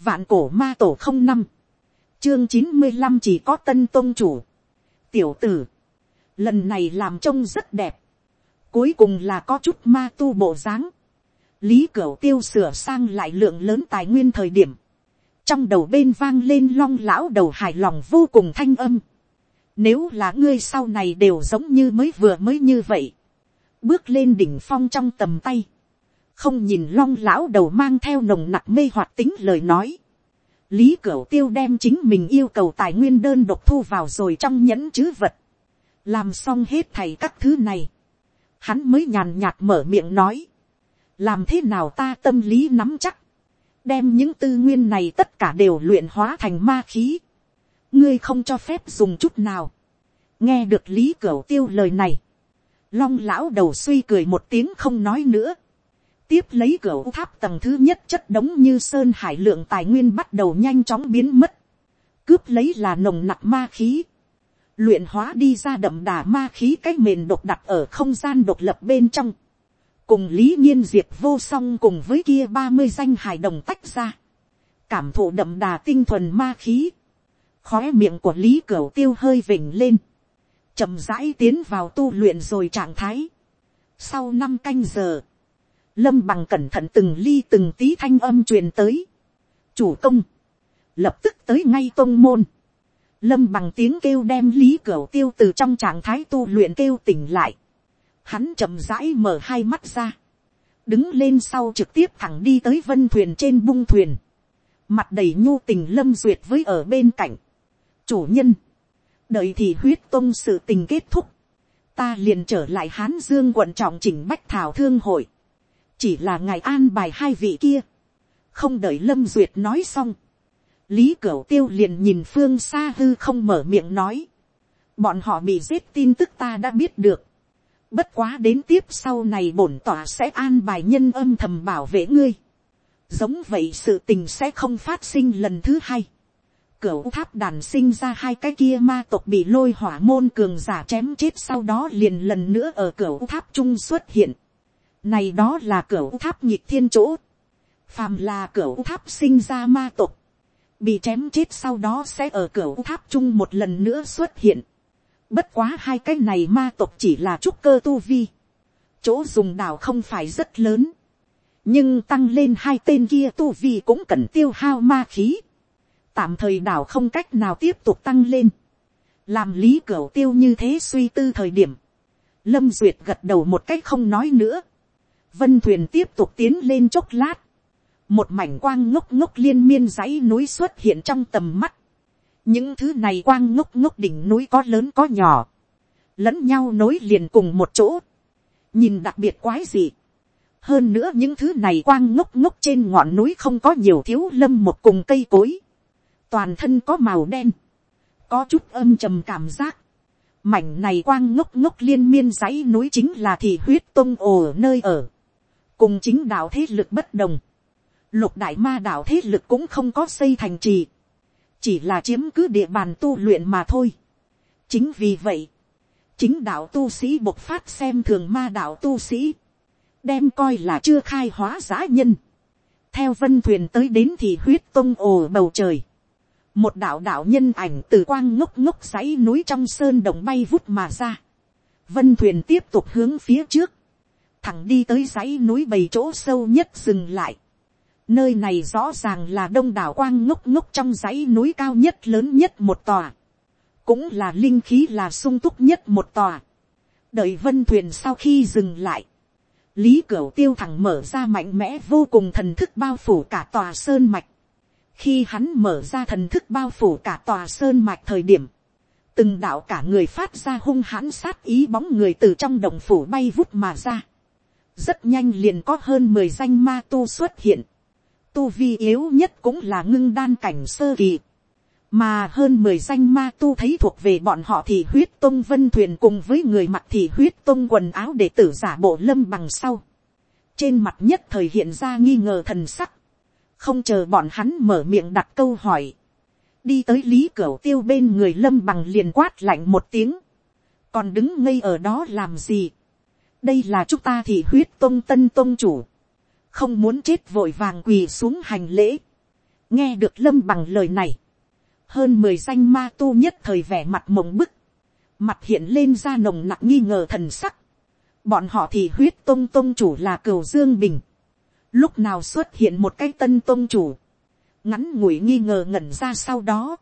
vạn cổ ma tổ không năm, chương chín mươi năm chỉ có tân tôn chủ, tiểu tử, lần này làm trông rất đẹp, cuối cùng là có chút ma tu bộ dáng, lý cửu tiêu sửa sang lại lượng lớn tài nguyên thời điểm, trong đầu bên vang lên long lão đầu hài lòng vô cùng thanh âm, nếu là ngươi sau này đều giống như mới vừa mới như vậy, bước lên đỉnh phong trong tầm tay, không nhìn long lão đầu mang theo nồng nặc mê hoạt tính lời nói, lý cửu tiêu đem chính mình yêu cầu tài nguyên đơn độc thu vào rồi trong nhẫn chữ vật, làm xong hết thầy các thứ này, hắn mới nhàn nhạt mở miệng nói, làm thế nào ta tâm lý nắm chắc, đem những tư nguyên này tất cả đều luyện hóa thành ma khí, ngươi không cho phép dùng chút nào, nghe được lý cửu tiêu lời này, long lão đầu suy cười một tiếng không nói nữa, tiếp lấy cửa tháp tầng thứ nhất chất đống như sơn hải lượng tài nguyên bắt đầu nhanh chóng biến mất, cướp lấy là nồng nặc ma khí, luyện hóa đi ra đậm đà ma khí cái mền độc đặt ở không gian độc lập bên trong, cùng lý nhiên diệt vô song cùng với kia ba mươi danh hài đồng tách ra, cảm thụ đậm đà tinh thuần ma khí, khóe miệng của lý cửu tiêu hơi vỉnh lên, chậm rãi tiến vào tu luyện rồi trạng thái. sau năm canh giờ, lâm bằng cẩn thận từng ly từng tí thanh âm truyền tới, chủ công, lập tức tới ngay tôn môn, lâm bằng tiếng kêu đem lý cửa tiêu từ trong trạng thái tu luyện kêu tỉnh lại, hắn chậm rãi mở hai mắt ra, đứng lên sau trực tiếp thẳng đi tới vân thuyền trên bung thuyền, mặt đầy nhu tình lâm duyệt với ở bên cạnh, chủ nhân, đợi thì huyết tôn sự tình kết thúc, ta liền trở lại hán dương quận trọng chỉnh bách thảo thương hội, chỉ là ngài an bài hai vị kia, không đợi lâm duyệt nói xong, lý cửu tiêu liền nhìn phương xa hư không mở miệng nói, bọn họ bị giết tin tức ta đã biết được, bất quá đến tiếp sau này bổn tỏa sẽ an bài nhân âm thầm bảo vệ ngươi, giống vậy sự tình sẽ không phát sinh lần thứ hai, Cửu tháp đàn sinh ra hai cái kia ma tộc bị lôi hỏa môn cường giả chém chết sau đó liền lần nữa ở cửu tháp trung xuất hiện. Này đó là cửa tháp nhịp thiên chỗ. Phàm là cửa tháp sinh ra ma tộc. Bị chém chết sau đó sẽ ở cửa tháp chung một lần nữa xuất hiện. Bất quá hai cái này ma tộc chỉ là trúc cơ tu vi. Chỗ dùng đảo không phải rất lớn. Nhưng tăng lên hai tên kia tu vi cũng cần tiêu hao ma khí tạm thời đảo không cách nào tiếp tục tăng lên, làm lý cửa tiêu như thế suy tư thời điểm, lâm duyệt gật đầu một cách không nói nữa, vân thuyền tiếp tục tiến lên chốc lát, một mảnh quang ngốc ngốc liên miên dãy núi xuất hiện trong tầm mắt, những thứ này quang ngốc ngốc đỉnh núi có lớn có nhỏ, lẫn nhau nối liền cùng một chỗ, nhìn đặc biệt quái gì. hơn nữa những thứ này quang ngốc ngốc trên ngọn núi không có nhiều thiếu lâm một cùng cây cối, toàn thân có màu đen, có chút âm trầm cảm giác, mảnh này quang ngốc ngốc liên miên dãy núi chính là thị huyết tôn ồ nơi ở, cùng chính đạo thế lực bất đồng, lục đại ma đạo thế lực cũng không có xây thành trì, chỉ là chiếm cứ địa bàn tu luyện mà thôi. chính vì vậy, chính đạo tu sĩ bộc phát xem thường ma đạo tu sĩ, đem coi là chưa khai hóa giá nhân. theo vân thuyền tới đến thì huyết tông ồ bầu trời, một đạo đạo nhân ảnh từ quang ngốc ngốc dãy núi trong sơn đồng bay vút mà ra. Vân thuyền tiếp tục hướng phía trước, thẳng đi tới dãy núi bầy chỗ sâu nhất dừng lại. Nơi này rõ ràng là đông đảo quang ngốc ngốc trong dãy núi cao nhất lớn nhất một tòa. Cũng là linh khí là sung túc nhất một tòa. Đợi vân thuyền sau khi dừng lại. Lý Cửu tiêu thẳng mở ra mạnh mẽ vô cùng thần thức bao phủ cả tòa sơn mạch khi hắn mở ra thần thức bao phủ cả tòa sơn mạch thời điểm, từng đạo cả người phát ra hung hãn sát ý bóng người từ trong đồng phủ bay vút mà ra rất nhanh liền có hơn mười danh ma tu xuất hiện. tu vi yếu nhất cũng là ngưng đan cảnh sơ kỳ. mà hơn mười danh ma tu thấy thuộc về bọn họ thì huyết tông vân thuyền cùng với người mặc thì huyết tông quần áo để tử giả bộ lâm bằng sau. trên mặt nhất thời hiện ra nghi ngờ thần sắc không chờ bọn hắn mở miệng đặt câu hỏi, đi tới lý cửa tiêu bên người lâm bằng liền quát lạnh một tiếng, còn đứng ngây ở đó làm gì, đây là chúng ta thì huyết tôn tân tôn chủ, không muốn chết vội vàng quỳ xuống hành lễ, nghe được lâm bằng lời này, hơn mười danh ma tu nhất thời vẻ mặt mộng bức, mặt hiện lên ra nồng nặng nghi ngờ thần sắc, bọn họ thì huyết tôn tôn chủ là cửu dương bình, lúc nào xuất hiện một cái tân tôn chủ, ngắn ngủi nghi ngờ ngẩn ra sau đó,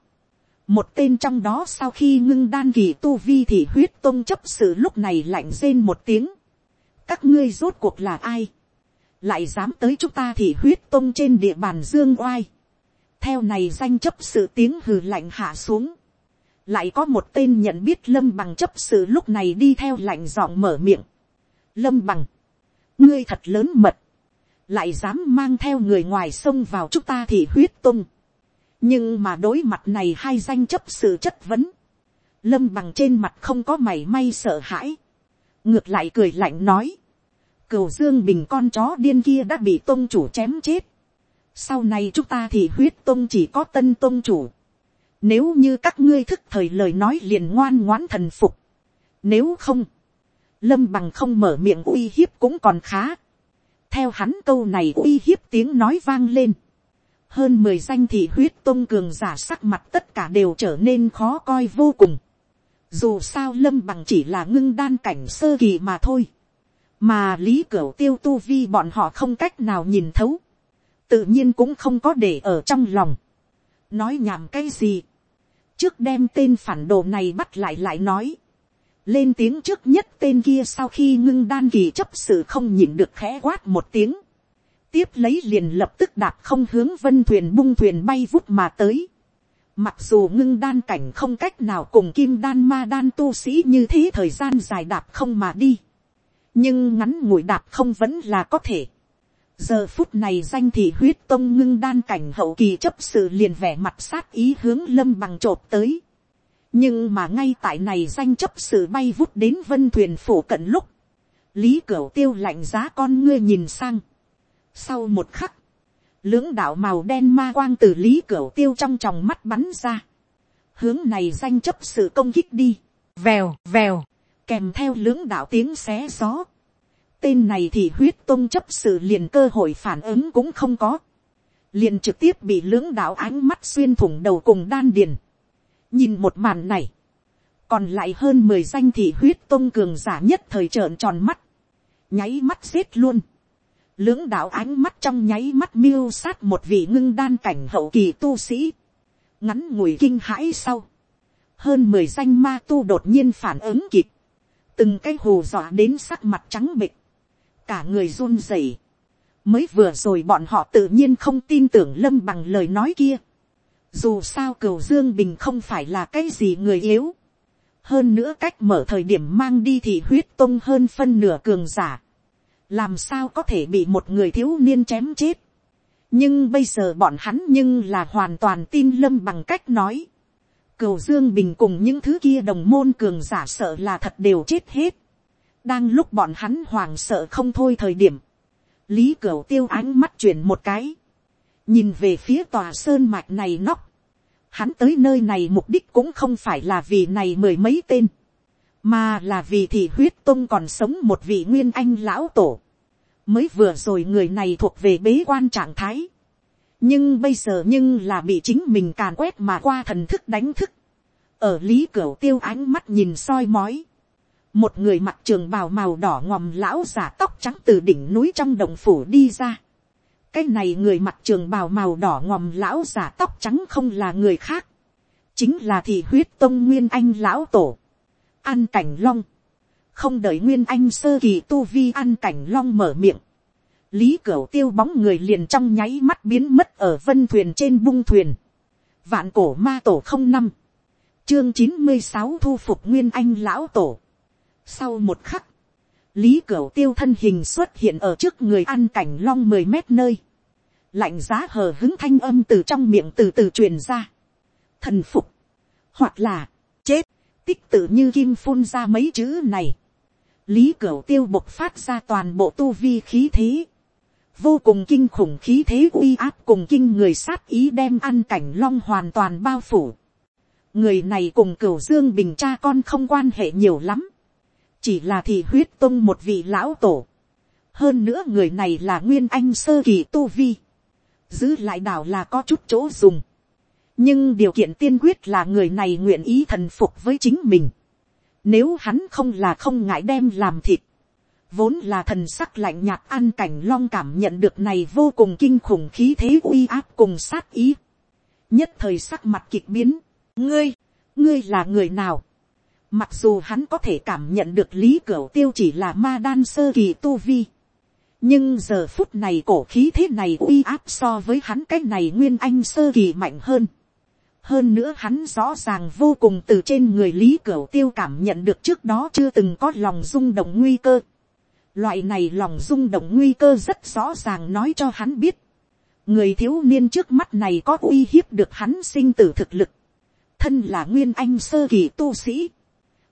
một tên trong đó sau khi ngưng đan kỳ tu vi thì huyết tôn chấp sự lúc này lạnh rên một tiếng, các ngươi rốt cuộc là ai, lại dám tới chúng ta thì huyết tông trên địa bàn dương oai, theo này danh chấp sự tiếng hừ lạnh hạ xuống, lại có một tên nhận biết lâm bằng chấp sự lúc này đi theo lạnh giọng mở miệng, lâm bằng, ngươi thật lớn mật, lại dám mang theo người ngoài sông vào chúng ta thì huyết tung. nhưng mà đối mặt này hai danh chấp sự chất vấn, lâm bằng trên mặt không có mảy may sợ hãi, ngược lại cười lạnh nói, cửu dương bình con chó điên kia đã bị tôn chủ chém chết, sau này chúng ta thì huyết tôn chỉ có tân tôn chủ, nếu như các ngươi thức thời lời nói liền ngoan ngoãn thần phục, nếu không, lâm bằng không mở miệng uy hiếp cũng còn khá, theo hắn câu này uy hiếp tiếng nói vang lên. hơn mười danh thị huyết tôn cường giả sắc mặt tất cả đều trở nên khó coi vô cùng dù sao lâm bằng chỉ là ngưng đan cảnh sơ kỳ mà thôi. mà lý cửu tiêu tu vi bọn họ không cách nào nhìn thấu. tự nhiên cũng không có để ở trong lòng. nói nhảm cái gì. trước đem tên phản đồ này bắt lại lại nói lên tiếng trước nhất tên kia sau khi ngưng đan kỳ chấp sự không nhịn được khẽ quát một tiếng, tiếp lấy liền lập tức đạp không hướng vân thuyền bung thuyền bay vút mà tới. Mặc dù ngưng đan cảnh không cách nào cùng kim đan ma đan tu sĩ như thế thời gian dài đạp không mà đi. Nhưng ngắn ngủi đạp không vẫn là có thể. Giờ phút này danh thị huyết tông ngưng đan cảnh hậu kỳ chấp sự liền vẻ mặt sát ý hướng lâm bằng trộp tới nhưng mà ngay tại này danh chấp sự bay vút đến vân thuyền phủ cận lúc, lý cửu tiêu lạnh giá con ngươi nhìn sang. sau một khắc, lưỡng đạo màu đen ma quang từ lý cửu tiêu trong tròng mắt bắn ra, hướng này danh chấp sự công kích đi, vèo vèo, kèm theo lưỡng đạo tiếng xé gió. tên này thì huyết tôn chấp sự liền cơ hội phản ứng cũng không có, liền trực tiếp bị lưỡng đạo ánh mắt xuyên thủng đầu cùng đan điền. Nhìn một màn này, còn lại hơn mười danh thị huyết tôn cường giả nhất thời trợn tròn mắt, nháy mắt xếp luôn, lưỡng đạo ánh mắt trong nháy mắt miêu sát một vị ngưng đan cảnh hậu kỳ tu sĩ, ngắn ngủi kinh hãi sau, hơn mười danh ma tu đột nhiên phản ứng kịp, từng cái hù dọa đến sắc mặt trắng bịch, cả người run rẩy, mới vừa rồi bọn họ tự nhiên không tin tưởng lâm bằng lời nói kia, dù sao cửu dương bình không phải là cái gì người yếu. hơn nữa cách mở thời điểm mang đi thì huyết tung hơn phân nửa cường giả làm sao có thể bị một người thiếu niên chém chết. nhưng bây giờ bọn hắn nhưng là hoàn toàn tin lâm bằng cách nói. cửu dương bình cùng những thứ kia đồng môn cường giả sợ là thật đều chết hết. đang lúc bọn hắn hoàng sợ không thôi thời điểm. lý cửu tiêu ánh mắt chuyển một cái nhìn về phía tòa sơn mạch này nóc, hắn tới nơi này mục đích cũng không phải là vì này mười mấy tên, mà là vì thị huyết tông còn sống một vị nguyên anh lão tổ, mới vừa rồi người này thuộc về bế quan trạng thái, nhưng bây giờ nhưng là bị chính mình càn quét mà qua thần thức đánh thức, ở lý cửa tiêu ánh mắt nhìn soi mói, một người mặc trường bào màu đỏ ngòm lão giả tóc trắng từ đỉnh núi trong đồng phủ đi ra, cái này người mặt trường bào màu đỏ ngòm lão giả tóc trắng không là người khác, chính là thị huyết tông nguyên anh lão tổ, an cảnh long, không đợi nguyên anh sơ kỳ tu vi an cảnh long mở miệng, lý cửu tiêu bóng người liền trong nháy mắt biến mất ở vân thuyền trên bung thuyền, vạn cổ ma tổ không năm, chương chín mươi sáu thu phục nguyên anh lão tổ. sau một khắc, lý cửu tiêu thân hình xuất hiện ở trước người an cảnh long mười mét nơi, lạnh giá hờ hứng thanh âm từ trong miệng từ từ truyền ra, thần phục, hoặc là, chết, tích tự như kim phun ra mấy chữ này, lý cửu tiêu bộc phát ra toàn bộ tu vi khí thế, vô cùng kinh khủng khí thế uy áp cùng kinh người sát ý đem ăn cảnh long hoàn toàn bao phủ. người này cùng cửu dương bình cha con không quan hệ nhiều lắm, chỉ là thì huyết tông một vị lão tổ. hơn nữa người này là nguyên anh sơ kỳ tu vi. giữ lại đảo là có chút chỗ dùng, nhưng điều kiện tiên quyết là người này nguyện ý thần phục với chính mình, nếu hắn không là không ngại đem làm thịt, vốn là thần sắc lạnh nhạt an cảnh long cảm nhận được này vô cùng kinh khủng khí thế uy áp cùng sát ý. nhất thời sắc mặt kịch biến, ngươi, ngươi là người nào. mặc dù hắn có thể cảm nhận được lý cửu tiêu chỉ là ma đan sơ kỳ tu vi. nhưng giờ phút này cổ khí thế này uy áp so với hắn cái này nguyên anh sơ kỳ mạnh hơn hơn nữa hắn rõ ràng vô cùng từ trên người lý cửu tiêu cảm nhận được trước đó chưa từng có lòng rung động nguy cơ. Loại này lòng rung động nguy cơ rất rõ ràng nói cho hắn biết. Người thiếu niên trước mắt này có uy hiếp được hắn sinh tử thực lực. Thân là nguyên anh sơ kỳ tu sĩ.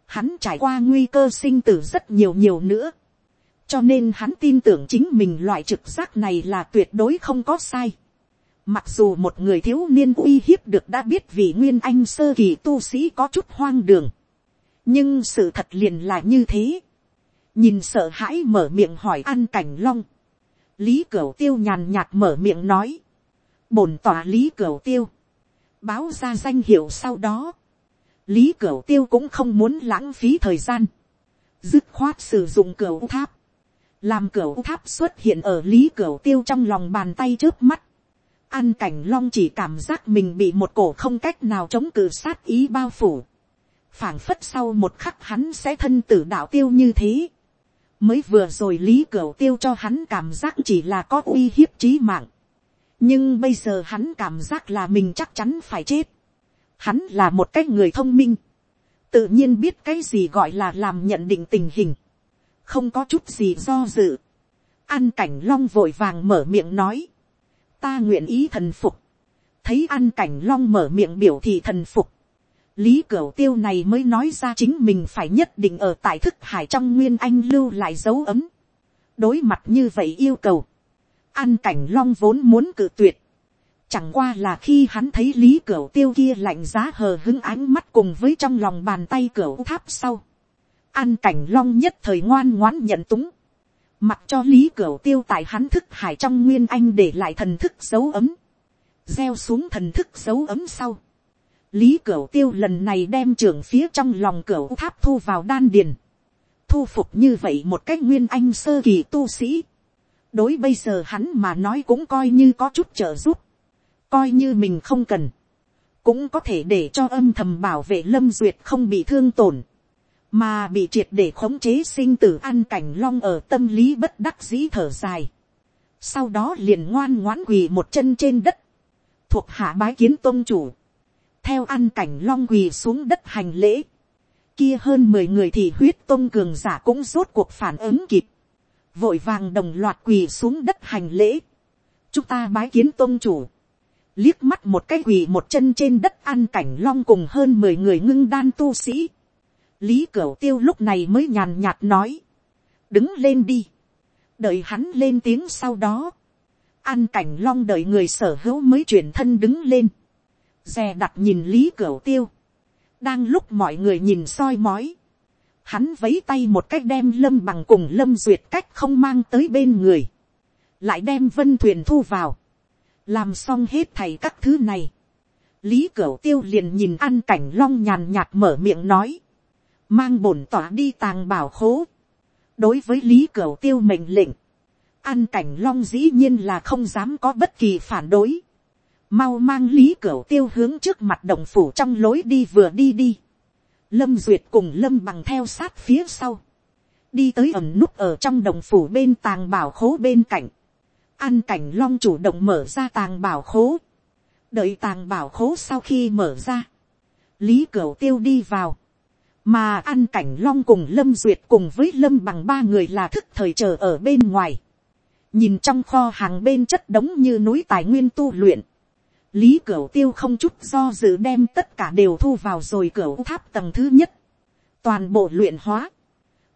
Hắn trải qua nguy cơ sinh tử rất nhiều nhiều nữa. Cho nên hắn tin tưởng chính mình loại trực giác này là tuyệt đối không có sai Mặc dù một người thiếu niên uy hiếp được đã biết vì nguyên anh sơ kỳ tu sĩ có chút hoang đường. Nhưng sự thật liền là như thế. Nhìn sợ hãi mở miệng hỏi an cảnh long. Lý Cửu tiêu nhàn nhạt mở miệng nói. Bổn tỏa Lý Cửu tiêu. Báo ra danh hiệu sau đó. Lý Cửu tiêu cũng không muốn lãng phí thời gian. Dứt khoát sử dụng cửu tháp. Làm cửu tháp xuất hiện ở Lý Cửu tiêu trong lòng bàn tay trước mắt An cảnh long chỉ cảm giác mình bị một cổ không cách nào chống cự sát ý bao phủ. phảng phất sau một khắc hắn sẽ thân tử đạo tiêu như thế. Mới vừa rồi lý cửu tiêu cho hắn cảm giác chỉ là có uy hiếp trí mạng. Nhưng bây giờ hắn cảm giác là mình chắc chắn phải chết. Hắn là một cái người thông minh. Tự nhiên biết cái gì gọi là làm nhận định tình hình. Không có chút gì do dự. An cảnh long vội vàng mở miệng nói ta nguyện ý thần phục, thấy an cảnh long mở miệng biểu thị thần phục, lý cửu tiêu này mới nói ra chính mình phải nhất định ở tại thức hải trong nguyên anh lưu lại dấu ấm, đối mặt như vậy yêu cầu, an cảnh long vốn muốn cự tuyệt, chẳng qua là khi hắn thấy lý cửu tiêu kia lạnh giá hờ hứng ánh mắt cùng với trong lòng bàn tay cửu tháp sau, an cảnh long nhất thời ngoan ngoãn nhận túng, Mặc cho Lý Cửu Tiêu tại hắn thức hải trong Nguyên Anh để lại thần thức dấu ấm. Gieo xuống thần thức dấu ấm sau. Lý Cửu Tiêu lần này đem trưởng phía trong lòng Cửu Tháp thu vào đan điền. Thu phục như vậy một cách Nguyên Anh sơ kỳ tu sĩ. Đối bây giờ hắn mà nói cũng coi như có chút trợ giúp. Coi như mình không cần. Cũng có thể để cho âm thầm bảo vệ Lâm Duyệt không bị thương tổn mà bị triệt để khống chế sinh tử ăn cảnh long ở tâm lý bất đắc dĩ thở dài. sau đó liền ngoan ngoãn quỳ một chân trên đất, thuộc hạ bái kiến tôn chủ, theo ăn cảnh long quỳ xuống đất hành lễ, kia hơn mười người thì huyết tôn cường giả cũng rốt cuộc phản ứng kịp, vội vàng đồng loạt quỳ xuống đất hành lễ, chúng ta bái kiến tôn chủ, liếc mắt một cái quỳ một chân trên đất ăn cảnh long cùng hơn mười người ngưng đan tu sĩ, lý cửu tiêu lúc này mới nhàn nhạt nói, đứng lên đi, đợi hắn lên tiếng sau đó, an cảnh long đợi người sở hữu mới chuyển thân đứng lên, dè đặt nhìn lý cửu tiêu, đang lúc mọi người nhìn soi mói, hắn vấy tay một cách đem lâm bằng cùng lâm duyệt cách không mang tới bên người, lại đem vân thuyền thu vào, làm xong hết thầy các thứ này, lý cửu tiêu liền nhìn an cảnh long nhàn nhạt mở miệng nói, mang bổn tỏa đi tàng bảo khố. đối với lý cửu tiêu mệnh lệnh, an cảnh long dĩ nhiên là không dám có bất kỳ phản đối. mau mang lý cửu tiêu hướng trước mặt đồng phủ trong lối đi vừa đi đi. lâm duyệt cùng lâm bằng theo sát phía sau. đi tới ẩm núp ở trong đồng phủ bên tàng bảo khố bên cạnh. an cảnh long chủ động mở ra tàng bảo khố. đợi tàng bảo khố sau khi mở ra. lý cửu tiêu đi vào mà ăn cảnh long cùng lâm duyệt cùng với lâm bằng ba người là thức thời chờ ở bên ngoài, nhìn trong kho hàng bên chất đống như núi tài nguyên tu luyện, lý cửu tiêu không chút do dự đem tất cả đều thu vào rồi cửu tháp tầng thứ nhất, toàn bộ luyện hóa,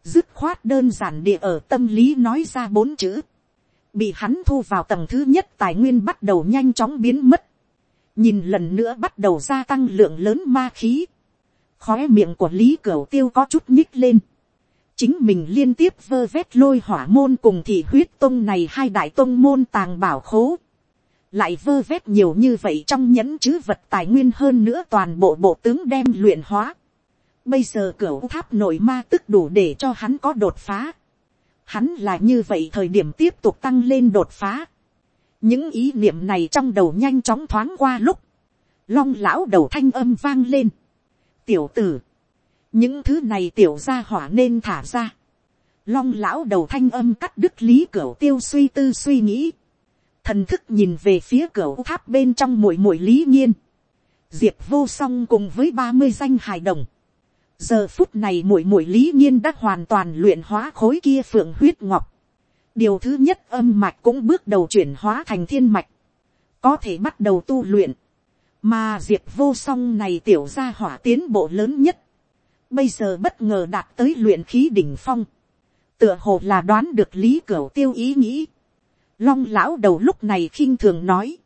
dứt khoát đơn giản địa ở tâm lý nói ra bốn chữ, bị hắn thu vào tầng thứ nhất tài nguyên bắt đầu nhanh chóng biến mất, nhìn lần nữa bắt đầu gia tăng lượng lớn ma khí, khóe miệng của lý cửu tiêu có chút nhích lên. chính mình liên tiếp vơ vét lôi hỏa môn cùng thị huyết tông này hai đại tông môn tàng bảo khố. lại vơ vét nhiều như vậy trong nhẫn chữ vật tài nguyên hơn nữa toàn bộ bộ tướng đem luyện hóa. Bây giờ cửu tháp nội ma tức đủ để cho hắn có đột phá. Hắn là như vậy thời điểm tiếp tục tăng lên đột phá. Những ý niệm này trong đầu nhanh chóng thoáng qua lúc. Long lão đầu thanh âm vang lên. Tiểu tử. Những thứ này tiểu ra hỏa nên thả ra. Long lão đầu thanh âm cắt đứt lý cửa tiêu suy tư suy nghĩ. Thần thức nhìn về phía cửa tháp bên trong mũi mũi lý nhiên. Diệp vô song cùng với ba mươi danh hài đồng giờ phút này muội muội lý nhiên đã hoàn toàn luyện hóa khối kia phượng huyết ngọc. điều thứ nhất âm mạch cũng bước đầu chuyển hóa thành thiên mạch, có thể bắt đầu tu luyện, mà diệp vô song này tiểu ra hỏa tiến bộ lớn nhất, bây giờ bất ngờ đạt tới luyện khí đỉnh phong, tựa hồ là đoán được lý cửa tiêu ý nghĩ, long lão đầu lúc này khinh thường nói,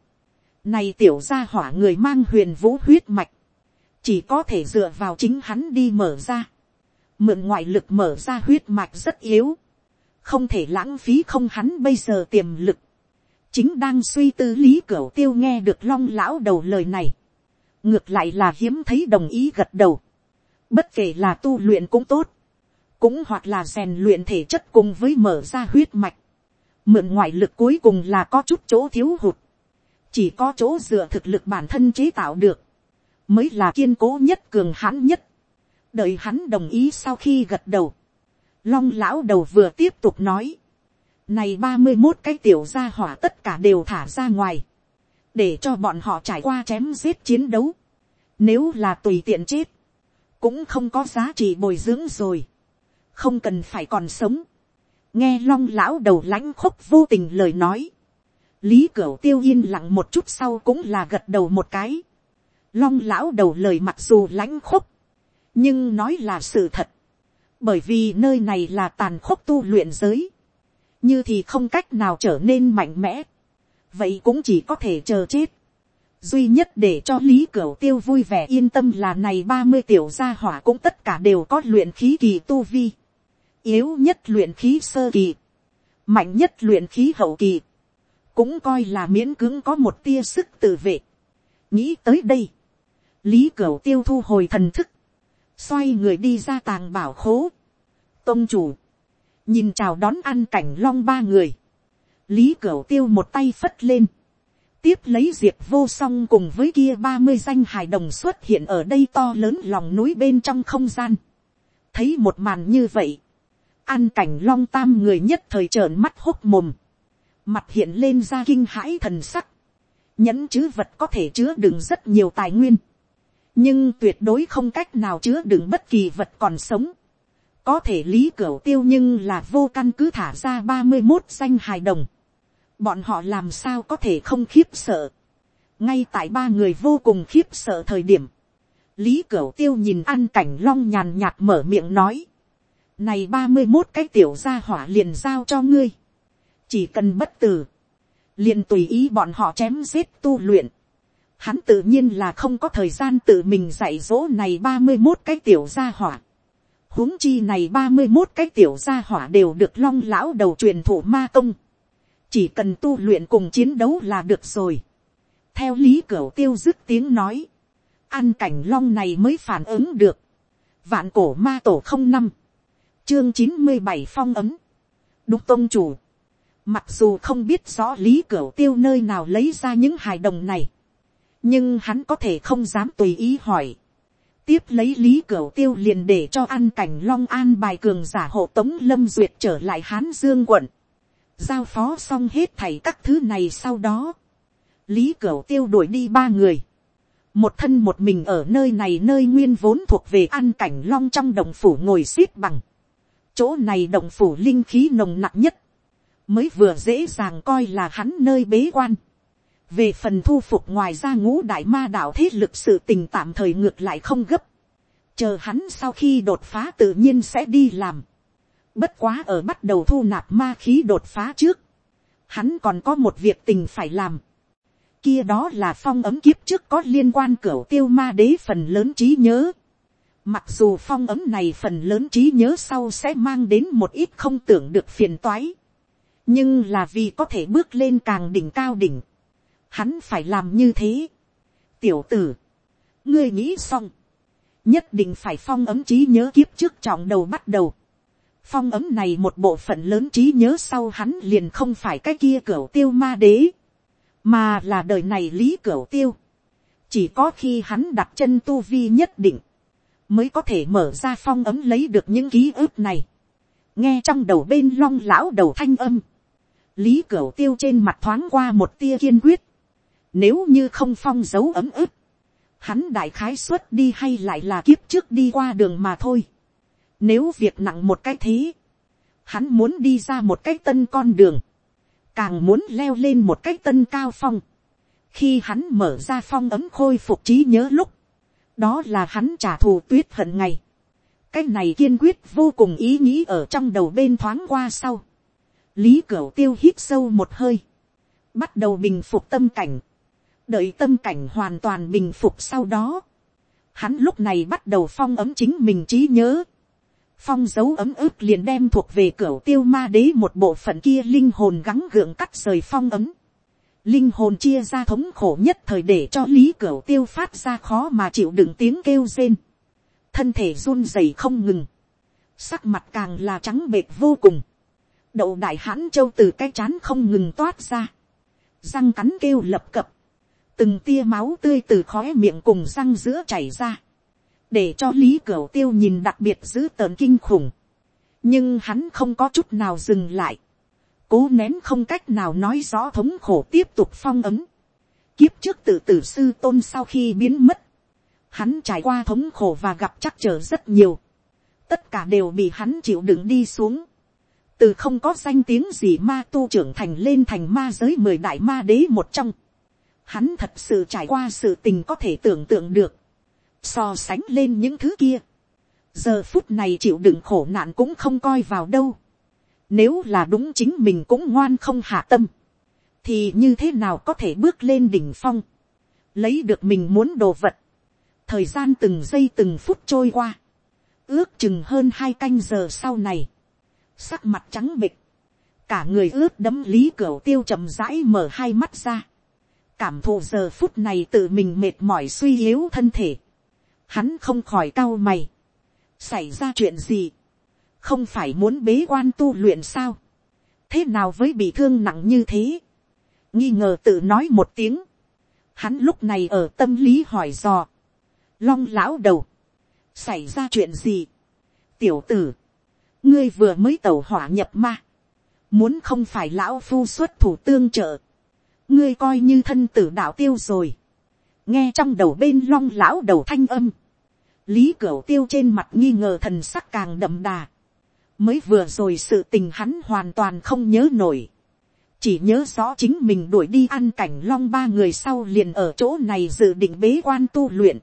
này tiểu ra hỏa người mang huyền vũ huyết mạch, chỉ có thể dựa vào chính hắn đi mở ra, mượn ngoại lực mở ra huyết mạch rất yếu, không thể lãng phí không hắn bây giờ tiềm lực, chính đang suy tư lý cửa tiêu nghe được long lão đầu lời này, ngược lại là hiếm thấy đồng ý gật đầu, bất kể là tu luyện cũng tốt, cũng hoặc là rèn luyện thể chất cùng với mở ra huyết mạch, mượn ngoại lực cuối cùng là có chút chỗ thiếu hụt, chỉ có chỗ dựa thực lực bản thân chế tạo được, mới là kiên cố nhất cường hãn nhất. đợi hắn đồng ý sau khi gật đầu. long lão đầu vừa tiếp tục nói này ba mươi một cái tiểu gia hỏa tất cả đều thả ra ngoài. để cho bọn họ trải qua chém giết chiến đấu. nếu là tùy tiện chết, cũng không có giá trị bồi dưỡng rồi. không cần phải còn sống. nghe long lão đầu lãnh khúc vô tình lời nói. lý cửu tiêu yên lặng một chút sau cũng là gật đầu một cái Long lão đầu lời mặc dù lãnh khúc, nhưng nói là sự thật. Bởi vì nơi này là tàn khốc tu luyện giới. Như thì không cách nào trở nên mạnh mẽ. Vậy cũng chỉ có thể chờ chết. Duy nhất để cho Lý Cửu Tiêu vui vẻ yên tâm là này ba mươi tiểu gia hỏa cũng tất cả đều có luyện khí kỳ tu vi. Yếu nhất luyện khí sơ kỳ. Mạnh nhất luyện khí hậu kỳ. Cũng coi là miễn cưỡng có một tia sức tự vệ. Nghĩ tới đây lý cửu tiêu thu hồi thần thức, xoay người đi ra tàng bảo khố, tôn chủ, nhìn chào đón ăn cảnh long ba người, lý cửu tiêu một tay phất lên, tiếp lấy diệp vô song cùng với kia ba mươi danh hài đồng xuất hiện ở đây to lớn lòng núi bên trong không gian, thấy một màn như vậy, ăn cảnh long tam người nhất thời trợn mắt hốt mồm, mặt hiện lên ra kinh hãi thần sắc, nhẫn chữ vật có thể chứa đựng rất nhiều tài nguyên, nhưng tuyệt đối không cách nào chứa đựng bất kỳ vật còn sống có thể lý cửa tiêu nhưng là vô căn cứ thả ra ba mươi một danh hài đồng. bọn họ làm sao có thể không khiếp sợ. ngay tại ba người vô cùng khiếp sợ thời điểm, lý cửa tiêu nhìn ăn cảnh long nhàn nhạt mở miệng nói. này ba mươi một cái tiểu gia hỏa liền giao cho ngươi. chỉ cần bất tử, liền tùy ý bọn họ chém giết tu luyện hắn tự nhiên là không có thời gian tự mình dạy dỗ này ba mươi một cái tiểu gia hỏa huống chi này ba mươi một cái tiểu gia hỏa đều được long lão đầu truyền thụ ma công. chỉ cần tu luyện cùng chiến đấu là được rồi. theo lý cửu tiêu dứt tiếng nói, ăn cảnh long này mới phản ứng được. vạn cổ ma tổ không năm, chương chín mươi bảy phong ấm, Đúc tôn chủ. mặc dù không biết rõ lý cửu tiêu nơi nào lấy ra những hài đồng này nhưng hắn có thể không dám tùy ý hỏi tiếp lấy lý cửu tiêu liền để cho an cảnh long an bài cường giả hộ tống lâm duyệt trở lại hán dương quận. giao phó xong hết thảy các thứ này sau đó. lý cửu tiêu đuổi đi ba người. một thân một mình ở nơi này nơi nguyên vốn thuộc về an cảnh long trong đồng phủ ngồi xiết bằng. chỗ này đồng phủ linh khí nồng nặng nhất. mới vừa dễ dàng coi là hắn nơi bế quan về phần thu phục ngoài ra ngũ đại ma đạo thế lực sự tình tạm thời ngược lại không gấp, chờ hắn sau khi đột phá tự nhiên sẽ đi làm, bất quá ở bắt đầu thu nạp ma khí đột phá trước, hắn còn có một việc tình phải làm, kia đó là phong ấm kiếp trước có liên quan cửa tiêu ma đế phần lớn trí nhớ, Mặc dù phong ấm này phần lớn trí nhớ sau sẽ mang đến một ít không tưởng được phiền toái. Nhưng là vì có thể bước lên càng đỉnh cao đỉnh hắn phải làm như thế. tiểu tử, ngươi nghĩ xong, nhất định phải phong ấm trí nhớ kiếp trước trọng đầu bắt đầu. phong ấm này một bộ phận lớn trí nhớ sau hắn liền không phải cái kia cửa tiêu ma đế, mà là đời này lý cửa tiêu. chỉ có khi hắn đặt chân tu vi nhất định, mới có thể mở ra phong ấm lấy được những ký ức này. nghe trong đầu bên long lão đầu thanh âm, lý cửu tiêu trên mặt thoáng qua một tia kiên quyết nếu như không phong dấu ấm ức, hắn đại khái xuất đi hay lại là kiếp trước đi qua đường mà thôi. nếu việc nặng một cái thế, hắn muốn đi ra một cái tân con đường, càng muốn leo lên một cái tân cao phong. khi hắn mở ra phong ấm khôi phục trí nhớ lúc, đó là hắn trả thù tuyết hận ngày. cái này kiên quyết vô cùng ý nghĩ ở trong đầu bên thoáng qua sau. lý cửu tiêu hít sâu một hơi, bắt đầu bình phục tâm cảnh, đợi tâm cảnh hoàn toàn bình phục sau đó. hắn lúc này bắt đầu phong ấm chính mình trí nhớ. phong dấu ấm ức liền đem thuộc về cửa tiêu ma đế một bộ phận kia linh hồn gắng gượng cắt rời phong ấm linh hồn chia ra thống khổ nhất thời để cho lý cửa tiêu phát ra khó mà chịu đựng tiếng kêu rên. thân thể run rẩy không ngừng. sắc mặt càng là trắng bệt vô cùng. đậu đại hãn châu từ cái chán không ngừng toát ra. răng cắn kêu lập cập từng tia máu tươi từ khóe miệng cùng răng giữa chảy ra. để cho lý cửu tiêu nhìn đặc biệt dữ tợn kinh khủng. nhưng hắn không có chút nào dừng lại cố nén không cách nào nói rõ thống khổ tiếp tục phong ấm. Kiếp trước tự tử sư tôn sau khi biến mất. Hắn trải qua thống khổ và gặp chắc trở rất nhiều. Tất cả đều bị hắn chịu đựng đi xuống. Từ không có danh tiếng gì ma tu trưởng thành lên thành ma giới mười đại ma đế một trong. Hắn thật sự trải qua sự tình có thể tưởng tượng được. So sánh lên những thứ kia. Giờ phút này chịu đựng khổ nạn cũng không coi vào đâu nếu là đúng chính mình cũng ngoan không hạ tâm. Thì như thế nào có thể bước lên đỉnh phong. Lấy được mình muốn đồ vật. Thời gian từng giây từng phút trôi qua. Ước chừng hơn hai canh giờ sau này. Sắc mặt trắng bịch. Cả người ướt đấm lý cửa tiêu chậm rãi mở hai mắt ra. Cảm thụ giờ phút này tự mình mệt mỏi suy yếu thân thể. Hắn không khỏi cau mày. Xảy ra chuyện gì? không phải muốn bế quan tu luyện sao, thế nào với bị thương nặng như thế, nghi ngờ tự nói một tiếng, hắn lúc này ở tâm lý hỏi dò, long lão đầu, xảy ra chuyện gì, tiểu tử, ngươi vừa mới tẩu hỏa nhập ma, muốn không phải lão phu xuất thủ tương trợ, ngươi coi như thân tử đạo tiêu rồi, nghe trong đầu bên long lão đầu thanh âm, lý cửu tiêu trên mặt nghi ngờ thần sắc càng đậm đà, mới vừa rồi sự tình hắn hoàn toàn không nhớ nổi. chỉ nhớ rõ chính mình đuổi đi ăn cảnh long ba người sau liền ở chỗ này dự định bế quan tu luyện.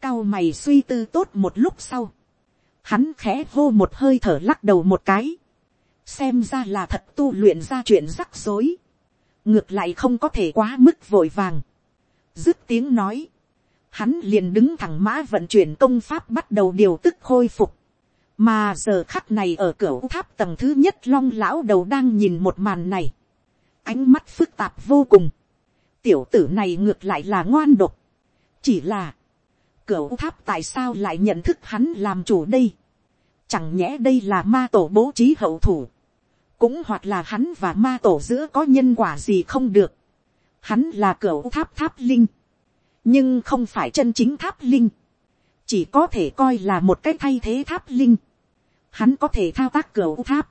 cao mày suy tư tốt một lúc sau. hắn khẽ hô một hơi thở lắc đầu một cái. xem ra là thật tu luyện ra chuyện rắc rối ngược lại không có thể quá mức vội vàng. dứt tiếng nói. hắn liền đứng thẳng mã vận chuyển công pháp bắt đầu điều tức khôi phục. Mà giờ khắc này ở cửa tháp tầng thứ nhất long lão đầu đang nhìn một màn này, ánh mắt phức tạp vô cùng, tiểu tử này ngược lại là ngoan độc, chỉ là, cửa tháp tại sao lại nhận thức hắn làm chủ đây, chẳng nhẽ đây là ma tổ bố trí hậu thủ, cũng hoặc là hắn và ma tổ giữa có nhân quả gì không được, hắn là cửa tháp tháp linh, nhưng không phải chân chính tháp linh, chỉ có thể coi là một cái thay thế tháp linh hắn có thể thao tác cửa tháp,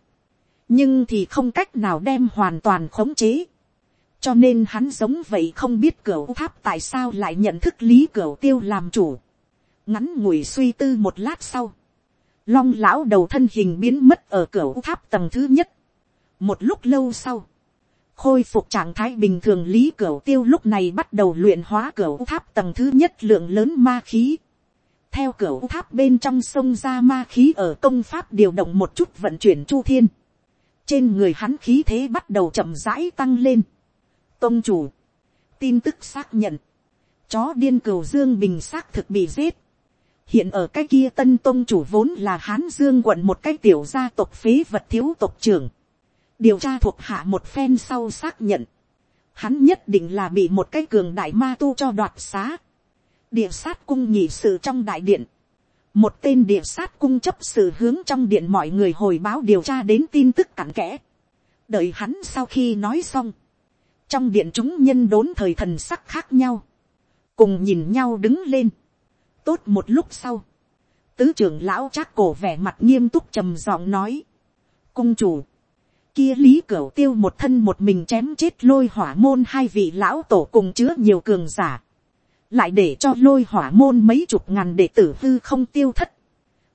nhưng thì không cách nào đem hoàn toàn khống chế. cho nên hắn giống vậy không biết cửa tháp tại sao lại nhận thức lý cửa tiêu làm chủ. ngắn ngủi suy tư một lát sau, long lão đầu thân hình biến mất ở cửa tháp tầng thứ nhất một lúc lâu sau, khôi phục trạng thái bình thường lý cửu tiêu lúc này bắt đầu luyện hóa cửu tháp tầng thứ nhất lượng lớn ma khí theo cửu tháp bên trong sông ra ma khí ở công pháp điều động một chút vận chuyển chu thiên. trên người hắn khí thế bắt đầu chậm rãi tăng lên. tông chủ, tin tức xác nhận, chó điên cửu dương bình xác thực bị giết. hiện ở cái kia tân tôn chủ vốn là hán dương quận một cái tiểu gia tộc phế vật thiếu tộc trưởng điều tra thuộc hạ một phen sau xác nhận. hắn nhất định là bị một cái cường đại ma tu cho đoạt xá. địa sát cung nhị sự trong đại điện, một tên địa sát cung chấp sự hướng trong điện mọi người hồi báo điều tra đến tin tức cặn kẽ. đợi hắn sau khi nói xong, trong điện chúng nhân đốn thời thần sắc khác nhau, cùng nhìn nhau đứng lên. tốt một lúc sau, tứ trưởng lão trác cổ vẻ mặt nghiêm túc trầm giọng nói, cung chủ, kia lý cửu tiêu một thân một mình chém chết lôi hỏa môn hai vị lão tổ cùng chứa nhiều cường giả, lại để cho lôi hỏa môn mấy chục ngàn đệ tử hư không tiêu thất,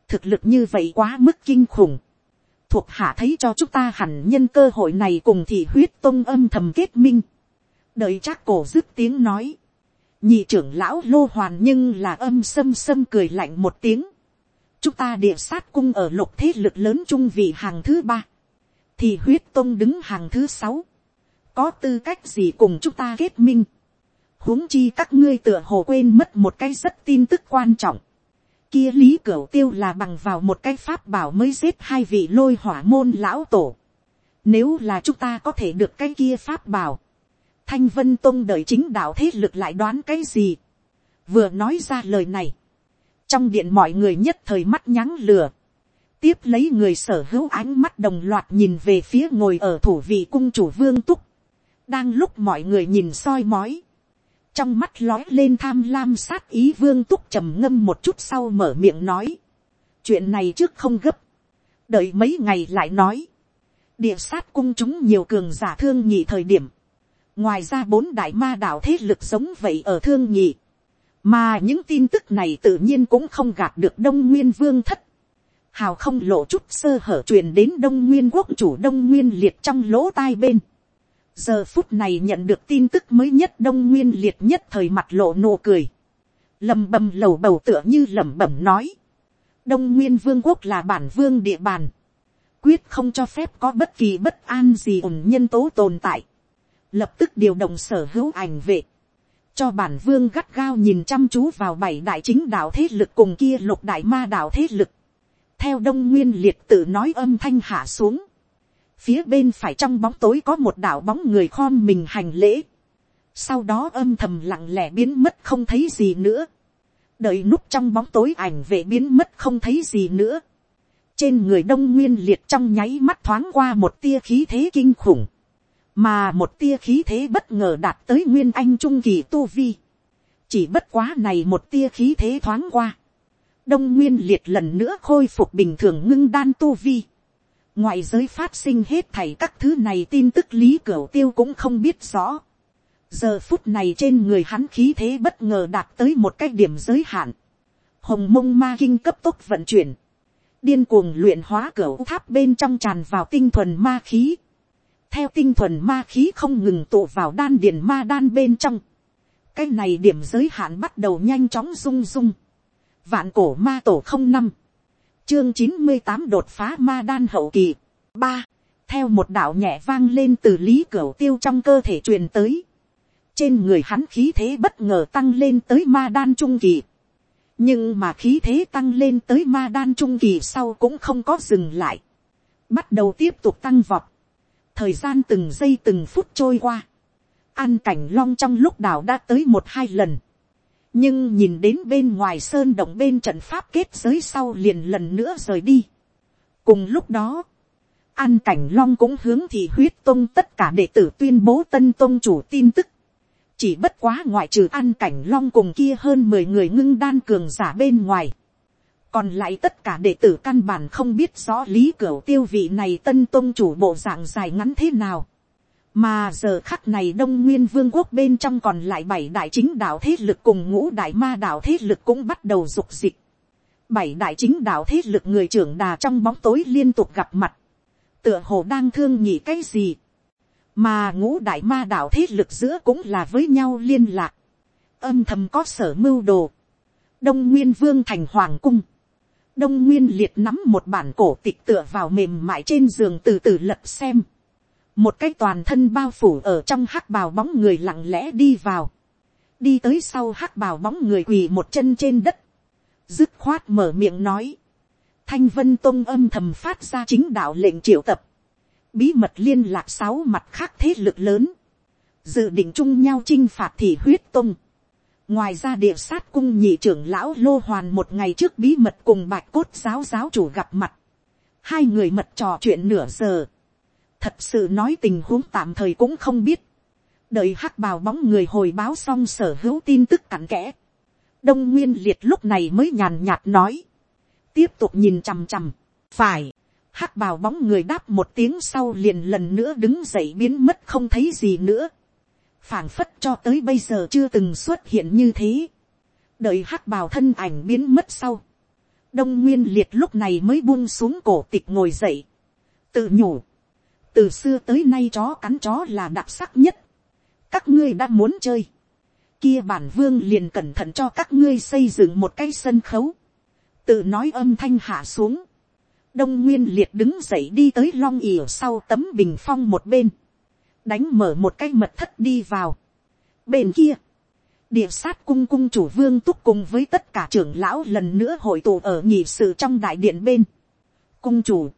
thực lực như vậy quá mức kinh khủng, thuộc hạ thấy cho chúng ta hẳn nhân cơ hội này cùng thị huyết tông âm thầm kết minh, đợi chắc cổ dứt tiếng nói, nhị trưởng lão lô hoàn nhưng là âm sâm sâm cười lạnh một tiếng, chúng ta địa sát cung ở lục thế lực lớn trung vị hàng thứ ba, thì huyết tông đứng hàng thứ sáu, có tư cách gì cùng chúng ta kết minh, huống chi các ngươi tựa hồ quên mất một cái rất tin tức quan trọng, kia lý cửu tiêu là bằng vào một cái pháp bảo mới giết hai vị lôi hỏa môn lão tổ, nếu là chúng ta có thể được cái kia pháp bảo, thanh vân tông đợi chính đạo thế lực lại đoán cái gì, vừa nói ra lời này, trong điện mọi người nhất thời mắt nhắng lừa, tiếp lấy người sở hữu ánh mắt đồng loạt nhìn về phía ngồi ở thủ vị cung chủ vương túc, đang lúc mọi người nhìn soi mói, trong mắt lói lên tham lam sát ý vương túc trầm ngâm một chút sau mở miệng nói, chuyện này trước không gấp, đợi mấy ngày lại nói, địa sát cung chúng nhiều cường giả thương nhị thời điểm, ngoài ra bốn đại ma đạo thế lực sống vậy ở thương nhị, mà những tin tức này tự nhiên cũng không gạt được đông nguyên vương thất, hào không lộ chút sơ hở truyền đến đông nguyên quốc chủ đông nguyên liệt trong lỗ tai bên. giờ phút này nhận được tin tức mới nhất đông nguyên liệt nhất thời mặt lộ nụ cười. lầm bầm lầu bầu tựa như lẩm bẩm nói. đông nguyên vương quốc là bản vương địa bàn. quyết không cho phép có bất kỳ bất an gì ổn nhân tố tồn tại. lập tức điều động sở hữu ảnh vệ cho bản vương gắt gao nhìn chăm chú vào bảy đại chính đạo thế lực cùng kia lục đại ma đạo thế lực theo đông nguyên liệt tự nói âm thanh hạ xuống. phía bên phải trong bóng tối có một đạo bóng người khom mình hành lễ. sau đó âm thầm lặng lẽ biến mất không thấy gì nữa. đợi núp trong bóng tối ảnh vệ biến mất không thấy gì nữa. trên người đông nguyên liệt trong nháy mắt thoáng qua một tia khí thế kinh khủng mà một tia khí thế bất ngờ đạt tới nguyên anh trung kỳ tu vi. chỉ bất quá này một tia khí thế thoáng qua đông nguyên liệt lần nữa khôi phục bình thường ngưng đan tu vi. ngoại giới phát sinh hết thảy các thứ này tin tức lý cửa tiêu cũng không biết rõ. giờ phút này trên người hắn khí thế bất ngờ đạt tới một cái điểm giới hạn. hồng mông ma kinh cấp tốc vận chuyển. điên cuồng luyện hóa cửa tháp bên trong tràn vào tinh thuần ma khí theo tinh thuần ma khí không ngừng tụ vào đan điền ma đan bên trong. cái này điểm giới hạn bắt đầu nhanh chóng rung rung vạn cổ ma tổ không năm, chương chín mươi tám đột phá ma đan hậu kỳ. ba, theo một đạo nhẹ vang lên từ lý cửa tiêu trong cơ thể truyền tới. trên người hắn khí thế bất ngờ tăng lên tới ma đan trung kỳ. nhưng mà khí thế tăng lên tới ma đan trung kỳ sau cũng không có dừng lại. bắt đầu tiếp tục tăng vọt thời gian từng giây từng phút trôi qua, an cảnh long trong lúc đảo đã tới một hai lần, nhưng nhìn đến bên ngoài sơn động bên trận pháp kết giới sau liền lần nữa rời đi. cùng lúc đó, an cảnh long cũng hướng thị huyết tông tất cả đệ tử tuyên bố tân tông chủ tin tức, chỉ bất quá ngoại trừ an cảnh long cùng kia hơn mười người ngưng đan cường giả bên ngoài, còn lại tất cả đệ tử căn bản không biết rõ lý cửa tiêu vị này tân tôn chủ bộ dạng dài ngắn thế nào mà giờ khắc này đông nguyên vương quốc bên trong còn lại bảy đại chính đạo thế lực cùng ngũ đại ma đạo thế lực cũng bắt đầu dục dịch. bảy đại chính đạo thế lực người trưởng đà trong bóng tối liên tục gặp mặt. tựa hồ đang thương nhị cái gì. mà ngũ đại ma đạo thế lực giữa cũng là với nhau liên lạc. âm thầm có sở mưu đồ. đông nguyên vương thành hoàng cung đông nguyên liệt nắm một bản cổ tịch tựa vào mềm mại trên giường từ từ lật xem một cái toàn thân bao phủ ở trong hắc bào bóng người lặng lẽ đi vào. đi tới sau hắc bào bóng người quỳ một chân trên đất. dứt khoát mở miệng nói. thanh vân tôn âm thầm phát ra chính đạo lệnh triệu tập. bí mật liên lạc sáu mặt khác thế lực lớn. dự định chung nhau chinh phạt thị huyết tôn, ngoài ra địa sát cung nhị trưởng lão lô hoàn một ngày trước bí mật cùng bạch cốt giáo giáo chủ gặp mặt. hai người mật trò chuyện nửa giờ thật sự nói tình huống tạm thời cũng không biết. đợi hắc bào bóng người hồi báo xong sở hữu tin tức cặn kẽ. đông nguyên liệt lúc này mới nhàn nhạt nói. tiếp tục nhìn chằm chằm. phải hắc bào bóng người đáp một tiếng sau liền lần nữa đứng dậy biến mất không thấy gì nữa. phảng phất cho tới bây giờ chưa từng xuất hiện như thế. đợi hắc bào thân ảnh biến mất sau. đông nguyên liệt lúc này mới buông xuống cổ tịch ngồi dậy. tự nhủ từ xưa tới nay chó cắn chó là đặc sắc nhất. các ngươi đã muốn chơi. kia bản vương liền cẩn thận cho các ngươi xây dựng một cái sân khấu. tự nói âm thanh hạ xuống đông nguyên liệt đứng dậy đi tới long ỉa sau tấm bình phong một bên, đánh mở một cái mật thất đi vào. bên kia, địa sát cung cung chủ vương túc cùng với tất cả trưởng lão lần nữa hội tụ ở nhị sự trong đại điện bên. cung chủ,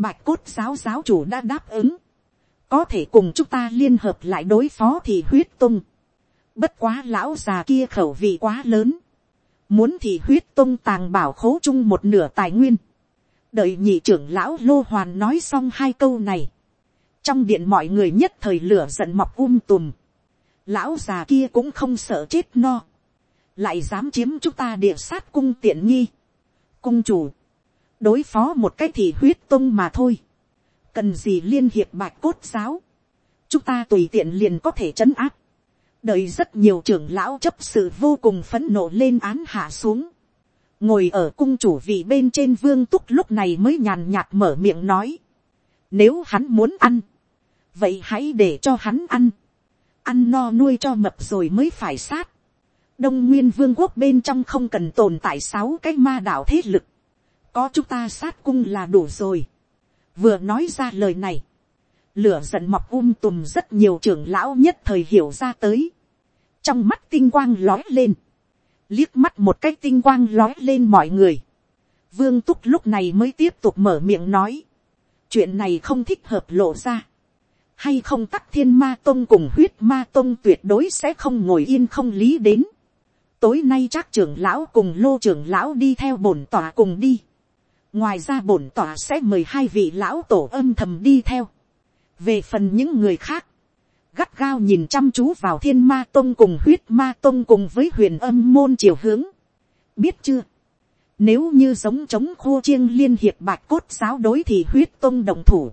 bạch cốt giáo giáo chủ đã đáp ứng, có thể cùng chúng ta liên hợp lại đối phó thì huyết tung. bất quá lão già kia khẩu vị quá lớn, muốn thì huyết tung tàng bảo khố chung một nửa tài nguyên. Đợi nhị trưởng lão lô hoàn nói xong hai câu này, trong điện mọi người nhất thời lửa giận mọc um tùm, lão già kia cũng không sợ chết no, lại dám chiếm chúng ta địa sát cung tiện nghi, cung chủ, đối phó một cái thì huyết tung mà thôi, cần gì liên hiệp bạch cốt giáo, chúng ta tùy tiện liền có thể chấn áp, đợi rất nhiều trưởng lão chấp sự vô cùng phấn nộ lên án hạ xuống, ngồi ở cung chủ vị bên trên vương túc lúc này mới nhàn nhạt mở miệng nói, nếu hắn muốn ăn, vậy hãy để cho hắn ăn, ăn no nuôi cho mập rồi mới phải sát. đông nguyên vương quốc bên trong không cần tồn tại sáu cái ma đạo thế lực, có chúng ta sát cung là đủ rồi. vừa nói ra lời này, lửa giận mọc um tùm rất nhiều trưởng lão nhất thời hiểu ra tới, trong mắt tinh quang lói lên, liếc mắt một cái tinh quang lói lên mọi người. Vương Túc lúc này mới tiếp tục mở miệng nói. Chuyện này không thích hợp lộ ra. Hay không tắc thiên ma tông cùng huyết ma tông tuyệt đối sẽ không ngồi yên không lý đến. Tối nay chắc trưởng lão cùng lô trưởng lão đi theo bổn tòa cùng đi. Ngoài ra bổn tỏa sẽ mời hai vị lão tổ âm thầm đi theo. Về phần những người khác gắt gao nhìn chăm chú vào thiên ma tông cùng huyết ma tông cùng với huyền âm môn chiều hướng. biết chưa, nếu như giống chống khô chiêng liên hiệp bạch cốt giáo đối thì huyết tông đồng thủ,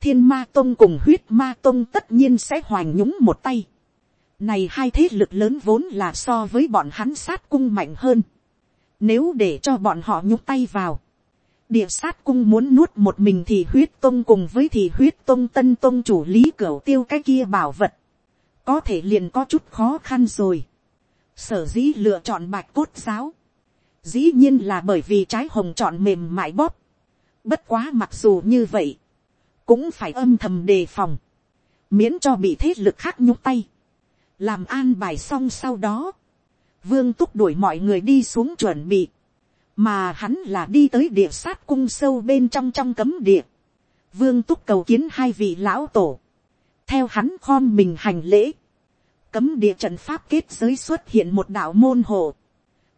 thiên ma tông cùng huyết ma tông tất nhiên sẽ hoành nhúng một tay. này hai thế lực lớn vốn là so với bọn hắn sát cung mạnh hơn. nếu để cho bọn họ nhúng tay vào, địa sát cung muốn nuốt một mình thì huyết tông cùng với thì huyết tông tân tông chủ lý cửa tiêu cái kia bảo vật, có thể liền có chút khó khăn rồi. sở dĩ lựa chọn bạch cốt giáo, dĩ nhiên là bởi vì trái hồng chọn mềm mại bóp. bất quá mặc dù như vậy, cũng phải âm thầm đề phòng, miễn cho bị thế lực khác nhúc tay, làm an bài xong sau đó, vương túc đuổi mọi người đi xuống chuẩn bị, mà hắn là đi tới địa sát cung sâu bên trong trong cấm địa, vương túc cầu kiến hai vị lão tổ, theo hắn khom mình hành lễ, cấm địa trận pháp kết giới xuất hiện một đạo môn hồ,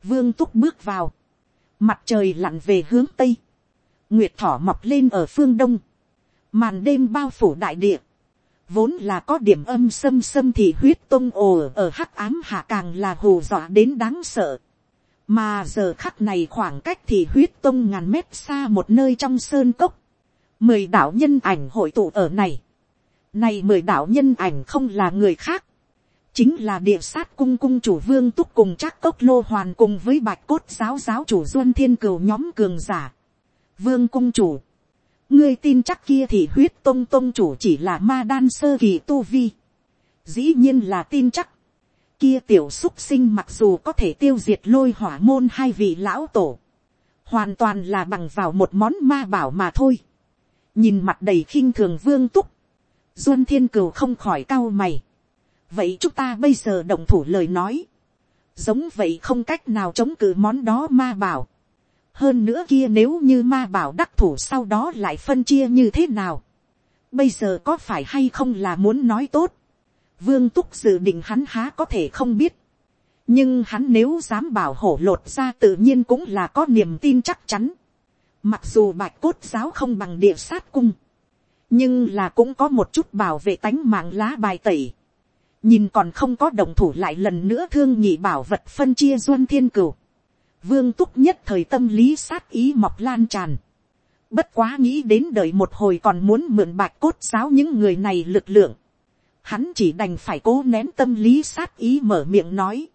vương túc bước vào, mặt trời lặn về hướng tây, nguyệt thỏ mọc lên ở phương đông, màn đêm bao phủ đại địa, vốn là có điểm âm xâm xâm thì huyết tung ồ ở hắc ám hạ càng là hù dọa đến đáng sợ mà giờ khắc này khoảng cách thì huyết tông ngàn mét xa một nơi trong sơn cốc, mười đạo nhân ảnh hội tụ ở này, này mười đạo nhân ảnh không là người khác, chính là địa sát cung cung chủ vương túc cùng chắc cốc lô hoàn cùng với bạch cốt giáo giáo chủ duân thiên cừu nhóm cường giả. Vương cung chủ, ngươi tin chắc kia thì huyết tông tông chủ chỉ là ma đan sơ kỳ tu vi. Dĩ nhiên là tin chắc kia tiểu xúc sinh mặc dù có thể tiêu diệt lôi hỏa môn hai vị lão tổ, hoàn toàn là bằng vào một món ma bảo mà thôi. nhìn mặt đầy khinh thường vương túc, duân thiên cừu không khỏi cao mày. vậy chúng ta bây giờ động thủ lời nói, giống vậy không cách nào chống cự món đó ma bảo. hơn nữa kia nếu như ma bảo đắc thủ sau đó lại phân chia như thế nào. bây giờ có phải hay không là muốn nói tốt vương túc dự định hắn há có thể không biết, nhưng hắn nếu dám bảo hổ lột ra tự nhiên cũng là có niềm tin chắc chắn, mặc dù bạch cốt giáo không bằng địa sát cung, nhưng là cũng có một chút bảo vệ tánh mạng lá bài tẩy, nhìn còn không có đồng thủ lại lần nữa thương nhị bảo vật phân chia duân thiên cửu, vương túc nhất thời tâm lý sát ý mọc lan tràn, bất quá nghĩ đến đời một hồi còn muốn mượn bạch cốt giáo những người này lực lượng, hắn chỉ đành phải cố nén tâm lý sát ý mở miệng nói,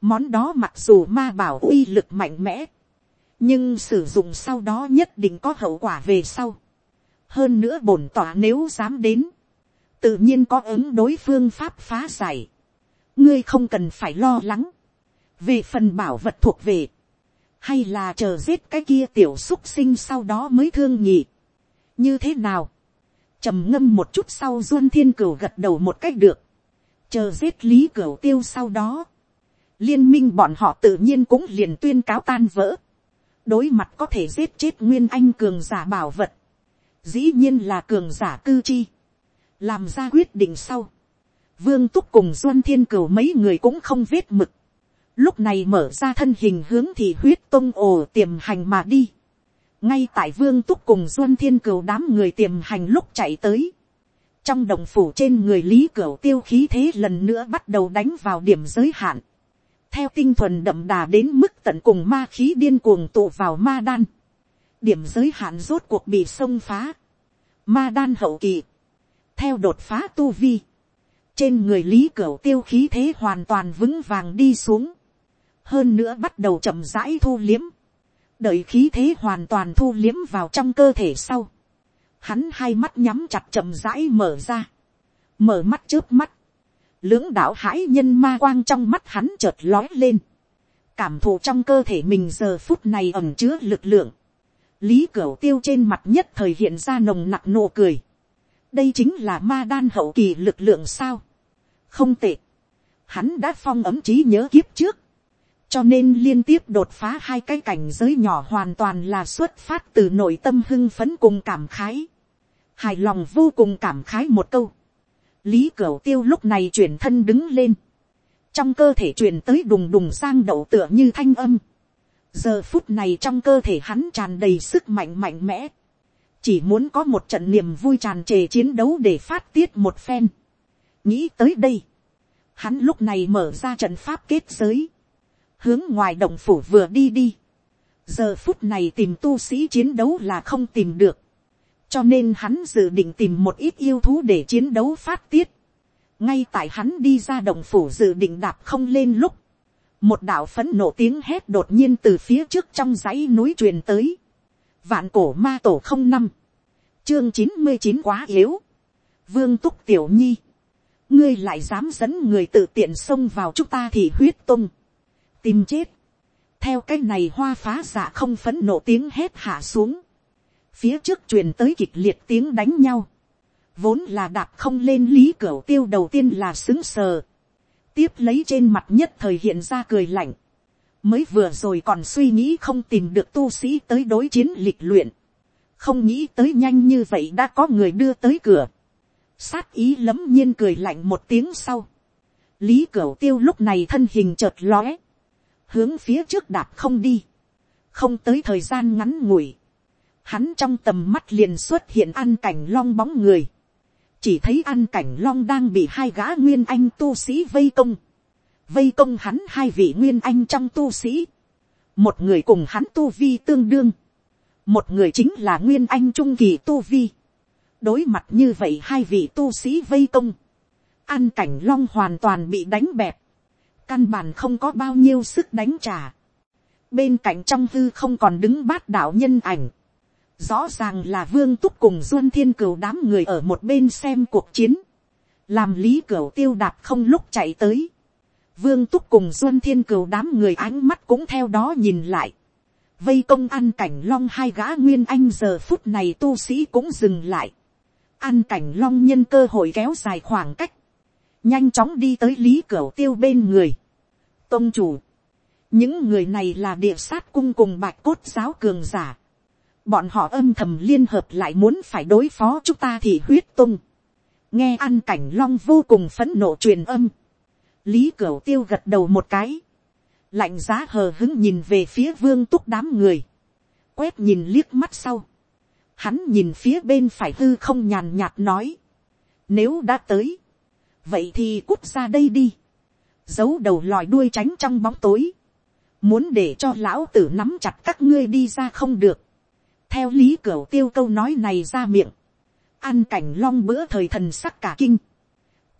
món đó mặc dù ma bảo uy lực mạnh mẽ, nhưng sử dụng sau đó nhất định có hậu quả về sau. hơn nữa bổn tỏa nếu dám đến, tự nhiên có ứng đối phương pháp phá giải. ngươi không cần phải lo lắng. về phần bảo vật thuộc về, hay là chờ giết cái kia tiểu xúc sinh sau đó mới thương nhị. như thế nào, trầm ngâm một chút sau duân thiên cửu gật đầu một cách được, chờ giết lý cửu tiêu sau đó, liên minh bọn họ tự nhiên cũng liền tuyên cáo tan vỡ, đối mặt có thể giết chết nguyên anh cường giả bảo vật, dĩ nhiên là cường giả cư chi, làm ra quyết định sau, vương túc cùng duân thiên cửu mấy người cũng không vết mực, lúc này mở ra thân hình hướng thì huyết tông ồ tiềm hành mà đi, ngay tại vương túc cùng duân thiên cửu đám người tiềm hành lúc chạy tới, trong đồng phủ trên người lý cửu tiêu khí thế lần nữa bắt đầu đánh vào điểm giới hạn, theo tinh thuần đậm đà đến mức tận cùng ma khí điên cuồng tụ vào ma đan, điểm giới hạn rốt cuộc bị xông phá, ma đan hậu kỳ, theo đột phá tu vi, trên người lý cửu tiêu khí thế hoàn toàn vững vàng đi xuống, hơn nữa bắt đầu chậm rãi thu liếm, đợi khí thế hoàn toàn thu liếm vào trong cơ thể sau, hắn hai mắt nhắm chặt chậm rãi mở ra, mở mắt trước mắt, lưỡng đạo hãi nhân ma quang trong mắt hắn chợt lói lên, cảm thụ trong cơ thể mình giờ phút này ẩm chứa lực lượng, lý cửa tiêu trên mặt nhất thời hiện ra nồng nặc nụ cười, đây chính là ma đan hậu kỳ lực lượng sao, không tệ, hắn đã phong ấm trí nhớ kiếp trước, cho nên liên tiếp đột phá hai cái cảnh giới nhỏ hoàn toàn là xuất phát từ nội tâm hưng phấn cùng cảm khái, hài lòng vô cùng cảm khái một câu, lý cửu tiêu lúc này chuyển thân đứng lên, trong cơ thể truyền tới đùng đùng sang đậu tựa như thanh âm, giờ phút này trong cơ thể hắn tràn đầy sức mạnh mạnh mẽ, chỉ muốn có một trận niềm vui tràn trề chiến đấu để phát tiết một phen. nghĩ tới đây, hắn lúc này mở ra trận pháp kết giới, hướng ngoài động phủ vừa đi đi. giờ phút này tìm tu sĩ chiến đấu là không tìm được, cho nên hắn dự định tìm một ít yêu thú để chiến đấu phát tiết. ngay tại hắn đi ra động phủ dự định đạp không lên lúc, một đạo phấn nộ tiếng hét đột nhiên từ phía trước trong dãy núi truyền tới. vạn cổ ma tổ không năm, chương chín mươi chín quá yếu, vương túc tiểu nhi, ngươi lại dám dẫn người tự tiện xông vào chúng ta thì huyết tung, tìm chết, theo cái này hoa phá dạ không phấn nộ tiếng hét hạ xuống, phía trước truyền tới kịch liệt tiếng đánh nhau, vốn là đạp không lên lý cửa tiêu đầu tiên là xứng sờ, tiếp lấy trên mặt nhất thời hiện ra cười lạnh, mới vừa rồi còn suy nghĩ không tìm được tu sĩ tới đối chiến lịch luyện, không nghĩ tới nhanh như vậy đã có người đưa tới cửa, sát ý lấm nhiên cười lạnh một tiếng sau, lý cửu tiêu lúc này thân hình chợt lóe, hướng phía trước đạp không đi, không tới thời gian ngắn ngủi, hắn trong tầm mắt liền xuất hiện ăn cảnh long bóng người, chỉ thấy ăn cảnh long đang bị hai gã nguyên anh tu sĩ vây công, vây công hắn hai vị nguyên anh trong tu sĩ, một người cùng hắn tu vi tương đương, một người chính là nguyên anh trung kỳ tu vi, đối mặt như vậy hai vị tu sĩ vây công, ăn cảnh long hoàn toàn bị đánh bẹp, căn bản không có bao nhiêu sức đánh trả, bên cạnh trong hư không còn đứng bát đạo nhân ảnh, rõ ràng là vương túc cùng duân thiên cửu đám người ở một bên xem cuộc chiến, làm lý cửu tiêu đạp không lúc chạy tới, vương túc cùng duân thiên cửu đám người ánh mắt cũng theo đó nhìn lại, vây công ăn cảnh long hai gã nguyên anh giờ phút này tu sĩ cũng dừng lại, ăn cảnh long nhân cơ hội kéo dài khoảng cách, nhanh chóng đi tới lý cửu tiêu bên người, tôn chủ, những người này là địa sát cung cùng bạch cốt giáo cường giả, bọn họ âm thầm liên hợp lại muốn phải đối phó chúng ta thì huyết tung. nghe ăn cảnh long vô cùng phấn nộ truyền âm, lý cửu tiêu gật đầu một cái, lạnh giá hờ hứng nhìn về phía vương túc đám người, quét nhìn liếc mắt sau, hắn nhìn phía bên phải hư không nhàn nhạt nói, nếu đã tới, vậy thì cút ra đây đi, giấu đầu lòi đuôi tránh trong bóng tối, muốn để cho lão tử nắm chặt các ngươi đi ra không được, theo lý cửa tiêu câu nói này ra miệng, ăn cảnh long bữa thời thần sắc cả kinh,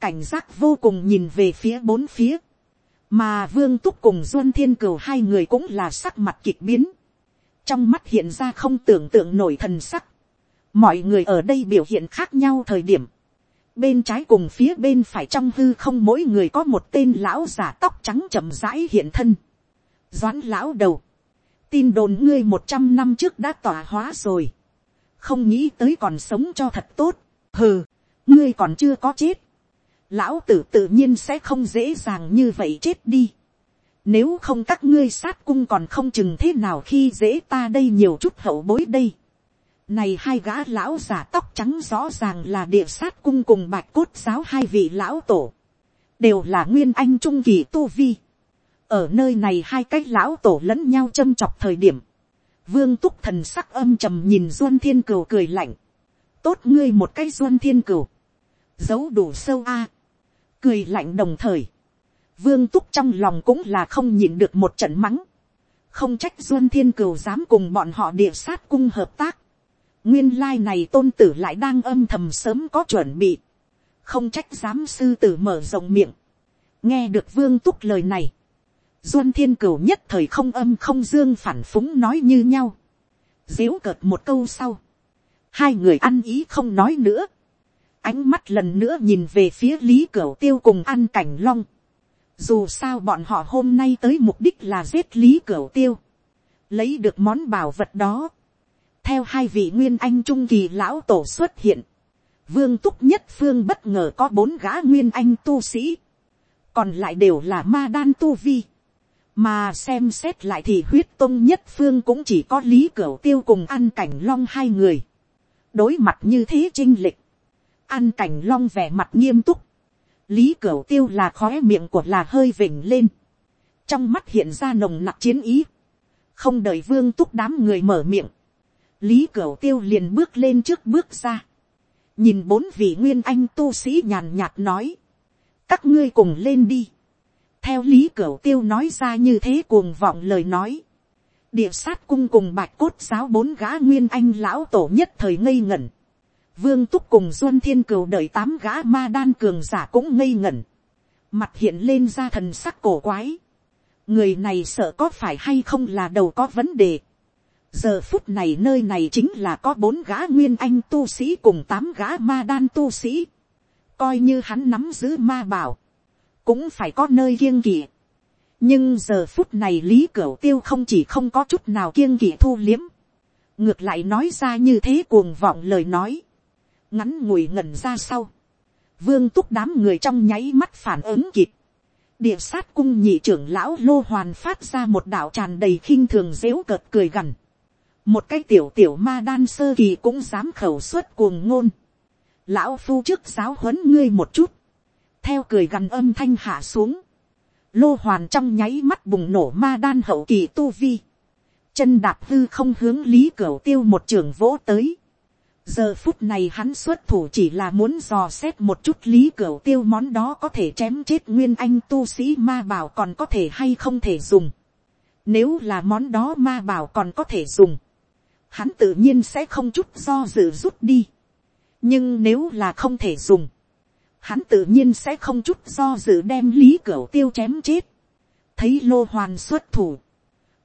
cảnh giác vô cùng nhìn về phía bốn phía, mà vương túc cùng duân thiên cửu hai người cũng là sắc mặt kịch biến, trong mắt hiện ra không tưởng tượng nổi thần sắc, mọi người ở đây biểu hiện khác nhau thời điểm, bên trái cùng phía bên phải trong hư không mỗi người có một tên lão giả tóc trắng chậm rãi hiện thân, doãn lão đầu, tin đồn ngươi một trăm năm trước đã tỏa hóa rồi, không nghĩ tới còn sống cho thật tốt, hừ, ngươi còn chưa có chết, lão tử tự nhiên sẽ không dễ dàng như vậy chết đi. Nếu không các ngươi sát cung còn không chừng thế nào khi dễ ta đây nhiều chút hậu bối đây. Này hai gã lão giả tóc trắng rõ ràng là địa sát cung cùng bạch cốt giáo hai vị lão tổ. Đều là nguyên anh trung kỳ tu vi. Ở nơi này hai cái lão tổ lẫn nhau châm chọc thời điểm. Vương túc thần sắc âm trầm nhìn Duân Thiên Cửu cười lạnh. Tốt ngươi một cái Duân Thiên Cửu. Giấu đủ sâu a cười lạnh đồng thời, vương túc trong lòng cũng là không nhịn được một trận mắng, không trách duân thiên Cửu dám cùng bọn họ địa sát cung hợp tác, nguyên lai này tôn tử lại đang âm thầm sớm có chuẩn bị, không trách giám sư tử mở rộng miệng, nghe được vương túc lời này, duân thiên cửu nhất thời không âm không dương phản phúng nói như nhau, díu cợt một câu sau, hai người ăn ý không nói nữa, ánh mắt lần nữa nhìn về phía lý cửu tiêu cùng ăn cảnh long. dù sao bọn họ hôm nay tới mục đích là giết lý cửu tiêu, lấy được món bảo vật đó theo hai vị nguyên anh trung kỳ lão tổ xuất hiện, vương túc nhất phương bất ngờ có bốn gã nguyên anh tu sĩ, còn lại đều là ma đan tu vi. mà xem xét lại thì huyết tông nhất phương cũng chỉ có lý cửa tiêu cùng ăn cảnh long hai người. đối mặt như thế chinh lịch, An cảnh long vẻ mặt nghiêm túc. Lý cửa tiêu là khói miệng của là hơi vỉnh lên. Trong mắt hiện ra nồng nặc chiến ý. Không đợi vương túc đám người mở miệng. Lý Cửu tiêu liền bước lên trước bước ra. Nhìn bốn vị nguyên anh tu sĩ nhàn nhạt nói. Các ngươi cùng lên đi. Theo Lý Cửu tiêu nói ra như thế cuồng vọng lời nói. Địa sát cung cùng bạch cốt giáo bốn gã nguyên anh lão tổ nhất thời ngây ngẩn Vương Túc cùng Duân Thiên cửu đợi tám gã ma đan cường giả cũng ngây ngẩn. Mặt hiện lên ra thần sắc cổ quái. Người này sợ có phải hay không là đầu có vấn đề. Giờ phút này nơi này chính là có bốn gã nguyên anh tu sĩ cùng tám gã ma đan tu sĩ. Coi như hắn nắm giữ ma bảo. Cũng phải có nơi kiêng kỵ. Nhưng giờ phút này Lý Cửu Tiêu không chỉ không có chút nào kiêng kỵ thu liếm. Ngược lại nói ra như thế cuồng vọng lời nói ngắn ngủi ngẩn ra sau, vương túc đám người trong nháy mắt phản ứng kịp, địa sát cung nhị trưởng lão lô hoàn phát ra một đạo tràn đầy khinh thường dếu cợt cười gằn, một cái tiểu tiểu ma đan sơ kỳ cũng dám khẩu suất cuồng ngôn, lão phu trước giáo huấn ngươi một chút, theo cười gằn âm thanh hạ xuống, lô hoàn trong nháy mắt bùng nổ ma đan hậu kỳ tu vi, chân đạp hư không hướng lý cửa tiêu một trường vỗ tới, giờ phút này hắn xuất thủ chỉ là muốn dò xét một chút lý cửa tiêu món đó có thể chém chết nguyên anh tu sĩ ma bảo còn có thể hay không thể dùng. Nếu là món đó ma bảo còn có thể dùng, hắn tự nhiên sẽ không chút do dự rút đi. nhưng nếu là không thể dùng, hắn tự nhiên sẽ không chút do dự đem lý cửa tiêu chém chết. thấy lô hoàn xuất thủ,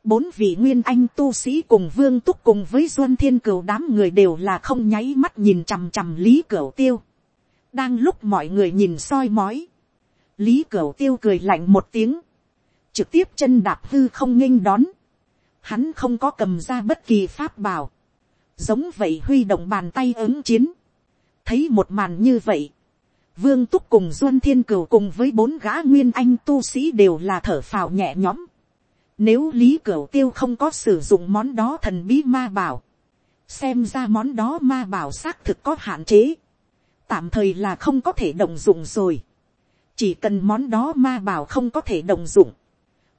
bốn vị nguyên anh tu sĩ cùng vương túc cùng với duân thiên cửu đám người đều là không nháy mắt nhìn chằm chằm lý cửa tiêu. đang lúc mọi người nhìn soi mói, lý cửa tiêu cười lạnh một tiếng, trực tiếp chân đạp hư không nghênh đón, hắn không có cầm ra bất kỳ pháp bảo, giống vậy huy động bàn tay ứng chiến, thấy một màn như vậy, vương túc cùng duân thiên cửu cùng với bốn gã nguyên anh tu sĩ đều là thở phào nhẹ nhõm, nếu Lý Cửu Tiêu không có sử dụng món đó thần bí ma bảo. Xem ra món đó ma bảo xác thực có hạn chế. tạm thời là không có thể động dụng rồi, chỉ cần món đó ma bảo không có thể động dụng,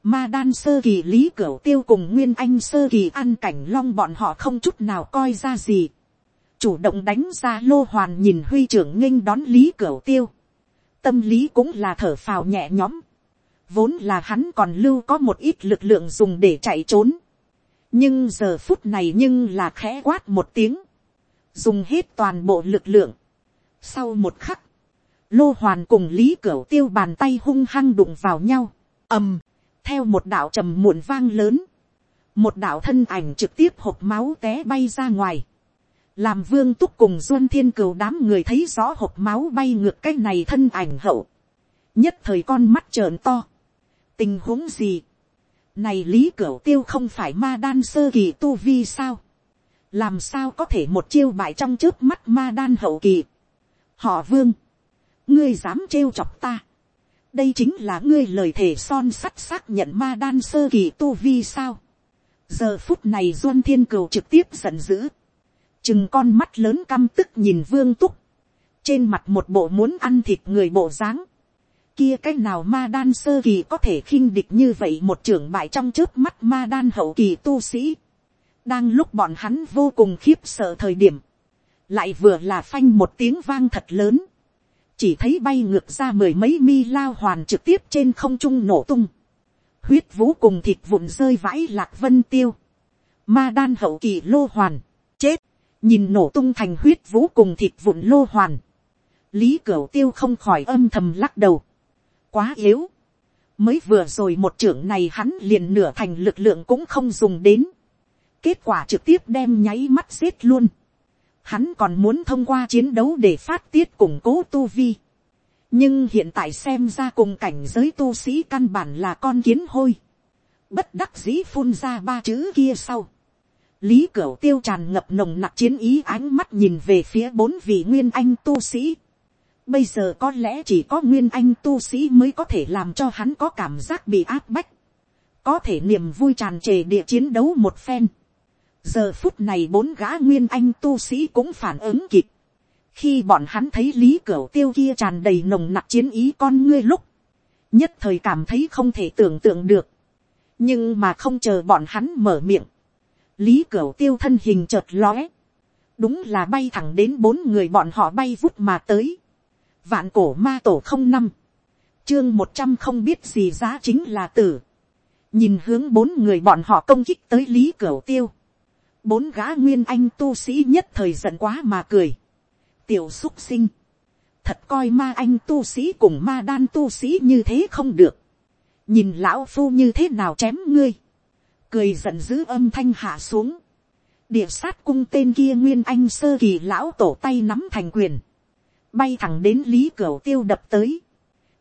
ma đan sơ kỳ lý cửu tiêu cùng nguyên anh sơ kỳ ăn cảnh long bọn họ không chút nào coi ra gì, chủ động đánh ra lô hoàn nhìn huy trưởng nghênh đón lý cửu tiêu, tâm lý cũng là thở phào nhẹ nhõm, vốn là hắn còn lưu có một ít lực lượng dùng để chạy trốn, nhưng giờ phút này nhưng là khẽ quát một tiếng, dùng hết toàn bộ lực lượng. Sau một khắc, lô hoàn cùng lý cửu tiêu bàn tay hung hăng đụng vào nhau, ầm, theo một đạo trầm muộn vang lớn, một đạo thân ảnh trực tiếp hộp máu té bay ra ngoài, làm vương túc cùng duân thiên cừu đám người thấy rõ hộp máu bay ngược cái này thân ảnh hậu, nhất thời con mắt trợn to, tình huống gì, này lý cửu tiêu không phải ma đan sơ kỳ tu vi sao, làm sao có thể một chiêu bại trong trước mắt ma đan hậu kỳ, họ vương, ngươi dám trêu chọc ta, đây chính là ngươi lời thề son sắt xác nhận ma đan sơ kỳ tu vi sao. giờ phút này duân thiên cừu trực tiếp giận dữ, chừng con mắt lớn căm tức nhìn vương túc, trên mặt một bộ muốn ăn thịt người bộ dáng, kia cái nào ma đan sơ kỳ có thể khinh địch như vậy một trưởng bại trong trước mắt ma đan hậu kỳ tu sĩ. đang lúc bọn hắn vô cùng khiếp sợ thời điểm, lại vừa là phanh một tiếng vang thật lớn, chỉ thấy bay ngược ra mười mấy mi lao hoàn trực tiếp trên không trung nổ tung, huyết vũ cùng thịt vụn rơi vãi lạc vân tiêu, ma đan hậu kỳ lô hoàn, chết, nhìn nổ tung thành huyết vũ cùng thịt vụn lô hoàn, lý cửu tiêu không khỏi âm thầm lắc đầu, quá yếu, mới vừa rồi một trưởng này hắn liền nửa thành lực lượng cũng không dùng đến, kết quả trực tiếp đem nháy mắt giết luôn, hắn còn muốn thông qua chiến đấu để phát tiết củng cố tu vi, nhưng hiện tại xem ra cùng cảnh giới tu sĩ căn bản là con kiến hôi, bất đắc dĩ phun ra ba chữ kia sau, lý cửu tiêu tràn ngập nồng nặc chiến ý ánh mắt nhìn về phía bốn vị nguyên anh tu sĩ, Bây giờ có lẽ chỉ có nguyên anh tu sĩ mới có thể làm cho hắn có cảm giác bị áp bách. Có thể niềm vui tràn trề địa chiến đấu một phen. Giờ phút này bốn gã nguyên anh tu sĩ cũng phản ứng kịp. Khi bọn hắn thấy lý cửu tiêu kia tràn đầy nồng nặc chiến ý con ngươi lúc. Nhất thời cảm thấy không thể tưởng tượng được. Nhưng mà không chờ bọn hắn mở miệng. Lý cửu tiêu thân hình chợt lóe. Đúng là bay thẳng đến bốn người bọn họ bay vút mà tới Vạn cổ ma tổ không năm. Chương một trăm không biết gì giá chính là tử. Nhìn hướng bốn người bọn họ công kích tới Lý Cửu Tiêu. Bốn gã nguyên anh tu sĩ nhất thời giận quá mà cười. Tiểu xúc sinh. Thật coi ma anh tu sĩ cùng ma đan tu sĩ như thế không được. Nhìn lão phu như thế nào chém ngươi. Cười giận dữ âm thanh hạ xuống địa sát cung tên kia nguyên anh sơ kỳ lão tổ tay nắm thành quyền, bay thẳng đến lý cửa tiêu đập tới,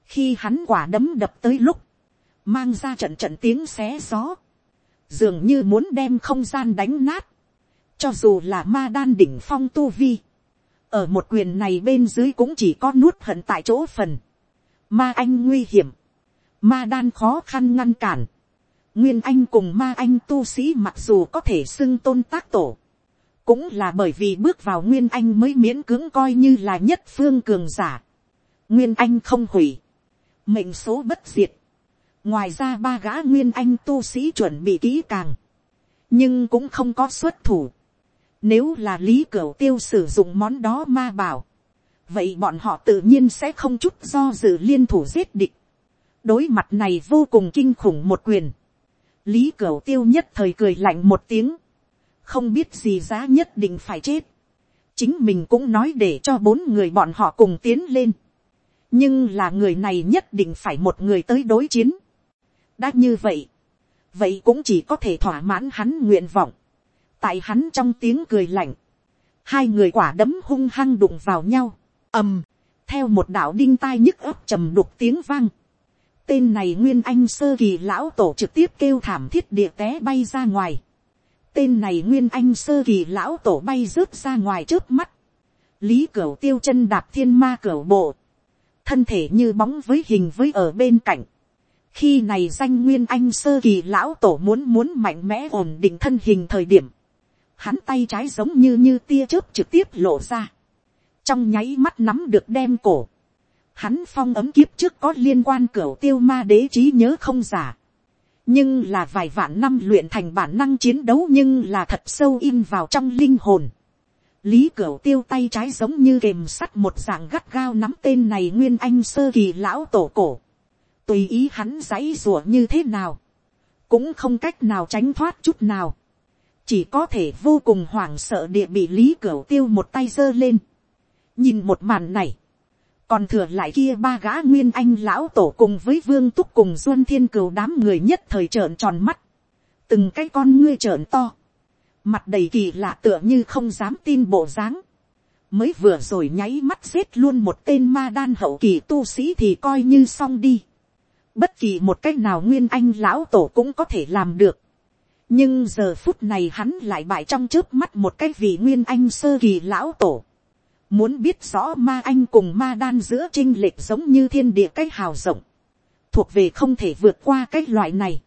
khi hắn quả đấm đập tới lúc, mang ra trận trận tiếng xé gió, dường như muốn đem không gian đánh nát, cho dù là ma đan đỉnh phong tu vi, ở một quyền này bên dưới cũng chỉ có nuốt hận tại chỗ phần, ma anh nguy hiểm, ma đan khó khăn ngăn cản, nguyên anh cùng ma anh tu sĩ mặc dù có thể xưng tôn tác tổ, cũng là bởi vì bước vào nguyên anh mới miễn cưỡng coi như là nhất phương cường giả. nguyên anh không hủy, mệnh số bất diệt. ngoài ra ba gã nguyên anh tu sĩ chuẩn bị kỹ càng, nhưng cũng không có xuất thủ nếu là lý cửu tiêu sử dụng món đó ma bảo, vậy bọn họ tự nhiên sẽ không chút do dự liên thủ giết địch. đối mặt này vô cùng kinh khủng một quyền. lý cửu tiêu nhất thời cười lạnh một tiếng không biết gì giá nhất định phải chết. chính mình cũng nói để cho bốn người bọn họ cùng tiến lên. nhưng là người này nhất định phải một người tới đối chiến. đã như vậy, vậy cũng chỉ có thể thỏa mãn hắn nguyện vọng tại hắn trong tiếng cười lạnh, hai người quả đấm hung hăng đụng vào nhau, ầm, theo một đạo đinh tai nhức ấp trầm đục tiếng vang. tên này nguyên anh sơ kỳ lão tổ trực tiếp kêu thảm thiết địa té bay ra ngoài. Tên này nguyên anh sơ kỳ lão tổ bay rớt ra ngoài trước mắt, lý cửu tiêu chân đạp thiên ma cửu bộ, thân thể như bóng với hình với ở bên cạnh, khi này danh nguyên anh sơ kỳ lão tổ muốn muốn mạnh mẽ ổn định thân hình thời điểm, hắn tay trái giống như như tia chớp trực tiếp lộ ra, trong nháy mắt nắm được đem cổ, hắn phong ấm kiếp trước có liên quan cửa tiêu ma đế trí nhớ không giả, nhưng là vài vạn năm luyện thành bản năng chiến đấu nhưng là thật sâu in vào trong linh hồn. Lý Cửu tiêu tay trái giống như kềm sắt một dạng gắt gao nắm tên này nguyên anh sơ kỳ lão tổ cổ. Tùy ý hắn giãy rủa như thế nào. Cũng không cách nào tránh thoát chút nào. Chỉ có thể vô cùng hoảng sợ địa bị Lý Cửu tiêu một tay giơ lên. Nhìn một màn này. Còn thừa lại kia ba gã nguyên anh lão tổ cùng với vương túc cùng duân thiên cửu đám người nhất thời trợn tròn mắt. Từng cái con ngươi trợn to mặt đầy kỳ lạ tựa như không dám tin bộ dáng, mới vừa rồi nháy mắt giết luôn một tên ma đan hậu kỳ tu sĩ thì coi như xong đi. Bất kỳ một cách nào nguyên anh lão tổ cũng có thể làm được nhưng giờ phút này hắn lại bại trong trước mắt một cái vị nguyên anh sơ kỳ lão tổ. muốn biết rõ ma anh cùng ma đan giữa trinh lệch giống như thiên địa cái hào rộng, thuộc về không thể vượt qua cái loại này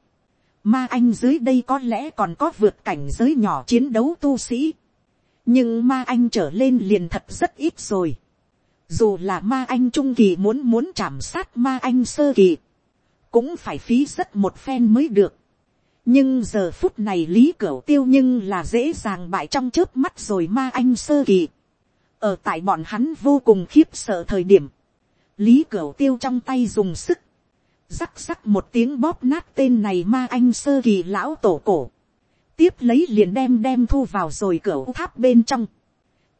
Ma anh dưới đây có lẽ còn có vượt cảnh giới nhỏ chiến đấu tu sĩ. Nhưng ma anh trở lên liền thật rất ít rồi. Dù là ma anh trung kỳ muốn muốn chạm sát ma anh sơ kỳ. Cũng phải phí rất một phen mới được. Nhưng giờ phút này lý cửu tiêu nhưng là dễ dàng bại trong trước mắt rồi ma anh sơ kỳ. Ở tại bọn hắn vô cùng khiếp sợ thời điểm. Lý cửu tiêu trong tay dùng sức rắc rắc một tiếng bóp nát tên này ma anh sơ kỳ lão tổ cổ. tiếp lấy liền đem đem thu vào rồi cửu tháp bên trong.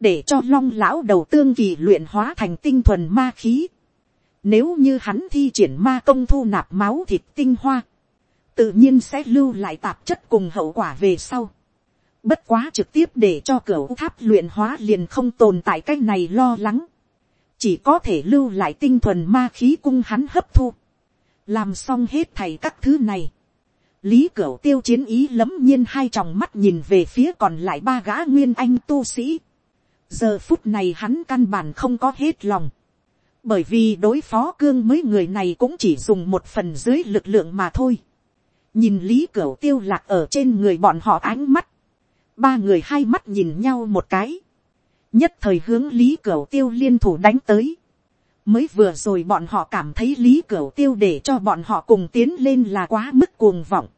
để cho long lão đầu tương kỳ luyện hóa thành tinh thuần ma khí. nếu như hắn thi triển ma công thu nạp máu thịt tinh hoa, tự nhiên sẽ lưu lại tạp chất cùng hậu quả về sau. Bất quá trực tiếp để cho cửa tháp luyện hóa liền không tồn tại cái này lo lắng. Chỉ có thể lưu lại tinh thuần ma khí cung hắn hấp thu làm xong hết thầy các thứ này, lý cửu tiêu chiến ý lấm nhiên hai tròng mắt nhìn về phía còn lại ba gã nguyên anh tu sĩ. giờ phút này hắn căn bản không có hết lòng, bởi vì đối phó cương mấy người này cũng chỉ dùng một phần dưới lực lượng mà thôi nhìn lý cửu tiêu lạc ở trên người bọn họ ánh mắt, ba người hai mắt nhìn nhau một cái, nhất thời hướng lý cửu tiêu liên thủ đánh tới mới vừa rồi bọn họ cảm thấy lý cửu tiêu để cho bọn họ cùng tiến lên là quá mức cuồng vọng.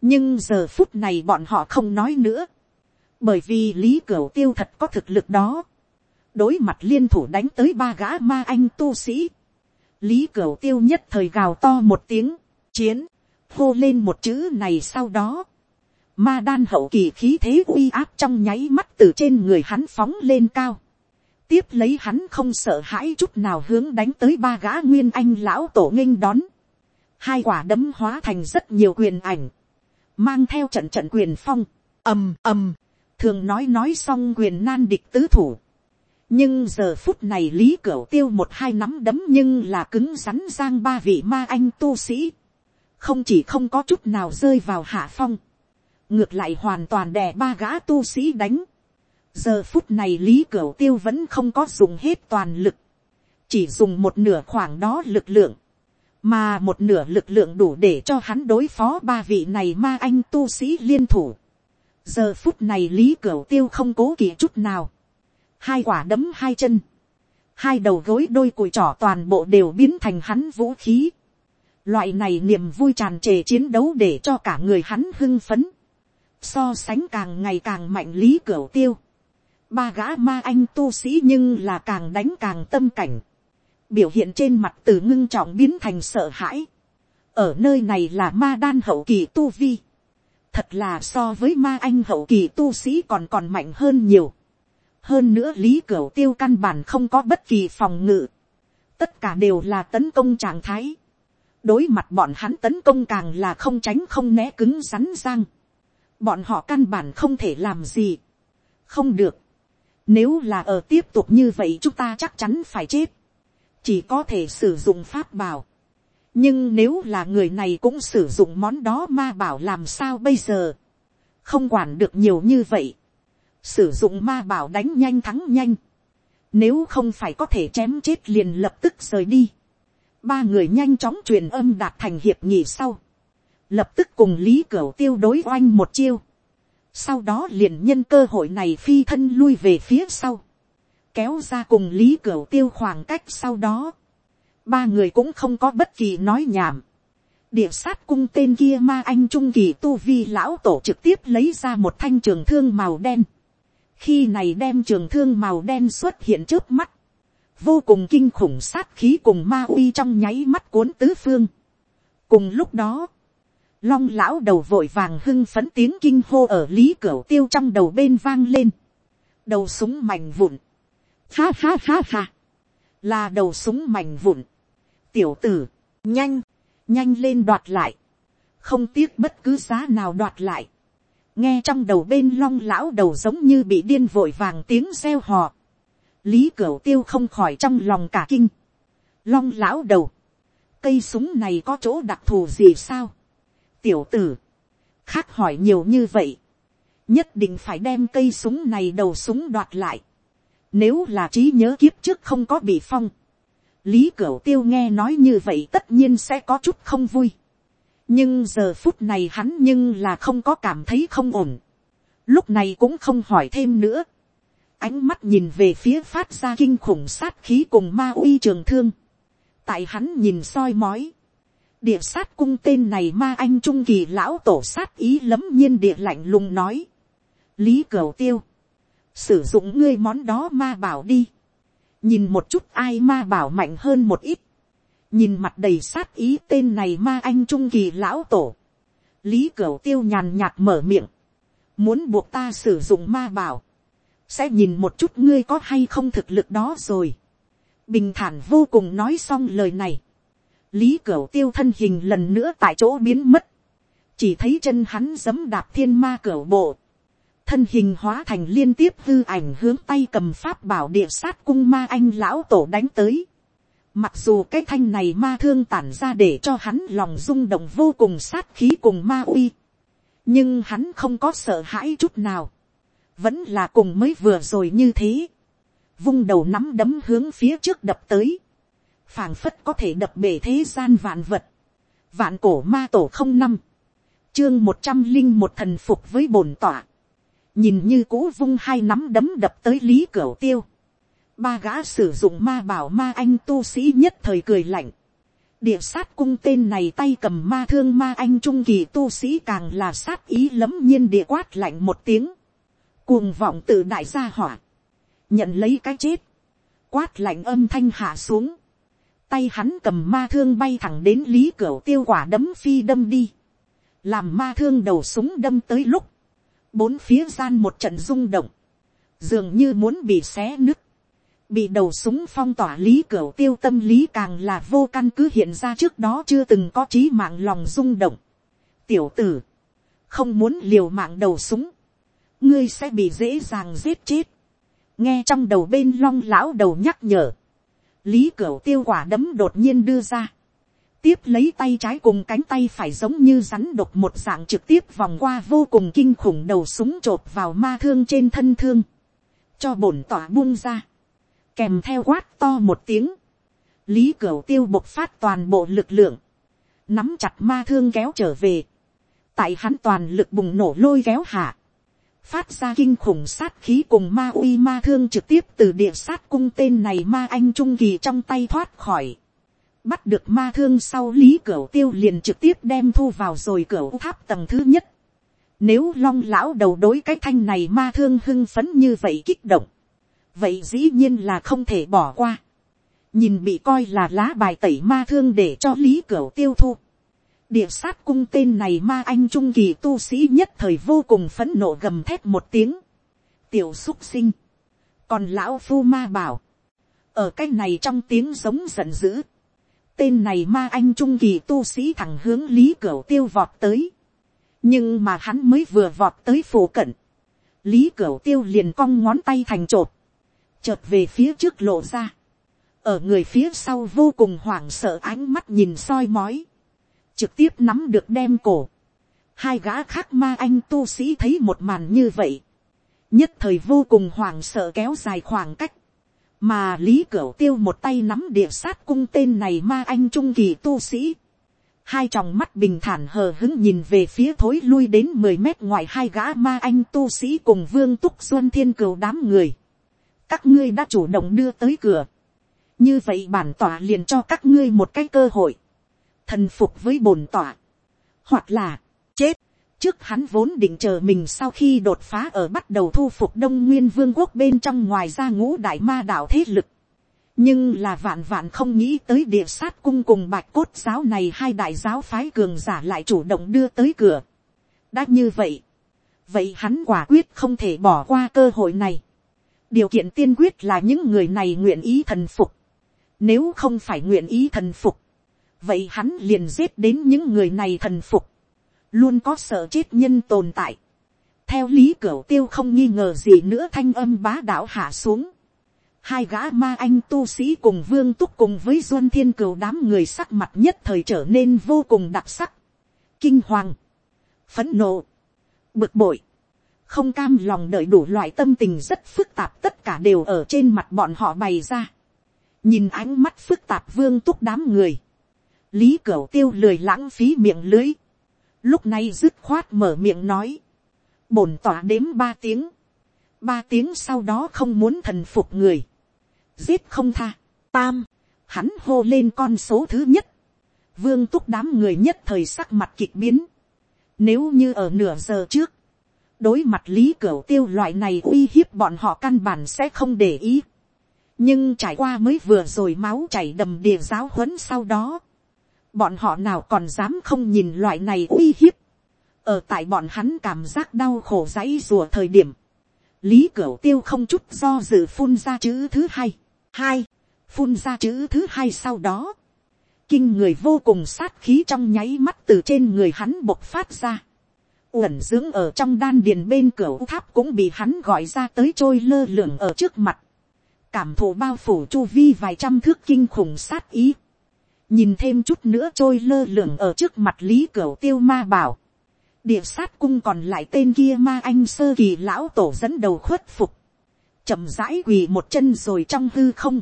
nhưng giờ phút này bọn họ không nói nữa. bởi vì lý cửu tiêu thật có thực lực đó. đối mặt liên thủ đánh tới ba gã ma anh tu sĩ. lý cửu tiêu nhất thời gào to một tiếng, chiến, hô lên một chữ này sau đó. ma đan hậu kỳ khí thế uy áp trong nháy mắt từ trên người hắn phóng lên cao tiếp lấy hắn không sợ hãi chút nào hướng đánh tới ba gã nguyên anh lão tổ nghinh đón. Hai quả đấm hóa thành rất nhiều quyền ảnh. Mang theo trận trận quyền phong. ầm ầm. Thường nói nói xong quyền nan địch tứ thủ. Nhưng giờ phút này Lý cửa tiêu một hai nắm đấm nhưng là cứng rắn giang ba vị ma anh tu sĩ. Không chỉ không có chút nào rơi vào hạ phong. Ngược lại hoàn toàn đè ba gã tu sĩ đánh giờ phút này lý cửu tiêu vẫn không có dùng hết toàn lực, chỉ dùng một nửa khoảng đó lực lượng, mà một nửa lực lượng đủ để cho hắn đối phó ba vị này ma anh tu sĩ liên thủ. giờ phút này lý cửu tiêu không cố kỵ chút nào, hai quả đấm hai chân, hai đầu gối đôi cùi trỏ toàn bộ đều biến thành hắn vũ khí. Loại này niềm vui tràn trề chiến đấu để cho cả người hắn hưng phấn. So sánh càng ngày càng mạnh lý cửa tiêu. Ba gã ma anh tu sĩ nhưng là càng đánh càng tâm cảnh, biểu hiện trên mặt từ ngưng trọng biến thành sợ hãi, ở nơi này là ma đan hậu kỳ tu vi, thật là so với ma anh hậu kỳ tu sĩ còn còn mạnh hơn nhiều, hơn nữa lý cửa tiêu căn bản không có bất kỳ phòng ngự, tất cả đều là tấn công trạng thái, đối mặt bọn hắn tấn công càng là không tránh không né cứng rắn răng, bọn họ căn bản không thể làm gì, không được, nếu là ở tiếp tục như vậy chúng ta chắc chắn phải chết. Chỉ có thể sử dụng pháp bảo. Nhưng nếu là người này cũng sử dụng món đó ma bảo làm sao bây giờ. Không quản được nhiều như vậy. Sử dụng ma bảo đánh nhanh thắng nhanh. Nếu không phải có thể chém chết liền lập tức rời đi. Ba người nhanh chóng truyền âm đạt thành hiệp nghị sau. Lập tức cùng Lý Cửu tiêu đối oanh một chiêu. Sau đó liền nhân cơ hội này phi thân lui về phía sau, kéo ra cùng lý cửu tiêu khoảng cách sau đó, ba người cũng không có bất kỳ nói nhảm, địa sát cung tên kia ma anh trung kỳ tu vi lão tổ trực tiếp lấy ra một thanh trường thương màu đen, khi này đem trường thương màu đen xuất hiện trước mắt, vô cùng kinh khủng sát khí cùng ma uy trong nháy mắt cuốn tứ phương. cùng lúc đó, long lão đầu vội vàng hưng phấn tiếng kinh hô ở lý cửa tiêu trong đầu bên vang lên, đầu súng mảnh vụn, ha ha ha ha, là đầu súng mảnh vụn, tiểu tử, nhanh, nhanh lên đoạt lại, không tiếc bất cứ giá nào đoạt lại, nghe trong đầu bên long lão đầu giống như bị điên vội vàng tiếng reo hò, lý cửu tiêu không khỏi trong lòng cả kinh, long lão đầu, cây súng này có chỗ đặc thù gì sao, tiểu tử, khác hỏi nhiều như vậy, nhất định phải đem cây súng này đầu súng đoạt lại, nếu là trí nhớ kiếp trước không có bị phong, lý cửu tiêu nghe nói như vậy tất nhiên sẽ có chút không vui, nhưng giờ phút này hắn nhưng là không có cảm thấy không ổn, lúc này cũng không hỏi thêm nữa, ánh mắt nhìn về phía phát ra kinh khủng sát khí cùng ma uy trường thương. tại hắn nhìn soi mói. địa sát cung tên này ma anh trung kỳ lão tổ sát ý lấm nhiên địa lạnh lùng nói. lý cửu tiêu. sử dụng ngươi món đó ma bảo đi. nhìn một chút ai ma bảo mạnh hơn một ít. nhìn mặt đầy sát ý tên này ma anh trung kỳ lão tổ. lý cửu tiêu nhàn nhạt mở miệng. muốn buộc ta sử dụng ma bảo sẽ nhìn một chút ngươi có hay không thực lực đó rồi. bình thản vô cùng nói xong lời này. lý cửu tiêu thân hình lần nữa tại chỗ biến mất. chỉ thấy chân hắn giấm đạp thiên ma cửu bộ. thân hình hóa thành liên tiếp hư ảnh hướng tay cầm pháp bảo địa sát cung ma anh lão tổ đánh tới. Mặc dù cái thanh này ma thương tản ra để cho hắn lòng rung động vô cùng sát khí cùng ma uy. Nhưng hắn không có sợ hãi chút nào vẫn là cùng mới vừa rồi như thế, vung đầu nắm đấm hướng phía trước đập tới, phảng phất có thể đập bể thế gian vạn vật, vạn cổ ma tổ không năm, chương một trăm linh một thần phục với bổn tỏa, nhìn như cũ vung hai nắm đấm đập tới lý cửa tiêu, ba gã sử dụng ma bảo ma anh tu sĩ nhất thời cười lạnh, địa sát cung tên này tay cầm ma thương ma anh trung kỳ tu sĩ càng là sát ý lẫm nhiên địa quát lạnh một tiếng, cuồng vọng tự đại gia hỏa, nhận lấy cái chết, quát lạnh âm thanh hạ xuống, tay hắn cầm ma thương bay thẳng đến lý cửa tiêu quả đấm phi đâm đi, làm ma thương đầu súng đâm tới lúc, bốn phía gian một trận rung động, dường như muốn bị xé nứt, bị đầu súng phong tỏa lý cửa tiêu tâm lý càng là vô căn cứ hiện ra trước đó chưa từng có trí mạng lòng rung động. tiểu tử, không muốn liều mạng đầu súng, ngươi sẽ bị dễ dàng giết chết. nghe trong đầu bên long lão đầu nhắc nhở, lý cửu tiêu quả đấm đột nhiên đưa ra, tiếp lấy tay trái cùng cánh tay phải giống như rắn độc một dạng trực tiếp vòng qua vô cùng kinh khủng đầu súng t r ộ p vào ma thương trên thân thương, cho bổn tỏa buông ra, kèm theo quát to một tiếng, lý cửu tiêu bộc phát toàn bộ lực lượng, nắm chặt ma thương kéo trở về, tại hắn toàn lực bùng nổ lôi kéo hạ, phát ra kinh khủng sát khí cùng ma uy ma thương trực tiếp từ địa sát cung tên này ma anh trung kỳ trong tay thoát khỏi. Bắt được ma thương sau lý cửa tiêu liền trực tiếp đem thu vào rồi cửa tháp tầng thứ nhất. Nếu long lão đầu đối cái thanh này ma thương hưng phấn như vậy kích động. Vậy dĩ nhiên là không thể bỏ qua. Nhìn bị coi là lá bài tẩy ma thương để cho lý cửa tiêu thu địa sát cung tên này ma anh trung kỳ tu sĩ nhất thời vô cùng phấn nộ gầm thét một tiếng. tiểu xúc sinh. còn lão phu ma bảo. ở cái này trong tiếng giống giận dữ. tên này ma anh trung kỳ tu sĩ thẳng hướng lý cửu tiêu vọt tới. nhưng mà hắn mới vừa vọt tới phủ cận. lý cửu tiêu liền cong ngón tay thành t chợt về phía trước lộ ra. ở người phía sau vô cùng hoảng sợ ánh mắt nhìn soi mói trực tiếp nắm được đem cổ. Hai gã khác ma anh tu sĩ thấy một màn như vậy. Nhất thời vô cùng hoảng sợ kéo dài khoảng cách. Mà Lý Cửu Tiêu một tay nắm địa sát cung tên này ma anh trung kỳ tu sĩ. Hai tròng mắt bình thản hờ hứng nhìn về phía thối lui đến mười mét ngoài hai gã ma anh tu sĩ cùng vương túc xuân thiên cửu đám người. các ngươi đã chủ động đưa tới cửa, như vậy bản tỏa liền cho các ngươi một cái cơ hội, thần phục với bổn tỏa, hoặc là, chết, trước hắn vốn định chờ mình sau khi đột phá ở bắt đầu thu phục đông nguyên vương quốc bên trong ngoài ra ngũ đại ma đạo thế lực, nhưng là vạn vạn không nghĩ tới địa sát cung cùng bạch cốt giáo này hai đại giáo phái cường giả lại chủ động đưa tới cửa. đã như vậy, vậy hắn quả quyết không thể bỏ qua cơ hội này. điều kiện tiên quyết là những người này nguyện ý thần phục. nếu không phải nguyện ý thần phục, vậy hắn liền giết đến những người này thần phục, luôn có sợ chết nhân tồn tại. theo lý cửa tiêu không nghi ngờ gì nữa thanh âm bá đạo hạ xuống. Hai gã ma anh tu sĩ cùng vương túc cùng với duân thiên cửu đám người sắc mặt nhất thời trở nên vô cùng đặc sắc, kinh hoàng, phấn nộ, bực bội, không cam lòng đợi đủ loại tâm tình rất phức tạp tất cả đều ở trên mặt bọn họ bày ra, nhìn ánh mắt phức tạp vương túc đám người, lý cửu tiêu lười lãng phí miệng lưới, lúc này dứt khoát mở miệng nói, bổn tỏa đếm ba tiếng, ba tiếng sau đó không muốn thần phục người, giết không tha, tam, hắn hô lên con số thứ nhất, vương túc đám người nhất thời sắc mặt kịch biến, nếu như ở nửa giờ trước, đối mặt lý cửu tiêu loại này uy hiếp bọn họ căn bản sẽ không để ý, nhưng trải qua mới vừa rồi máu chảy đầm đìa giáo huấn sau đó, bọn họ nào còn dám không nhìn loại này uy hiếp, ở tại bọn hắn cảm giác đau khổ dãy rùa thời điểm, lý cửu tiêu không chút do dự phun ra chữ thứ hai, hai, phun ra chữ thứ hai sau đó, kinh người vô cùng sát khí trong nháy mắt từ trên người hắn bộc phát ra, uẩn dưỡng ở trong đan điền bên cửa tháp cũng bị hắn gọi ra tới trôi lơ lửng ở trước mặt, cảm thụ bao phủ chu vi vài trăm thước kinh khủng sát ý, nhìn thêm chút nữa trôi lơ lửng ở trước mặt lý cửu tiêu ma bảo, địa sát cung còn lại tên kia ma anh sơ kỳ lão tổ dẫn đầu khuất phục, chậm rãi quỳ một chân rồi trong hư không.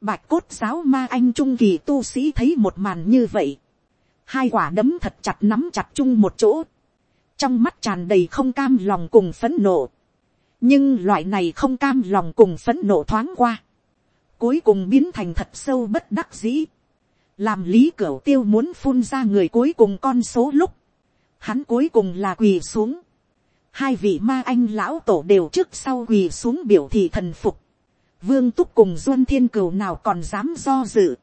Bạch cốt giáo ma anh trung kỳ tu sĩ thấy một màn như vậy. Hai quả đấm thật chặt nắm chặt chung một chỗ. Trong mắt tràn đầy không cam lòng cùng phấn nộ. Nhưng loại này không cam lòng cùng phấn nộ thoáng qua. Cuối cùng biến thành thật sâu bất đắc dĩ. Làm lý cửa tiêu muốn phun ra người cuối cùng con số lúc. Hắn cuối cùng là quỳ xuống hai vị ma anh lão tổ đều trước sau quỳ xuống biểu thị thần phục. Vương túc cùng duân thiên cừu nào còn dám do dự.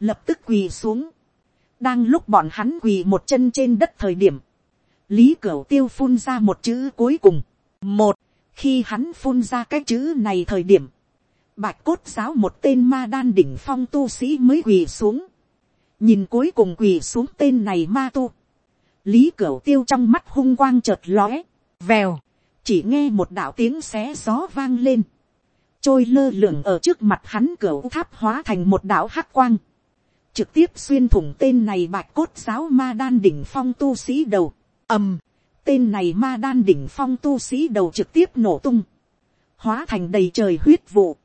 Lập tức quỳ xuống. Đang lúc bọn hắn quỳ một chân trên đất thời điểm. Lý cửa tiêu phun ra một chữ cuối cùng. Một, khi hắn phun ra cái chữ này thời điểm. Bạch cốt giáo một tên ma đan đỉnh phong tu sĩ mới quỳ xuống. Nhìn cuối cùng quỳ xuống tên này ma tu. Lý cửu tiêu trong mắt hung quang chợt lóe Vèo, chỉ nghe một đạo tiếng xé gió vang lên. Trôi lơ lửng ở trước mặt hắn cửu tháp hóa thành một đạo hắc quang. Trực tiếp xuyên thủng tên này bạch cốt giáo ma đan đỉnh phong tu sĩ đầu. ầm, tên này ma đan đỉnh phong tu sĩ đầu trực tiếp nổ tung. Hóa thành đầy trời huyết vụ.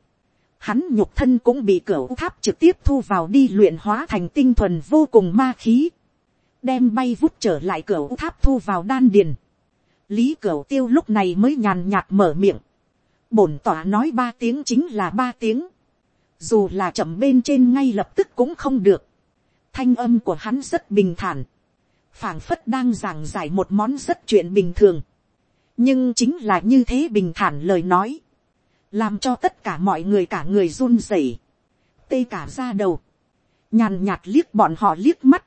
Hắn nhục thân cũng bị cửa tháp trực tiếp thu vào đi luyện hóa thành tinh thuần vô cùng ma khí. Đem bay vút trở lại cửa tháp thu vào đan điền lý cửa tiêu lúc này mới nhàn nhạt mở miệng. bổn tỏa nói ba tiếng chính là ba tiếng. dù là chậm bên trên ngay lập tức cũng không được. thanh âm của hắn rất bình thản. phảng phất đang giảng giải một món rất chuyện bình thường. nhưng chính là như thế bình thản lời nói làm cho tất cả mọi người cả người run rẩy. tê cả ra đầu. nhàn nhạt liếc bọn họ liếc mắt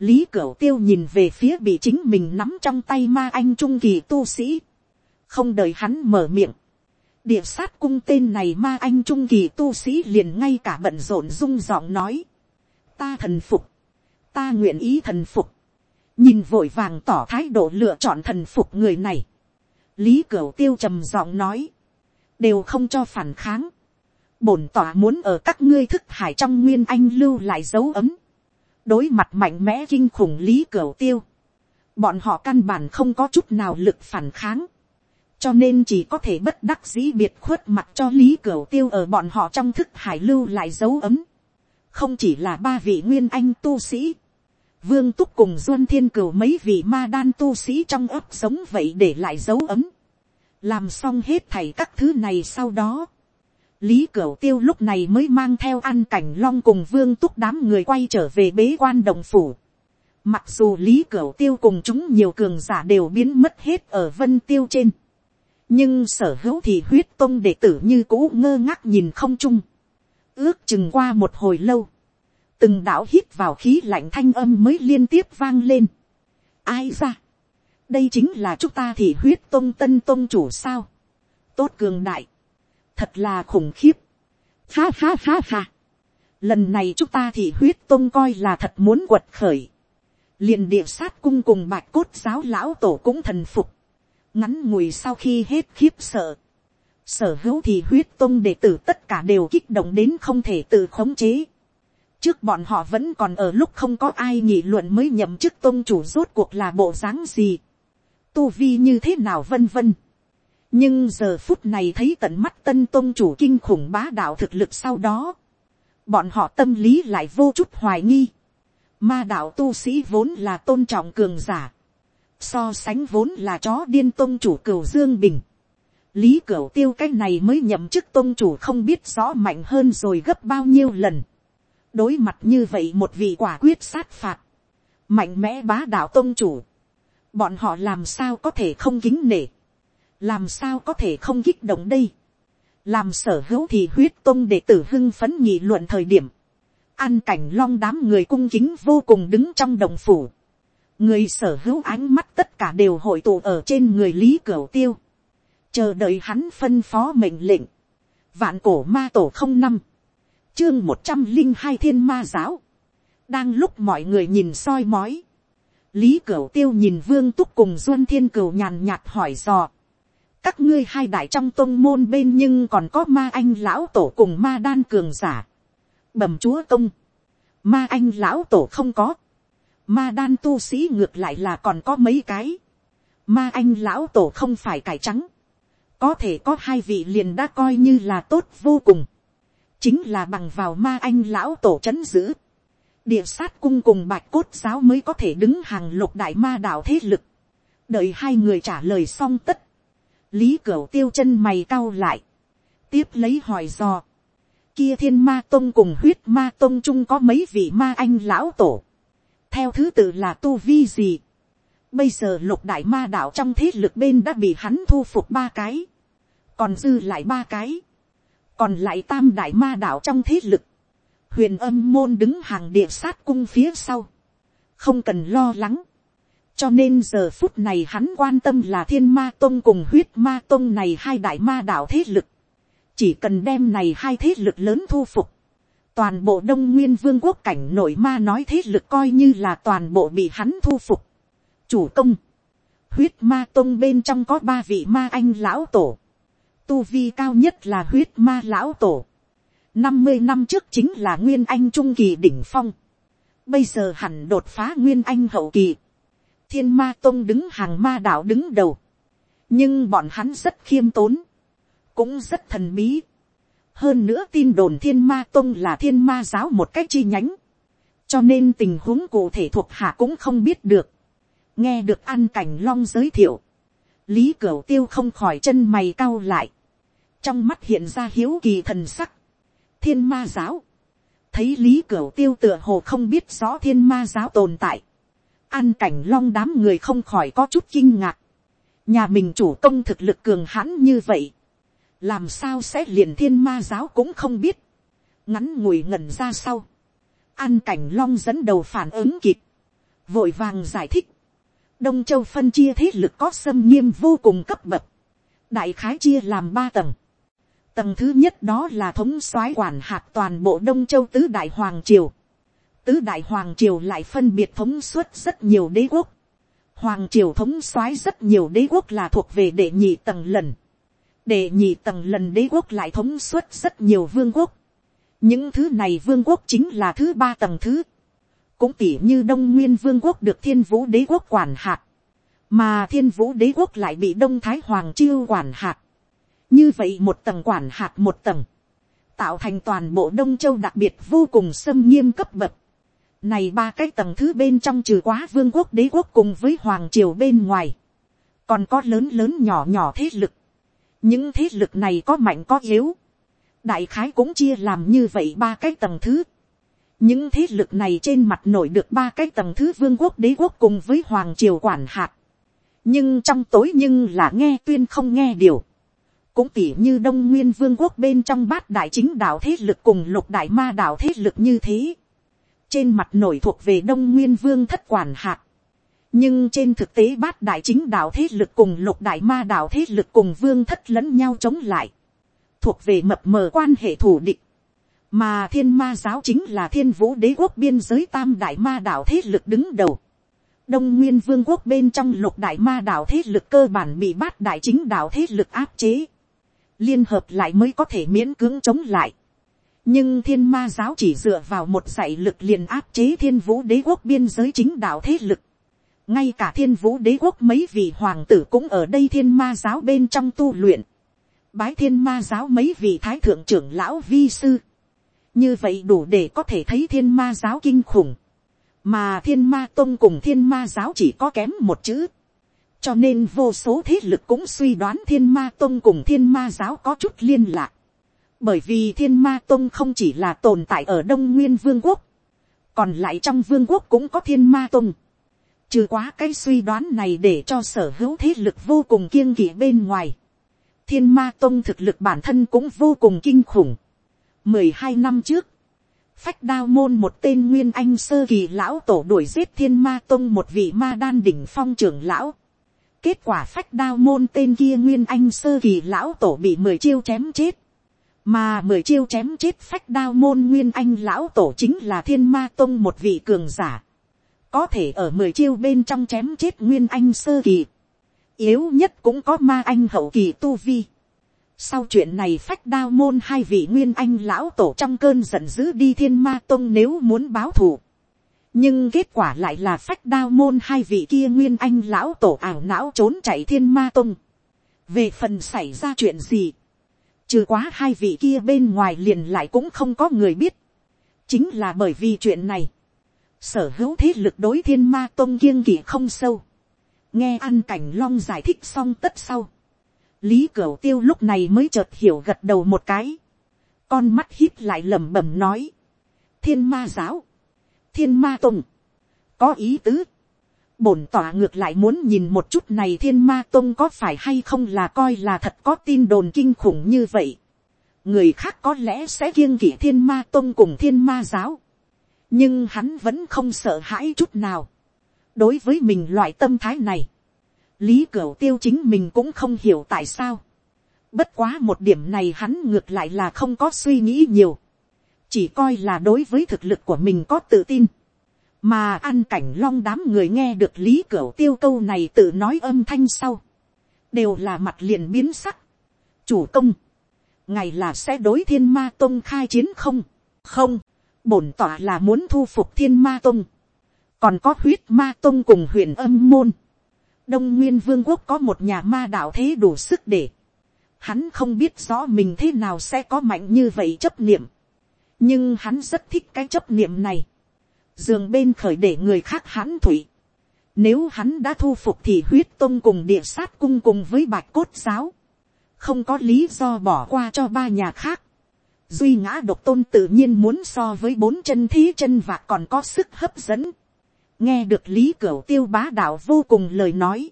Lý Cửu Tiêu nhìn về phía bị chính mình nắm trong tay ma anh trung kỳ tu sĩ. Không đợi hắn mở miệng. Địa sát cung tên này ma anh trung kỳ tu sĩ liền ngay cả bận rộn rung giọng nói. Ta thần phục. Ta nguyện ý thần phục. Nhìn vội vàng tỏ thái độ lựa chọn thần phục người này. Lý Cửu Tiêu trầm giọng nói. Đều không cho phản kháng. Bổn tỏa muốn ở các ngươi thức hải trong nguyên anh lưu lại dấu ấm. Đối mặt mạnh mẽ kinh khủng lý cửu tiêu, bọn họ căn bản không có chút nào lực phản kháng, cho nên chỉ có thể bất đắc dĩ biệt khuất mặt cho lý cửu tiêu ở bọn họ trong thức hải lưu lại dấu ấm, không chỉ là ba vị nguyên anh tu sĩ, vương túc cùng duân thiên cửu mấy vị ma đan tu sĩ trong ấp sống vậy để lại dấu ấm, làm xong hết thảy các thứ này sau đó, lý cửu tiêu lúc này mới mang theo ăn cảnh long cùng vương túc đám người quay trở về bế quan đồng phủ. Mặc dù lý cửu tiêu cùng chúng nhiều cường giả đều biến mất hết ở vân tiêu trên. nhưng sở hữu thì huyết tông đệ tử như cũ ngơ ngác nhìn không chung. ước chừng qua một hồi lâu. từng đạo hít vào khí lạnh thanh âm mới liên tiếp vang lên. ai ra đây chính là chúng ta thì huyết tông tân tông chủ sao. tốt cường đại thật là khủng khiếp. Ha ha ha ha. Lần này chúng ta thì huyết tôn coi là thật muốn quật khởi. liền địa sát cung cùng bạch cốt giáo lão tổ cũng thần phục. Ngắn ngủi sau khi hết khiếp sợ. Sở hữu thì huyết tôn đệ tử tất cả đều kích động đến không thể tự khống chế. Trước bọn họ vẫn còn ở lúc không có ai nghị luận mới nhậm chức tôn chủ rốt cuộc là bộ dáng gì. Tu vi như thế nào vân vân nhưng giờ phút này thấy tận mắt tân tôn chủ kinh khủng bá đạo thực lực sau đó, bọn họ tâm lý lại vô chút hoài nghi. Ma đạo tu sĩ vốn là tôn trọng cường giả, so sánh vốn là chó điên tôn chủ cửu dương bình. lý cửu tiêu cái này mới nhậm chức tôn chủ không biết rõ mạnh hơn rồi gấp bao nhiêu lần. đối mặt như vậy một vị quả quyết sát phạt, mạnh mẽ bá đạo tôn chủ, bọn họ làm sao có thể không kính nể? Làm sao có thể không kích động đây, làm sở hữu thì huyết tôn để tử hưng phấn nhị luận thời điểm, an cảnh long đám người cung kính vô cùng đứng trong đồng phủ, người sở hữu ánh mắt tất cả đều hội tụ ở trên người lý cửu tiêu, chờ đợi hắn phân phó mệnh lệnh, vạn cổ ma tổ không năm, chương một trăm linh hai thiên ma giáo, đang lúc mọi người nhìn soi mói, lý cửu tiêu nhìn vương túc cùng duân thiên cửu nhàn nhạt hỏi dò, các ngươi hai đại trong tôn môn bên nhưng còn có ma anh lão tổ cùng ma đan cường giả. bẩm chúa công, ma anh lão tổ không có, ma đan tu sĩ ngược lại là còn có mấy cái, ma anh lão tổ không phải cải trắng, có thể có hai vị liền đã coi như là tốt vô cùng, chính là bằng vào ma anh lão tổ c h ấ n giữ, địa sát cung cùng bạch cốt giáo mới có thể đứng hàng lục đại ma đạo thế lực, đợi hai người trả lời xong tất, lý cửu tiêu chân mày cau lại, tiếp lấy hỏi dò, kia thiên ma tông cùng huyết ma tông chung có mấy vị ma anh lão tổ, theo thứ tự là tu vi gì, bây giờ lục đại ma đạo trong thế lực bên đã bị hắn thu phục ba cái, còn dư lại ba cái, còn lại tam đại ma đạo trong thế lực, huyền âm môn đứng hàng địa sát cung phía sau, không cần lo lắng, cho nên giờ phút này hắn quan tâm là thiên ma tông cùng huyết ma tông này hai đại ma đạo thế lực. chỉ cần đem này hai thế lực lớn thu phục. toàn bộ đông nguyên vương quốc cảnh nội ma nói thế lực coi như là toàn bộ bị hắn thu phục. chủ công, huyết ma tông bên trong có ba vị ma anh lão tổ. tu vi cao nhất là huyết ma lão tổ năm mươi năm trước chính là nguyên anh trung kỳ đỉnh phong. bây giờ hẳn đột phá nguyên anh hậu kỳ. Thiên ma tông đứng hàng ma đạo đứng đầu, nhưng bọn hắn rất khiêm tốn, cũng rất thần bí. hơn nữa tin đồn thiên ma tông là thiên ma giáo một cách chi nhánh, cho nên tình huống cụ thể thuộc hạ cũng không biết được. nghe được an cảnh long giới thiệu, lý cửu tiêu không khỏi chân mày cau lại, trong mắt hiện ra hiếu kỳ thần sắc, thiên ma giáo, thấy lý cửu tiêu tựa hồ không biết rõ thiên ma giáo tồn tại, an cảnh long đám người không khỏi có chút kinh ngạc. nhà mình chủ công thực lực cường hãn như vậy. làm sao sẽ liền thiên ma giáo cũng không biết. ngắn ngủi ngẩn ra sau. an cảnh long dẫn đầu phản ứng kịp. vội vàng giải thích. đông châu phân chia thế lực có xâm nghiêm vô cùng cấp bậc. đại khái chia làm ba tầng tầng thứ nhất đó là thống soái quản hạt toàn bộ đông châu tứ đại hoàng triều tứ đại hoàng triều lại phân biệt thống suất rất nhiều đế quốc. Hoàng triều thống soái rất nhiều đế quốc là thuộc về đệ nhị tầng lần. Đệ nhị tầng lần đế quốc lại thống suất rất nhiều vương quốc. Những thứ này vương quốc chính là thứ ba tầng thứ. Cũng tỉ như Đông Nguyên vương quốc được thiên vũ đế quốc quản hạt. Mà thiên vũ đế quốc lại bị Đông Thái Hoàng chiêu quản hạt. Như vậy một tầng quản hạt một tầng tạo thành toàn bộ đông châu đặc biệt vô cùng xâm nghiêm cấp bậc. Này ba cái tầng thứ bên trong trừ quá vương quốc đế quốc cùng với hoàng triều bên ngoài. Còn có lớn lớn nhỏ nhỏ thế lực. Những thế lực này có mạnh có yếu. đại khái cũng chia làm như vậy ba cái tầng thứ. những thế lực này trên mặt nổi được ba cái tầng thứ vương quốc đế quốc cùng với hoàng triều quản hạt. nhưng trong tối nhưng là nghe tuyên không nghe điều cũng tỉ như đông nguyên vương quốc bên trong bát đại chính đạo thế lực cùng lục đại ma đạo thế lực như thế. trên mặt nổi thuộc về đông nguyên vương thất quản hạt. Nhưng trên thực tế bát đại chính đạo thế lực cùng lục đại ma đạo thế lực cùng vương thất lẫn nhau chống lại, thuộc về mập mờ quan hệ thủ địch, mà thiên ma giáo chính là thiên vũ đế quốc biên giới tam đại ma đạo thế lực đứng đầu, đông nguyên vương quốc bên trong lục đại ma đạo thế lực cơ bản bị bát đại chính đạo thế lực áp chế, liên hợp lại mới có thể miễn cưỡng chống lại. nhưng thiên ma giáo chỉ dựa vào một dạy lực liền áp chế thiên vũ đế quốc biên giới chính đạo thế lực, ngay cả thiên vũ đế quốc mấy vị hoàng tử cũng ở đây thiên ma giáo bên trong tu luyện, bái thiên ma giáo mấy vị thái thượng trưởng lão vi sư, như vậy đủ để có thể thấy thiên ma giáo kinh khủng, mà thiên ma tông cùng thiên ma giáo chỉ có kém một chữ, cho nên vô số thế lực cũng suy đoán thiên ma tông cùng thiên ma giáo có chút liên lạc, bởi vì thiên ma tông không chỉ là tồn tại ở đông nguyên vương quốc, còn lại trong vương quốc cũng có thiên ma tông, Trừ quá cái suy đoán này để cho sở hữu thế lực vô cùng kiêng kỵ bên ngoài. Thiên ma tông thực lực bản thân cũng vô cùng kinh khủng. mười hai năm trước, phách đao môn một tên nguyên anh sơ kỳ lão tổ đuổi giết thiên ma tông một vị ma đan đỉnh phong trưởng lão. Kết quả phách đao môn tên kia nguyên anh sơ kỳ lão tổ bị mười chiêu chém chết. Mà mười chiêu chém chết phách đao môn nguyên anh lão tổ chính là thiên ma tông một vị cường giả có thể ở mười chiêu bên trong chém chết nguyên anh sơ kỳ, yếu nhất cũng có ma anh hậu kỳ tu vi. Sau chuyện này phách đao môn hai vị nguyên anh lão tổ trong cơn giận dữ đi thiên ma tông nếu muốn báo thù. Nhưng kết quả lại là phách đao môn hai vị kia nguyên anh lão tổ ảo não trốn chạy thiên ma tông. Về phần xảy ra chuyện gì. Trừ quá hai vị kia bên ngoài liền lại cũng không có người biết. Chính là bởi vì chuyện này sở hữu thế lực đối thiên ma tông kiêng kỵ không sâu, nghe ăn cảnh long giải thích xong tất sau, lý cửu tiêu lúc này mới chợt hiểu gật đầu một cái, con mắt hít lại lẩm bẩm nói, thiên ma giáo, thiên ma tông, có ý tứ, bổn tỏa ngược lại muốn nhìn một chút này thiên ma tông có phải hay không là coi là thật có tin đồn kinh khủng như vậy, người khác có lẽ sẽ kiêng kỵ thiên ma tông cùng thiên ma giáo, nhưng hắn vẫn không sợ hãi chút nào. đối với mình loại tâm thái này, lý cửu tiêu chính mình cũng không hiểu tại sao. bất quá một điểm này hắn ngược lại là không có suy nghĩ nhiều chỉ coi là đối với thực lực của mình có tự tin. mà ăn cảnh long đám người nghe được lý cửu tiêu câu này tự nói âm thanh sau. đều là mặt liền biến sắc. chủ công, ngày là sẽ đối thiên ma tông khai chiến không, không, bổn tỏa là muốn thu phục thiên ma tông, còn có huyết ma tông cùng huyền âm môn. đông nguyên vương quốc có một nhà ma đạo thế đủ sức để, hắn không biết rõ mình thế nào sẽ có mạnh như vậy chấp niệm, nhưng hắn rất thích cái chấp niệm này, giường bên khởi để người khác hắn thủy, nếu hắn đã thu phục thì huyết tôn cùng địa sát cung cùng với bạch cốt giáo. Không có lý do bỏ qua cho ba nhà khác duy ngã độc tôn tự nhiên muốn so với bốn chân thí chân và còn có sức hấp dẫn. nghe được lý cửu tiêu bá đạo vô cùng lời nói.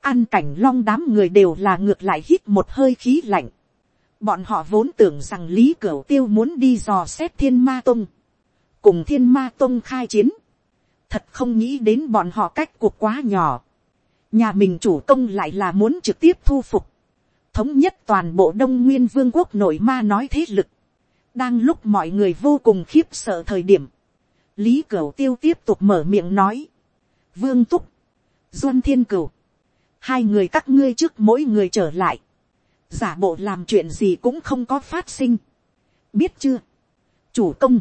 an cảnh long đám người đều là ngược lại hít một hơi khí lạnh bọn họ vốn tưởng rằng lý cửu tiêu muốn đi dò xét thiên ma tông. cùng thiên ma tông khai chiến. thật không nghĩ đến bọn họ cách cuộc quá nhỏ. nhà mình chủ công lại là muốn trực tiếp thu phục. Thống nhất toàn bộ đông nguyên vương quốc nội ma nói thế lực. Đang lúc mọi người vô cùng khiếp sợ thời điểm, lý cửu tiêu tiếp tục mở miệng nói, vương túc, duân thiên cửu, hai người các ngươi trước mỗi người trở lại, giả bộ làm chuyện gì cũng không có phát sinh, biết chưa, chủ công,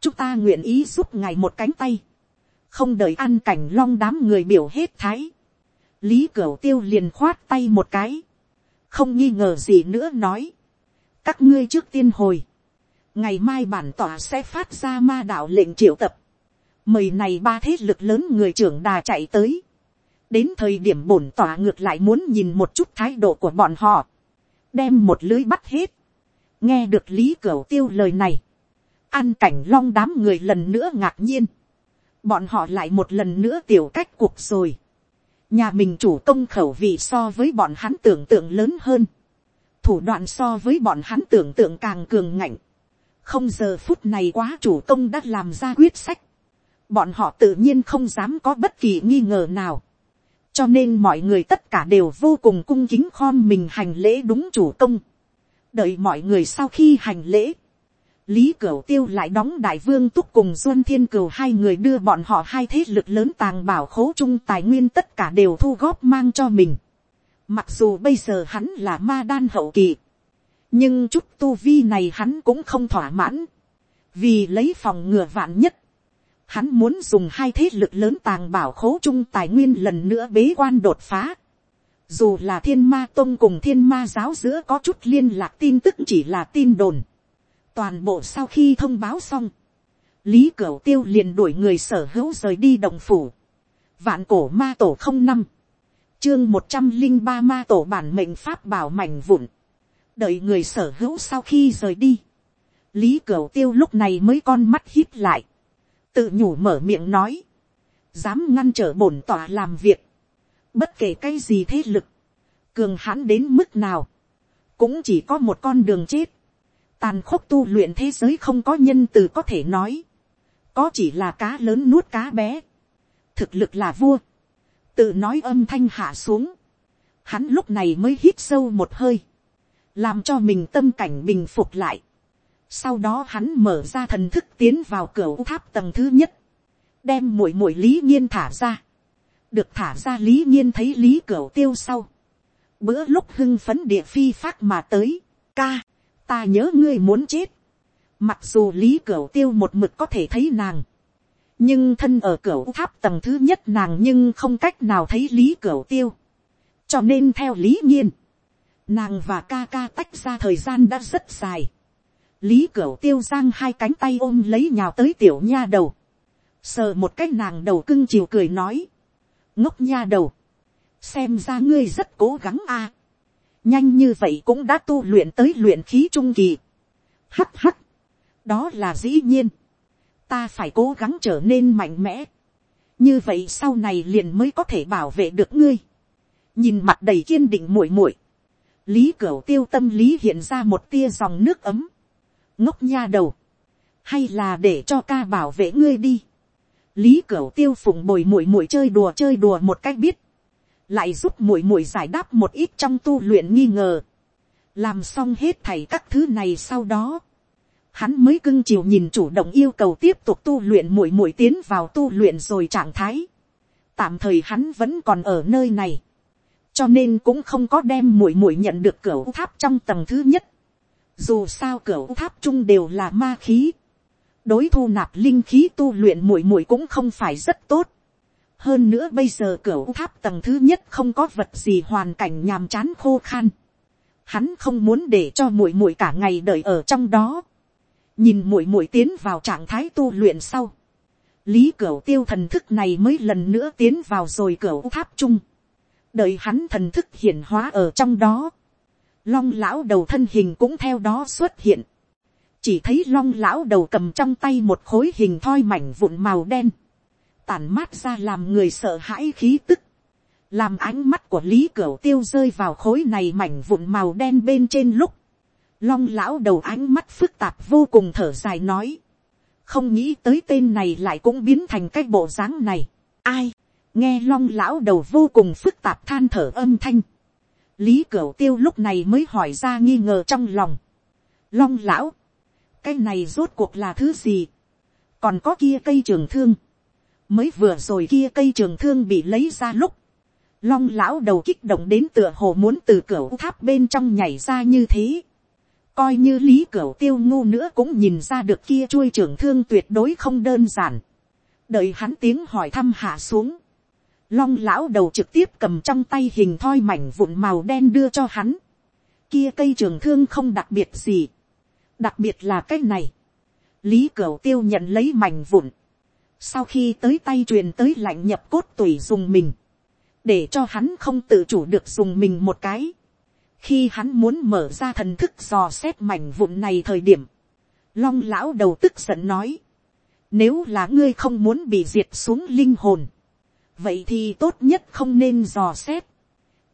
chúng ta nguyện ý giúp ngài một cánh tay, không đợi ăn cảnh long đám người biểu hết thái, lý cửu tiêu liền khoát tay một cái, không nghi ngờ gì nữa nói, các ngươi trước tiên hồi, ngày mai bản tỏa sẽ phát ra ma đạo lệnh triệu tập, mời này ba thế lực lớn người trưởng đà chạy tới, đến thời điểm bổn tỏa ngược lại muốn nhìn một chút thái độ của bọn họ, đem một lưới bắt hết, nghe được lý cửu tiêu lời này, an cảnh long đám người lần nữa ngạc nhiên, bọn họ lại một lần nữa tiểu cách cuộc rồi, nhà mình chủ công khẩu vị so với bọn hắn tưởng tượng lớn hơn, thủ đoạn so với bọn hắn tưởng tượng càng cường ngạnh, không giờ phút này quá chủ công đã làm ra quyết sách, bọn họ tự nhiên không dám có bất kỳ nghi ngờ nào, cho nên mọi người tất cả đều vô cùng cung kính khom mình hành lễ đúng chủ công, đợi mọi người sau khi hành lễ, lý cửu tiêu lại đóng đại vương túc cùng duân thiên cửu hai người đưa bọn họ hai thế lực lớn tàng bảo khố chung tài nguyên tất cả đều thu góp mang cho mình. Mặc dù bây giờ hắn là ma đan hậu kỳ, nhưng chút tu vi này hắn cũng không thỏa mãn, vì lấy phòng ngừa vạn nhất, hắn muốn dùng hai thế lực lớn tàng bảo khố chung tài nguyên lần nữa bế quan đột phá. Dù là thiên ma tông cùng thiên ma giáo giữa có chút liên lạc tin tức chỉ là tin đồn. Toàn bộ sau khi thông báo xong, Lý Cửu Tiêu liền đuổi người sở hữu rời đi đồng phủ. Vạn cổ ma tổ không năm Chương một trăm linh ba ma tổ bản mệnh pháp bảo mảnh vụn. Đợi người sở hữu sau khi rời đi. Lý Cửu Tiêu lúc này mới con mắt hít lại tự nhủ mở miệng nói, dám ngăn trở bổn tỏa làm việc, bất kể cái gì thế lực, cường hãn đến mức nào, cũng chỉ có một con đường chết, tàn khốc tu luyện thế giới không có nhân từ có thể nói, có chỉ là cá lớn nuốt cá bé, thực lực là vua, tự nói âm thanh hạ xuống, hắn lúc này mới hít sâu một hơi, làm cho mình tâm cảnh bình phục lại, sau đó hắn mở ra thần thức tiến vào cửa tháp tầng thứ nhất. Đem mũi mũi lý nhiên thả ra. Được thả ra lý nhiên thấy lý cửa tiêu sau. Bữa lúc hưng phấn địa phi phát mà tới. Ca, ta nhớ ngươi muốn chết. Mặc dù lý cửa tiêu một mực có thể thấy nàng. Nhưng thân ở cửa tháp tầng thứ nhất nàng nhưng không cách nào thấy lý cửa tiêu. Cho nên theo lý nhiên. Nàng và ca ca tách ra thời gian đã rất dài lý cửu tiêu giang hai cánh tay ôm lấy nhào tới tiểu nha đầu, sờ một cái nàng đầu cưng chiều cười nói, ngốc nha đầu, xem ra ngươi rất cố gắng a, nhanh như vậy cũng đã tu luyện tới luyện khí trung kỳ, hắt hắt, đó là dĩ nhiên, ta phải cố gắng trở nên mạnh mẽ, như vậy sau này liền mới có thể bảo vệ được ngươi, nhìn mặt đầy kiên định muội muội, lý cửu tiêu tâm lý hiện ra một tia dòng nước ấm, ngốc nha đầu, hay là để cho ca bảo vệ ngươi đi. lý cửu tiêu phụng bồi muội muội chơi đùa chơi đùa một cách biết, lại giúp muội muội giải đáp một ít trong tu luyện nghi ngờ, làm xong hết thảy các thứ này sau đó, hắn mới cưng chiều nhìn chủ động yêu cầu tiếp tục tu luyện muội muội tiến vào tu luyện rồi trạng thái. tạm thời hắn vẫn còn ở nơi này, cho nên cũng không có đem muội muội nhận được cửa tháp trong tầng thứ nhất dù sao cửa tháp chung đều là ma khí, đối thu nạp linh khí tu luyện muội muội cũng không phải rất tốt. hơn nữa bây giờ cửa tháp tầng thứ nhất không có vật gì hoàn cảnh nhàm chán khô khan. hắn không muốn để cho muội muội cả ngày đợi ở trong đó. nhìn muội muội tiến vào trạng thái tu luyện sau. lý cửa tiêu thần thức này mới lần nữa tiến vào rồi cửa tháp chung. đợi hắn thần thức hiển hóa ở trong đó long lão đầu thân hình cũng theo đó xuất hiện. chỉ thấy long lão đầu cầm trong tay một khối hình thoi mảnh vụn màu đen, tản mát ra làm người sợ hãi khí tức, làm ánh mắt của lý cửu tiêu rơi vào khối này mảnh vụn màu đen bên trên lúc, long lão đầu ánh mắt phức tạp vô cùng thở dài nói, không nghĩ tới tên này lại cũng biến thành cái bộ dáng này, ai, nghe long lão đầu vô cùng phức tạp than thở âm thanh, lý cửu tiêu lúc này mới hỏi ra nghi ngờ trong lòng. long lão, cái này rốt cuộc là thứ gì, còn có kia cây trường thương, mới vừa rồi kia cây trường thương bị lấy ra lúc, long lão đầu kích động đến tựa hồ muốn từ cửa tháp bên trong nhảy ra như thế. coi như lý cửu tiêu ngu nữa cũng nhìn ra được kia chuôi trường thương tuyệt đối không đơn giản. đợi hắn tiếng hỏi thăm hạ xuống long lão đầu trực tiếp cầm trong tay hình thoi mảnh vụn màu đen đưa cho hắn. Kia cây trường thương không đặc biệt gì. Đặc biệt là cái này. Lý Cửu tiêu nhận lấy mảnh vụn. Sau khi tới tay truyền tới lạnh nhập cốt tủy dùng mình. Để cho hắn không tự chủ được dùng mình một cái. khi hắn muốn mở ra thần thức dò xét mảnh vụn này thời điểm, long lão đầu tức giận nói, nếu là ngươi không muốn bị diệt xuống linh hồn, vậy thì tốt nhất không nên dò xét.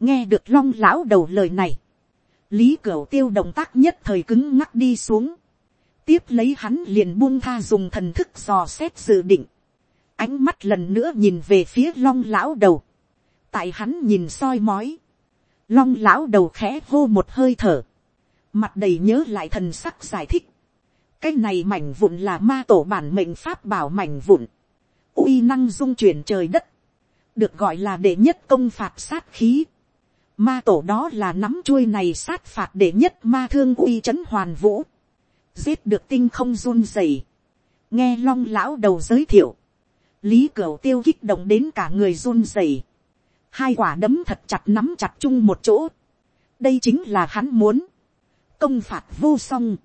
nghe được long lão đầu lời này, lý cửu tiêu động tác nhất thời cứng ngắc đi xuống, tiếp lấy hắn liền buông tha dùng thần thức dò xét dự định, ánh mắt lần nữa nhìn về phía long lão đầu, tại hắn nhìn soi mói, long lão đầu khẽ hô một hơi thở, mặt đầy nhớ lại thần sắc giải thích, cái này mảnh vụn là ma tổ bản mệnh pháp bảo mảnh vụn, uy năng dung chuyển trời đất, được gọi là đệ nhất công phạt sát khí. Ma tổ đó là nắm chuôi này sát phạt đệ nhất ma thương uy trấn hoàn vũ, giết được tinh không run rẩy, nghe long lão đầu giới thiệu, lý cửu tiêu kích động đến cả người run rẩy, hai quả đấm thật chặt nắm chặt chung một chỗ, đây chính là hắn muốn, công phạt vô song,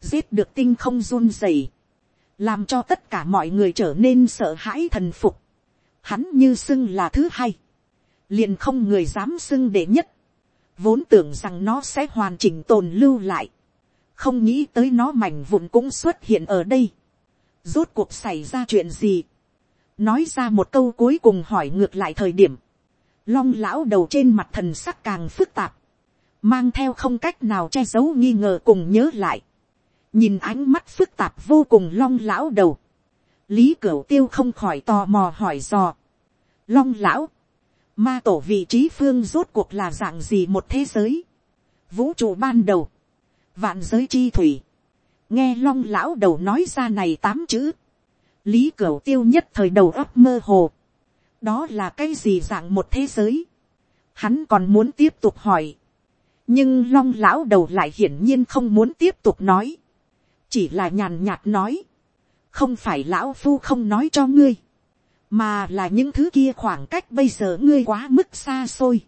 giết được tinh không run rẩy, làm cho tất cả mọi người trở nên sợ hãi thần phục, hắn như xưng là thứ hai, liền không người dám xưng đệ nhất, vốn tưởng rằng nó sẽ hoàn chỉnh tồn lưu lại, không nghĩ tới nó mảnh vụn cũng xuất hiện ở đây, rốt cuộc xảy ra chuyện gì, nói ra một câu cuối cùng hỏi ngược lại thời điểm, long lão đầu trên mặt thần sắc càng phức tạp, mang theo không cách nào che giấu nghi ngờ cùng nhớ lại, nhìn ánh mắt phức tạp vô cùng long lão đầu, lý cửu tiêu không khỏi tò mò hỏi dò. long lão, ma tổ vị trí phương rốt cuộc là dạng gì một thế giới. vũ trụ ban đầu, vạn giới chi thủy, nghe long lão đầu nói ra này tám chữ, lý cửu tiêu nhất thời đầu óc mơ hồ, đó là cái gì dạng một thế giới, hắn còn muốn tiếp tục hỏi, nhưng long lão đầu lại hiển nhiên không muốn tiếp tục nói, chỉ là nhàn nhạt nói, không phải lão phu không nói cho ngươi, mà là những thứ kia khoảng cách bây giờ ngươi quá mức xa xôi.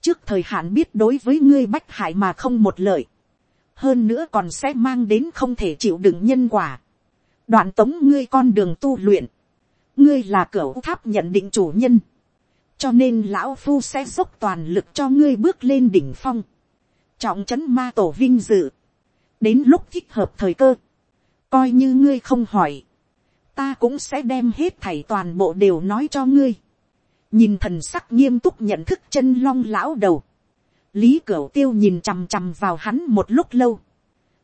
trước thời hạn biết đối với ngươi bách hại mà không một lợi, hơn nữa còn sẽ mang đến không thể chịu đựng nhân quả. đoạn tống ngươi con đường tu luyện, ngươi là cửa tháp nhận định chủ nhân, cho nên lão phu sẽ dốc toàn lực cho ngươi bước lên đỉnh phong, trọng trấn ma tổ vinh dự, đến lúc thích hợp thời cơ, coi như ngươi không hỏi, ta cũng sẽ đem hết thảy toàn bộ đều nói cho ngươi. nhìn thần sắc nghiêm túc nhận thức chân long lão đầu, lý cửu tiêu nhìn chằm chằm vào hắn một lúc lâu,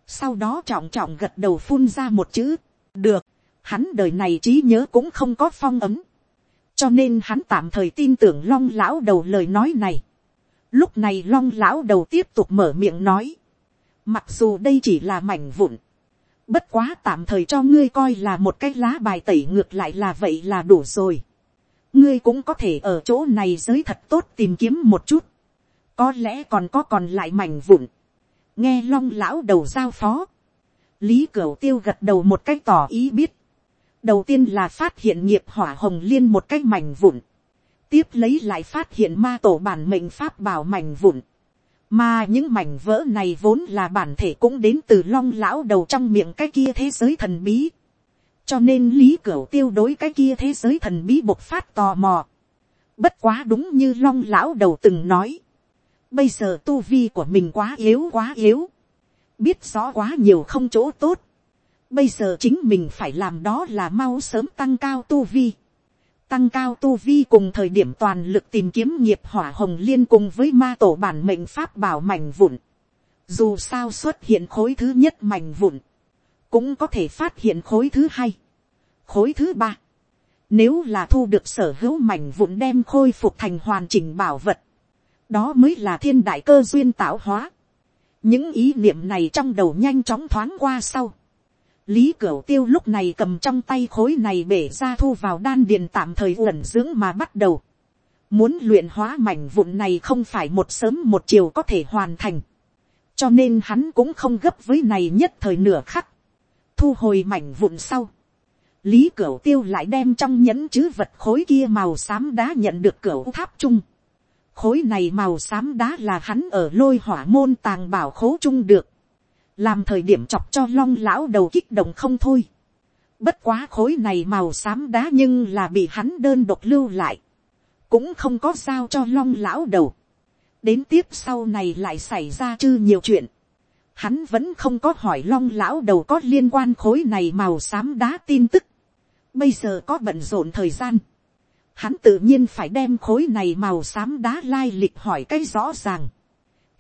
sau đó trọng trọng gật đầu phun ra một chữ, được, hắn đời này trí nhớ cũng không có phong ấm, cho nên hắn tạm thời tin tưởng long lão đầu lời nói này. lúc này long lão đầu tiếp tục mở miệng nói, mặc dù đây chỉ là mảnh vụn, Bất quá tạm thời cho ngươi coi là một cái lá bài tẩy ngược lại là vậy là đủ rồi. Ngươi cũng có thể ở chỗ này giới thật tốt tìm kiếm một chút. Có lẽ còn có còn lại mảnh vụn. Nghe long lão đầu giao phó. Lý Cửu tiêu gật đầu một cách tỏ ý biết. Đầu tiên là phát hiện nghiệp hỏa hồng liên một cách mảnh vụn. Tiếp lấy lại phát hiện ma tổ bản mệnh pháp bảo mảnh vụn mà những mảnh vỡ này vốn là bản thể cũng đến từ long lão đầu trong miệng cái kia thế giới thần bí. Cho nên lý cửu tiêu đối cái kia thế giới thần bí bộc phát tò mò. Bất quá đúng như long lão đầu từng nói. Bây giờ tu vi của mình quá yếu quá yếu. Biết rõ quá nhiều không chỗ tốt. Bây giờ chính mình phải làm đó là mau sớm tăng cao tu vi tăng cao tu vi cùng thời điểm toàn lực tìm kiếm nghiệp hỏa hồng liên cùng với ma tổ bản mệnh pháp bảo mảnh vụn. Dù sao xuất hiện khối thứ nhất mảnh vụn, cũng có thể phát hiện khối thứ hai, khối thứ ba. Nếu là thu được sở hữu mảnh vụn đem khôi phục thành hoàn chỉnh bảo vật, đó mới là thiên đại cơ duyên tạo hóa. Những ý niệm này trong đầu nhanh chóng thoáng qua sau Lý Cửu Tiêu lúc này cầm trong tay khối này bể ra thu vào đan điền tạm thời uẩn dưỡng mà bắt đầu. Muốn luyện hóa mảnh vụn này không phải một sớm một chiều có thể hoàn thành. Cho nên hắn cũng không gấp với này nhất thời nửa khắc. Thu hồi mảnh vụn sau. Lý Cửu Tiêu lại đem trong nhẫn chứ vật khối kia màu xám đá nhận được cửu tháp chung. Khối này màu xám đá là hắn ở lôi hỏa môn tàng bảo khố chung được làm thời điểm chọc cho long lão đầu kích động không thôi. bất quá khối này màu xám đá nhưng là bị hắn đơn độc lưu lại, cũng không có sao cho long lão đầu. đến tiếp sau này lại xảy ra chư nhiều chuyện, hắn vẫn không có hỏi long lão đầu có liên quan khối này màu xám đá tin tức, bây giờ có bận rộn thời gian, hắn tự nhiên phải đem khối này màu xám đá lai lịch hỏi cái rõ ràng,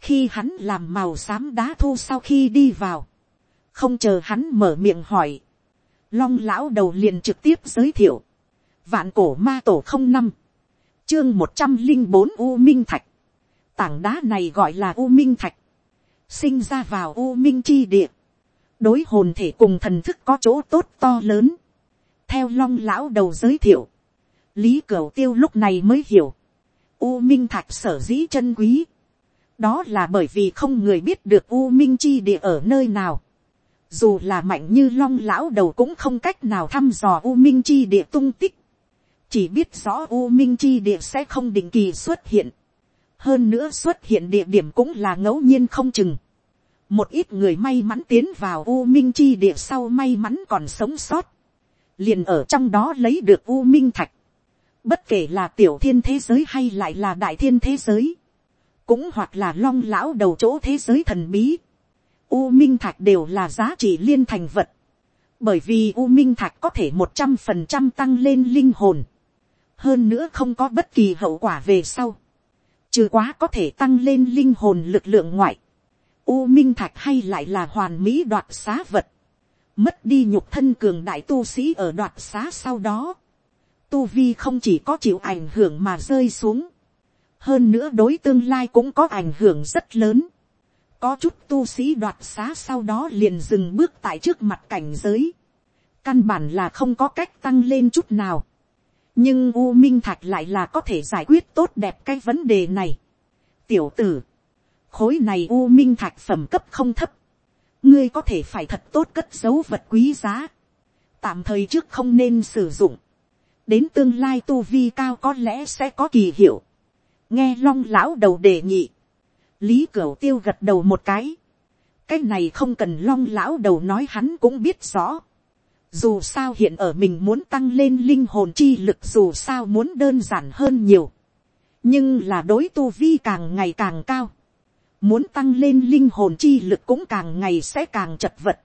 khi hắn làm màu xám đá thu sau khi đi vào, không chờ hắn mở miệng hỏi, long lão đầu liền trực tiếp giới thiệu, vạn cổ ma tổ không năm, chương một trăm linh bốn u minh thạch, tảng đá này gọi là u minh thạch, sinh ra vào u minh chi địa, đối hồn thể cùng thần thức có chỗ tốt to lớn, theo long lão đầu giới thiệu, lý cửu tiêu lúc này mới hiểu, u minh thạch sở dĩ chân quý, đó là bởi vì không người biết được u minh chi địa ở nơi nào, dù là mạnh như long lão đầu cũng không cách nào thăm dò u minh chi địa tung tích, chỉ biết rõ u minh chi địa sẽ không định kỳ xuất hiện, hơn nữa xuất hiện địa điểm cũng là ngẫu nhiên không chừng. một ít người may mắn tiến vào u minh chi địa sau may mắn còn sống sót, liền ở trong đó lấy được u minh thạch, bất kể là tiểu thiên thế giới hay lại là đại thiên thế giới, cũng hoặc là long lão đầu chỗ thế giới thần bí, u minh thạch đều là giá trị liên thành vật, bởi vì u minh thạch có thể một trăm phần trăm tăng lên linh hồn, hơn nữa không có bất kỳ hậu quả về sau, trừ quá có thể tăng lên linh hồn lực lượng ngoại, u minh thạch hay lại là hoàn mỹ đoạt xá vật, mất đi nhục thân cường đại tu sĩ ở đoạt xá sau đó, tu vi không chỉ có chịu ảnh hưởng mà rơi xuống, hơn nữa đối tương lai cũng có ảnh hưởng rất lớn, có chút tu sĩ đoạt xá sau đó liền dừng bước tại trước mặt cảnh giới, căn bản là không có cách tăng lên chút nào, nhưng u minh thạch lại là có thể giải quyết tốt đẹp cái vấn đề này. tiểu tử, khối này u minh thạch phẩm cấp không thấp, ngươi có thể phải thật tốt cất dấu vật quý giá, tạm thời trước không nên sử dụng, đến tương lai tu vi cao có lẽ sẽ có kỳ hiệu, nghe long lão đầu đề nghị, lý cửu tiêu gật đầu một cái, cái này không cần long lão đầu nói hắn cũng biết rõ, dù sao hiện ở mình muốn tăng lên linh hồn chi lực dù sao muốn đơn giản hơn nhiều. nhưng là đối tu vi càng ngày càng cao. muốn tăng lên linh hồn chi lực cũng càng ngày sẽ càng chật vật.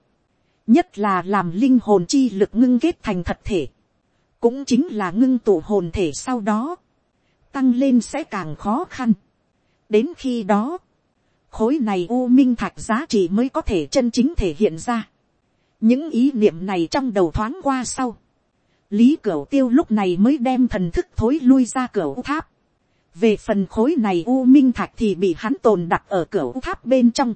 nhất là làm linh hồn chi lực ngưng kết thành thật thể. cũng chính là ngưng tụ hồn thể sau đó tăng lên sẽ càng khó khăn. đến khi đó, khối này u minh thạch giá trị mới có thể chân chính thể hiện ra những ý niệm này trong đầu thoáng qua sau, lý cửu tiêu lúc này mới đem thần thức thối lui ra cửa tháp. về phần khối này u minh thạch thì bị hắn tồn đặt ở cửa tháp bên trong.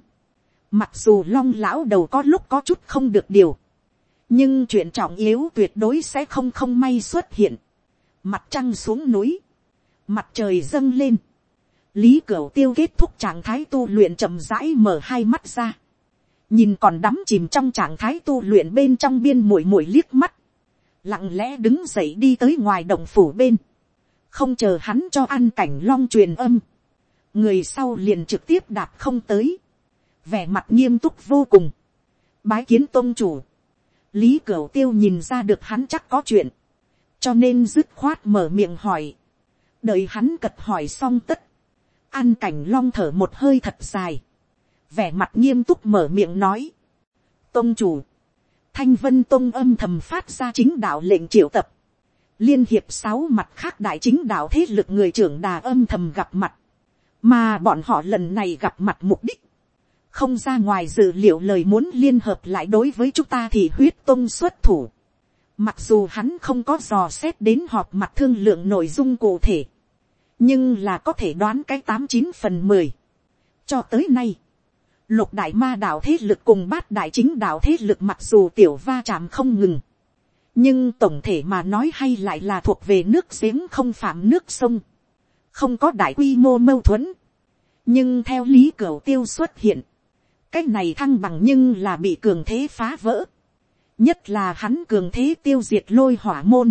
mặc dù long lão đầu có lúc có chút không được điều, nhưng chuyện trọng yếu tuyệt đối sẽ không không may xuất hiện. mặt trăng xuống núi, mặt trời dâng lên, lý cửu tiêu kết thúc trạng thái tu luyện chậm rãi mở hai mắt ra. Nhìn còn đắm chìm trong trạng thái tu luyện bên trong biên mũi mũi liếc mắt, lặng lẽ đứng dậy đi tới ngoài động phủ bên, không chờ hắn cho ăn cảnh long truyền âm, người sau liền trực tiếp đạp không tới, vẻ mặt nghiêm túc vô cùng, bái kiến tôn chủ, lý cửu tiêu nhìn ra được hắn chắc có chuyện, cho nên dứt khoát mở miệng hỏi, đợi hắn cật hỏi xong tất, an cảnh long thở một hơi thật dài, vẻ mặt nghiêm túc mở miệng nói. Tông chủ, thanh vân tông âm thầm phát ra chính đạo lệnh triệu tập. Liên hiệp sáu mặt khác đại chính đạo thế lực người trưởng đà âm thầm gặp mặt. Mà bọn họ lần này gặp mặt mục đích. Không ra ngoài dự liệu lời muốn liên hợp lại đối với chúng ta thì huyết tông xuất thủ. Mặc dù hắn không có dò xét đến họp mặt thương lượng nội dung cụ thể. Nhưng là có thể đoán cái tám chín phần mười Cho tới nay lục đại ma đạo thế lực cùng bát đại chính đạo thế lực mặc dù tiểu va chạm không ngừng. nhưng tổng thể mà nói hay lại là thuộc về nước giếng không phạm nước sông. không có đại quy mô mâu thuẫn. nhưng theo lý cửa tiêu xuất hiện, cái này thăng bằng nhưng là bị cường thế phá vỡ. nhất là hắn cường thế tiêu diệt lôi hỏa môn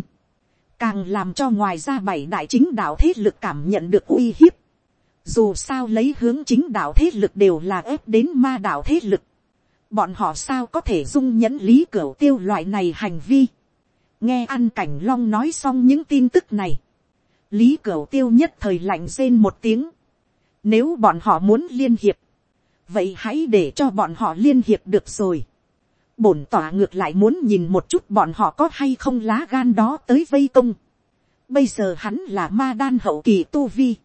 càng làm cho ngoài ra bảy đại chính đạo thế lực cảm nhận được uy hiếp dù sao lấy hướng chính đạo thế lực đều là ép đến ma đạo thế lực. Bọn họ sao có thể dung nhẫn lý cửa tiêu loại này hành vi. Nghe ăn cảnh long nói xong những tin tức này. Lý cửa tiêu nhất thời lạnh rên một tiếng. Nếu bọn họ muốn liên hiệp, vậy hãy để cho bọn họ liên hiệp được rồi. Bổn tỏa ngược lại muốn nhìn một chút bọn họ có hay không lá gan đó tới vây công. Bây giờ hắn là ma đan hậu kỳ tu vi.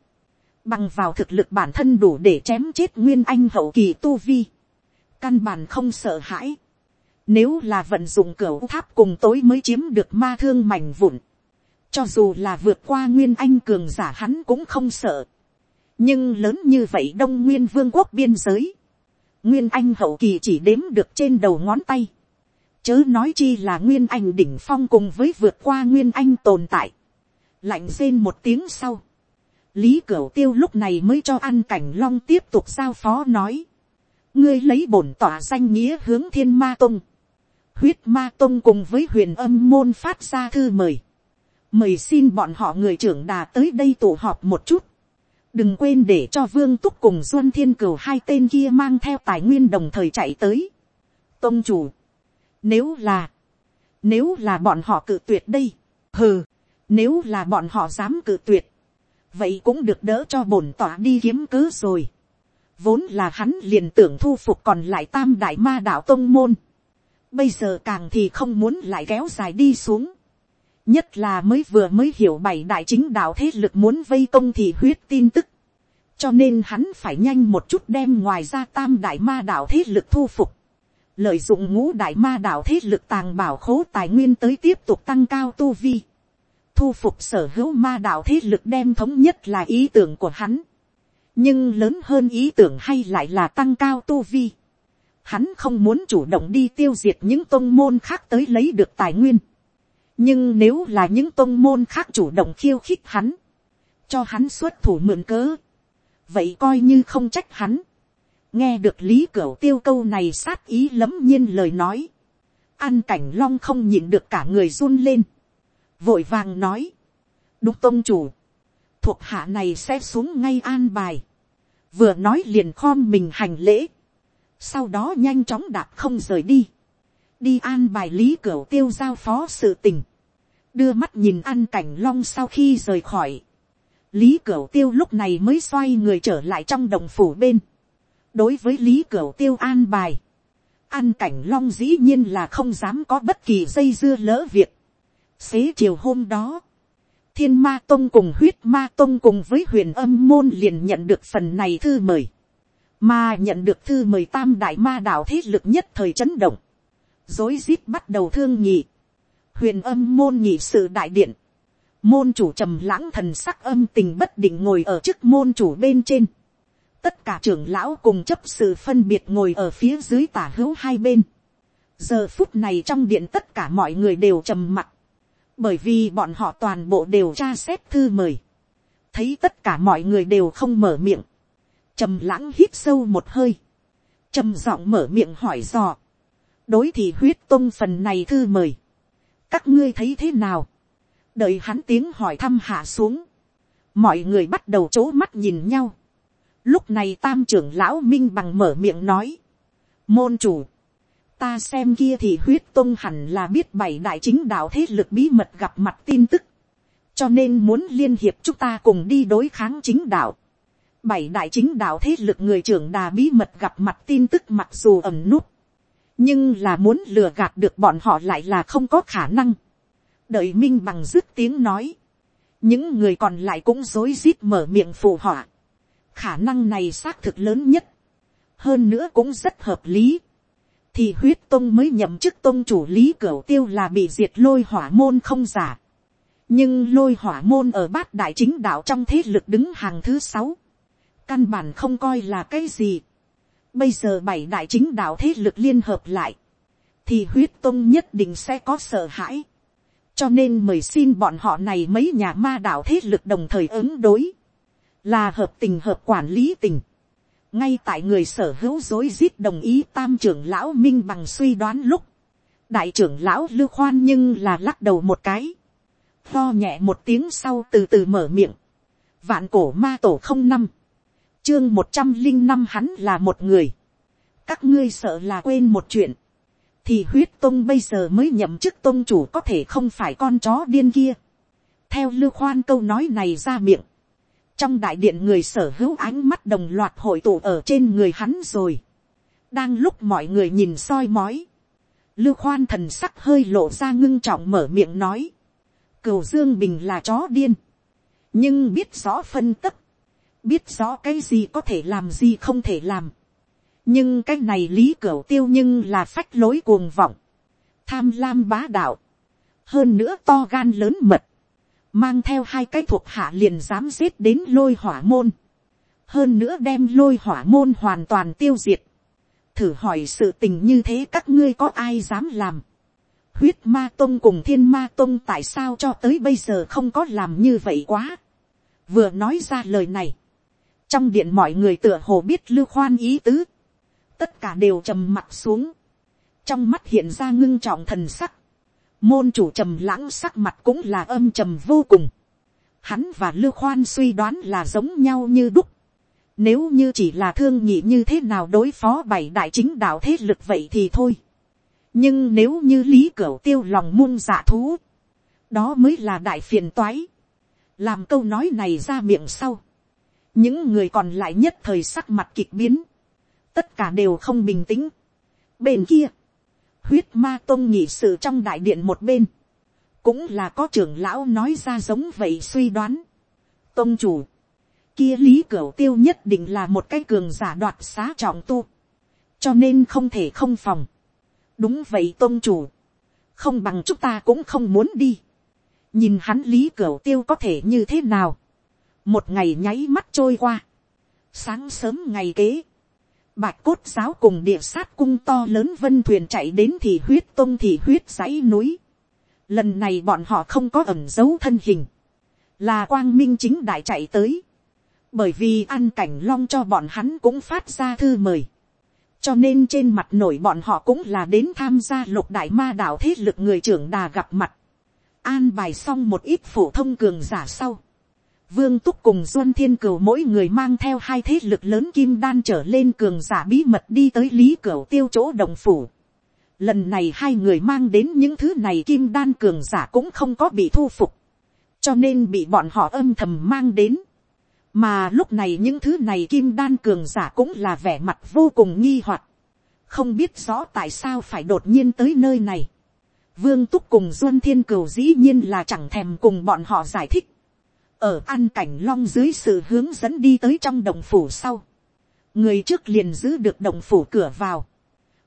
Bằng vào thực lực bản thân đủ để chém chết nguyên anh hậu kỳ tu vi. Căn bản không sợ hãi. Nếu là vận dụng cửa tháp cùng tối mới chiếm được ma thương mảnh vụn. Cho dù là vượt qua nguyên anh cường giả hắn cũng không sợ. Nhưng lớn như vậy đông nguyên vương quốc biên giới. Nguyên anh hậu kỳ chỉ đếm được trên đầu ngón tay. Chớ nói chi là nguyên anh đỉnh phong cùng với vượt qua nguyên anh tồn tại. Lạnh rên một tiếng sau. Lý Cửu Tiêu lúc này mới cho ăn cảnh long tiếp tục giao phó nói. Ngươi lấy bổn tỏa danh nghĩa hướng thiên ma tông. Huyết ma tông cùng với huyền âm môn phát ra thư mời. Mời xin bọn họ người trưởng đà tới đây tụ họp một chút. Đừng quên để cho Vương Túc cùng Duân Thiên Cửu hai tên kia mang theo tài nguyên đồng thời chạy tới. Tông chủ. Nếu là. Nếu là bọn họ cự tuyệt đây. Hừ. Nếu là bọn họ dám cự tuyệt. Vậy cũng được đỡ cho bổn tỏa đi kiếm cớ rồi. Vốn là hắn liền tưởng thu phục còn lại tam đại ma đạo tông môn. Bây giờ càng thì không muốn lại kéo dài đi xuống nhất là mới vừa mới hiểu bảy đại chính đạo thế lực muốn vây công thì huyết tin tức. cho nên hắn phải nhanh một chút đem ngoài ra tam đại ma đạo thế lực thu phục. lợi dụng ngũ đại ma đạo thế lực tàng bảo khố tài nguyên tới tiếp tục tăng cao tu vi. thu phục sở hữu ma đạo thế lực đem thống nhất là ý tưởng của hắn. nhưng lớn hơn ý tưởng hay lại là tăng cao tu vi. Hắn không muốn chủ động đi tiêu diệt những tôn môn khác tới lấy được tài nguyên nhưng nếu là những tôn môn khác chủ động khiêu khích hắn, cho hắn xuất thủ mượn cớ, vậy coi như không trách hắn. nghe được lý cửu tiêu câu này sát ý lấm nhiên lời nói, an cảnh long không nhịn được cả người run lên, vội vàng nói, đúng tôn chủ, thuộc hạ này sẽ xuống ngay an bài, vừa nói liền khom mình hành lễ, sau đó nhanh chóng đạp không rời đi, đi an bài lý cửu tiêu giao phó sự tình, đưa mắt nhìn an cảnh long sau khi rời khỏi, lý cửu tiêu lúc này mới xoay người trở lại trong đồng phủ bên, đối với lý cửu tiêu an bài, an cảnh long dĩ nhiên là không dám có bất kỳ dây dưa lỡ việc, xế chiều hôm đó, thiên ma tông cùng huyết ma tông cùng với huyền âm môn liền nhận được phần này thư mời, mà nhận được thư mời tam đại ma đạo thế lực nhất thời chấn động, dối rít bắt đầu thương nhị, huyền âm môn nhị sự đại điện, môn chủ trầm lãng thần sắc âm tình bất định ngồi ở trước môn chủ bên trên, tất cả trưởng lão cùng chấp sự phân biệt ngồi ở phía dưới tả hữu hai bên, giờ phút này trong điện tất cả mọi người đều trầm mặc, bởi vì bọn họ toàn bộ đều tra xét thư mời, thấy tất cả mọi người đều không mở miệng, trầm lãng hít sâu một hơi, trầm giọng mở miệng hỏi dò, đối thì huyết tôn phần này thư mời, các ngươi thấy thế nào, đợi hắn tiếng hỏi thăm hạ xuống, mọi người bắt đầu c h ố mắt nhìn nhau, lúc này tam trưởng lão minh bằng mở miệng nói, môn chủ, ta xem kia thì huyết tôn hẳn là biết bảy đại chính đạo thế lực bí mật gặp mặt tin tức, cho nên muốn liên hiệp chúng ta cùng đi đối kháng chính đạo. Bảy đại chính đạo thế lực người trưởng đà bí mật gặp mặt tin tức mặc dù ẩm nút, nhưng là muốn lừa gạt được bọn họ lại là không có khả năng. đợi minh bằng dứt tiếng nói, những người còn lại cũng rối rít mở miệng phù họa. khả năng này xác thực lớn nhất, hơn nữa cũng rất hợp lý. thì huyết tông mới nhậm chức tông chủ lý cửa tiêu là bị diệt lôi hỏa môn không giả. nhưng lôi hỏa môn ở bát đại chính đạo trong thế lực đứng hàng thứ sáu, căn bản không coi là cái gì Bây giờ bảy đại chính đạo thế lực liên hợp lại. Thì huyết tông nhất định sẽ có sợ hãi. Cho nên mời xin bọn họ này mấy nhà ma đạo thế lực đồng thời ứng đối. Là hợp tình hợp quản lý tình. Ngay tại người sở hữu dối rít đồng ý tam trưởng lão minh bằng suy đoán lúc. Đại trưởng lão lưu khoan nhưng là lắc đầu một cái. to nhẹ một tiếng sau từ từ mở miệng. Vạn cổ ma tổ không năm chương một trăm linh năm hắn là một người. các ngươi sợ là quên một chuyện. thì huyết tôn bây giờ mới nhậm chức tôn chủ có thể không phải con chó điên kia. theo lưu khoan câu nói này ra miệng. trong đại điện người sở hữu ánh mắt đồng loạt hội tụ ở trên người hắn rồi. đang lúc mọi người nhìn soi mói, lưu khoan thần sắc hơi lộ ra ngưng trọng mở miệng nói, cửu dương bình là chó điên, nhưng biết rõ phân tức biết rõ cái gì có thể làm gì không thể làm, nhưng cái này lý cửu tiêu nhưng là phách lối cuồng vọng, tham lam bá đạo, hơn nữa to gan lớn mật, mang theo hai cái thuộc hạ liền dám giết đến lôi hỏa môn, hơn nữa đem lôi hỏa môn hoàn toàn tiêu diệt, thử hỏi sự tình như thế các ngươi có ai dám làm, huyết ma tông cùng thiên ma tông tại sao cho tới bây giờ không có làm như vậy quá, vừa nói ra lời này, trong điện mọi người tựa hồ biết lưu khoan ý tứ, tất cả đều trầm mặt xuống, trong mắt hiện ra ngưng trọng thần sắc, môn chủ trầm lãng sắc mặt cũng là âm trầm vô cùng, hắn và lưu khoan suy đoán là giống nhau như đúc, nếu như chỉ là thương nhị như thế nào đối phó bảy đại chính đạo thế lực vậy thì thôi. nhưng nếu như lý cửu tiêu lòng muôn dạ thú, đó mới là đại phiền toái. làm câu nói này ra miệng sau những người còn lại nhất thời sắc mặt kịch biến, tất cả đều không bình tĩnh. bên kia, huyết ma tôn nhị sự trong đại điện một bên, cũng là có trưởng lão nói ra giống vậy suy đoán. tôn chủ, kia lý cửa tiêu nhất định là một cái cường giả đoạt xá trọng tu, cho nên không thể không phòng. đúng vậy tôn chủ, không bằng chúng ta cũng không muốn đi. nhìn hắn lý cửa tiêu có thể như thế nào một ngày nháy mắt trôi qua, sáng sớm ngày kế, bạch cốt giáo cùng địa sát cung to lớn vân thuyền chạy đến thì huyết tôn thì huyết dãy núi. lần này bọn họ không có ẩn dấu thân hình, là quang minh chính đại chạy tới. Bởi vì ăn cảnh long cho bọn hắn cũng phát ra thư mời, cho nên trên mặt nổi bọn họ cũng là đến tham gia lục đại ma đạo thế lực người trưởng đà gặp mặt, an bài xong một ít phổ thông cường giả sau, vương túc cùng duân thiên cửu mỗi người mang theo hai thế lực lớn kim đan trở lên cường giả bí mật đi tới lý cửu tiêu chỗ đồng phủ. Lần này hai người mang đến những thứ này kim đan cường giả cũng không có bị thu phục, cho nên bị bọn họ âm thầm mang đến mà lúc này những thứ này kim đan cường giả cũng là vẻ mặt vô cùng nghi hoặc, không biết rõ tại sao phải đột nhiên tới nơi này. vương túc cùng duân thiên Cửu dĩ nhiên là chẳng thèm cùng bọn họ giải thích ở an cảnh long dưới sự hướng dẫn đi tới trong đồng phủ sau, người trước liền giữ được đồng phủ cửa vào,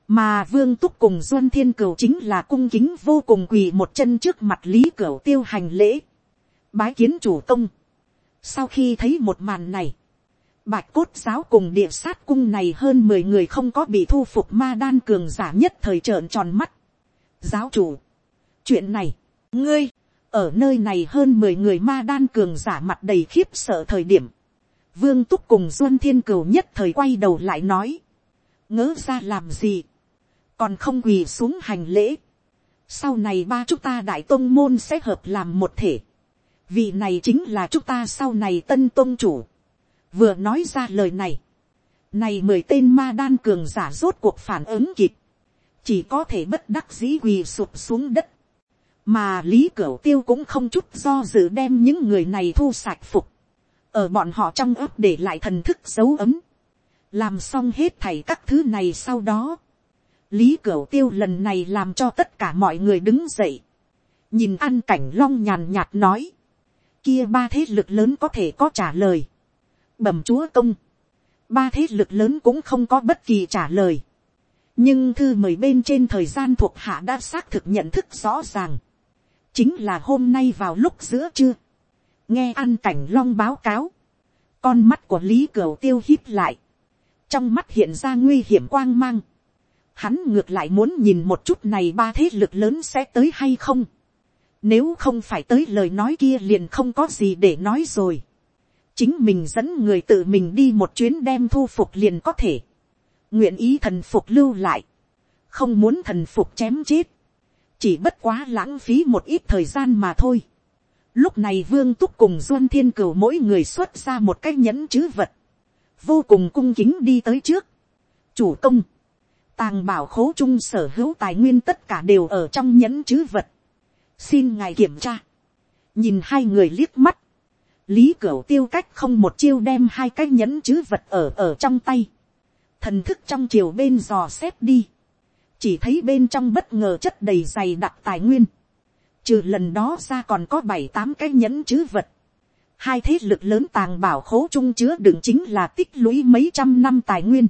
mà vương túc cùng duân thiên cửu chính là cung kính vô cùng quỳ một chân trước mặt lý cửu tiêu hành lễ, bái kiến chủ công sau khi thấy một màn này, bạch cốt giáo cùng địa sát cung này hơn mười người không có bị thu phục ma đan cường giả nhất thời trợn tròn mắt. Giáo chủ, chuyện này, ngươi, ở nơi này hơn mười người ma đan cường giả mặt đầy khiếp sợ thời điểm. Vương túc cùng duân thiên cửu nhất thời quay đầu lại nói. ngỡ ra làm gì, còn không quỳ xuống hành lễ. Sau này ba chúng ta đại tôn môn sẽ hợp làm một thể vì này chính là chúng ta sau này tân tôn chủ. vừa nói ra lời này, này mười tên ma đan cường giả rốt cuộc phản ứng kịp, chỉ có thể bất đắc dĩ quỳ sụp xuống đất, mà lý cửu tiêu cũng không chút do dự đem những người này thu sạch phục, ở bọn họ trong ấp để lại thần thức dấu ấm, làm xong hết thảy các thứ này sau đó, lý cửu tiêu lần này làm cho tất cả mọi người đứng dậy, nhìn ăn cảnh long nhàn nhạt nói, kia ba thế lực lớn có thể có trả lời. Bẩm chúa công. Ba thế lực lớn cũng không có bất kỳ trả lời. Nhưng thư mời bên trên thời gian thuộc hạ đã xác thực nhận thức rõ ràng. Chính là hôm nay vào lúc giữa trưa. Nghe ăn cảnh long báo cáo. Con mắt của Lý Cửu tiêu hít lại. Trong mắt hiện ra nguy hiểm quang mang. Hắn ngược lại muốn nhìn một chút này ba thế lực lớn sẽ tới hay không nếu không phải tới lời nói kia liền không có gì để nói rồi. Chính mình dẫn người tự mình đi một chuyến đem thu phục liền có thể. Nguyện ý thần phục lưu lại. Không muốn thần phục chém chết. Chỉ bất quá lãng phí một ít thời gian mà thôi. Lúc này vương túc cùng duân thiên cửu mỗi người xuất ra một cái nhẫn chứ vật. Vô cùng cung kính đi tới trước. Chủ công. Tàng bảo khố trung sở hữu tài nguyên tất cả đều ở trong nhẫn chứ vật xin ngài kiểm tra, nhìn hai người liếc mắt, lý cửu tiêu cách không một chiêu đem hai cái nhẫn chứ vật ở ở trong tay, thần thức trong chiều bên dò xét đi, chỉ thấy bên trong bất ngờ chất đầy dày đặc tài nguyên, trừ lần đó ra còn có bảy tám cái nhẫn chứ vật, hai thế lực lớn tàng bảo khố chung chứa đựng chính là tích lũy mấy trăm năm tài nguyên,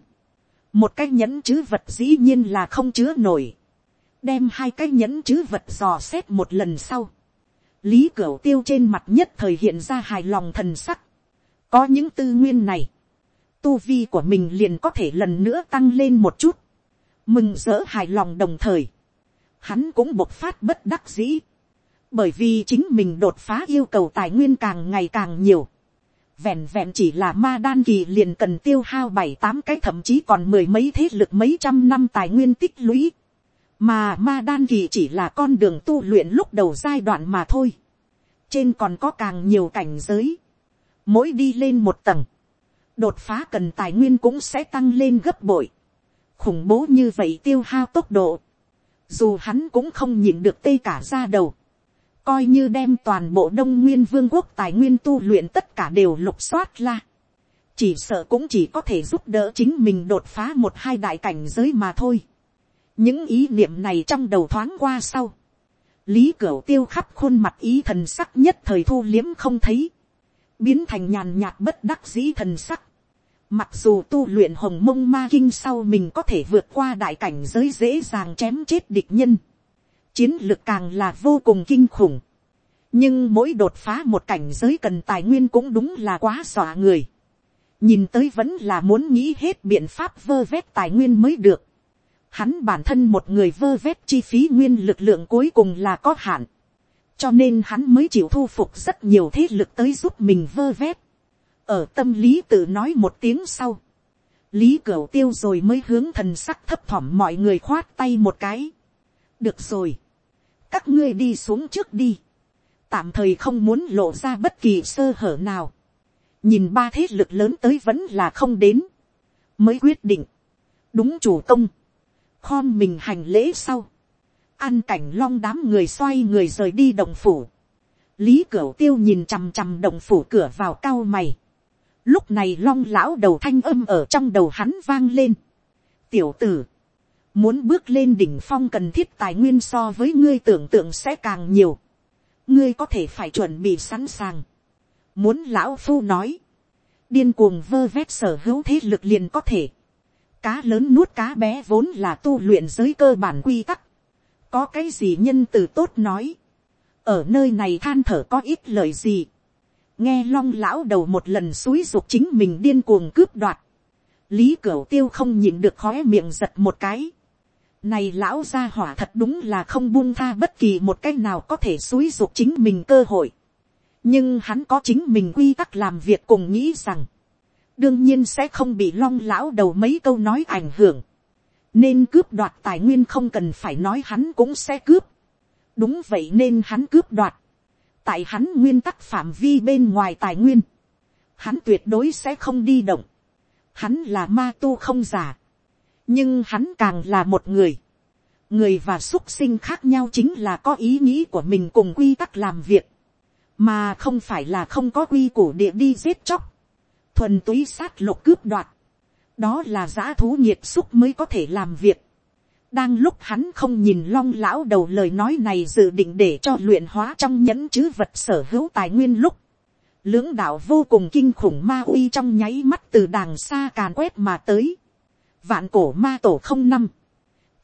một cái nhẫn chứ vật dĩ nhiên là không chứa nổi, đem hai cái nhẫn chứ vật dò xét một lần sau, lý cửu tiêu trên mặt nhất thời hiện ra hài lòng thần sắc, có những tư nguyên này, tu vi của mình liền có thể lần nữa tăng lên một chút, mừng rỡ hài lòng đồng thời, hắn cũng bộc phát bất đắc dĩ, bởi vì chính mình đột phá yêu cầu tài nguyên càng ngày càng nhiều, vẹn vẹn chỉ là ma đan kỳ liền cần tiêu hao bảy tám cái thậm chí còn mười mấy thế lực mấy trăm năm tài nguyên tích lũy, mà ma đan kỳ chỉ là con đường tu luyện lúc đầu giai đoạn mà thôi, trên còn có càng nhiều cảnh giới, mỗi đi lên một tầng, đột phá cần tài nguyên cũng sẽ tăng lên gấp bội, khủng bố như vậy tiêu hao tốc độ, dù hắn cũng không nhìn được tê cả ra đầu, coi như đem toàn bộ đông nguyên vương quốc tài nguyên tu luyện tất cả đều lục soát la, chỉ sợ cũng chỉ có thể giúp đỡ chính mình đột phá một hai đại cảnh giới mà thôi. những ý niệm này trong đầu thoáng qua sau, lý cửu tiêu khắp khuôn mặt ý thần sắc nhất thời thu liếm không thấy, biến thành nhàn nhạt bất đắc dĩ thần sắc. Mặc dù tu luyện hồng mông ma kinh sau mình có thể vượt qua đại cảnh giới dễ dàng chém chết địch nhân. Chiến lược càng là vô cùng kinh khủng. Nhưng mỗi đột phá một cảnh giới cần tài nguyên cũng đúng là quá dọa người. Nhìn tới vẫn là muốn nghĩ hết biện pháp vơ vét tài nguyên mới được. Hắn bản thân một người vơ vét chi phí nguyên lực lượng cuối cùng là có hạn. Cho nên hắn mới chịu thu phục rất nhiều thế lực tới giúp mình vơ vét ở tâm lý tự nói một tiếng sau, lý cửu tiêu rồi mới hướng thần sắc thấp thỏm mọi người khoát tay một cái. được rồi, các ngươi đi xuống trước đi, tạm thời không muốn lộ ra bất kỳ sơ hở nào, nhìn ba thế lực lớn tới vẫn là không đến, mới quyết định, đúng chủ công, khom mình hành lễ sau, an cảnh long đám người xoay người rời đi đồng phủ, lý cửu tiêu nhìn chằm chằm đồng phủ cửa vào cao mày, Lúc này long lão đầu thanh âm ở trong đầu hắn vang lên. Tiểu tử. Muốn bước lên đỉnh phong cần thiết tài nguyên so với ngươi tưởng tượng sẽ càng nhiều. Ngươi có thể phải chuẩn bị sẵn sàng. Muốn lão phu nói. Điên cuồng vơ vét sở hữu thế lực liền có thể. Cá lớn nuốt cá bé vốn là tu luyện giới cơ bản quy tắc. Có cái gì nhân từ tốt nói. Ở nơi này than thở có ít lời gì nghe long lão đầu một lần xúi dục chính mình điên cuồng cướp đoạt, lý cửu tiêu không nhìn được khóe miệng giật một cái. này lão gia hỏa thật đúng là không buông tha bất kỳ một cách nào có thể xúi dục chính mình cơ hội. nhưng hắn có chính mình quy tắc làm việc cùng nghĩ rằng, đương nhiên sẽ không bị long lão đầu mấy câu nói ảnh hưởng. nên cướp đoạt tài nguyên không cần phải nói hắn cũng sẽ cướp. đúng vậy nên hắn cướp đoạt tại hắn nguyên tắc phạm vi bên ngoài tài nguyên, hắn tuyệt đối sẽ không đi động, hắn là ma tu không giả, nhưng hắn càng là một người, người và x u ấ t sinh khác nhau chính là có ý nghĩ của mình cùng quy tắc làm việc, mà không phải là không có quy củ địa đi giết chóc, thuần túy sát lục cướp đoạt, đó là giã thú nhiệt xúc mới có thể làm việc, đang lúc hắn không nhìn long lão đầu lời nói này dự định để cho luyện hóa trong nhẫn chứ vật sở hữu tài nguyên lúc, lưỡng đạo vô cùng kinh khủng ma uy trong nháy mắt từ đàng xa càn quét mà tới. vạn cổ ma tổ không năm,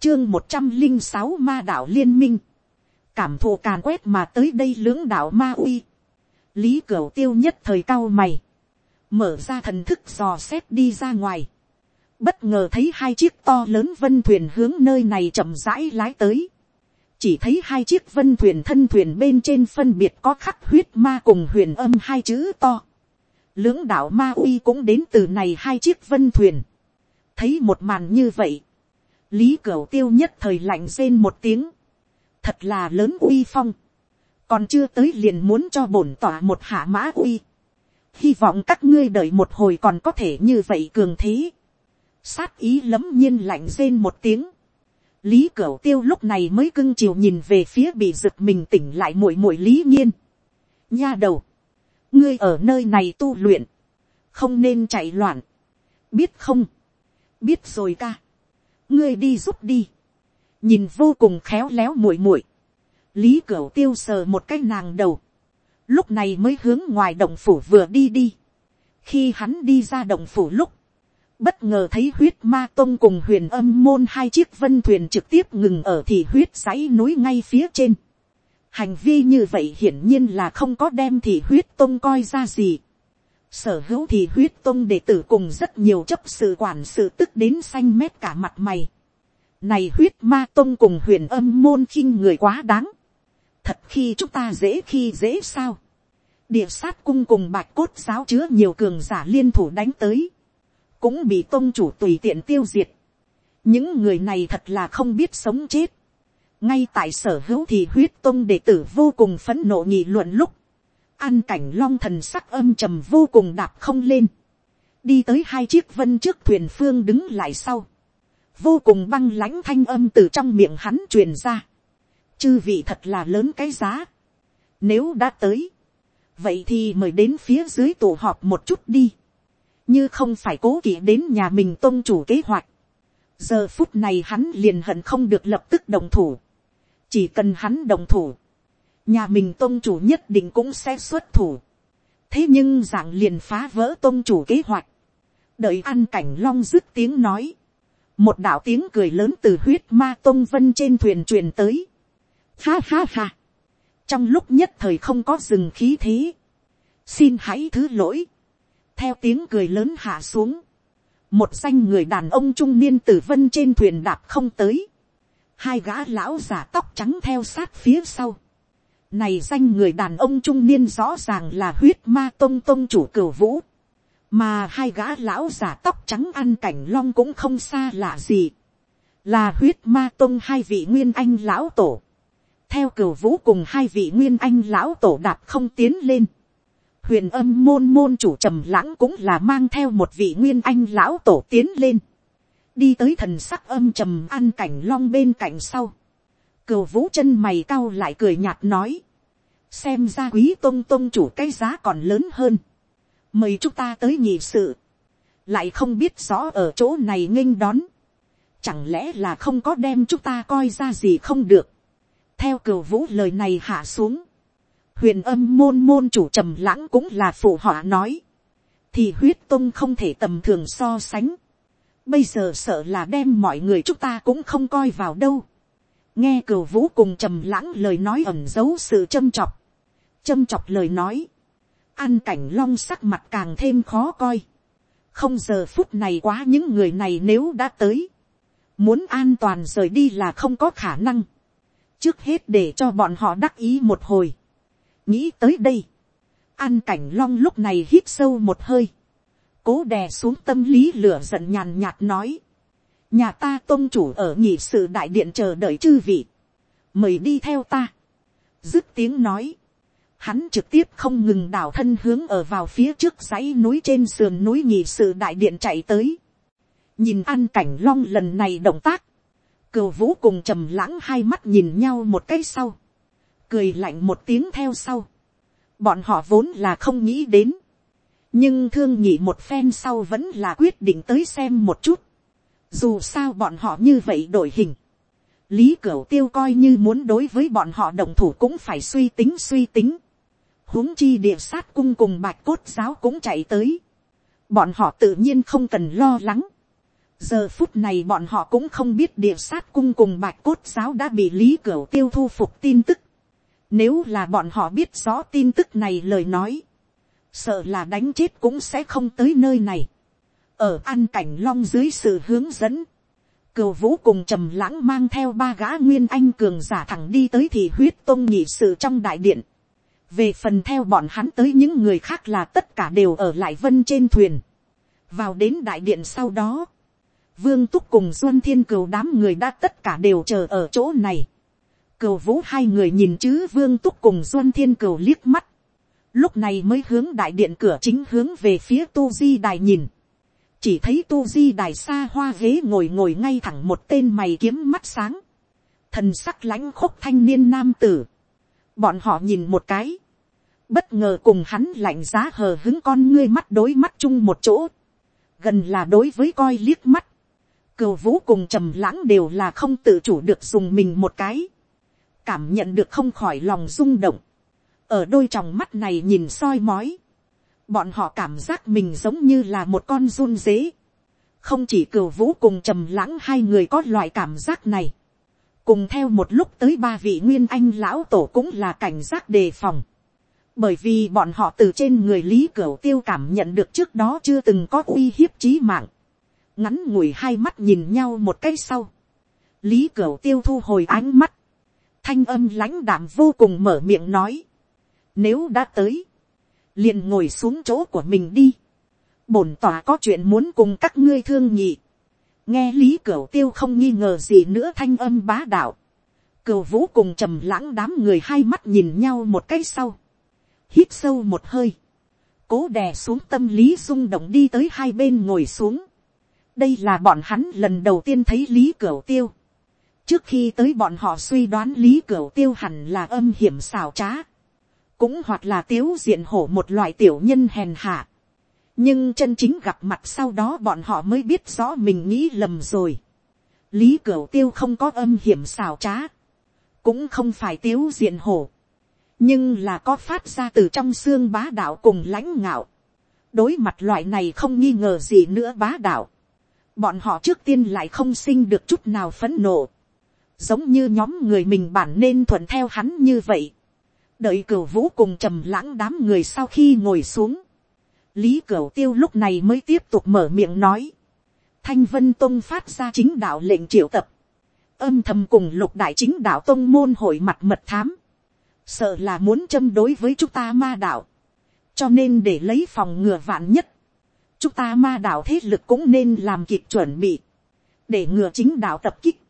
chương một trăm linh sáu ma đạo liên minh, cảm thụ càn quét mà tới đây lưỡng đạo ma uy, lý cửu tiêu nhất thời cao mày, mở ra thần thức dò xét đi ra ngoài, bất ngờ thấy hai chiếc to lớn vân thuyền hướng nơi này chậm rãi lái tới. chỉ thấy hai chiếc vân thuyền thân thuyền bên trên phân biệt có khắc huyết ma cùng huyền âm hai chữ to. lưỡng đạo ma uy cũng đến từ này hai chiếc vân thuyền. thấy một màn như vậy, lý cửu tiêu nhất thời lạnh rên một tiếng. thật là lớn uy phong. còn chưa tới liền muốn cho bổn tỏa một hạ mã uy. hy vọng các ngươi đợi một hồi còn có thể như vậy cường thế sát ý lấm nhiên lạnh rên một tiếng. lý cửu tiêu lúc này mới cưng chiều nhìn về phía bị giựt mình tỉnh lại muội muội lý nhiên. nha đầu, ngươi ở nơi này tu luyện, không nên chạy loạn, biết không, biết rồi ca, ngươi đi giúp đi, nhìn vô cùng khéo léo muội muội, lý cửu tiêu sờ một cái nàng đầu, lúc này mới hướng ngoài động phủ vừa đi đi, khi hắn đi ra động phủ lúc, bất ngờ thấy huyết ma tôn cùng huyền âm môn hai chiếc vân thuyền trực tiếp ngừng ở thì huyết dãy núi ngay phía trên. Hành vi như vậy hiển nhiên là không có đem thì huyết tôn coi ra gì. Sở hữu thì huyết tôn đệ tử cùng rất nhiều chấp sự quản sự tức đến xanh mét cả mặt mày. Này huyết ma tôn cùng huyền âm môn khinh người quá đáng. Thật khi chúng ta dễ khi dễ sao. Địa sát cung cùng bạch cốt giáo chứa nhiều cường giả liên thủ đánh tới cũng bị tôn chủ tùy tiện tiêu diệt. những người này thật là không biết sống chết. ngay tại sở hữu thì huyết tôn đệ tử vô cùng phấn nộ nghị luận lúc, an cảnh long thần sắc âm trầm vô cùng đạp không lên, đi tới hai chiếc vân trước thuyền phương đứng lại sau, vô cùng băng lãnh thanh âm từ trong miệng hắn truyền ra, chư vị thật là lớn cái giá, nếu đã tới, vậy thì mời đến phía dưới tổ họp một chút đi như không phải cố kỵ đến nhà mình tôn chủ kế hoạch. giờ phút này hắn liền hận không được lập tức đồng thủ. chỉ cần hắn đồng thủ, nhà mình tôn chủ nhất định cũng sẽ xuất thủ. thế nhưng dạng liền phá vỡ tôn chủ kế hoạch. đợi ăn cảnh long dứt tiếng nói. một đạo tiếng cười lớn từ huyết ma tôn vân trên thuyền truyền tới. ha ha ha. trong lúc nhất thời không có dừng khí thế. xin hãy thứ lỗi theo tiếng cười lớn hạ xuống, một danh người đàn ông trung niên tử vân trên thuyền đạp không tới, hai gã lão giả tóc trắng theo sát phía sau. Này danh người đàn ông trung niên rõ ràng là huyết ma tông tông chủ cửu vũ. Mà hai gã lão giả tóc trắng ăn cảnh long cũng không xa lạ gì. Là huyết ma tông hai vị nguyên anh lão tổ. Theo cửu vũ cùng hai vị nguyên anh lão tổ đạp không tiến lên huyền âm môn môn chủ trầm lãng cũng là mang theo một vị nguyên anh lão tổ tiến lên, đi tới thần sắc âm trầm ăn cảnh long bên cạnh sau, cừu vũ chân mày cao lại cười nhạt nói, xem ra quý tôn tôn chủ cái giá còn lớn hơn, mời chúng ta tới nhị sự, lại không biết rõ ở chỗ này nghênh đón, chẳng lẽ là không có đem chúng ta coi ra gì không được, theo cừu vũ lời này hạ xuống, huyền âm môn môn chủ trầm lãng cũng là phụ họa nói, thì huyết tông không thể tầm thường so sánh, bây giờ sợ là đem mọi người chúng ta cũng không coi vào đâu, nghe cửu vũ cùng trầm lãng lời nói ẩm giấu sự châm chọc, châm chọc lời nói, an cảnh long sắc mặt càng thêm khó coi, không giờ phút này quá những người này nếu đã tới, muốn an toàn rời đi là không có khả năng, trước hết để cho bọn họ đắc ý một hồi, nghĩ tới đây, an cảnh long lúc này hít sâu một hơi, cố đè xuống tâm lý lửa giận nhàn nhạt nói, nhà ta tôn chủ ở nhị sự đại điện chờ đợi chư vị, mời đi theo ta, dứt tiếng nói, hắn trực tiếp không ngừng đảo thân hướng ở vào phía trước dãy núi trên sườn núi nhị sự đại điện chạy tới, nhìn an cảnh long lần này động tác, cừu vũ cùng trầm lãng hai mắt nhìn nhau một cái sau, cười lạnh một tiếng theo sau. Bọn họ vốn là không nghĩ đến. Nhưng thương nhị một phen sau vẫn là quyết định tới xem một chút. Dù sao bọn họ như vậy đổi hình. Lý Cửu Tiêu coi như muốn đối với bọn họ đồng thủ cũng phải suy tính suy tính. huống chi địa sát cung cùng bạch cốt giáo cũng chạy tới. Bọn họ tự nhiên không cần lo lắng. Giờ phút này bọn họ cũng không biết địa sát cung cùng bạch cốt giáo đã bị Lý Cửu Tiêu thu phục tin tức. Nếu là bọn họ biết rõ tin tức này lời nói. Sợ là đánh chết cũng sẽ không tới nơi này. Ở an cảnh long dưới sự hướng dẫn. Cửu vũ cùng trầm lãng mang theo ba gã nguyên anh cường giả thẳng đi tới thì huyết tôn nhị sự trong đại điện. Về phần theo bọn hắn tới những người khác là tất cả đều ở lại vân trên thuyền. Vào đến đại điện sau đó. Vương Túc cùng Duân Thiên Cửu đám người đã tất cả đều chờ ở chỗ này Cừu vũ hai người nhìn chứ vương túc cùng duân thiên cừu liếc mắt. Lúc này mới hướng đại điện cửa chính hướng về phía tu di đài nhìn. Chỉ thấy tu di đài xa hoa ghế ngồi ngồi ngay thẳng một tên mày kiếm mắt sáng. Thần sắc lãnh khúc thanh niên nam tử. Bọn họ nhìn một cái. bất ngờ cùng hắn lạnh giá hờ hứng con ngươi mắt đối mắt chung một chỗ, gần là đối với coi liếc mắt, cừu vũ cùng trầm lãng đều là không tự chủ được dùng mình một cái, cảm nhận được không khỏi lòng rung động, ở đôi tròng mắt này nhìn soi mói, bọn họ cảm giác mình giống như là một con run dế, không chỉ cửu vũ cùng trầm lãng hai người có loại cảm giác này, cùng theo một lúc tới ba vị nguyên anh lão tổ cũng là cảnh giác đề phòng, bởi vì bọn họ từ trên người lý cửu tiêu cảm nhận được trước đó chưa từng có uy hiếp trí mạng, ngắn ngủi hai mắt nhìn nhau một cái sau, lý cửu tiêu thu hồi ánh mắt, thanh âm lãnh đạm vô cùng mở miệng nói, nếu đã tới, liền ngồi xuống chỗ của mình đi, bổn tòa có chuyện muốn cùng các ngươi thương nhị, nghe lý cửu tiêu không nghi ngờ gì nữa thanh âm bá đạo, cửu vũ cùng trầm lãng đám người hai mắt nhìn nhau một cái sau, hít sâu một hơi, cố đè xuống tâm lý rung động đi tới hai bên ngồi xuống. đây là bọn hắn lần đầu tiên thấy lý cửu tiêu trước khi tới bọn họ suy đoán lý cửu tiêu hẳn là âm hiểm xào trá, cũng hoặc là tiếu diện hổ một loại tiểu nhân hèn hạ. nhưng chân chính gặp mặt sau đó bọn họ mới biết rõ mình nghĩ lầm rồi. lý cửu tiêu không có âm hiểm xào trá, cũng không phải tiếu diện hổ nhưng là có phát ra từ trong xương bá đạo cùng lãnh ngạo. đối mặt loại này không nghi ngờ gì nữa bá đạo. bọn họ trước tiên lại không sinh được chút nào phấn nộ giống như nhóm người mình bản nên thuận theo hắn như vậy. đợi cửu vũ cùng trầm lãng đám người sau khi ngồi xuống. lý cửu tiêu lúc này mới tiếp tục mở miệng nói. thanh vân tông phát ra chính đạo lệnh triệu tập. âm thầm cùng lục đại chính đạo tông môn hội mặt mật thám sợ là muốn châm đối với chúng ta ma đạo, cho nên để lấy phòng ngừa vạn nhất, chúng ta ma đạo thế lực cũng nên làm kịp chuẩn bị, để ngừa chính đạo tập kích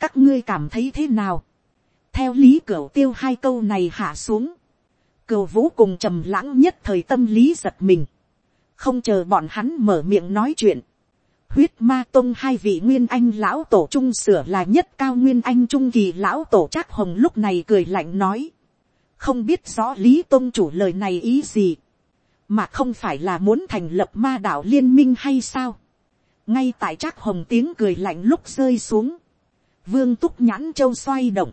các ngươi cảm thấy thế nào, theo lý cửa tiêu hai câu này hạ xuống, cửa vũ cùng trầm lãng nhất thời tâm lý giật mình, không chờ bọn hắn mở miệng nói chuyện, huyết ma tông hai vị nguyên anh lão tổ trung sửa là nhất cao nguyên anh trung kỳ lão tổ trác hồng lúc này cười lạnh nói. Không biết rõ lý tôn chủ lời này ý gì, mà không phải là muốn thành lập ma đạo liên minh hay sao. ngay tại trác hồng tiếng cười lạnh lúc rơi xuống, vương túc nhãn châu xoay động,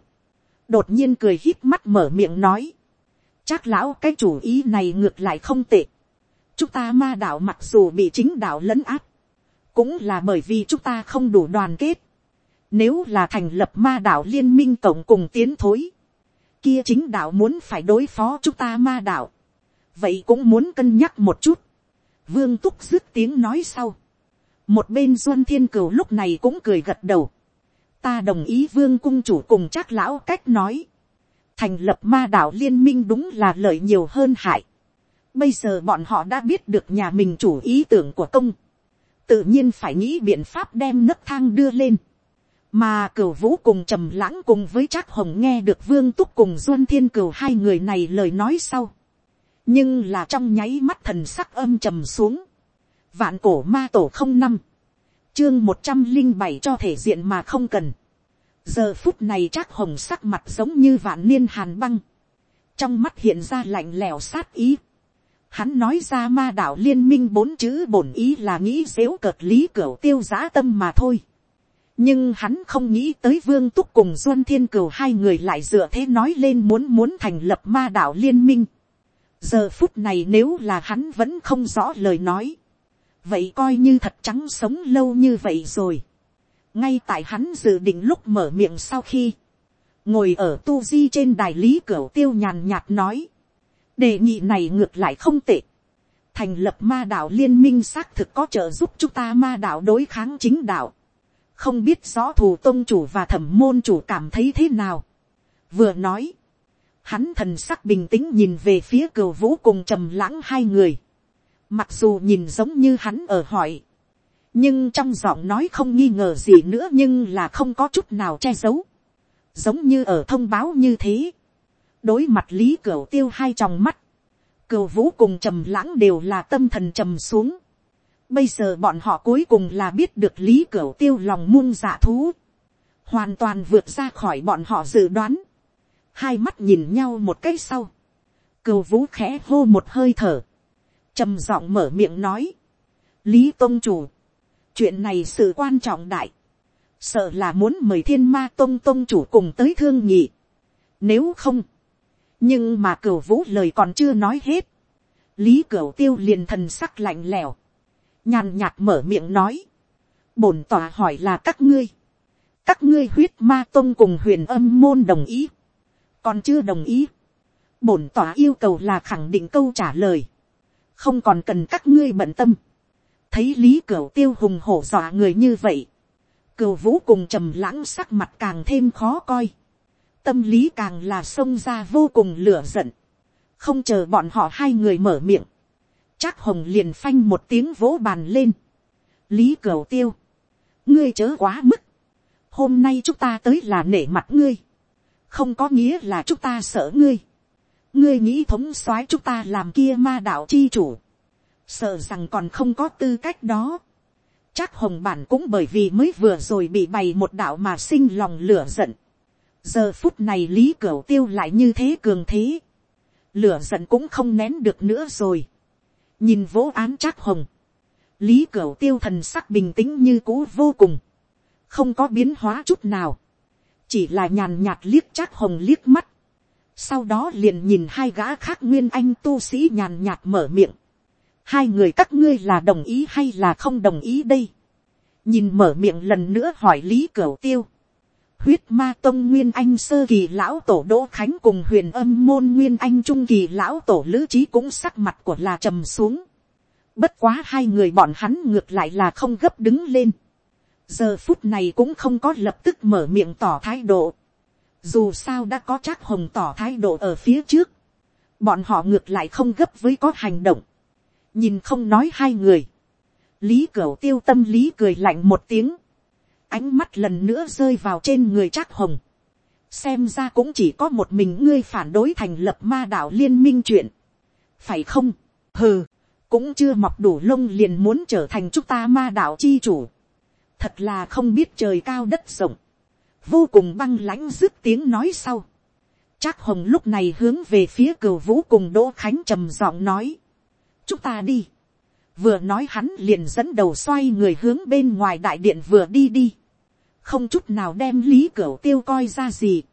đột nhiên cười hít mắt mở miệng nói, chắc lão cái chủ ý này ngược lại không tệ, chúng ta ma đạo mặc dù bị chính đạo lấn áp, cũng là bởi vì chúng ta không đủ đoàn kết, nếu là thành lập ma đạo liên minh tổng cùng tiến thối, kia chính đạo muốn phải đối phó chúng ta ma đạo, vậy cũng muốn cân nhắc một chút. vương túc dứt tiếng nói sau. một bên duân thiên cửu lúc này cũng cười gật đầu ta đồng ý vương cung chủ cùng chắc lão cách nói. thành lập ma đạo liên minh đúng là lợi nhiều hơn hại. bây giờ bọn họ đã biết được nhà mình chủ ý tưởng của công. tự nhiên phải nghĩ biện pháp đem nấc thang đưa lên mà cửu vũ cùng trầm lãng cùng với trác hồng nghe được vương túc cùng duân thiên cửu hai người này lời nói sau. nhưng là trong nháy mắt thần sắc âm trầm xuống. vạn cổ ma tổ không năm, chương một trăm linh bảy cho thể diện mà không cần. giờ phút này trác hồng sắc mặt giống như vạn niên hàn băng. trong mắt hiện ra lạnh lẽo sát ý. Hắn nói ra ma đạo liên minh bốn chữ bổn ý là nghĩ dếu cợt lý cửu tiêu giã tâm mà thôi nhưng hắn không nghĩ tới vương túc cùng duân thiên cửu hai người lại dựa thế nói lên muốn muốn thành lập ma đạo liên minh. giờ phút này nếu là hắn vẫn không rõ lời nói, vậy coi như thật trắng sống lâu như vậy rồi. ngay tại hắn dự định lúc mở miệng sau khi, ngồi ở tu di trên đài lý cửa tiêu nhàn nhạt nói, đề nghị này ngược lại không tệ. thành lập ma đạo liên minh xác thực có trợ giúp chúng ta ma đạo đối kháng chính đạo không biết rõ thù tôn chủ và thẩm môn chủ cảm thấy thế nào. vừa nói, hắn thần sắc bình tĩnh nhìn về phía cửa vũ cùng trầm lãng hai người mặc dù nhìn giống như hắn ở hỏi, nhưng trong giọng nói không nghi ngờ gì nữa nhưng là không có chút nào che giấu. giống như ở thông báo như thế. đối mặt lý cửu tiêu hai tròng mắt, cửu vũ cùng trầm lãng đều là tâm thần trầm xuống Bây giờ bọn họ cuối cùng là biết được lý cửu tiêu lòng muôn dạ thú. Hoàn toàn vượt ra khỏi bọn họ dự đoán. Hai mắt nhìn nhau một cái sau. Cửu vũ khẽ hô một hơi thở, trầm giọng mở miệng nói, lý tôn chủ, chuyện này sự quan trọng đại, sợ là muốn mời thiên ma tôn tôn chủ cùng tới thương nhị, nếu không, nhưng mà cửu vũ lời còn chưa nói hết, lý cửu tiêu liền thần sắc lạnh lẽo, nhàn nhạt mở miệng nói, bổn tòa hỏi là các ngươi, các ngươi huyết ma tôn cùng huyền âm môn đồng ý, còn chưa đồng ý, bổn tòa yêu cầu là khẳng định câu trả lời, không còn cần các ngươi bận tâm, thấy lý cửu tiêu hùng hổ dọa người như vậy, cửu vũ cùng trầm lãng sắc mặt càng thêm khó coi, tâm lý càng là xông ra vô cùng lửa giận, không chờ bọn họ hai người mở miệng, chắc hồng liền phanh một tiếng vỗ bàn lên, lý cửu tiêu, ngươi chớ quá mức, hôm nay chúng ta tới là nể mặt ngươi, không có nghĩa là chúng ta sợ ngươi, ngươi nghĩ thống soái chúng ta làm kia ma đạo chi chủ, sợ rằng còn không có tư cách đó. chắc hồng bản cũng bởi vì mới vừa rồi bị bày một đạo mà sinh lòng lửa giận. giờ phút này lý cửu tiêu lại như thế cường thế. lửa giận cũng không nén được nữa rồi. nhìn vỗ án chắc hồng. lý cửu tiêu thần sắc bình tĩnh như cũ vô cùng. không có biến hóa chút nào. chỉ là nhàn nhạt liếc chắc hồng liếc mắt sau đó liền nhìn hai gã khác nguyên anh tu sĩ nhàn nhạt mở miệng hai người các ngươi là đồng ý hay là không đồng ý đây. nhìn mở miệng lần nữa hỏi lý cửu tiêu. huyết ma tông nguyên anh sơ kỳ lão tổ đỗ khánh cùng huyền âm môn nguyên anh trung kỳ lão tổ lữ trí cũng sắc mặt của là trầm xuống. bất quá hai người bọn hắn ngược lại là không gấp đứng lên. giờ phút này cũng không có lập tức mở miệng tỏ thái độ dù sao đã có Trác hồng tỏ thái độ ở phía trước. bọn họ ngược lại không gấp với có hành động. Nhìn không nói hai người, lý cửu tiêu tâm lý cười lạnh một tiếng, ánh mắt lần nữa rơi vào trên người trác hồng, xem ra cũng chỉ có một mình ngươi phản đối thành lập ma đạo liên minh chuyện, phải không, hừ, cũng chưa mọc đủ lông liền muốn trở thành chúng ta ma đạo chi chủ, thật là không biết trời cao đất rộng, vô cùng băng lãnh dứt tiếng nói sau, Trác hồng lúc này hướng về phía cửu vũ cùng đỗ khánh trầm giọng nói, chúng ta đi. vừa nói hắn liền dẫn đầu xoay người hướng bên ngoài đại điện vừa đi đi. không chút nào đem lý cửu tiêu coi ra gì.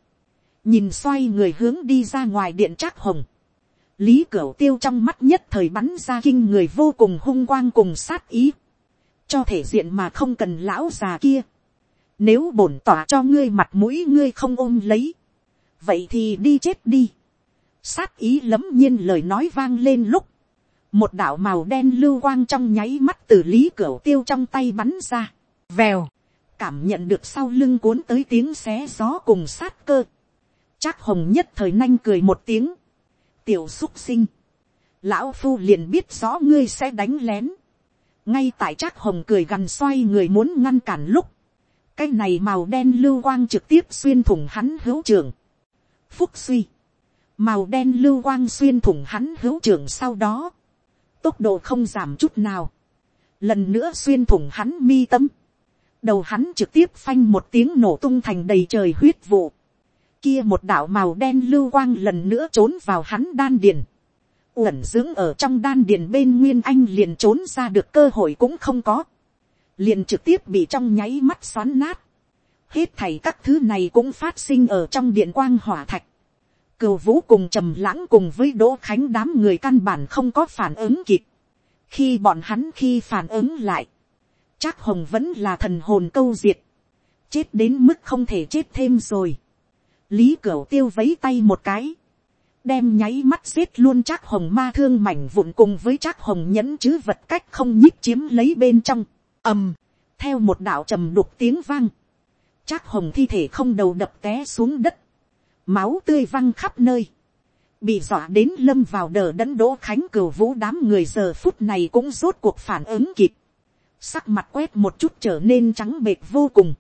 nhìn xoay người hướng đi ra ngoài điện trác hồng. lý cửu tiêu trong mắt nhất thời bắn ra kinh người vô cùng hung quang cùng sát ý. cho thể diện mà không cần lão già kia nếu bổn tỏa cho ngươi mặt mũi ngươi không ôm lấy. vậy thì đi chết đi. sát ý lấm nhiên lời nói vang lên lúc một đạo màu đen lưu quang trong nháy mắt từ lý cửa tiêu trong tay bắn ra, vèo, cảm nhận được sau lưng cuốn tới tiếng xé gió cùng sát cơ, chắc hồng nhất thời nanh cười một tiếng, tiểu xúc sinh, lão phu liền biết rõ ngươi sẽ đánh lén, ngay tại chắc hồng cười gằn xoay người muốn ngăn cản lúc, cái này màu đen lưu quang trực tiếp xuyên thủng hắn hữu trường, phúc suy, màu đen lưu quang xuyên thủng hắn hữu trường sau đó, tốc độ không giảm chút nào, lần nữa xuyên thủng hắn mi tâm, đầu hắn trực tiếp phanh một tiếng nổ tung thành đầy trời huyết vụ, kia một đạo màu đen lưu quang lần nữa trốn vào hắn đan điền, uẩn dưỡng ở trong đan điền bên nguyên anh liền trốn ra được cơ hội cũng không có, liền trực tiếp bị trong nháy mắt xoắn nát, hết thảy các thứ này cũng phát sinh ở trong điện quang hỏa thạch, cừu vũ cùng trầm lãng cùng với đỗ khánh đám người căn bản không có phản ứng kịp. khi bọn hắn khi phản ứng lại, chắc hồng vẫn là thần hồn câu diệt, chết đến mức không thể chết thêm rồi. lý cửu tiêu vấy tay một cái, đem nháy mắt giết luôn chắc hồng ma thương mảnh vụn cùng với chắc hồng nhẫn chứ vật cách không nhích chiếm lấy bên trong, ầm, theo một đạo trầm đục tiếng vang, chắc hồng thi thể không đầu đập té xuống đất, máu tươi văng khắp nơi, bị dọa đến lâm vào đờ đẫn đỗ khánh cửu vũ đám người giờ phút này cũng rốt cuộc phản ứng kịp, sắc mặt quét một chút trở nên trắng bệt vô cùng,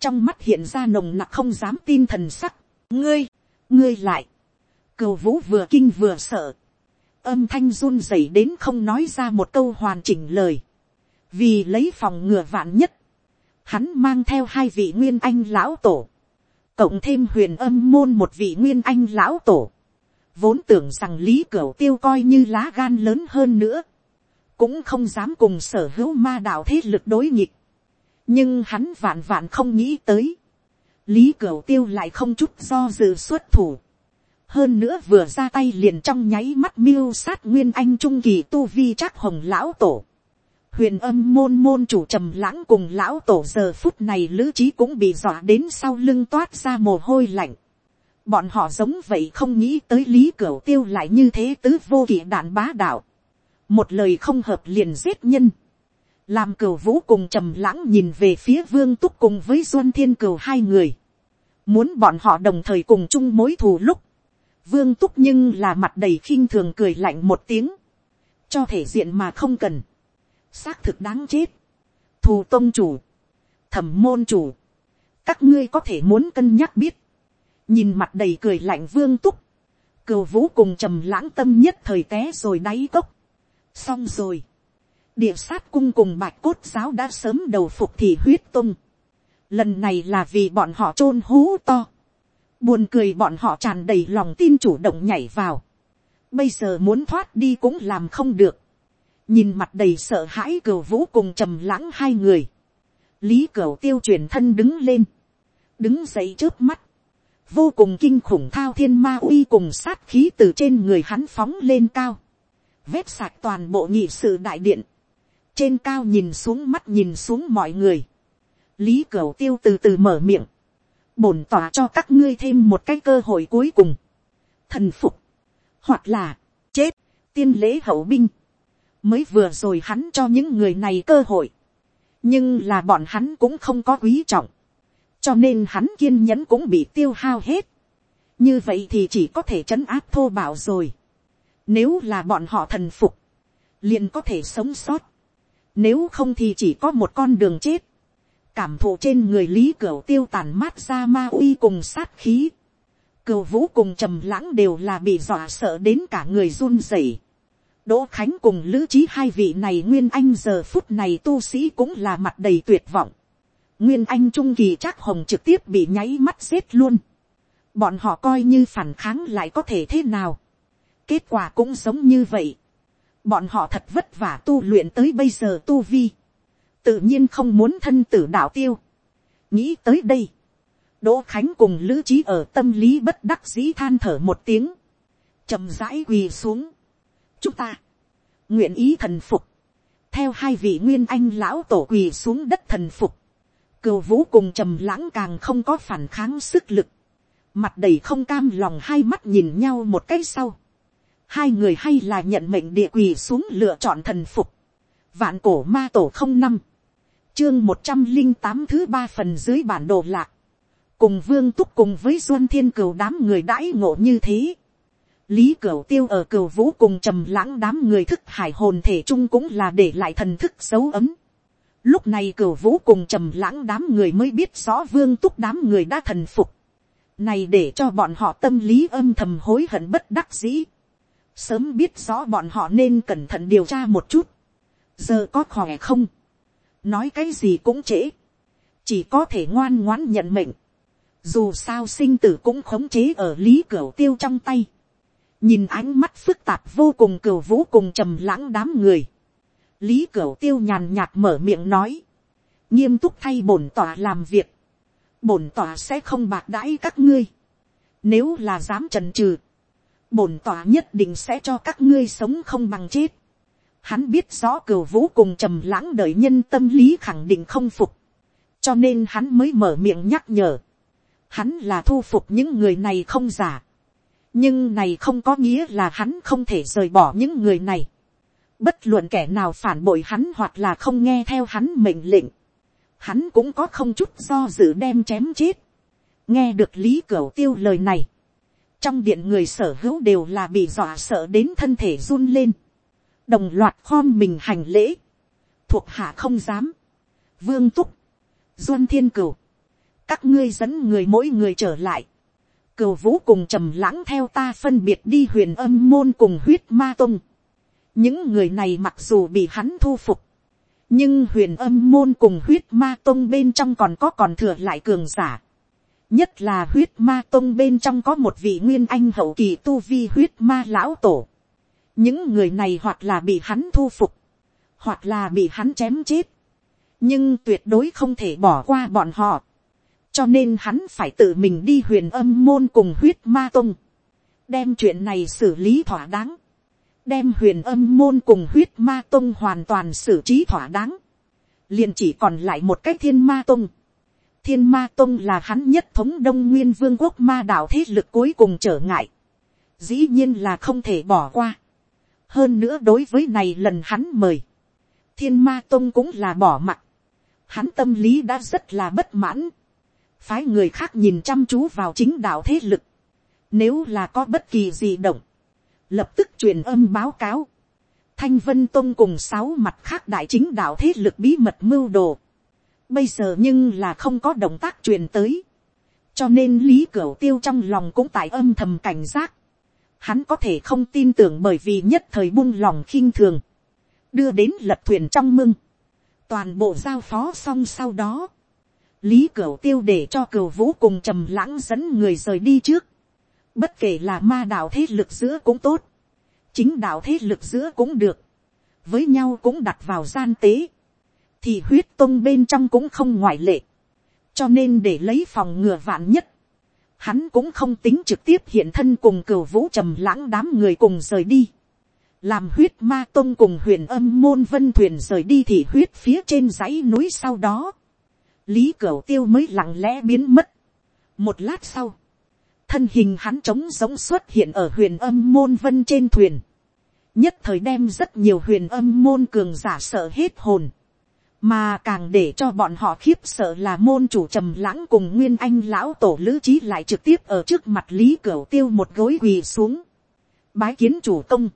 trong mắt hiện ra nồng nặc không dám tin thần sắc, ngươi, ngươi lại, cửu vũ vừa kinh vừa sợ, âm thanh run rẩy đến không nói ra một câu hoàn chỉnh lời, vì lấy phòng ngừa vạn nhất, hắn mang theo hai vị nguyên anh lão tổ, cộng thêm huyền âm môn một vị nguyên anh lão tổ, vốn tưởng rằng lý cửu tiêu coi như lá gan lớn hơn nữa, cũng không dám cùng sở hữu ma đạo thế lực đối nghịch, nhưng hắn vạn vạn không nghĩ tới, lý cửu tiêu lại không chút do dự xuất thủ, hơn nữa vừa ra tay liền trong nháy mắt miêu sát nguyên anh trung kỳ tu vi chắc hồng lão tổ, huyền âm môn môn chủ trầm lãng cùng lão tổ giờ phút này lữ trí cũng bị dọa đến sau lưng toát ra mồ hôi lạnh. Bọn họ giống vậy không nghĩ tới lý cửa tiêu lại như thế tứ vô kỷ đạn bá đạo. Một lời không hợp liền giết nhân. Làm cửu vũ cùng trầm lãng nhìn về phía vương túc cùng với duân thiên cửu hai người. Muốn bọn họ đồng thời cùng chung mối thù lúc. Vương túc nhưng là mặt đầy khinh thường cười lạnh một tiếng. Cho thể diện mà không cần xác thực đáng chết, thù tôn chủ, thẩm môn chủ, các ngươi có thể muốn cân nhắc biết, nhìn mặt đầy cười lạnh vương túc, cừu vũ cùng trầm lãng tâm nhất thời té rồi đáy cốc, xong rồi, địa sát cung cùng bạch cốt giáo đã sớm đầu phục thì huyết tung, lần này là vì bọn họ t r ô n hú to, buồn cười bọn họ tràn đầy lòng tin chủ động nhảy vào, bây giờ muốn thoát đi cũng làm không được, nhìn mặt đầy sợ hãi cửu vũ cùng trầm lãng hai người, lý cửu tiêu chuyển thân đứng lên, đứng dậy trước mắt, vô cùng kinh khủng thao thiên ma uy cùng sát khí từ trên người hắn phóng lên cao, vét sạc toàn bộ nhị sự đại điện, trên cao nhìn xuống mắt nhìn xuống mọi người, lý cửu tiêu từ từ mở miệng, bổn tỏa cho các ngươi thêm một cái cơ hội cuối cùng, thần phục, hoặc là, chết, tiên lễ hậu binh, mới vừa rồi hắn cho những người này cơ hội, nhưng là bọn hắn cũng không có quý trọng, cho nên hắn kiên nhẫn cũng bị tiêu hao hết, như vậy thì chỉ có thể trấn áp thô bảo rồi, nếu là bọn họ thần phục, liền có thể sống sót, nếu không thì chỉ có một con đường chết, cảm thụ trên người lý cửu tiêu tàn mát ra ma uy cùng sát khí, cửu vũ cùng trầm lãng đều là bị dọa sợ đến cả người run rẩy. Đỗ Khánh cùng Lữ Chí hai vị này Nguyên Anh giờ phút này tu sĩ cũng là mặt đầy tuyệt vọng. Nguyên Anh Trung Kỳ chắc hồng trực tiếp bị nháy mắt giết luôn. Bọn họ coi như phản kháng lại có thể thế nào. Kết quả cũng giống như vậy. Bọn họ thật vất vả tu luyện tới bây giờ tu vi. Tự nhiên không muốn thân tử đạo tiêu. Nghĩ tới đây. Đỗ Khánh cùng Lữ Chí ở tâm lý bất đắc dĩ than thở một tiếng. chậm rãi quỳ xuống chúng ta, nguyện ý thần phục, theo hai vị nguyên anh lão tổ quỳ xuống đất thần phục, cừu vũ cùng trầm lãng càng không có phản kháng sức lực, mặt đầy không cam lòng hai mắt nhìn nhau một cái sau, hai người hay là nhận mệnh địa quỳ xuống lựa chọn thần phục, vạn cổ ma tổ không năm, chương một trăm linh tám thứ ba phần dưới bản đồ lạc, cùng vương túc cùng với duân thiên cừu đám người đãi ngộ như thế, Lý Cửu Tiêu ở Cửu Vũ cùng trầm lãng đám người thức hải hồn thể chung cũng là để lại thần thức dấu ấm. Lúc này Cửu Vũ cùng trầm lãng đám người mới biết rõ Vương Túc đám người đã thần phục. Này để cho bọn họ tâm lý âm thầm hối hận bất đắc dĩ. Sớm biết rõ bọn họ nên cẩn thận điều tra một chút. Giờ có khỏe không? Nói cái gì cũng trễ. Chỉ có thể ngoan ngoãn nhận mệnh. Dù sao sinh tử cũng khống chế ở Lý Cửu Tiêu trong tay nhìn ánh mắt phức tạp vô cùng cửu vũ cùng trầm lãng đám người, lý cửu tiêu nhàn nhạt mở miệng nói, nghiêm túc thay bổn tòa làm việc, bổn tòa sẽ không bạc đãi các ngươi, nếu là dám trần trừ, bổn tòa nhất định sẽ cho các ngươi sống không bằng chết. Hắn biết rõ cửu vũ cùng trầm lãng đợi nhân tâm lý khẳng định không phục, cho nên hắn mới mở miệng nhắc nhở. Hắn là thu phục những người này không giả nhưng này không có nghĩa là hắn không thể rời bỏ những người này. bất luận kẻ nào phản bội hắn hoặc là không nghe theo hắn mệnh lệnh, hắn cũng có không chút do dự đem chém chết. nghe được lý cửu tiêu lời này, trong điện người sở hữu đều là bị dọa sợ đến thân thể run lên, đồng loạt khom mình hành lễ, thuộc hạ không dám, vương túc, duân thiên cửu, các ngươi dẫn người mỗi người trở lại, cừu vũ cùng trầm lãng theo ta phân biệt đi huyền âm môn cùng huyết ma tông. những người này mặc dù bị hắn thu phục, nhưng huyền âm môn cùng huyết ma tông bên trong còn có còn thừa lại cường giả. nhất là huyết ma tông bên trong có một vị nguyên anh hậu kỳ tu vi huyết ma lão tổ. những người này hoặc là bị hắn thu phục, hoặc là bị hắn chém chết, nhưng tuyệt đối không thể bỏ qua bọn họ, cho nên hắn phải tự mình đi huyền âm môn cùng huyết ma tông, đem chuyện này xử lý thỏa đáng, đem huyền âm môn cùng huyết ma tông hoàn toàn xử trí thỏa đáng, liền chỉ còn lại một cái thiên ma tông, thiên ma tông là hắn nhất thống đông nguyên vương quốc ma đạo thế lực cuối cùng trở ngại. dĩ nhiên là không thể bỏ qua. hơn nữa đối với này lần hắn mời, thiên ma tông cũng là bỏ mặt. hắn tâm lý đã rất là bất mãn phái người khác nhìn chăm chú vào chính đạo thế lực. nếu là có bất kỳ gì động, lập tức truyền âm báo cáo. thanh vân tông cùng sáu mặt khác đại chính đạo thế lực bí mật mưu đồ Bây giờ nhưng là không có động tác truyền tới. Cho nên Lý Cửu Tiêu trong lòng cũng tại âm thầm cảnh giác. Hắn có thể không tin tưởng bởi vì nhất thời buông lòng khinh thường. Đưa đến lật thuyền trong mưng. Toàn bộ giao phó xong sau đó. Lý Cửu Tiêu để cho cửu vũ cùng trầm lãng dẫn người rời đi trước. Bất kể là ma đạo thế lực giữa cũng tốt. Chính đạo thế lực giữa cũng được. Với nhau cũng đặt vào gian tế thì huyết tông bên trong cũng không ngoại lệ, cho nên để lấy phòng ngừa vạn nhất, hắn cũng không tính trực tiếp hiện thân cùng cửu vũ trầm lãng đám người cùng rời đi, làm huyết ma tông cùng huyền âm môn vân thuyền rời đi thì huyết phía trên dãy núi sau đó, lý cửu tiêu mới lặng lẽ biến mất. một lát sau, thân hình hắn trống giống xuất hiện ở huyền âm môn vân trên thuyền, nhất thời đem rất nhiều huyền âm môn cường giả sợ hết hồn. Mà càng để cho bọn họ khiếp sợ là môn chủ trầm lãng cùng nguyên anh lão tổ lữ trí lại trực tiếp ở trước mặt lý cửu tiêu một gối quỳ xuống, bái kiến chủ công,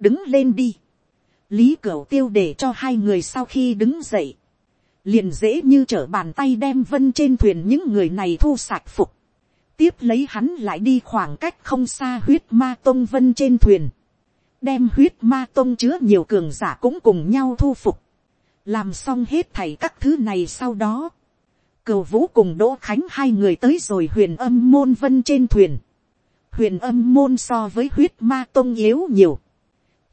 đứng lên đi, lý cửu tiêu để cho hai người sau khi đứng dậy, liền dễ như trở bàn tay đem vân trên thuyền những người này thu sạch phục, tiếp lấy hắn lại đi khoảng cách không xa huyết ma tông vân trên thuyền, đem huyết ma tông chứa nhiều cường giả cũng cùng nhau thu phục, làm xong hết thảy các thứ này sau đó, cừu vũ cùng đỗ khánh hai người tới rồi huyền âm môn vân trên thuyền. huyền âm môn so với huyết ma tông yếu nhiều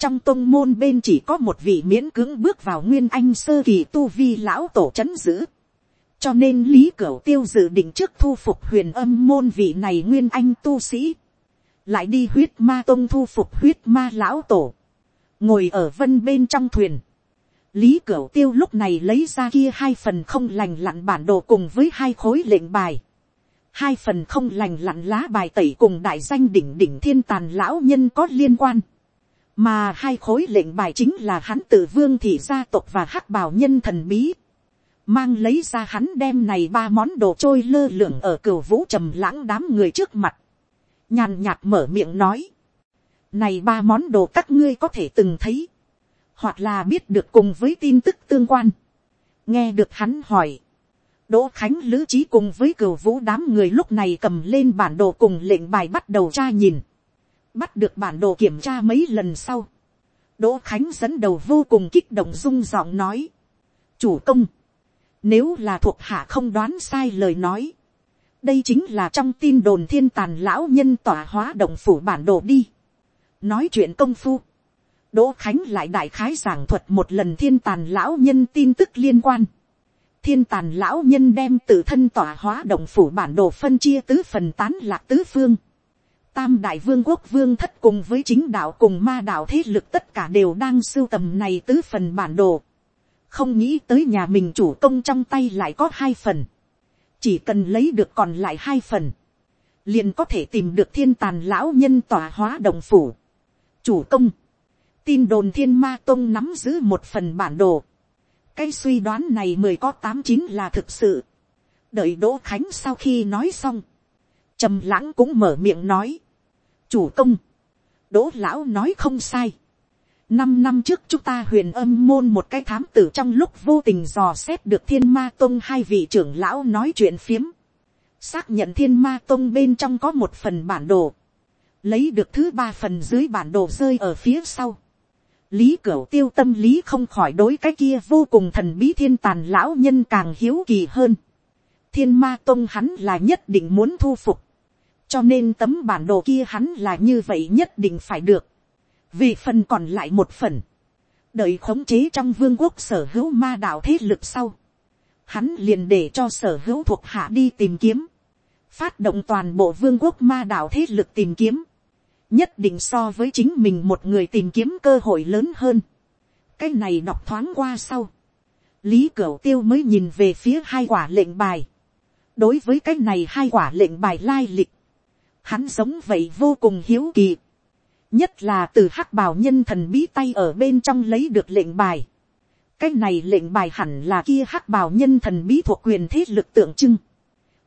trong tôn môn bên chỉ có một vị miễn cưỡng bước vào nguyên anh sơ kỳ tu vi lão tổ c h ấ n giữ. cho nên lý cửu tiêu dự định trước thu phục huyền âm môn vị này nguyên anh tu sĩ. lại đi huyết ma tôn thu phục huyết ma lão tổ. ngồi ở vân bên trong thuyền Lý Cửu Tiêu lúc này lấy ra kia hai phần không lành lặn bản đồ cùng với hai khối lệnh bài. Hai phần không lành lặn lá bài tẩy cùng đại danh đỉnh đỉnh thiên tàn lão nhân có liên quan. Mà hai khối lệnh bài chính là hắn từ vương thị gia tộc và hắc bào nhân thần bí. Mang lấy ra hắn đem này ba món đồ trôi lơ lửng ở cửu vũ trầm lãng đám người trước mặt. Nhàn nhạt mở miệng nói. Này ba món đồ các ngươi có thể từng thấy hoặc là biết được cùng với tin tức tương quan. nghe được hắn hỏi, đỗ khánh lữ trí cùng với cửu vũ đám người lúc này cầm lên bản đồ cùng lệnh bài bắt đầu tra nhìn, bắt được bản đồ kiểm tra mấy lần sau, đỗ khánh dẫn đầu vô cùng kích động rung giọng nói, chủ công, nếu là thuộc hạ không đoán sai lời nói, đây chính là trong tin đồn thiên tàn lão nhân tỏa hóa động phủ bản đồ đi. nói chuyện công phu, Đỗ Khánh lại đại khái giảng thuật một lần thiên tàn lão nhân tin tức liên quan. Thiên tàn lão nhân đem tự thân tỏa hóa động phủ bản đồ phân chia tứ phần tán lạc tứ phương. Tam đại vương quốc vương thất cùng với chính đạo cùng ma đạo thế lực tất cả đều đang sưu tầm này tứ phần bản đồ. Không nghĩ tới nhà mình chủ công trong tay lại có hai phần. Chỉ cần lấy được còn lại hai phần. Liền có thể tìm được thiên tàn lão nhân tỏa hóa đồng phủ. Chủ công tin đồn thiên ma tông nắm giữ một phần bản đồ. cái suy đoán này mười có tám chín là thực sự. đợi đỗ khánh sau khi nói xong, trầm lãng cũng mở miệng nói. chủ công, đỗ lão nói không sai. năm năm trước chúng ta huyền âm môn một cái thám tử trong lúc vô tình dò xét được thiên ma tông hai vị trưởng lão nói chuyện phiếm. xác nhận thiên ma tông bên trong có một phần bản đồ lấy được thứ ba phần dưới bản đồ rơi ở phía sau. Lý Cửu tiêu tâm lý không khỏi đối cái kia vô cùng thần bí thiên tàn lão nhân càng hiếu kỳ hơn. thiên ma tông hắn là nhất định muốn thu phục, cho nên tấm bản đồ kia hắn là như vậy nhất định phải được, vì phần còn lại một phần, đợi khống chế trong vương quốc sở hữu ma đạo thế lực sau, hắn liền để cho sở hữu thuộc hạ đi tìm kiếm, phát động toàn bộ vương quốc ma đạo thế lực tìm kiếm, nhất định so với chính mình một người tìm kiếm cơ hội lớn hơn. cái này đọc thoáng qua sau, lý cửu tiêu mới nhìn về phía hai quả lệnh bài. đối với cái này hai quả lệnh bài lai lịch, hắn giống vậy vô cùng hiếu kỳ. nhất là từ hắc bào nhân thần bí tay ở bên trong lấy được lệnh bài. cái này lệnh bài hẳn là kia hắc bào nhân thần bí thuộc quyền thế lực tượng trưng.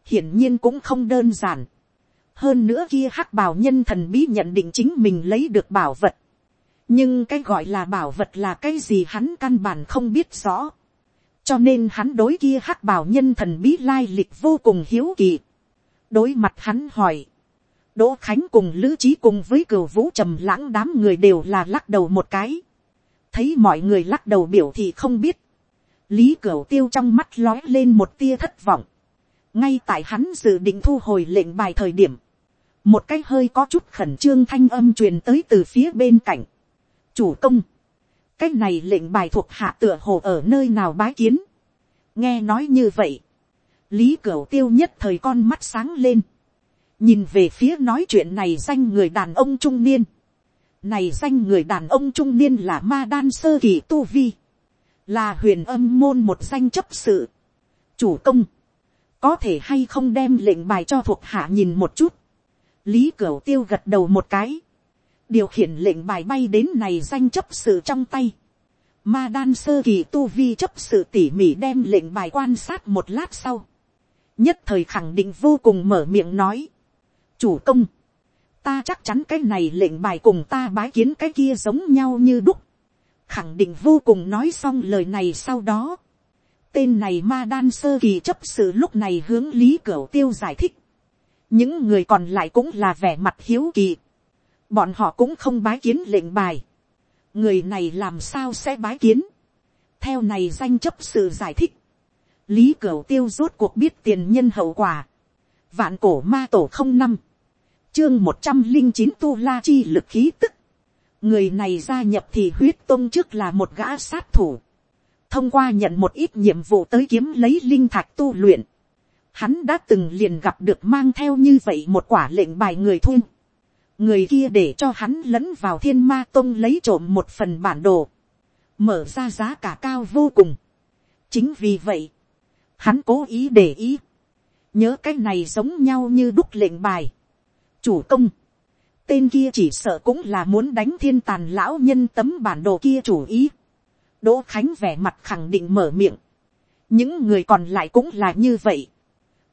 hiển nhiên cũng không đơn giản. hơn nữa kia hắc bào nhân thần bí nhận định chính mình lấy được bảo vật. nhưng cái gọi là bảo vật là cái gì hắn căn bản không biết rõ cho nên hắn đối kia hắc bảo nhân thần bí lai lịch vô cùng hiếu kỳ. đối mặt hắn hỏi, đỗ khánh cùng lữ trí cùng với cửu vũ trầm lãng đám người đều là lắc đầu một cái. thấy mọi người lắc đầu biểu thì không biết. lý cửu tiêu trong mắt lói lên một tia thất vọng. ngay tại hắn dự định thu hồi lệnh bài thời điểm, một cái hơi có chút khẩn trương thanh âm truyền tới từ phía bên cạnh. chủ công, cái này lệnh bài thuộc hạ tựa hồ ở nơi nào bái kiến. nghe nói như vậy, lý cửu tiêu nhất thời con mắt sáng lên, nhìn về phía nói chuyện này danh người đàn ông trung niên, này danh người đàn ông trung niên là ma đan sơ kỳ tu vi, là huyền âm môn một danh chấp sự, chủ công, có thể hay không đem lệnh bài cho thuộc hạ nhìn một chút, lý cửu tiêu gật đầu một cái, điều khiển lệnh bài bay đến này danh chấp sự trong tay. Ma đan sơ kỳ tu vi chấp sự tỉ mỉ đem lệnh bài quan sát một lát sau. Nhất thời khẳng định vô cùng mở miệng nói. Chủ công. Ta chắc chắn cái này lệnh bài cùng ta bái kiến cái kia giống nhau như đúc. Khẳng định vô cùng nói xong lời này sau đó. Tên này ma đan sơ kỳ chấp sự lúc này hướng lý cửa tiêu giải thích. Những người còn lại cũng là vẻ mặt hiếu kỳ bọn họ cũng không bái kiến lệnh bài. người này làm sao sẽ bái kiến. theo này danh chấp sự giải thích. lý cửa tiêu rốt cuộc biết tiền nhân hậu quả. vạn cổ ma tổ không năm chương một trăm linh chín tu la chi lực khí tức. người này gia nhập thì huyết tôn trước là một gã sát thủ. thông qua nhận một ít nhiệm vụ tới kiếm lấy linh thạch tu luyện. hắn đã từng liền gặp được mang theo như vậy một quả lệnh bài người thun người kia để cho hắn lẫn vào thiên ma tông lấy trộm một phần bản đồ, mở ra giá cả cao vô cùng. chính vì vậy, hắn cố ý để ý, nhớ cái này giống nhau như đúc lệnh bài chủ công, tên kia chỉ sợ cũng là muốn đánh thiên tàn lão nhân tấm bản đồ kia chủ ý. đỗ khánh vẻ mặt khẳng định mở miệng, những người còn lại cũng là như vậy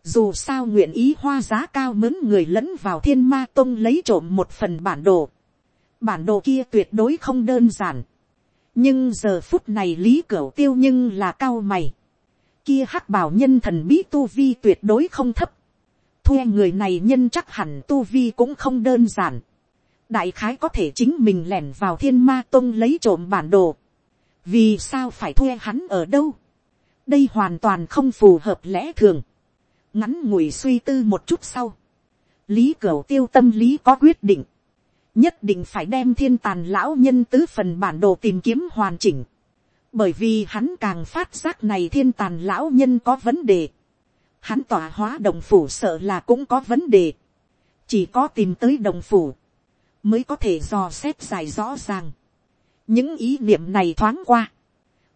dù sao nguyện ý hoa giá cao mướn người lẫn vào thiên ma tông lấy trộm một phần bản đồ. bản đồ kia tuyệt đối không đơn giản. nhưng giờ phút này lý cửu tiêu nhưng là cao mày. kia hắc bảo nhân thần bí tu vi tuyệt đối không thấp thuê người này nhân chắc hẳn tu vi cũng không đơn giản. đại khái có thể chính mình lẻn vào thiên ma tông lấy trộm bản đồ. vì sao phải thuê hắn ở đâu. đây hoàn toàn không phù hợp lẽ thường ngắn ngủi suy tư một chút sau, lý cửu tiêu tâm lý có quyết định, nhất định phải đem thiên tàn lão nhân tứ phần bản đồ tìm kiếm hoàn chỉnh, bởi vì hắn càng phát giác này thiên tàn lão nhân có vấn đề, hắn tỏa hóa đồng phủ sợ là cũng có vấn đề, chỉ có tìm tới đồng phủ, mới có thể dò xét dài rõ ràng. những ý niệm này thoáng qua,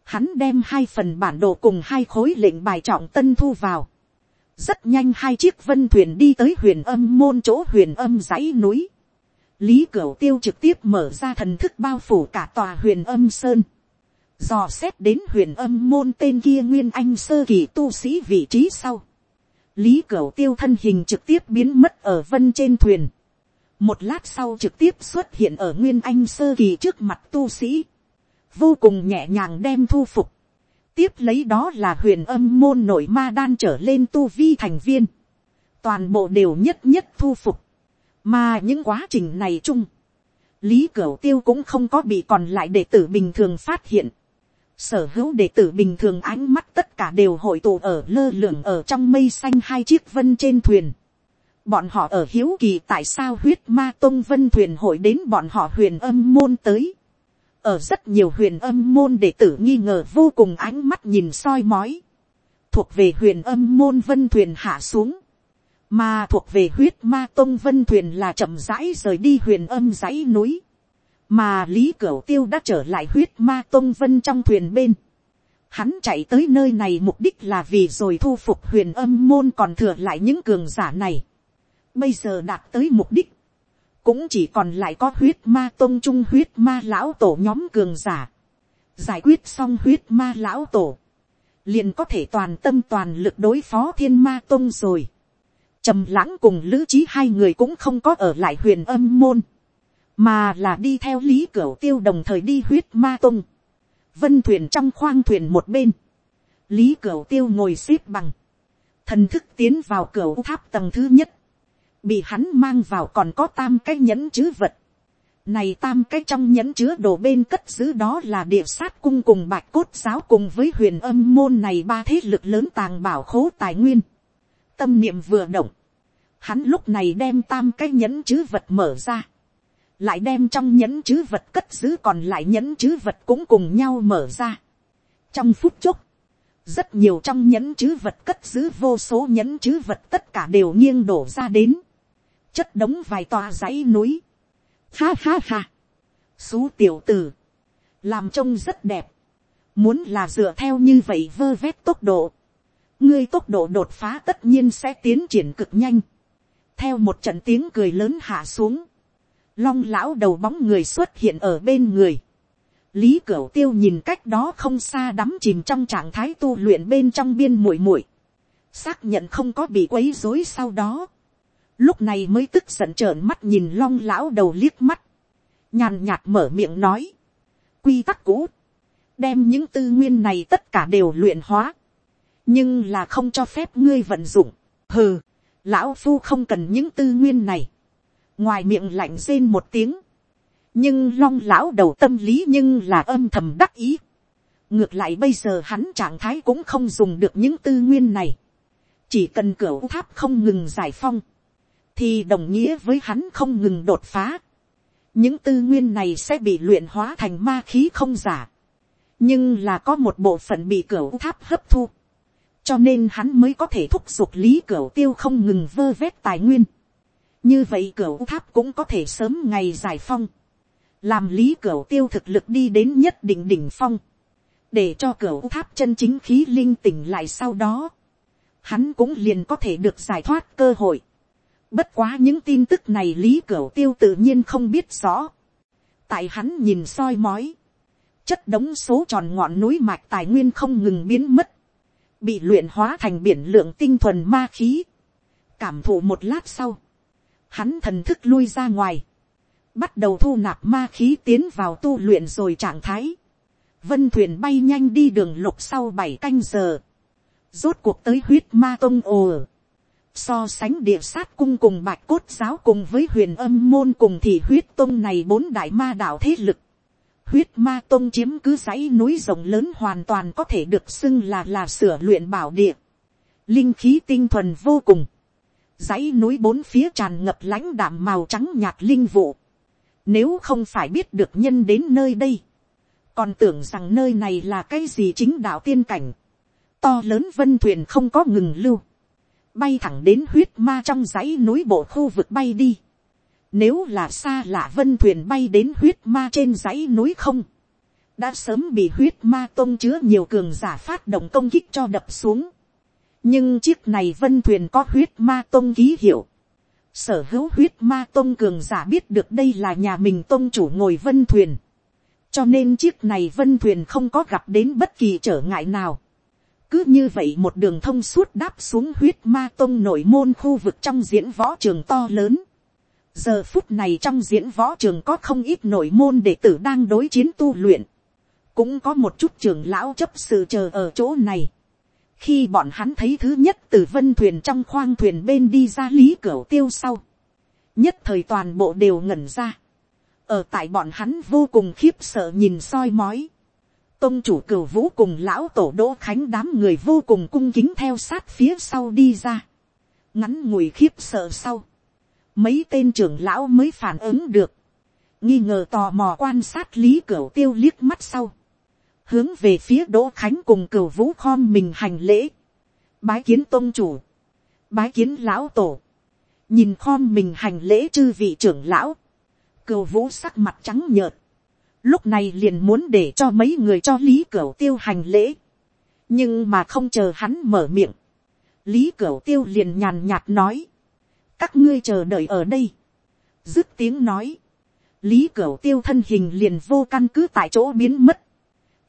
hắn đem hai phần bản đồ cùng hai khối lệnh bài trọng tân thu vào, rất nhanh hai chiếc vân thuyền đi tới huyền âm môn chỗ huyền âm dãy núi. lý cửu tiêu trực tiếp mở ra thần thức bao phủ cả tòa huyền âm sơn. dò xét đến huyền âm môn tên kia nguyên anh sơ kỳ tu sĩ vị trí sau lý cửu tiêu thân hình trực tiếp biến mất ở vân trên thuyền. một lát sau trực tiếp xuất hiện ở nguyên anh sơ kỳ trước mặt tu sĩ. vô cùng nhẹ nhàng đem thu phục tiếp lấy đó là huyền âm môn nội ma đan trở lên tu vi thành viên. Toàn bộ đều nhất nhất thu phục. Mà những quá trình này chung. Lý Cửu Tiêu cũng không có bị còn lại đệ tử bình thường phát hiện sở hữu đệ tử bình thường ánh mắt tất cả đều hội tụ ở lơ lửng ở trong mây xanh hai chiếc vân trên thuyền. Bọn họ ở hiếu kỳ tại sao huyết ma tông vân thuyền hội đến bọn họ huyền âm môn tới. Ở rất nhiều huyền âm môn đệ tử nghi ngờ vô cùng ánh mắt nhìn soi mói. Thuộc về huyền âm môn vân thuyền hạ xuống. Mà thuộc về huyết ma tông vân thuyền là chậm rãi rời đi huyền âm dãy núi mà lý cửu tiêu đã trở lại huyết ma tôn vân trong thuyền bên. Hắn chạy tới nơi này mục đích là vì rồi thu phục huyền âm môn còn thừa lại những cường giả này. Bây giờ đạt tới mục đích. Cũng chỉ còn lại có huyết ma tôn trung huyết ma lão tổ nhóm cường giả. Giải quyết xong huyết ma lão tổ. Liền có thể toàn tâm toàn lực đối phó thiên ma tôn rồi. trầm lãng cùng lữ trí hai người cũng không có ở lại huyền âm môn mà là đi theo lý cửu tiêu đồng thời đi huyết ma tung, vân thuyền trong khoang thuyền một bên, lý cửu tiêu ngồi x ế p bằng, thần thức tiến vào cửu tháp tầng thứ nhất, bị hắn mang vào còn có tam cái nhẫn chữ vật, này tam cái trong nhẫn chứa đồ bên cất giữ đó là địa sát cung cùng bạch cốt giáo cùng với huyền âm môn này ba thế lực lớn tàng bảo khố tài nguyên. Tâm niệm vừa động. Hắn lúc này đem tam cái nhẫn chứa vật mở ra lại đem trong nhẫn chứ vật cất giữ còn lại nhẫn chứ vật cũng cùng nhau mở ra. trong phút chốc, rất nhiều trong nhẫn chứ vật cất giữ vô số nhẫn chứ vật tất cả đều nghiêng đổ ra đến, chất đống vài tòa dãy núi. Ha ha ha, xú tiểu t ử làm trông rất đẹp, muốn là dựa theo như vậy vơ vét tốc độ, ngươi tốc độ đột phá tất nhiên sẽ tiến triển cực nhanh, theo một trận tiếng cười lớn hạ xuống, long lão đầu bóng người xuất hiện ở bên người. lý cửu tiêu nhìn cách đó không xa đắm chìm trong trạng thái tu luyện bên trong biên muội muội. xác nhận không có bị quấy rối sau đó. lúc này mới tức giận trợn mắt nhìn long lão đầu liếc mắt. nhàn nhạt mở miệng nói. quy tắc cũ. đem những tư nguyên này tất cả đều luyện hóa. nhưng là không cho phép ngươi vận dụng. hừ, lão phu không cần những tư nguyên này ngoài miệng lạnh rên một tiếng, nhưng long lão đầu tâm lý nhưng là âm thầm đắc ý. ngược lại bây giờ hắn trạng thái cũng không dùng được những tư nguyên này, chỉ cần cửa tháp không ngừng giải phong, thì đồng nghĩa với hắn không ngừng đột phá. những tư nguyên này sẽ bị luyện hóa thành ma khí không giả, nhưng là có một bộ phận bị cửa tháp hấp thu, cho nên hắn mới có thể thúc giục lý cửa tiêu không ngừng vơ vét tài nguyên như vậy cửa tháp cũng có thể sớm ngày giải phong, làm lý cửa tiêu thực lực đi đến nhất định đỉnh phong, để cho cửa tháp chân chính khí linh tỉnh lại sau đó, hắn cũng liền có thể được giải thoát cơ hội. Bất quá những tin tức này lý cửa tiêu tự nhiên không biết rõ. tại hắn nhìn soi mói, chất đống số tròn ngọn núi mạch tài nguyên không ngừng biến mất, bị luyện hóa thành biển lượng tinh thuần ma khí. cảm thụ một lát sau, hắn thần thức lui ra ngoài, bắt đầu thu nạp ma khí tiến vào tu luyện rồi trạng thái, vân thuyền bay nhanh đi đường lục sau bảy canh giờ, rốt cuộc tới huyết ma tông ồ, so sánh địa sát cung cùng bạch cốt giáo cùng với huyền âm môn cùng thì huyết tông này bốn đại ma đạo thế lực, huyết ma tông chiếm cứ dãy núi rộng lớn hoàn toàn có thể được xưng là là sửa luyện bảo địa, linh khí tinh thuần vô cùng, dãy núi bốn phía tràn ngập lãnh đạm màu trắng nhạt linh vụ. Nếu không phải biết được nhân đến nơi đây, còn tưởng rằng nơi này là cái gì chính đạo tiên cảnh. To lớn vân thuyền không có ngừng lưu. Bay thẳng đến huyết ma trong dãy núi bộ khu vực bay đi. Nếu là xa lạ vân thuyền bay đến huyết ma trên dãy núi không. Đã sớm bị huyết ma tôn chứa nhiều cường giả phát động công kích cho đập xuống nhưng chiếc này vân thuyền có huyết ma tôn ký hiệu. sở hữu huyết ma tôn cường giả biết được đây là nhà mình tôn chủ ngồi vân thuyền. cho nên chiếc này vân thuyền không có gặp đến bất kỳ trở ngại nào. cứ như vậy một đường thông suốt đáp xuống huyết ma tôn nội môn khu vực trong diễn võ trường to lớn. giờ phút này trong diễn võ trường có không ít nội môn đệ tử đang đối chiến tu luyện. cũng có một chút trường lão chấp sự chờ ở chỗ này khi bọn hắn thấy thứ nhất từ vân thuyền trong khoang thuyền bên đi ra lý cửa tiêu sau, nhất thời toàn bộ đều ngẩn ra, ở tại bọn hắn vô cùng khiếp sợ nhìn soi mói, Tông chủ cửu vũ cùng lão tổ đỗ khánh đám người vô cùng cung kính theo sát phía sau đi ra. Ngắn ngủi khiếp sợ sau. Mấy tên trưởng lão mới phản ứng được. Nghi ngờ tò mò quan sát lý cửu tiêu liếc mắt sau. Hướng về phía đỗ khánh cùng cửu vũ khom mình hành lễ. Bái kiến tôn chủ. Bái kiến lão tổ. Nhìn khom mình hành lễ chư vị trưởng lão. Cửu vũ sắc mặt trắng nhợt lúc này liền muốn để cho mấy người cho lý cửu tiêu hành lễ, nhưng mà không chờ hắn mở miệng, lý cửu tiêu liền nhàn nhạt nói, các ngươi chờ đợi ở đây, dứt tiếng nói, lý cửu tiêu thân hình liền vô căn cứ tại chỗ biến mất,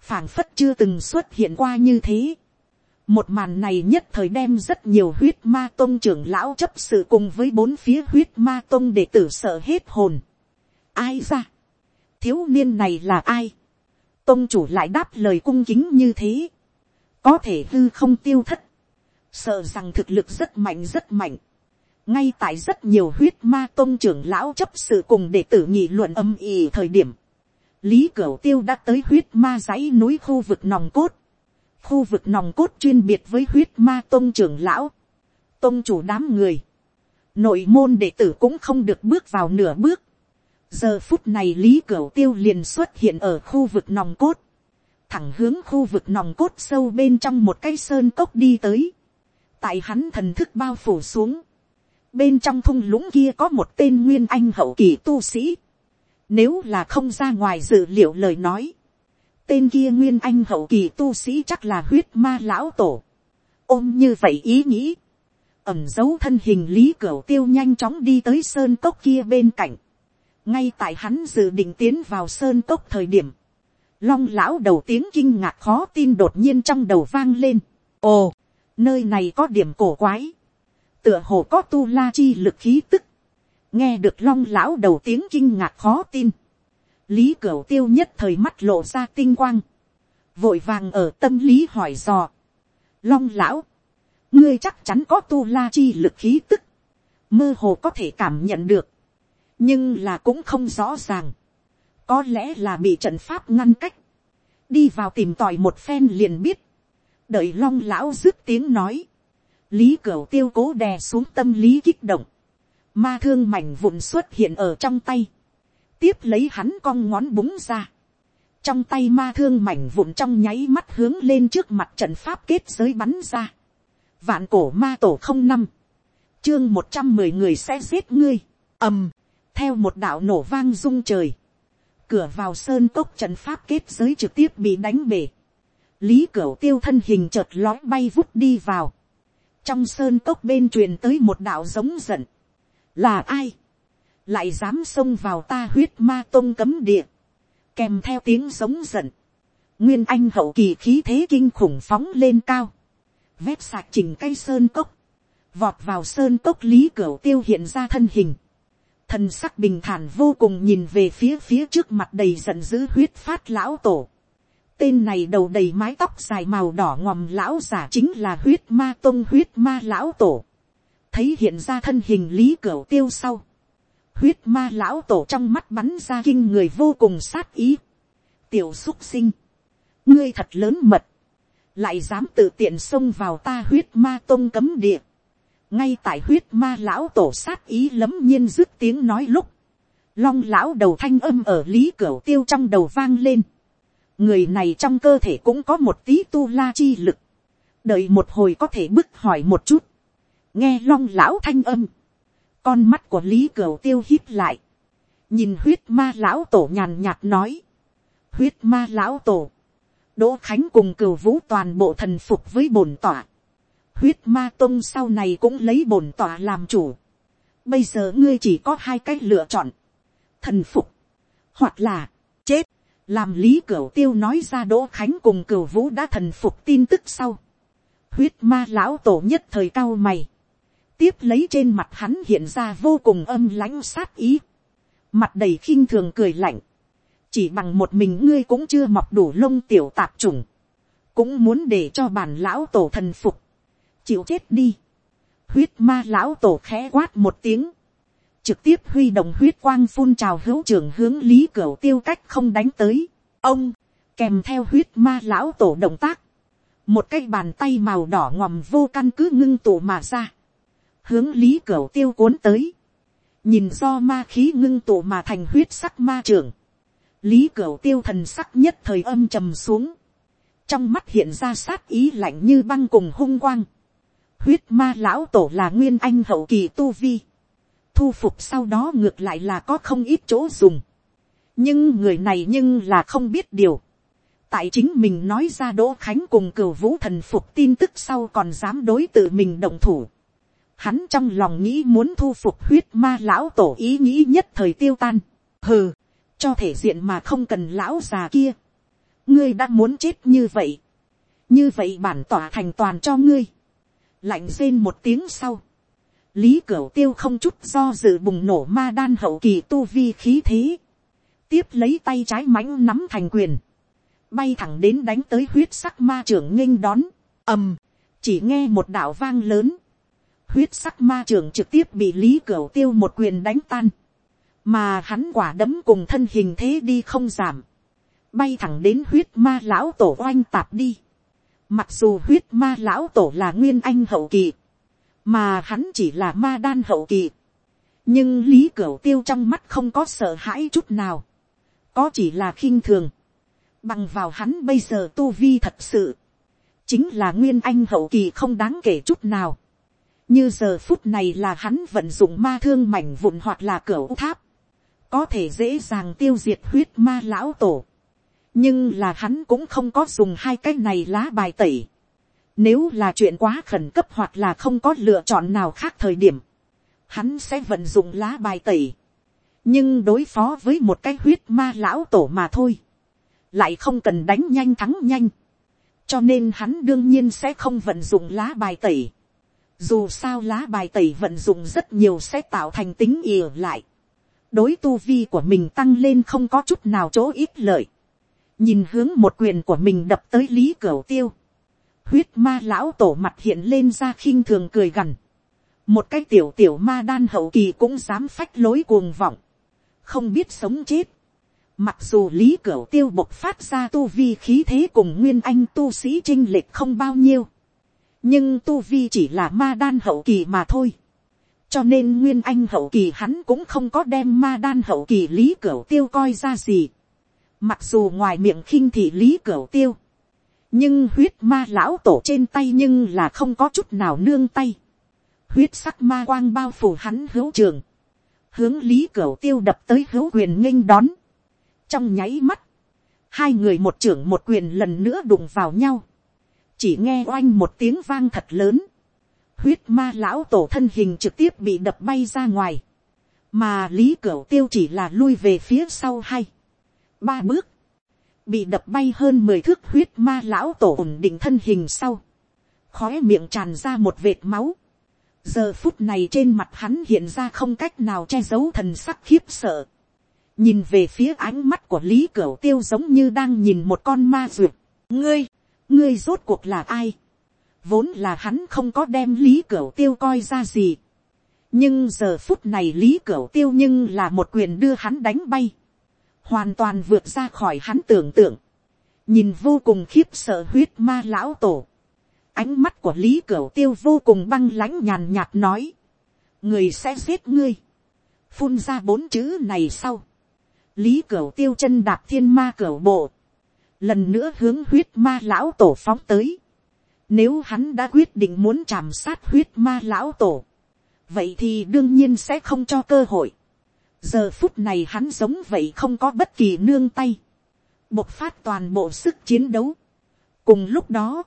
phảng phất chưa từng xuất hiện qua như thế. một màn này nhất thời đem rất nhiều huyết ma tôn trưởng lão chấp sự cùng với bốn phía huyết ma tôn để tử sợ hết hồn. ai ra, thiếu niên này là ai, tôn chủ lại đáp lời cung kính như thế, có thể hư không tiêu thất, sợ rằng thực lực rất mạnh rất mạnh, ngay tại rất nhiều huyết ma tôn trưởng lão chấp sự cùng đệ tử nhị luận âm ỉ thời điểm, lý cửu tiêu đã tới huyết ma dãy núi khu vực nòng cốt, khu vực nòng cốt chuyên biệt với huyết ma tôn trưởng lão, tôn chủ đám người, nội môn đệ tử cũng không được bước vào nửa bước, giờ phút này lý cửu tiêu liền xuất hiện ở khu vực nòng cốt, thẳng hướng khu vực nòng cốt sâu bên trong một cái sơn cốc đi tới, tại hắn thần thức bao phủ xuống, bên trong thung lũng kia có một tên nguyên anh hậu kỳ tu sĩ, nếu là không ra ngoài dự liệu lời nói, tên kia nguyên anh hậu kỳ tu sĩ chắc là huyết ma lão tổ, ôm như vậy ý nghĩ, ẩm dấu thân hình lý cửu tiêu nhanh chóng đi tới sơn cốc kia bên cạnh, ngay tại hắn dự định tiến vào sơn cốc thời điểm, long lão đầu tiếng kinh ngạc khó tin đột nhiên trong đầu vang lên. ồ, nơi này có điểm cổ quái, tựa hồ có tu la chi lực khí tức, nghe được long lão đầu tiếng kinh ngạc khó tin, lý cửu tiêu nhất thời mắt lộ ra tinh quang, vội vàng ở tâm lý hỏi dò, long lão, ngươi chắc chắn có tu la chi lực khí tức, mơ hồ có thể cảm nhận được, nhưng là cũng không rõ ràng, có lẽ là bị trận pháp ngăn cách, đi vào tìm tòi một phen liền biết, đợi long lão dứt tiếng nói, lý cửu tiêu cố đè xuống tâm lý kích động, ma thương mảnh vụn xuất hiện ở trong tay, tiếp lấy hắn cong ngón búng ra, trong tay ma thương mảnh vụn trong nháy mắt hướng lên trước mặt trận pháp kết giới bắn ra, vạn cổ ma tổ không năm, chương một trăm mười người sẽ giết ngươi, ầm, theo một đạo nổ vang rung trời, cửa vào sơn cốc trận pháp kết giới trực tiếp bị đánh bể, lý cửa tiêu thân hình chợt lói bay vút đi vào, trong sơn cốc bên truyền tới một đạo giống giận, là ai, lại dám xông vào ta huyết ma tôn cấm địa, kèm theo tiếng giống giận, nguyên anh hậu kỳ khí thế kinh khủng phóng lên cao, vét sạc chỉnh cây sơn cốc, vọt vào sơn cốc lý cửa tiêu hiện ra thân hình, thần sắc bình thản vô cùng nhìn về phía phía trước mặt đầy giận dữ huyết phát lão tổ. Tên này đầu đầy mái tóc dài màu đỏ ngòm lão giả chính là huyết ma tông huyết ma lão tổ. Thấy hiện ra thân hình lý cửa tiêu sau. Huyết ma lão tổ trong mắt bắn ra kinh người vô cùng sát ý. Tiểu xúc sinh. Ngươi thật lớn mật. Lại dám tự tiện xông vào ta huyết ma tông cấm địa ngay tại huyết ma lão tổ sát ý lấm nhiên dứt tiếng nói lúc, long lão đầu thanh âm ở lý cửa tiêu trong đầu vang lên. người này trong cơ thể cũng có một tí tu la chi lực, đợi một hồi có thể bức hỏi một chút, nghe long lão thanh âm, con mắt của lý cửu tiêu hít lại, nhìn huyết ma lão tổ nhàn nhạt nói, huyết ma lão tổ, đỗ khánh cùng cửu vũ toàn bộ thần phục với bổn tỏa, huyết ma tông sau này cũng lấy bổn tỏa làm chủ. Bây giờ ngươi chỉ có hai cách lựa chọn. Thần phục. Hoặc là, chết. Làm lý cửu tiêu nói ra đỗ khánh cùng cửu vũ đã thần phục tin tức sau. Huyết ma lão tổ nhất thời cao mày. Tiếp lấy trên mặt hắn hiện ra vô cùng âm lãnh sát ý. Mặt đầy khinh thường cười lạnh. Chỉ bằng một mình ngươi cũng chưa mọc đủ lông tiểu tạp trùng. Cũng muốn để cho bản lão tổ thần phục chịu chết đi. huyết ma lão tổ khẽ quát một tiếng, trực tiếp huy động huyết quang phun trào hữu trưởng hướng lý cửa tiêu cách không đánh tới. ông, kèm theo huyết ma lão tổ động tác, một cái bàn tay màu đỏ ngòm vô căn cứ ngưng tụ mà ra, hướng lý cửa tiêu cuốn tới, nhìn do ma khí ngưng tụ mà thành huyết sắc ma trưởng, lý cửa tiêu thần sắc nhất thời âm trầm xuống, trong mắt hiện ra sát ý lạnh như băng cùng hung quang, huyết ma lão tổ là nguyên anh hậu kỳ tu vi, thu phục sau đó ngược lại là có không ít chỗ dùng, nhưng người này nhưng là không biết điều, tại chính mình nói ra đỗ khánh cùng cửu vũ thần phục tin tức sau còn dám đối tự mình động thủ, hắn trong lòng nghĩ muốn thu phục huyết ma lão tổ ý nghĩ nhất thời tiêu tan, hừ, cho thể diện mà không cần lão già kia, ngươi đã muốn chết như vậy, như vậy bản tỏa thành toàn cho ngươi, lạnh rên một tiếng sau, lý cửu tiêu không chút do dự bùng nổ ma đan hậu kỳ tu vi khí thế, tiếp lấy tay trái mãnh nắm thành quyền, bay thẳng đến đánh tới huyết sắc ma trưởng nghênh đón, ầm, chỉ nghe một đạo vang lớn, huyết sắc ma trưởng trực tiếp bị lý cửa tiêu một quyền đánh tan, mà hắn quả đấm cùng thân hình thế đi không giảm, bay thẳng đến huyết ma lão tổ oanh tạp đi. Mặc dù huyết ma lão tổ là nguyên anh hậu kỳ, mà hắn chỉ là ma đan hậu kỳ, nhưng lý cửa tiêu trong mắt không có sợ hãi chút nào, có chỉ là khinh thường, bằng vào hắn bây giờ tu vi thật sự, chính là nguyên anh hậu kỳ không đáng kể chút nào, như giờ phút này là hắn vận dụng ma thương mảnh vụn hoặc là cửa tháp, có thể dễ dàng tiêu diệt huyết ma lão tổ, nhưng là hắn cũng không có dùng hai cái này lá bài tẩy. Nếu là chuyện quá khẩn cấp hoặc là không có lựa chọn nào khác thời điểm, hắn sẽ vận dụng lá bài tẩy. nhưng đối phó với một cái huyết ma lão tổ mà thôi, lại không cần đánh nhanh thắng nhanh. cho nên hắn đương nhiên sẽ không vận dụng lá bài tẩy dù sao lá bài tẩy vận dụng rất nhiều sẽ tạo thành tính ỉa lại. đối tu vi của mình tăng lên không có chút nào chỗ ít lợi. Nhìn hướng một quyền của mình đập tới lý cửu tiêu, huyết ma lão tổ mặt hiện lên ra khinh thường cười gằn, một cái tiểu tiểu ma đan hậu kỳ cũng dám phách lối cuồng vọng, không biết sống chết, mặc dù lý cửu tiêu bộc phát ra tu vi khí thế cùng nguyên anh tu sĩ trinh lệch không bao nhiêu, nhưng tu vi chỉ là ma đan hậu kỳ mà thôi, cho nên nguyên anh hậu kỳ hắn cũng không có đem ma đan hậu kỳ lý cửu tiêu coi ra gì, Mặc dù ngoài miệng khinh thị lý cửu tiêu. Nhưng huyết ma lão tổ trên tay nhưng là không có chút nào nương tay. Huyết sắc ma quang bao phủ hắn hữu trường. Hướng lý cửu tiêu đập tới hữu quyền nghênh đón. Trong nháy mắt. Hai người một trưởng một quyền lần nữa đụng vào nhau. Chỉ nghe oanh một tiếng vang thật lớn. Huyết ma lão tổ thân hình trực tiếp bị đập bay ra ngoài. Mà lý cửu tiêu chỉ là lui về phía sau hay ba bước, bị đập bay hơn mười thước huyết ma lão tổ ổn định thân hình sau, khói miệng tràn ra một vệt máu, giờ phút này trên mặt hắn hiện ra không cách nào che giấu thần sắc khiếp sợ, nhìn về phía ánh mắt của lý cửu tiêu giống như đang nhìn một con ma duyệt, ngươi, ngươi rốt cuộc là ai, vốn là hắn không có đem lý cửa tiêu coi ra gì, nhưng giờ phút này lý cửa tiêu nhưng là một quyền đưa hắn đánh bay, hoàn toàn vượt ra khỏi hắn tưởng tượng, nhìn vô cùng khiếp sợ huyết ma lão tổ, ánh mắt của lý cửa tiêu vô cùng băng lãnh nhàn nhạt nói, người sẽ giết ngươi, phun ra bốn chữ này sau, lý cửa tiêu chân đạp thiên ma cửa bộ, lần nữa hướng huyết ma lão tổ phóng tới, nếu hắn đã quyết định muốn chạm sát huyết ma lão tổ, vậy thì đương nhiên sẽ không cho cơ hội giờ phút này hắn giống vậy không có bất kỳ nương tay, bộc phát toàn bộ sức chiến đấu. cùng lúc đó,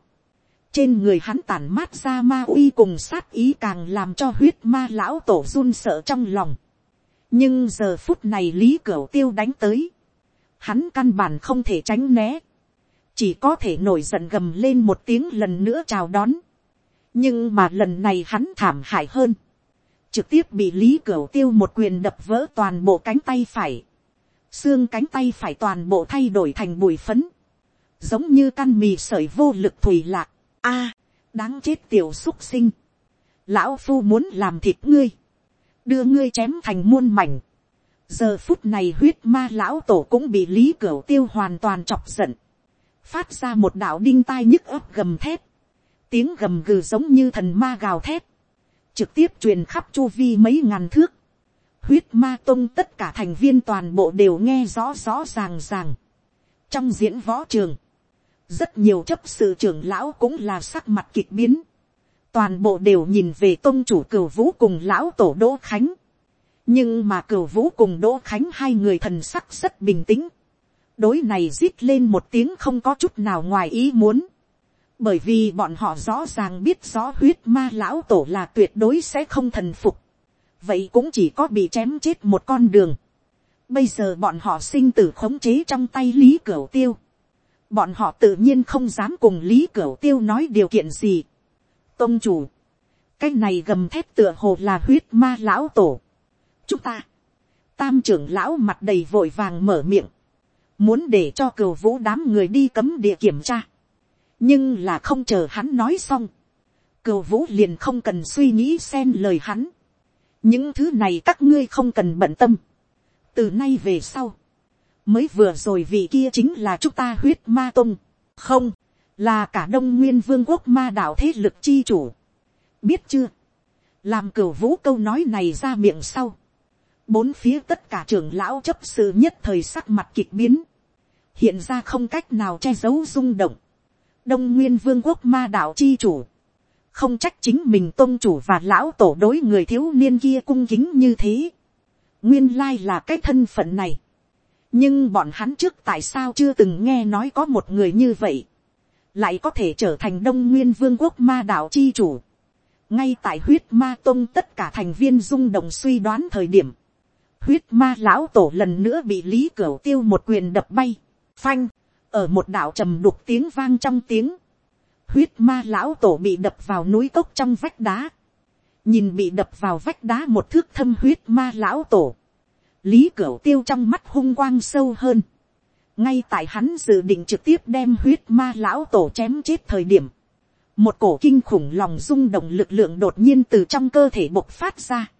trên người hắn tản mát ra ma uy cùng sát ý càng làm cho huyết ma lão tổ run sợ trong lòng. nhưng giờ phút này lý cửu tiêu đánh tới, hắn căn bản không thể tránh né, chỉ có thể nổi giận gầm lên một tiếng lần nữa chào đón. nhưng mà lần này hắn thảm hại hơn. Trực tiếp bị lý cửu tiêu một quyền đập vỡ toàn bộ cánh tay phải, xương cánh tay phải toàn bộ thay đổi thành bụi phấn, giống như căn mì sởi vô lực thủy lạc, a, đáng chết tiểu xúc sinh, lão phu muốn làm thịt ngươi, đưa ngươi chém thành muôn mảnh, giờ phút này huyết ma lão tổ cũng bị lý cửu tiêu hoàn toàn chọc giận, phát ra một đạo đinh tai nhức ấp gầm thép, tiếng gầm gừ giống như thần ma gào thép, trực tiếp truyền khắp chu vi mấy ngàn thước, huyết ma tông tất cả thành viên toàn bộ đều nghe rõ rõ ràng ràng. trong diễn võ trường, rất nhiều chấp sự trưởng lão cũng là sắc mặt kịch biến, toàn bộ đều nhìn về tôn chủ cửu vũ cùng lão tổ đỗ khánh, nhưng mà cửu vũ cùng đỗ khánh hai người thần sắc rất bình tĩnh, đối này rít lên một tiếng không có chút nào ngoài ý muốn, bởi vì bọn họ rõ ràng biết rõ huyết ma lão tổ là tuyệt đối sẽ không thần phục, vậy cũng chỉ có bị chém chết một con đường. Bây giờ bọn họ sinh tử khống chế trong tay lý cửu tiêu, bọn họ tự nhiên không dám cùng lý cửu tiêu nói điều kiện gì. tôn chủ, cái này gầm thép tựa hồ là huyết ma lão tổ chúng ta, tam trưởng lão mặt đầy vội vàng mở miệng, muốn để cho cửu vũ đám người đi cấm địa kiểm tra, nhưng là không chờ hắn nói xong, cửu vũ liền không cần suy nghĩ xen lời hắn, những thứ này các ngươi không cần bận tâm, từ nay về sau, mới vừa rồi vị kia chính là chúng ta huyết ma tông, không, là cả đông nguyên vương quốc ma đạo thế lực chi chủ, biết chưa, làm cửu vũ câu nói này ra miệng sau, bốn phía tất cả trưởng lão chấp sự nhất thời sắc mặt kịch biến, hiện ra không cách nào che giấu rung động. đông nguyên vương quốc ma đạo chi chủ, không trách chính mình tôn chủ và lão tổ đối người thiếu niên kia cung kính như thế. nguyên lai là cái thân phận này. nhưng bọn hắn trước tại sao chưa từng nghe nói có một người như vậy, lại có thể trở thành đông nguyên vương quốc ma đạo chi chủ. ngay tại huyết ma tôn tất cả thành viên rung động suy đoán thời điểm, huyết ma lão tổ lần nữa bị lý cửu tiêu một quyền đập bay. Phanh, ở một đạo trầm đục tiếng vang trong tiếng, huyết ma lão tổ bị đập vào núi cốc trong vách đá, nhìn bị đập vào vách đá một thước thâm huyết ma lão tổ, lý cửu tiêu trong mắt hung quang sâu hơn, ngay tại hắn dự định trực tiếp đem huyết ma lão tổ chém chết thời điểm, một cổ kinh khủng lòng rung động lực lượng đột nhiên từ trong cơ thể bộc phát ra,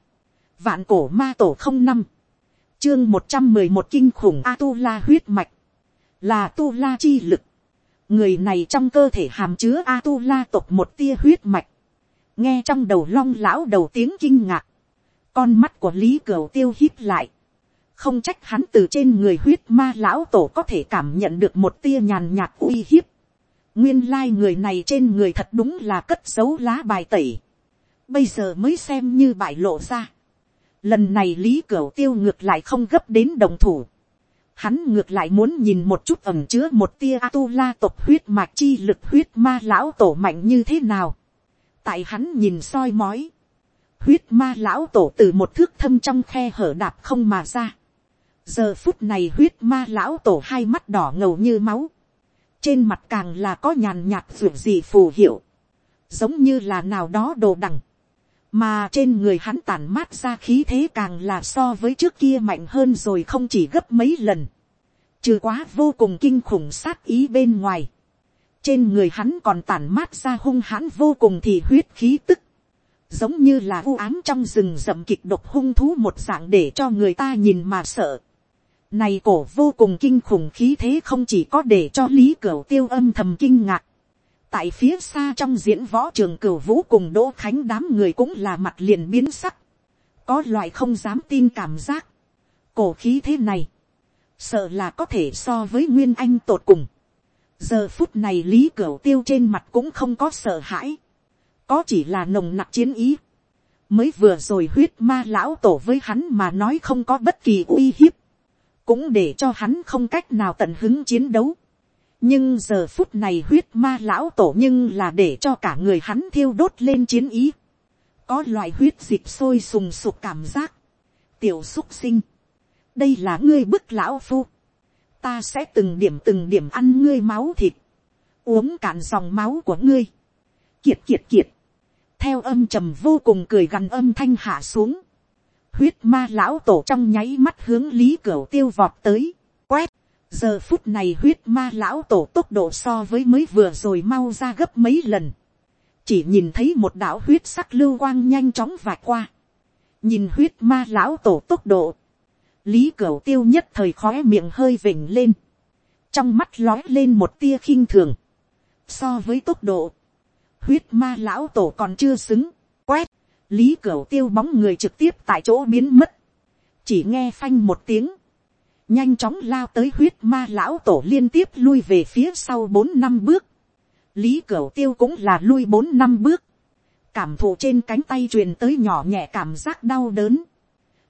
vạn cổ ma tổ không năm, chương một trăm mười một kinh khủng a tu la huyết mạch, là tu la chi lực. người này trong cơ thể hàm chứa a tu la tộc một tia huyết mạch. nghe trong đầu long lão đầu tiếng kinh ngạc. con mắt của lý cửu tiêu hít lại. không trách hắn từ trên người huyết ma lão tổ có thể cảm nhận được một tia nhàn nhạt uy hiếp. nguyên lai người này trên người thật đúng là cất dấu lá bài tẩy. bây giờ mới xem như bại lộ ra lần này lý cửu tiêu ngược lại không gấp đến đồng thủ. Hắn ngược lại muốn nhìn một chút ẩm chứa một tia Atula tộc huyết mạch chi lực huyết ma lão tổ mạnh như thế nào. tại hắn nhìn soi mói, huyết ma lão tổ từ một thước thâm trong khe hở đạp không mà ra. giờ phút này huyết ma lão tổ hai mắt đỏ ngầu như máu, trên mặt càng là có nhàn nhạt ruột gì phù hiệu, giống như là nào đó đồ đằng, mà trên người hắn tản mát ra khí thế càng là so với trước kia mạnh hơn rồi không chỉ gấp mấy lần, trừ quá vô cùng kinh khủng sát ý bên ngoài, trên người hắn còn tản mát ra hung hãn vô cùng thì huyết khí tức, giống như là u ám trong rừng rậm kịch độc hung thú một dạng để cho người ta nhìn mà sợ. Này cổ vô cùng kinh khủng khí thế không chỉ có để cho lý cửu tiêu âm thầm kinh ngạc, tại phía xa trong diễn võ trường cửu vũ cùng đỗ khánh đám người cũng là mặt liền biến sắc, có loại không dám tin cảm giác, cổ khí thế này, sợ là có thể so với nguyên anh tột cùng. giờ phút này lý cửu tiêu trên mặt cũng không có sợ hãi, có chỉ là nồng nặc chiến ý, mới vừa rồi huyết ma lão tổ với hắn mà nói không có bất kỳ uy hiếp, cũng để cho hắn không cách nào tận hứng chiến đấu nhưng giờ phút này huyết ma lão tổ nhưng là để cho cả người hắn thiêu đốt lên chiến ý. có loại huyết dịp sôi sùng sục cảm giác. tiểu xúc sinh. đây là ngươi bức lão phu. ta sẽ từng điểm từng điểm ăn ngươi máu thịt. uống cạn dòng máu của ngươi. kiệt kiệt kiệt. theo âm trầm vô cùng cười gằn âm thanh hạ xuống. huyết ma lão tổ trong nháy mắt hướng lý cửa tiêu vọt tới. quét giờ phút này huyết ma lão tổ tốc độ so với mới vừa rồi mau ra gấp mấy lần, chỉ nhìn thấy một đạo huyết sắc lưu quang nhanh chóng vạch qua, nhìn huyết ma lão tổ tốc độ, lý cửu tiêu nhất thời khóe miệng hơi vỉnh lên, trong mắt lói lên một tia khinh thường, so với tốc độ, huyết ma lão tổ còn chưa xứng, quét, lý cửu tiêu bóng người trực tiếp tại chỗ biến mất, chỉ nghe phanh một tiếng, nhanh chóng lao tới huyết ma lão tổ liên tiếp lui về phía sau bốn năm bước, lý cửu tiêu cũng là lui bốn năm bước, cảm thụ trên cánh tay truyền tới nhỏ nhẹ cảm giác đau đớn,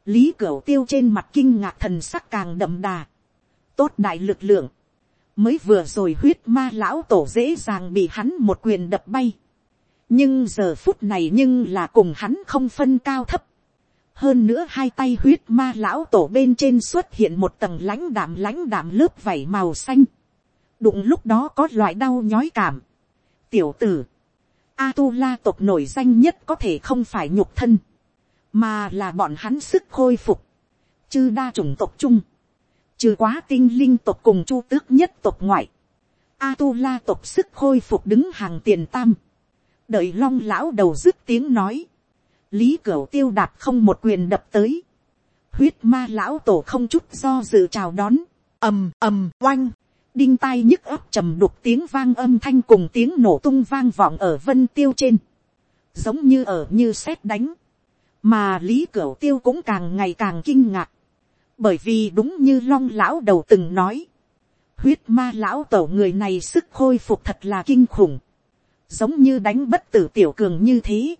lý cửu tiêu trên mặt kinh ngạc thần sắc càng đậm đà, tốt đại lực lượng, mới vừa rồi huyết ma lão tổ dễ dàng bị hắn một quyền đập bay, nhưng giờ phút này nhưng là cùng hắn không phân cao thấp, hơn nữa hai tay huyết ma lão tổ bên trên xuất hiện một tầng lãnh đạm lãnh đạm lớp vảy màu xanh, đụng lúc đó có loại đau nhói cảm, tiểu tử, a tu la tộc nổi danh nhất có thể không phải nhục thân, mà là bọn hắn sức khôi phục, chứ đa chủng tộc chung, trừ quá tinh linh tộc cùng chu tước nhất tộc ngoại, a tu la tộc sức khôi phục đứng hàng tiền tam, đợi long lão đầu dứt tiếng nói, lý cửu tiêu đạp không một quyền đập tới, huyết ma lão tổ không chút do dự chào đón, ầm ầm oanh, đinh tai nhức ấp trầm đục tiếng vang âm thanh cùng tiếng nổ tung vang vọng ở vân tiêu trên, giống như ở như sét đánh, mà lý cửu tiêu cũng càng ngày càng kinh ngạc, bởi vì đúng như long lão đầu từng nói, huyết ma lão tổ người này sức khôi phục thật là kinh khủng, giống như đánh bất tử tiểu cường như thế,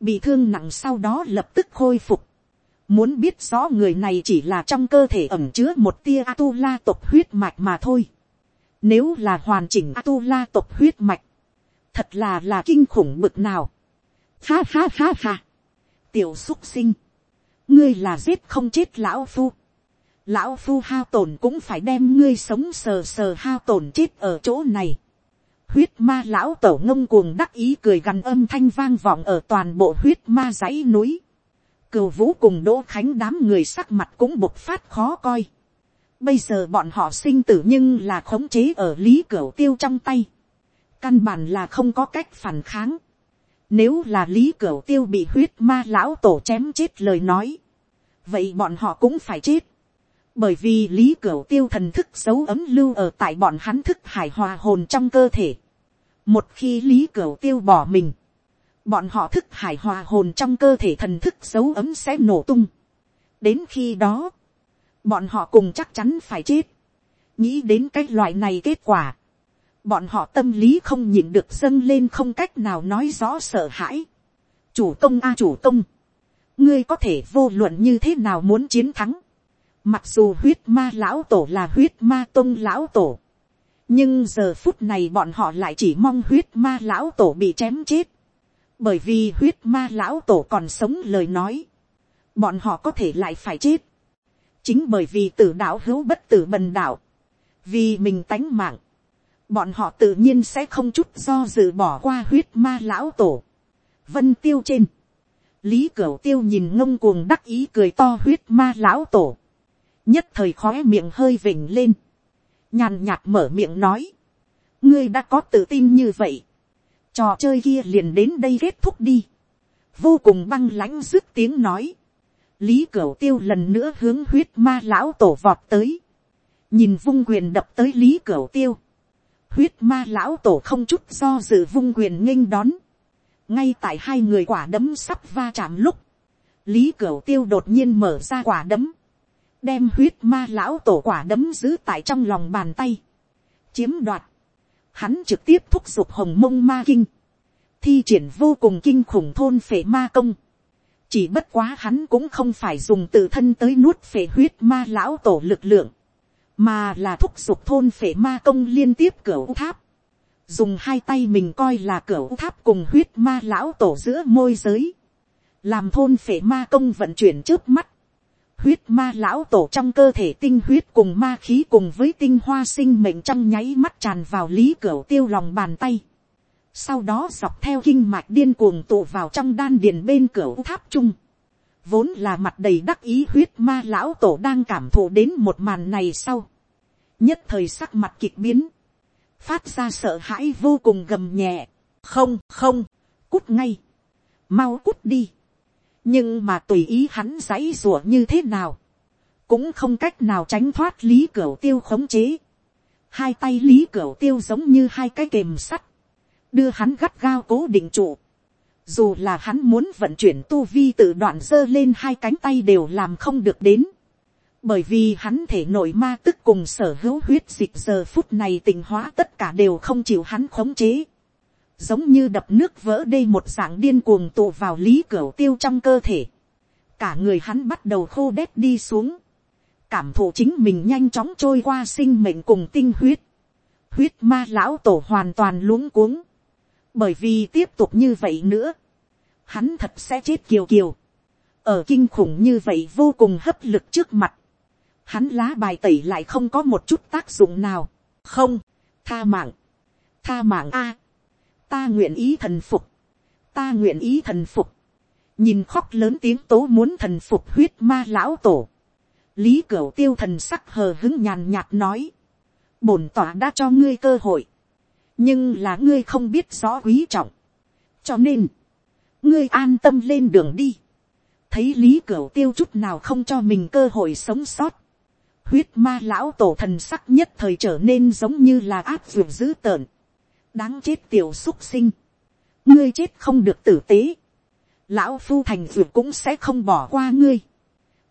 bị thương nặng sau đó lập tức khôi phục, muốn biết rõ người này chỉ là trong cơ thể ẩm chứa một tia Atula tộc huyết mạch mà thôi. Nếu là hoàn chỉnh Atula tộc huyết mạch, thật là là kinh khủng bực nào. Ha ha ha ha. Tiểu xúc sinh, ngươi là giết không chết lão phu. Lão phu hao tổn cũng phải đem ngươi sống sờ sờ hao tổn chết ở chỗ này huyết ma lão tổ ngông cuồng đắc ý cười gằn âm thanh vang vọng ở toàn bộ huyết ma dãy núi. Cửu vũ cùng đỗ khánh đám người sắc mặt cũng bộc phát khó coi. Bây giờ bọn họ sinh tử nhưng là khống chế ở lý cửu tiêu trong tay. Căn bản là không có cách phản kháng. Nếu là lý cửu tiêu bị huyết ma lão tổ chém chết lời nói. Vậy bọn họ cũng phải chết bởi vì lý cửu tiêu thần thức dấu ấm lưu ở tại bọn hắn thức hải hòa hồn trong cơ thể. một khi lý cửu tiêu bỏ mình, bọn họ thức hải hòa hồn trong cơ thể thần thức dấu ấm sẽ nổ tung. đến khi đó, bọn họ cùng chắc chắn phải chết. nghĩ đến cái loại này kết quả. bọn họ tâm lý không nhịn được dâng lên không cách nào nói rõ sợ hãi. chủ công a chủ công, ngươi có thể vô luận như thế nào muốn chiến thắng Mặc dù huyết ma lão tổ là huyết ma tông lão tổ. Nhưng giờ phút này bọn họ lại chỉ mong huyết ma lão tổ bị chém chết. Bởi vì huyết ma lão tổ còn sống lời nói. Bọn họ có thể lại phải chết. Chính bởi vì tử đạo hữu bất tử bần đạo. Vì mình tánh mạng. Bọn họ tự nhiên sẽ không chút do dự bỏ qua huyết ma lão tổ. Vân tiêu trên. Lý Cửu Tiêu nhìn ngông cuồng đắc ý cười to huyết ma lão tổ nhất thời khóe miệng hơi vỉnh lên, nhàn nhạt mở miệng nói, ngươi đã có tự tin như vậy, trò chơi kia liền đến đây kết thúc đi, vô cùng băng lãnh dứt tiếng nói, lý cửu tiêu lần nữa hướng huyết ma lão tổ vọt tới, nhìn vung quyền đập tới lý cửu tiêu, huyết ma lão tổ không chút do dự vung quyền nghênh đón, ngay tại hai người quả đấm sắp va chạm lúc, lý cửu tiêu đột nhiên mở ra quả đấm, đem huyết ma lão tổ quả đấm giữ tại trong lòng bàn tay, chiếm đoạt, hắn trực tiếp thúc giục hồng mông ma kinh, thi triển vô cùng kinh khủng thôn phệ ma công, chỉ bất quá hắn cũng không phải dùng tự thân tới nuốt phệ huyết ma lão tổ lực lượng, mà là thúc giục thôn phệ ma công liên tiếp cửa tháp, dùng hai tay mình coi là cửa tháp cùng huyết ma lão tổ giữa môi giới, làm thôn phệ ma công vận chuyển trước mắt, huyết ma lão tổ trong cơ thể tinh huyết cùng ma khí cùng với tinh hoa sinh mệnh trong nháy mắt tràn vào lý cửa tiêu lòng bàn tay. Sau đó dọc theo kinh mạch điên cuồng tụ vào trong đan điền bên cửa tháp trung. Vốn là mặt đầy đắc ý huyết ma lão tổ đang cảm thụ đến một màn này sau. Nhất thời sắc mặt kịch biến. Phát ra sợ hãi vô cùng gầm nhẹ. Không, không, cút ngay. Mau cút đi nhưng mà tùy ý hắn dãy rủa như thế nào, cũng không cách nào tránh thoát lý cửa tiêu khống chế. hai tay lý cửa tiêu giống như hai cái kềm sắt, đưa hắn gắt gao cố định trụ, dù là hắn muốn vận chuyển tu vi tự đoạn giơ lên hai cánh tay đều làm không được đến, bởi vì hắn thể nội ma tức cùng sở hữu huyết dịch giờ phút này tình hóa tất cả đều không chịu hắn khống chế, giống như đập nước vỡ đê một dạng điên cuồng tụ vào lý cửa tiêu trong cơ thể, cả người hắn bắt đầu khô đét đi xuống, cảm thụ chính mình nhanh chóng trôi qua sinh mệnh cùng tinh huyết, huyết ma lão tổ hoàn toàn luống cuống, bởi vì tiếp tục như vậy nữa, hắn thật sẽ chết kiều kiều, ở kinh khủng như vậy vô cùng hấp lực trước mặt, hắn lá bài tẩy lại không có một chút tác dụng nào, không, tha mạng, tha mạng a, ta nguyện ý thần phục, ta nguyện ý thần phục, nhìn khóc lớn tiếng tố muốn thần phục huyết ma lão tổ, lý cửu tiêu thần sắc hờ hứng nhàn nhạt nói, bổn tỏa đã cho ngươi cơ hội, nhưng là ngươi không biết rõ quý trọng, cho nên, ngươi an tâm lên đường đi, thấy lý cửu tiêu chút nào không cho mình cơ hội sống sót, huyết ma lão tổ thần sắc nhất thời trở nên giống như là áp dụng dữ tợn, đáng chết tiểu xúc sinh, ngươi chết không được tử tế, lão phu thành dược cũng sẽ không bỏ qua ngươi,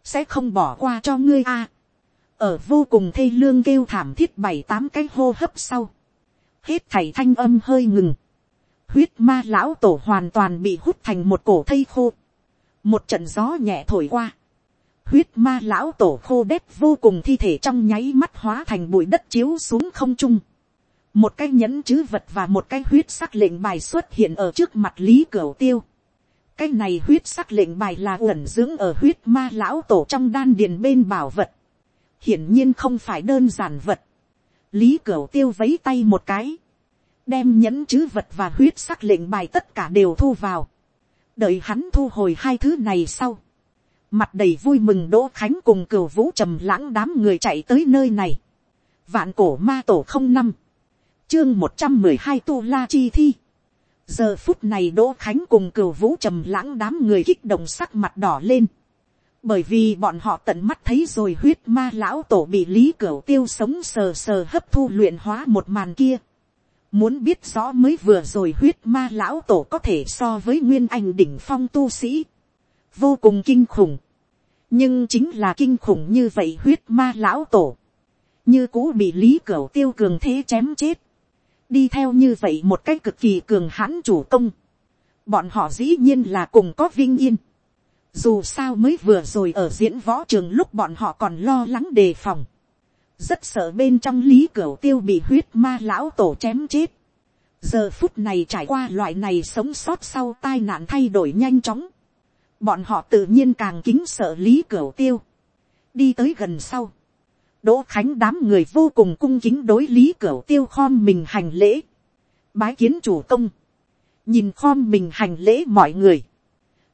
sẽ không bỏ qua cho ngươi a. ở vô cùng thê lương kêu thảm thiết bảy tám cái hô hấp sau, hết thảy thanh âm hơi ngừng, huyết ma lão tổ hoàn toàn bị hút thành một cổ thây khô, một trận gió nhẹ thổi qua, huyết ma lão tổ khô đét vô cùng thi thể trong nháy mắt hóa thành bụi đất chiếu xuống không trung, một cái nhẫn chữ vật và một cái huyết sắc lệnh bài xuất hiện ở trước mặt lý cửu tiêu, cái này huyết sắc lệnh bài là uẩn dưỡng ở huyết ma lão tổ trong đan điền bên bảo vật. hiển nhiên không phải đơn giản vật. lý cửu tiêu vấy tay một cái. đem nhẫn chứ vật và huyết sắc lệnh bài tất cả đều thu vào. đợi hắn thu hồi hai thứ này sau. mặt đầy vui mừng đỗ khánh cùng cửu vũ trầm lãng đám người chạy tới nơi này. vạn cổ ma tổ không năm chương một trăm mười hai tu la chi thi. Giờ phút này đỗ khánh cùng cửu vũ trầm lãng đám người kích động sắc mặt đỏ lên. Bởi vì bọn họ tận mắt thấy rồi huyết ma lão tổ bị lý cửu tiêu sống sờ sờ hấp thu luyện hóa một màn kia. Muốn biết rõ mới vừa rồi huyết ma lão tổ có thể so với nguyên anh đỉnh phong tu sĩ. Vô cùng kinh khủng. Nhưng chính là kinh khủng như vậy huyết ma lão tổ. Như cũ bị lý cửu tiêu cường thế chém chết đi theo như vậy một cách cực kỳ cường hãn chủ công, bọn họ dĩ nhiên là cùng có vinh yên. Dù sao mới vừa rồi ở diễn võ trường lúc bọn họ còn lo lắng đề phòng. Rất sợ bên trong lý cửa tiêu bị huyết ma lão tổ chém chết. Giờ phút này trải qua loại này sống sót sau tai nạn thay đổi nhanh chóng. Bọn họ tự nhiên càng kính sợ lý cửa tiêu. Đi tới gần sau Đỗ Khánh đám người vô cùng cung kính đối lý cửu tiêu khom mình hành lễ. Bái kiến chủ công. Nhìn khom mình hành lễ mọi người.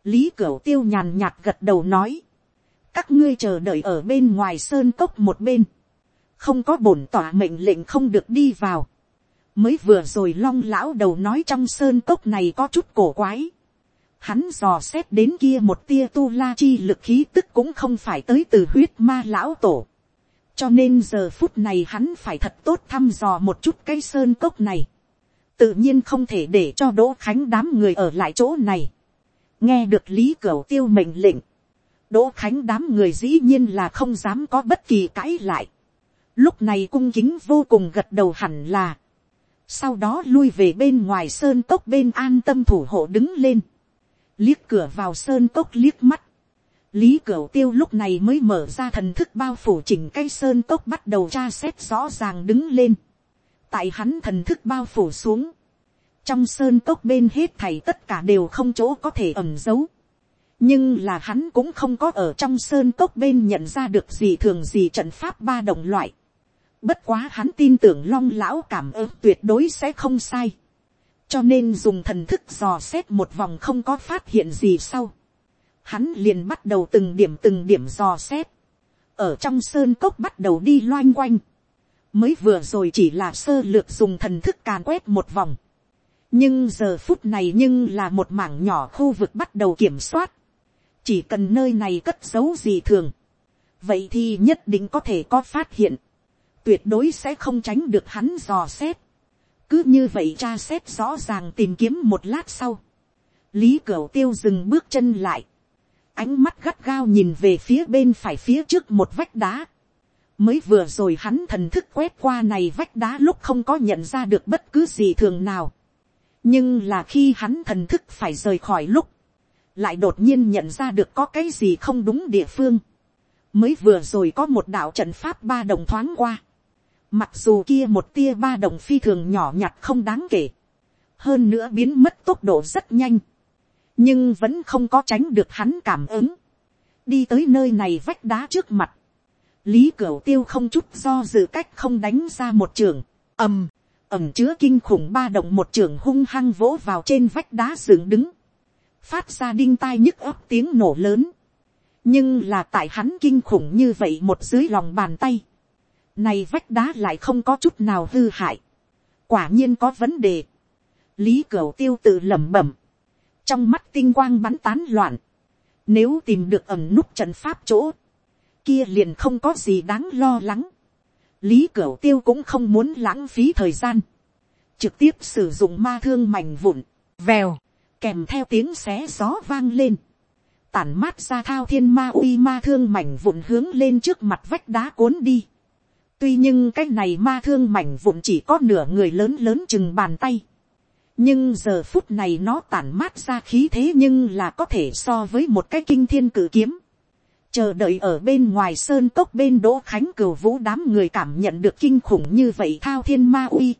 Lý cửu tiêu nhàn nhạt gật đầu nói. Các ngươi chờ đợi ở bên ngoài sơn cốc một bên. Không có bổn tỏa mệnh lệnh không được đi vào. Mới vừa rồi long lão đầu nói trong sơn cốc này có chút cổ quái. Hắn dò xét đến kia một tia tu la chi lực khí tức cũng không phải tới từ huyết ma lão tổ cho nên giờ phút này hắn phải thật tốt thăm dò một chút cái sơn cốc này. tự nhiên không thể để cho đỗ khánh đám người ở lại chỗ này. nghe được lý cửu tiêu mệnh lệnh. đỗ khánh đám người dĩ nhiên là không dám có bất kỳ cãi lại. lúc này cung kính vô cùng gật đầu hẳn là. sau đó lui về bên ngoài sơn cốc bên an tâm thủ hộ đứng lên. liếc cửa vào sơn cốc liếc mắt Lý Cửu Tiêu lúc này mới mở ra thần thức bao phủ chỉnh cây sơn cốc bắt đầu tra xét rõ ràng đứng lên. Tại hắn thần thức bao phủ xuống. Trong sơn cốc bên hết thảy tất cả đều không chỗ có thể ẩn giấu. Nhưng là hắn cũng không có ở trong sơn cốc bên nhận ra được gì thường gì trận pháp ba đồng loại. Bất quá hắn tin tưởng long lão cảm ơn tuyệt đối sẽ không sai. Cho nên dùng thần thức dò xét một vòng không có phát hiện gì sau hắn liền bắt đầu từng điểm từng điểm dò xét, ở trong sơn cốc bắt đầu đi loanh quanh, mới vừa rồi chỉ là sơ lược dùng thần thức càn quét một vòng, nhưng giờ phút này nhưng là một mảng nhỏ khu vực bắt đầu kiểm soát, chỉ cần nơi này cất giấu gì thường, vậy thì nhất định có thể có phát hiện, tuyệt đối sẽ không tránh được hắn dò xét. cứ như vậy tra xét rõ ràng tìm kiếm một lát sau. lý cửa tiêu dừng bước chân lại ánh mắt gắt gao nhìn về phía bên phải phía trước một vách đá. mới vừa rồi hắn thần thức quét qua này vách đá lúc không có nhận ra được bất cứ gì thường nào. nhưng là khi hắn thần thức phải rời khỏi lúc, lại đột nhiên nhận ra được có cái gì không đúng địa phương. mới vừa rồi có một đạo trận pháp ba đồng thoáng qua Mặc dù kia một tia ba đồng phi thường nhỏ nhặt không đáng kể. Hơn nữa biến mất tốc độ rất nhanh. Nhưng vẫn không có tránh được hắn cảm ứng. Đi tới nơi này vách đá trước mặt. Lý Cửu Tiêu không chút do dự cách không đánh ra một trường. ầm, ẩm chứa kinh khủng ba động một trường hung hăng vỗ vào trên vách đá dựng đứng. Phát ra đinh tai nhức ấp tiếng nổ lớn. Nhưng là tại hắn kinh khủng như vậy một dưới lòng bàn tay này vách đá lại không có chút nào hư hại. Quả nhiên có vấn đề. Lý Cửu tiêu tự lẩm bẩm. Trong mắt tinh quang bắn tán loạn. Nếu tìm được ẩm nút trận pháp chỗ. Kia liền không có gì đáng lo lắng. Lý Cửu tiêu cũng không muốn lãng phí thời gian. Trực tiếp sử dụng ma thương mảnh vụn. Vèo. Kèm theo tiếng xé gió vang lên tản mát ra thao thiên ma uy ma thương mảnh vụn hướng lên trước mặt vách đá cuốn đi. Tuy nhưng cái này ma thương mảnh vụn chỉ có nửa người lớn lớn chừng bàn tay. Nhưng giờ phút này nó tản mát ra khí thế nhưng là có thể so với một cái kinh thiên cử kiếm. Chờ đợi ở bên ngoài sơn cốc bên đỗ khánh cửu vũ đám người cảm nhận được kinh khủng như vậy thao thiên ma uy.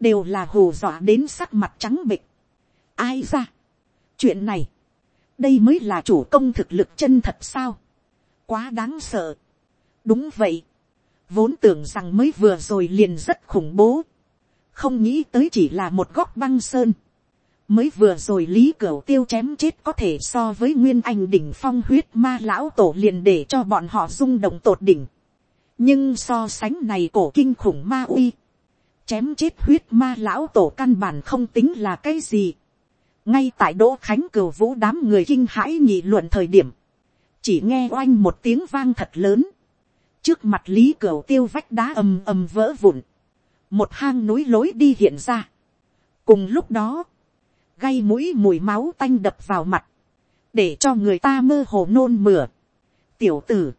Đều là hù dọa đến sắc mặt trắng bịch. Ai ra? Chuyện này. Đây mới là chủ công thực lực chân thật sao? Quá đáng sợ. Đúng vậy vốn tưởng rằng mới vừa rồi liền rất khủng bố, không nghĩ tới chỉ là một góc băng sơn, mới vừa rồi lý cửu tiêu chém chết có thể so với nguyên anh đỉnh phong huyết ma lão tổ liền để cho bọn họ rung động tột đỉnh, nhưng so sánh này cổ kinh khủng ma uy, chém chết huyết ma lão tổ căn bản không tính là cái gì, ngay tại đỗ khánh cửu vũ đám người kinh hãi nhị luận thời điểm, chỉ nghe oanh một tiếng vang thật lớn, trước mặt lý cửa tiêu vách đá ầm ầm vỡ vụn, một hang núi lối đi hiện ra. cùng lúc đó, gây mũi mùi máu tanh đập vào mặt, để cho người ta mơ hồ nôn mửa. tiểu tử,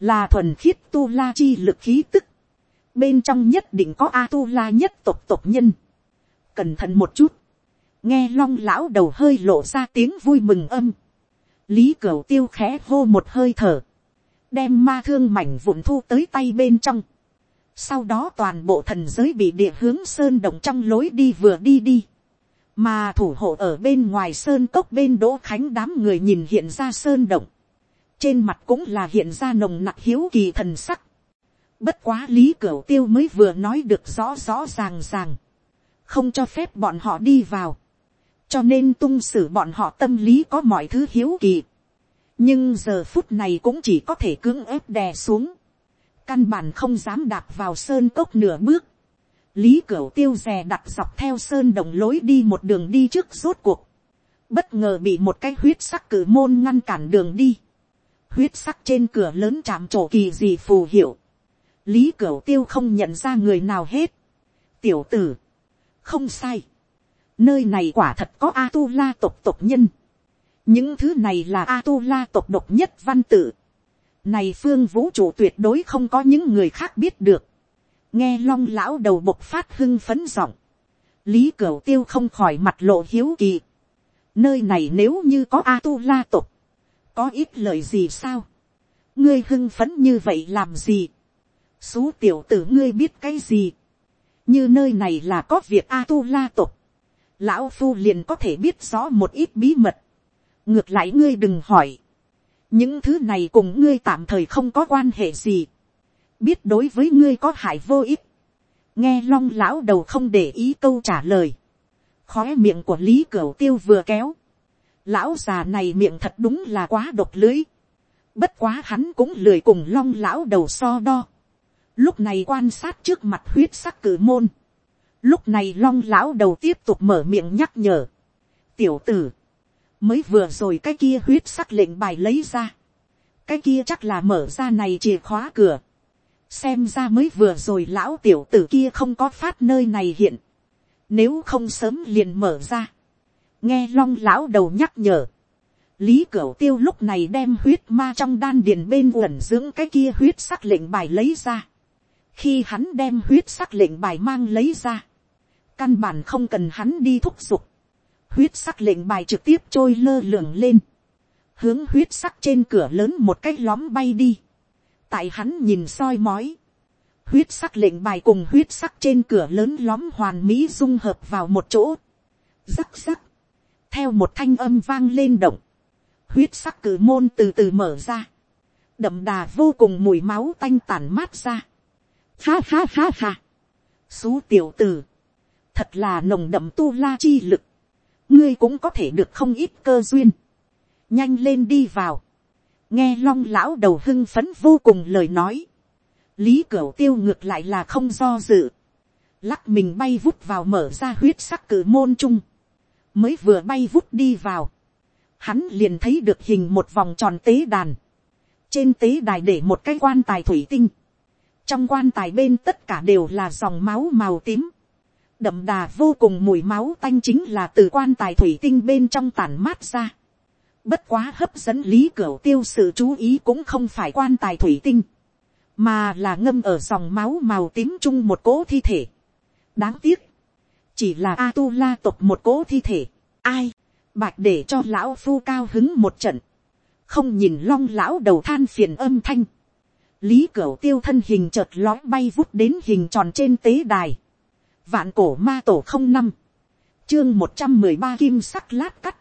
là thuần khiết tu la chi lực khí tức, bên trong nhất định có a tu la nhất tộc tộc nhân. cẩn thận một chút, nghe long lão đầu hơi lộ ra tiếng vui mừng âm, lý cửu tiêu khẽ hô một hơi thở, đem ma thương mảnh vụn thu tới tay bên trong. Sau đó toàn bộ thần giới bị địa hướng sơn động trong lối đi vừa đi đi. Mà thủ hộ ở bên ngoài sơn cốc bên đỗ khánh đám người nhìn hiện ra sơn động. Trên mặt cũng là hiện ra nồng nặc hiếu kỳ thần sắc. Bất quá lý cửu tiêu mới vừa nói được rõ rõ ràng ràng. Không cho phép bọn họ đi vào. Cho nên tung xử bọn họ tâm lý có mọi thứ hiếu kỳ nhưng giờ phút này cũng chỉ có thể cưỡng ép đè xuống, căn bản không dám đạp vào sơn cốc nửa bước, lý cửu tiêu rè đặt dọc theo sơn đồng lối đi một đường đi trước rốt cuộc, bất ngờ bị một cái huyết sắc cử môn ngăn cản đường đi, huyết sắc trên cửa lớn chạm trổ kỳ gì phù hiệu, lý cửu tiêu không nhận ra người nào hết, tiểu tử, không sai, nơi này quả thật có a tu la tộc tộc nhân, những thứ này là a tu la tộc độc nhất văn tự này phương vũ trụ tuyệt đối không có những người khác biết được. nghe long lão đầu bộc phát hưng phấn giọng. lý cửu tiêu không khỏi mặt lộ hiếu kỳ. nơi này nếu như có a tu la tộc, có ít lời gì sao. ngươi hưng phấn như vậy làm gì. xú tiểu tử ngươi biết cái gì. như nơi này là có việc a tu la tộc. lão phu liền có thể biết rõ một ít bí mật ngược lại ngươi đừng hỏi, những thứ này cùng ngươi tạm thời không có quan hệ gì, biết đối với ngươi có hại vô ích, nghe long lão đầu không để ý câu trả lời, khói miệng của lý cửu tiêu vừa kéo, lão già này miệng thật đúng là quá độc lưới, bất quá hắn cũng lười cùng long lão đầu so đo, lúc này quan sát trước mặt huyết sắc cử môn, lúc này long lão đầu tiếp tục mở miệng nhắc nhở, tiểu tử, mới vừa rồi cái kia huyết sắc lệnh bài lấy ra, cái kia chắc là mở ra này chìa khóa cửa, xem ra mới vừa rồi lão tiểu tử kia không có phát nơi này hiện, nếu không sớm liền mở ra, nghe long lão đầu nhắc nhở, lý cửu tiêu lúc này đem huyết ma trong đan điền bên uẩn dưỡng cái kia huyết sắc lệnh bài lấy ra, khi hắn đem huyết sắc lệnh bài mang lấy ra, căn bản không cần hắn đi thúc giục, huyết sắc lệnh bài trực tiếp trôi lơ lửng lên, hướng huyết sắc trên cửa lớn một cái lóm bay đi, tại hắn nhìn soi mói, huyết sắc lệnh bài cùng huyết sắc trên cửa lớn lóm hoàn mỹ dung hợp vào một chỗ, rắc rắc, theo một thanh âm vang lên động, huyết sắc cử môn từ từ mở ra, đậm đà vô cùng mùi máu tanh tản mát ra, ha ha ha ha, xú tiểu tử, thật là nồng đậm tu la chi lực, ngươi cũng có thể được không ít cơ duyên, nhanh lên đi vào, nghe long lão đầu hưng phấn vô cùng lời nói, lý cửu tiêu ngược lại là không do dự, lắc mình bay vút vào mở ra huyết sắc cử môn chung, mới vừa bay vút đi vào, hắn liền thấy được hình một vòng tròn tế đàn, trên tế đài để một cái quan tài thủy tinh, trong quan tài bên tất cả đều là dòng máu màu tím, đậm đà vô cùng mùi máu tanh chính là từ quan tài thủy tinh bên trong tàn mát ra. Bất quá hấp dẫn lý cửa tiêu sự chú ý cũng không phải quan tài thủy tinh, mà là ngâm ở dòng máu màu tím chung một cỗ thi thể. đáng tiếc, chỉ là a tu la tộc một cỗ thi thể. ai, bạch để cho lão phu cao hứng một trận, không nhìn long lão đầu than phiền âm thanh. lý cửu tiêu thân hình chợt lói bay vút đến hình tròn trên tế đài vạn cổ ma tổ không năm, chương một trăm mười ba kim sắc lát cắt.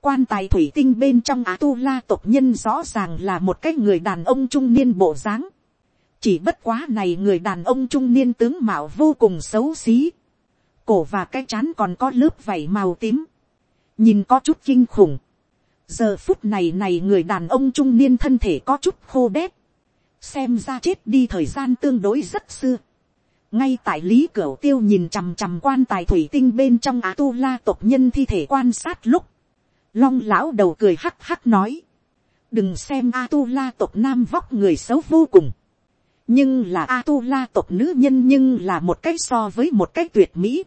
quan tài thủy tinh bên trong á tu la tộc nhân rõ ràng là một cái người đàn ông trung niên bộ dáng chỉ bất quá này người đàn ông trung niên tướng mạo vô cùng xấu xí. Cổ và cái chán còn có lớp vảy màu tím. Nhìn có chút kinh khủng. Giờ phút này này người đàn ông trung niên thân thể có chút khô đét. Xem ra chết đi thời gian tương đối rất xưa. Ngay tại Lý Cửu Tiêu nhìn chằm chằm quan tài thủy tinh bên trong Á Tu La tộc nhân thi thể quan sát lúc. Long lão đầu cười hắc hắc nói. Đừng xem A Tu La tộc nam vóc người xấu vô cùng nhưng là a tu la tộc nữ nhân nhưng là một cách so với một cách tuyệt mỹ,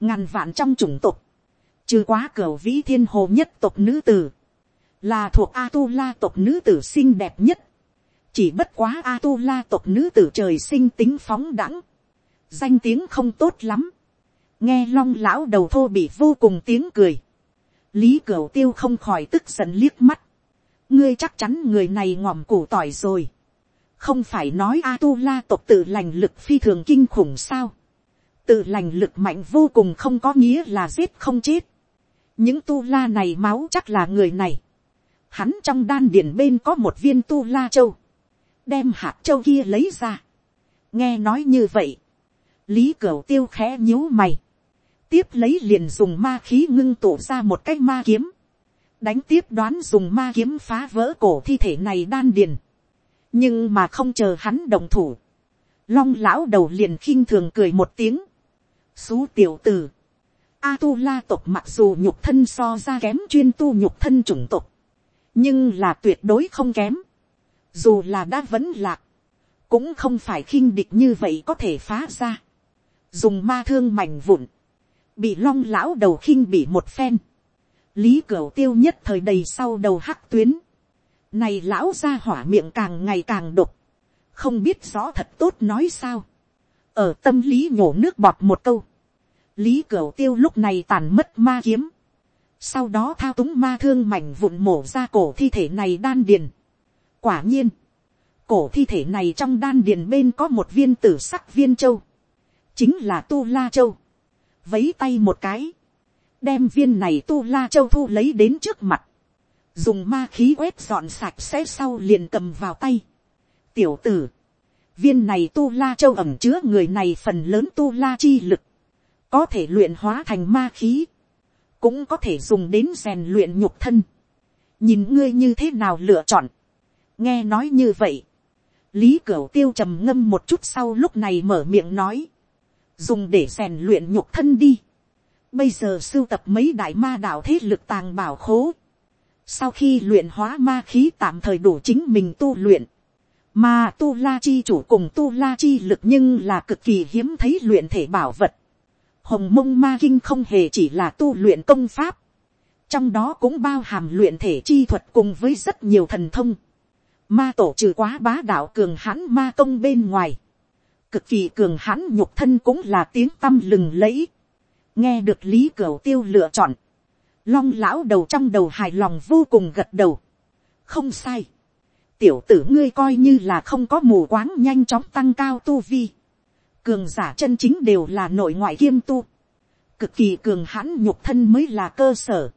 ngàn vạn trong chủng tộc, trừ quá cửa vĩ thiên hồ nhất tộc nữ tử, là thuộc a tu la tộc nữ tử xinh đẹp nhất, chỉ bất quá a tu la tộc nữ tử trời sinh tính phóng đẳng, danh tiếng không tốt lắm, nghe long lão đầu thô bị vô cùng tiếng cười, lý cửu tiêu không khỏi tức giận liếc mắt, ngươi chắc chắn người này ngòm củ tỏi rồi, không phải nói a tu la tộc tự lành lực phi thường kinh khủng sao. tự lành lực mạnh vô cùng không có nghĩa là giết không chết. những tu la này máu chắc là người này. hắn trong đan điển bên có một viên tu la châu. đem hạt châu kia lấy ra. nghe nói như vậy lý cửu tiêu khẽ nhíu mày. tiếp lấy liền dùng ma khí ngưng tụ ra một cái ma kiếm. đánh tiếp đoán dùng ma kiếm phá vỡ cổ thi thể này đan điền. Nhưng mà không chờ hắn đồng thủ, long lão đầu liền khinh thường cười một tiếng, xú tiểu t ử a tu la tộc mặc dù nhục thân so ra kém chuyên tu nhục thân chủng tộc, nhưng là tuyệt đối không kém, dù là đã vẫn lạc, cũng không phải khinh địch như vậy có thể phá ra, dùng ma thương mảnh vụn, bị long lão đầu khinh bị một phen, lý cửa tiêu nhất thời đầy sau đầu hắc tuyến, này lão ra hỏa miệng càng ngày càng đục Không biết rõ thật tốt nói sao. Ở tâm lý nhổ nước bọt một câu. Lý cửa tiêu lúc này tàn mất ma kiếm. Sau đó thao túng ma thương mảnh vụn mổ ra cổ thi thể này đan điền. Quả nhiên. Cổ thi thể này trong đan điền bên có một viên tử sắc viên châu. Chính là Tu La Châu. Vấy tay một cái. Đem viên này Tu La Châu thu lấy đến trước mặt dùng ma khí quét dọn sạch sẽ sau liền cầm vào tay. tiểu tử, viên này tu la châu ẩm chứa người này phần lớn tu la chi lực, có thể luyện hóa thành ma khí, cũng có thể dùng đến rèn luyện nhục thân. nhìn ngươi như thế nào lựa chọn. nghe nói như vậy, lý cửu tiêu trầm ngâm một chút sau lúc này mở miệng nói, dùng để rèn luyện nhục thân đi. bây giờ sưu tập mấy đại ma đạo thế lực tàng bảo khố, sau khi luyện hóa ma khí tạm thời đủ chính mình tu luyện, mà tu la chi chủ cùng tu la chi lực nhưng là cực kỳ hiếm thấy luyện thể bảo vật. hồng mông ma kinh không hề chỉ là tu luyện công pháp, trong đó cũng bao hàm luyện thể chi thuật cùng với rất nhiều thần thông. ma tổ trừ quá bá đạo cường hãn ma công bên ngoài, cực kỳ cường hãn nhục thân cũng là tiếng tâm lừng lẫy. nghe được lý cửu tiêu lựa chọn, long lão đầu trong đầu hài lòng vô cùng gật đầu. không sai tiểu tử ngươi coi như là không có mù quáng nhanh chóng tăng cao tu vi. cường giả chân chính đều là nội ngoại kiêm tu. cực kỳ cường hãn nhục thân mới là cơ sở.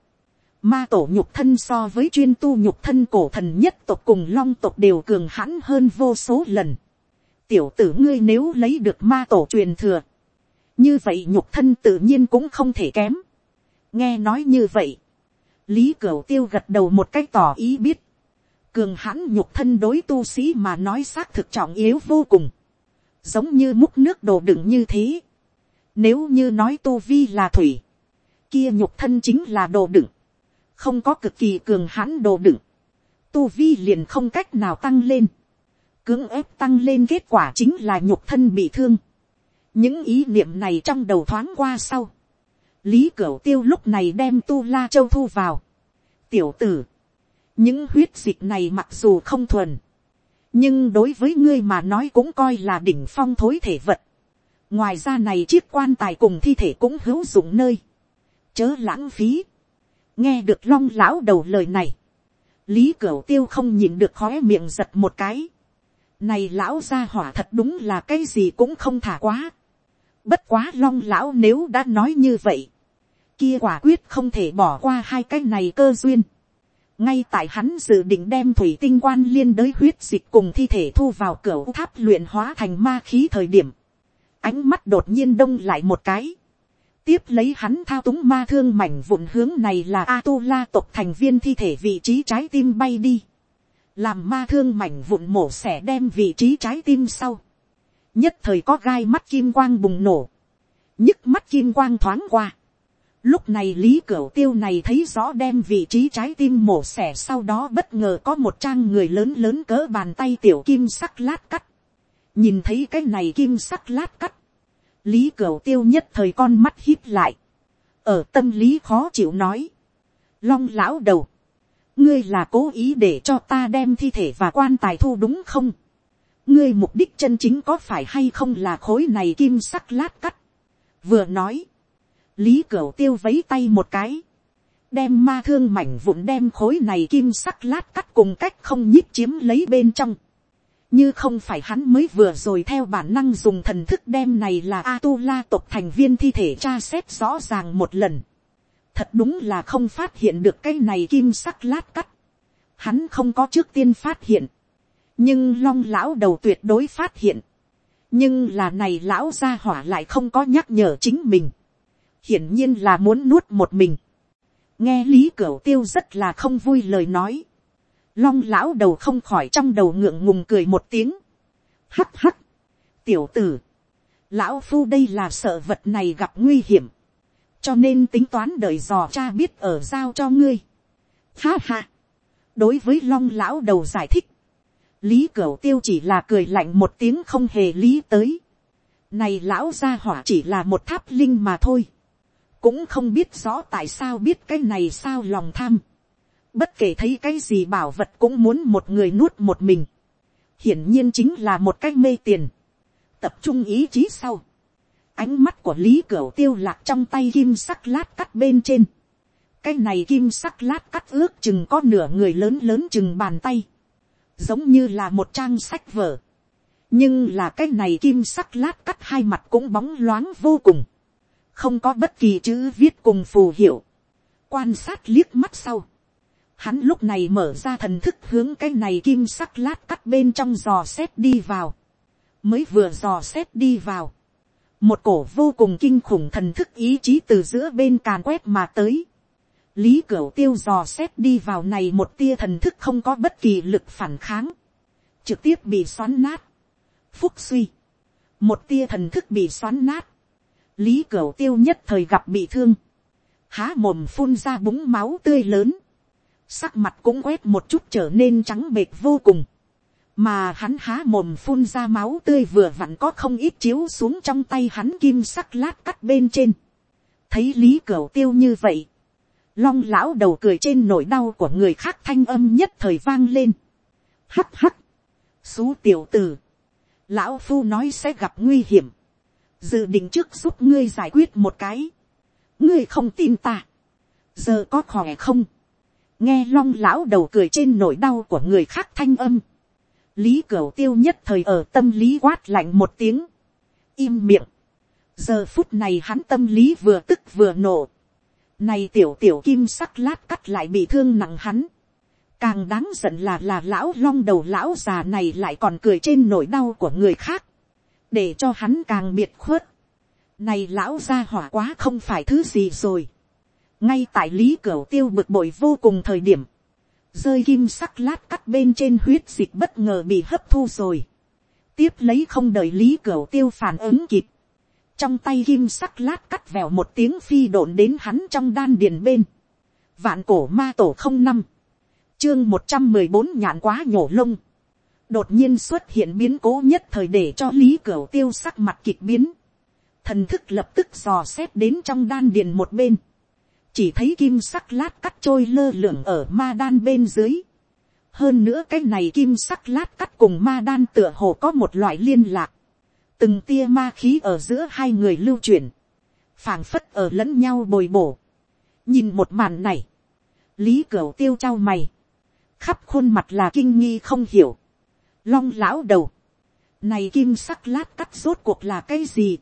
ma tổ nhục thân so với chuyên tu nhục thân cổ thần nhất tộc cùng long tộc đều cường hãn hơn vô số lần tiểu tử ngươi nếu lấy được ma tổ truyền thừa. như vậy nhục thân tự nhiên cũng không thể kém. nghe nói như vậy. lý cửu tiêu gật đầu một cách tỏ ý biết cường hãn nhục thân đối tu sĩ mà nói xác thực trọng yếu vô cùng, giống như múc nước đồ đựng như thế. Nếu như nói tu vi là thủy, kia nhục thân chính là đồ đựng, không có cực kỳ cường hãn đồ đựng, tu vi liền không cách nào tăng lên, cưỡng ép tăng lên kết quả chính là nhục thân bị thương. những ý niệm này trong đầu thoáng qua sau, lý cửu tiêu lúc này đem tu la châu thu vào. tiểu tử, những huyết dịch này mặc dù không thuần, nhưng đối với ngươi mà nói cũng coi là đỉnh phong thối thể vật. ngoài ra này chiếc quan tài cùng thi thể cũng hữu dụng nơi, chớ lãng phí. nghe được long lão đầu lời này, lý cửu tiêu không nhìn được khói miệng giật một cái này lão gia hỏa thật đúng là cái gì cũng không thả quá. bất quá long lão nếu đã nói như vậy, kia quả quyết không thể bỏ qua hai cái này cơ duyên. Ngay tại hắn dự định đem thủy tinh quan liên đới huyết dịch cùng thi thể thu vào cửa tháp luyện hóa thành ma khí thời điểm, ánh mắt đột nhiên đông lại một cái, tiếp lấy hắn thao túng ma thương mảnh vụn hướng này là a tu la tộc thành viên thi thể vị trí trái tim bay đi, làm ma thương mảnh vụn mổ xẻ đem vị trí trái tim sau, nhất thời có gai mắt kim quang bùng nổ, nhức mắt kim quang thoáng qua, Lúc này Lý Cửu Tiêu này thấy rõ đem vị trí trái tim mổ xẻ sau đó bất ngờ có một trang người lớn lớn cỡ bàn tay tiểu kim sắc lát cắt. Nhìn thấy cái này kim sắc lát cắt. Lý Cửu Tiêu nhất thời con mắt hít lại. Ở tâm lý khó chịu nói. Long lão đầu. Ngươi là cố ý để cho ta đem thi thể và quan tài thu đúng không? Ngươi mục đích chân chính có phải hay không là khối này kim sắc lát cắt? Vừa nói lý cửu tiêu vấy tay một cái, đem ma thương mảnh vụn đem khối này kim sắc lát cắt cùng cách không nhíp chiếm lấy bên trong. như không phải hắn mới vừa rồi theo bản năng dùng thần thức đem này là a tu la tộc thành viên thi thể tra xét rõ ràng một lần thật đúng là không phát hiện được cái này kim sắc lát cắt. hắn không có trước tiên phát hiện. nhưng long lão đầu tuyệt đối phát hiện. nhưng là này lão gia hỏa lại không có nhắc nhở chính mình hiển nhiên là muốn nuốt một mình. nghe lý cửu tiêu rất là không vui lời nói. long lão đầu không khỏi trong đầu ngượng ngùng cười một tiếng. hắt hắt. tiểu tử. lão phu đây là sợ vật này gặp nguy hiểm cho nên tính toán đợi dò cha biết ở giao cho ngươi. ha ha. đối với long lão đầu giải thích. lý cửu tiêu chỉ là cười lạnh một tiếng không hề lý tới. này lão gia hỏa chỉ là một tháp linh mà thôi cũng không biết rõ tại sao biết cái này sao lòng tham. bất kể thấy cái gì bảo vật cũng muốn một người nuốt một mình. hiển nhiên chính là một cách mê tiền. tập trung ý chí sau ánh mắt của lý cửu tiêu lạc trong tay kim sắc lát cắt bên trên. cái này kim sắc lát cắt ước chừng có nửa người lớn lớn chừng bàn tay. giống như là một trang sách vở. nhưng là cái này kim sắc lát cắt hai mặt cũng bóng loáng vô cùng không có bất kỳ chữ viết cùng phù hiệu, quan sát liếc mắt sau, hắn lúc này mở ra thần thức hướng cái này kim sắc lát cắt bên trong giò xét đi vào, mới vừa giò xét đi vào, một cổ vô cùng kinh khủng thần thức ý chí từ giữa bên càn quét mà tới, lý cửu tiêu dò xét đi vào này một tia thần thức không có bất kỳ lực phản kháng, trực tiếp bị xoắn nát, phúc suy, một tia thần thức bị xoắn nát, lý cửu tiêu nhất thời gặp bị thương, há mồm phun ra búng máu tươi lớn, sắc mặt cũng quét một chút trở nên trắng bệt vô cùng, mà hắn há mồm phun ra máu tươi vừa vặn có không ít chiếu xuống trong tay hắn kim sắc lát cắt bên trên. thấy lý cửu tiêu như vậy, long lão đầu cười trên nỗi đau của người khác thanh âm nhất thời vang lên. hắt hắt, xú tiểu tử, lão phu nói sẽ gặp nguy hiểm, dự định trước giúp ngươi giải quyết một cái, ngươi không tin ta, giờ có khỏe không, nghe long lão đầu cười trên nỗi đau của người khác thanh âm, lý cửu tiêu nhất thời ở tâm lý quát lạnh một tiếng, im miệng, giờ phút này hắn tâm lý vừa tức vừa nổ, này tiểu tiểu kim sắc lát cắt lại bị thương nặng hắn, càng đáng giận là là lão long đầu lão già này lại còn cười trên nỗi đau của người khác, để cho hắn càng biệt khuất. Này lão gia hỏa quá không phải thứ gì rồi. ngay tại lý cửu tiêu bực bội vô cùng thời điểm, rơi kim sắc lát cắt bên trên huyết dịch bất ngờ bị hấp thu rồi. tiếp lấy không đợi lý cửu tiêu phản ứng kịp. trong tay kim sắc lát cắt vèo một tiếng phi độn đến hắn trong đan điền bên. vạn cổ ma tổ không năm, chương một trăm mười bốn nhạn quá nhổ lông. đột nhiên xuất hiện biến cố nhất thời để cho lý cửu tiêu sắc mặt kịch biến. thần thức lập tức dò xét đến trong đan điền một bên chỉ thấy kim sắc lát cắt trôi lơ lửng ở ma đan bên dưới. hơn nữa cái này kim sắc lát cắt cùng ma đan tựa hồ có một loại liên lạc. từng tia ma khí ở giữa hai người lưu chuyển. phảng phất ở lẫn nhau bồi bổ. nhìn một màn này. lý cửu tiêu trao mày. khắp khuôn mặt là kinh nghi không hiểu. long lão đầu. này kim sắc lát cắt rốt cuộc là cái gì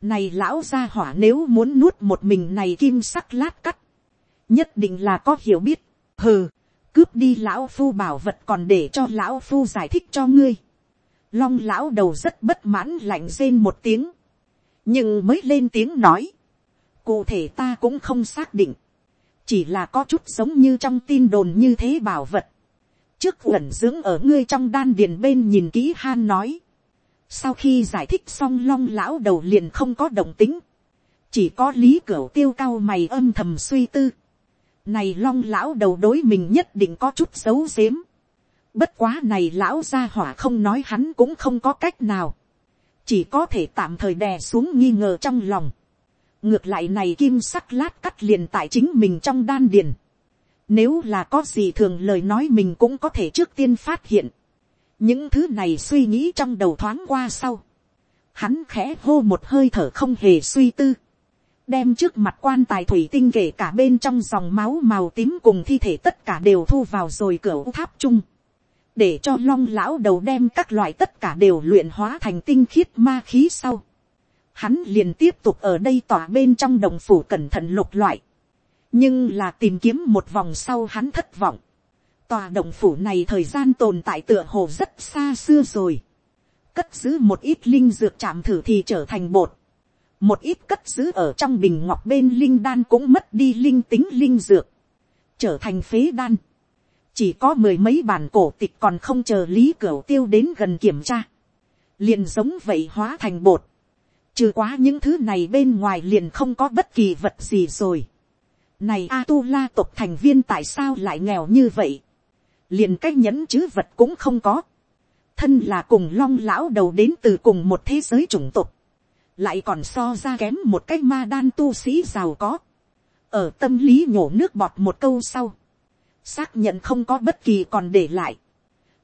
này lão gia hỏa nếu muốn nuốt một mình này kim sắc lát cắt. Nhất định là có hiểu biết. Hừ. Cướp đi lão phu bảo vật còn để cho lão phu giải thích cho ngươi. Long lão đầu rất bất mãn lạnh rên một tiếng. Nhưng mới lên tiếng nói. Cụ thể ta cũng không xác định. Chỉ là có chút giống như trong tin đồn như thế bảo vật. Trước ẩn dưỡng ở ngươi trong đan điền bên nhìn kỹ han nói sau khi giải thích xong long lão đầu liền không có động tính. Chỉ có lý cửa tiêu cao mày âm thầm suy tư. Này long lão đầu đối mình nhất định có chút xấu xếm. Bất quá này lão gia hỏa không nói hắn cũng không có cách nào. Chỉ có thể tạm thời đè xuống nghi ngờ trong lòng. Ngược lại này kim sắc lát cắt liền tại chính mình trong đan điền. Nếu là có gì thường lời nói mình cũng có thể trước tiên phát hiện những thứ này suy nghĩ trong đầu thoáng qua sau, hắn khẽ hô một hơi thở không hề suy tư, đem trước mặt quan tài thủy tinh kể cả bên trong dòng máu màu tím cùng thi thể tất cả đều thu vào rồi cửa tháp chung, để cho long lão đầu đem các loại tất cả đều luyện hóa thành tinh khiết ma khí sau. Hắn liền tiếp tục ở đây tỏa bên trong đồng phủ cẩn thận lục loại, nhưng là tìm kiếm một vòng sau hắn thất vọng. Tòa động phủ này thời gian tồn tại tựa hồ rất xa xưa rồi. Cất giữ một ít linh dược chạm thử thì trở thành bột. Một ít cất giữ ở trong bình ngọc bên linh đan cũng mất đi linh tính linh dược. Trở thành phế đan. Chỉ có mười mấy bản cổ tịch còn không chờ lý cửu tiêu đến gần kiểm tra. Liền giống vậy hóa thành bột. Trừ quá những thứ này bên ngoài liền không có bất kỳ vật gì rồi. Này A-tu-la tộc thành viên tại sao lại nghèo như vậy? Liền cái nhẫn chứ vật cũng không có, thân là cùng long lão đầu đến từ cùng một thế giới chủng tộc, lại còn so ra kém một cái ma đan tu sĩ giàu có, ở tâm lý nhổ nước bọt một câu sau, xác nhận không có bất kỳ còn để lại,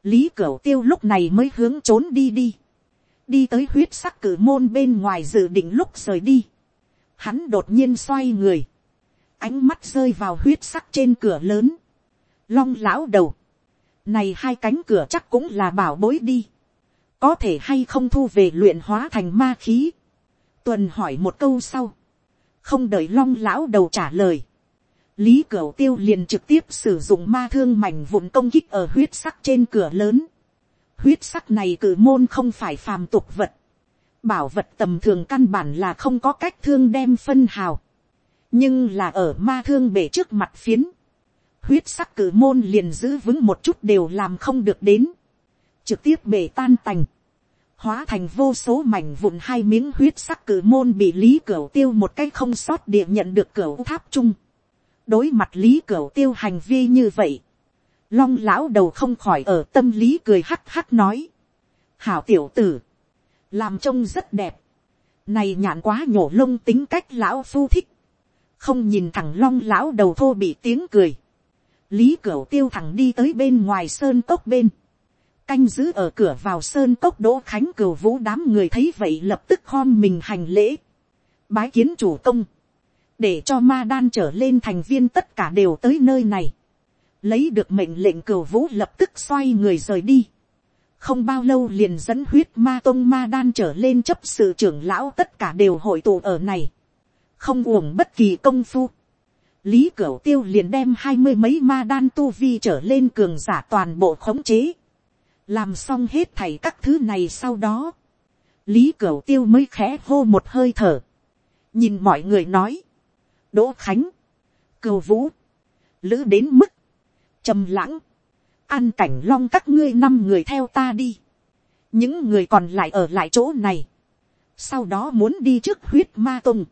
lý cửu tiêu lúc này mới hướng trốn đi đi, đi tới huyết sắc cử môn bên ngoài dự định lúc rời đi, hắn đột nhiên xoay người, ánh mắt rơi vào huyết sắc trên cửa lớn, long lão đầu, này hai cánh cửa chắc cũng là bảo bối đi. Có thể hay không thu về luyện hóa thành ma khí. Tuần hỏi một câu sau. Không đợi long lão đầu trả lời. Lý Cửu Tiêu liền trực tiếp sử dụng ma thương mảnh vụn công kích ở huyết sắc trên cửa lớn. Huyết sắc này cử môn không phải phàm tục vật. Bảo vật tầm thường căn bản là không có cách thương đem phân hào. Nhưng là ở ma thương bể trước mặt phiến huyết sắc cử môn liền giữ vững một chút đều làm không được đến, trực tiếp bể tan tành, hóa thành vô số mảnh vụn hai miếng huyết sắc cử môn bị lý cửu tiêu một cách không sót địa nhận được cửu tháp chung. đối mặt lý cửu tiêu hành vi như vậy, long lão đầu không khỏi ở tâm lý cười hắc hắc nói, hảo tiểu tử, làm trông rất đẹp, này nhạn quá nhổ lông tính cách lão phu thích, không nhìn thẳng long lão đầu thô bị tiếng cười, lý cửu tiêu thẳng đi tới bên ngoài sơn cốc bên, canh giữ ở cửa vào sơn cốc đỗ khánh cửu vũ đám người thấy vậy lập tức khom mình hành lễ, bái kiến chủ công, để cho ma đan trở lên thành viên tất cả đều tới nơi này, lấy được mệnh lệnh cửu vũ lập tức xoay người rời đi, không bao lâu liền dẫn huyết ma tôn ma đan trở lên chấp sự trưởng lão tất cả đều hội tụ ở này, không uổng bất kỳ công phu, lý cửu tiêu liền đem hai mươi mấy ma đan tu vi trở lên cường giả toàn bộ khống chế, làm xong hết thảy các thứ này sau đó, lý cửu tiêu mới khẽ hô một hơi thở, nhìn mọi người nói, đỗ khánh, cửu vũ, lữ đến mức, trầm lãng, an cảnh long các ngươi năm người theo ta đi, những người còn lại ở lại chỗ này, sau đó muốn đi trước huyết ma tùng,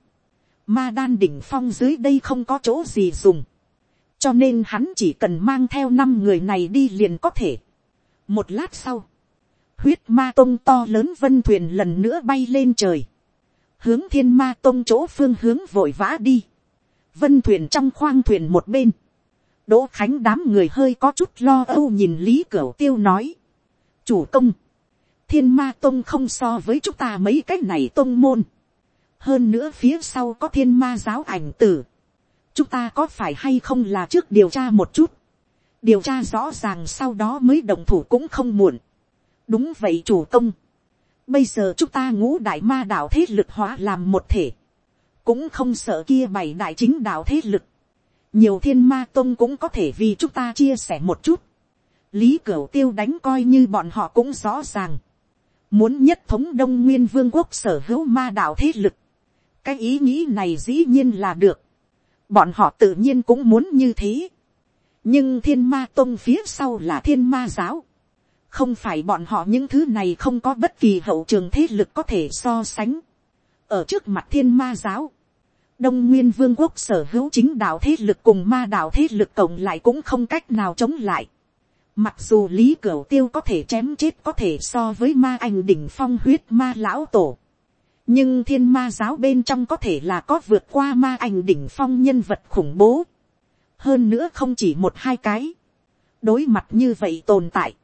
ma đan đỉnh phong dưới đây không có chỗ gì dùng, cho nên hắn chỉ cần mang theo năm người này đi liền có thể. một lát sau, huyết ma tông to lớn vân thuyền lần nữa bay lên trời, hướng thiên ma tông chỗ phương hướng vội vã đi, vân thuyền trong khoang thuyền một bên, đỗ khánh đám người hơi có chút lo âu nhìn lý cửu tiêu nói, chủ công, thiên ma tông không so với chúng ta mấy cái này tông môn, hơn nữa phía sau có thiên ma giáo ảnh tử, chúng ta có phải hay không là trước điều tra một chút, điều tra rõ ràng sau đó mới động thủ cũng không muộn. đúng vậy chủ công, bây giờ chúng ta ngũ đại ma đạo thế lực hóa làm một thể, cũng không sợ kia bảy đại chính đạo thế lực, nhiều thiên ma tông cũng có thể vì chúng ta chia sẻ một chút, lý cửu tiêu đánh coi như bọn họ cũng rõ ràng, muốn nhất thống đông nguyên vương quốc sở hữu ma đạo thế lực, cái ý nghĩ này dĩ nhiên là được. bọn họ tự nhiên cũng muốn như thế. nhưng thiên ma tông phía sau là thiên ma giáo. không phải bọn họ những thứ này không có bất kỳ hậu trường thế lực có thể so sánh. ở trước mặt thiên ma giáo, đông nguyên vương quốc sở hữu chính đạo thế lực cùng ma đạo thế lực cộng lại cũng không cách nào chống lại. Mặc dù lý cửu tiêu có thể chém chết có thể so với ma ảnh đỉnh phong huyết ma lão tổ nhưng thiên ma giáo bên trong có thể là có vượt qua ma ảnh đỉnh phong nhân vật khủng bố. hơn nữa không chỉ một hai cái. đối mặt như vậy tồn tại.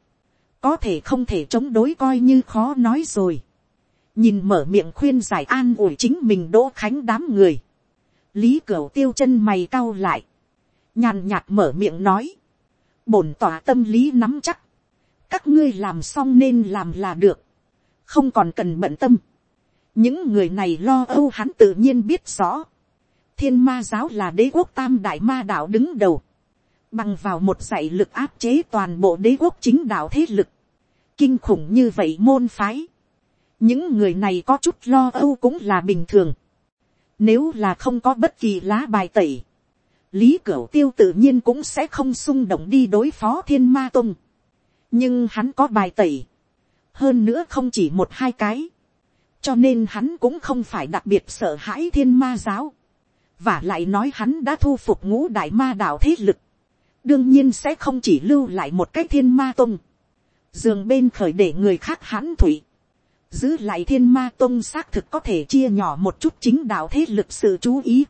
có thể không thể chống đối coi như khó nói rồi. nhìn mở miệng khuyên giải an ủi chính mình đỗ khánh đám người. lý cửu tiêu chân mày cau lại. nhàn nhạt mở miệng nói. bổn tỏa tâm lý nắm chắc. các ngươi làm xong nên làm là được. không còn cần bận tâm những người này lo âu hắn tự nhiên biết rõ. thiên ma giáo là đế quốc tam đại ma đạo đứng đầu. bằng vào một dạy lực áp chế toàn bộ đế quốc chính đạo thế lực. kinh khủng như vậy môn phái. những người này có chút lo âu cũng là bình thường. nếu là không có bất kỳ lá bài tẩy. lý cửu tiêu tự nhiên cũng sẽ không xung động đi đối phó thiên ma tông. nhưng hắn có bài tẩy. hơn nữa không chỉ một hai cái cho nên hắn cũng không phải đặc biệt sợ hãi thiên ma giáo, và lại nói hắn đã thu phục ngũ đại ma đạo thế lực, đương nhiên sẽ không chỉ lưu lại một cái thiên ma tông, giường bên khởi để người khác hãn thủy, giữ lại thiên ma tông xác thực có thể chia nhỏ một chút chính đạo thế lực sự chú ý,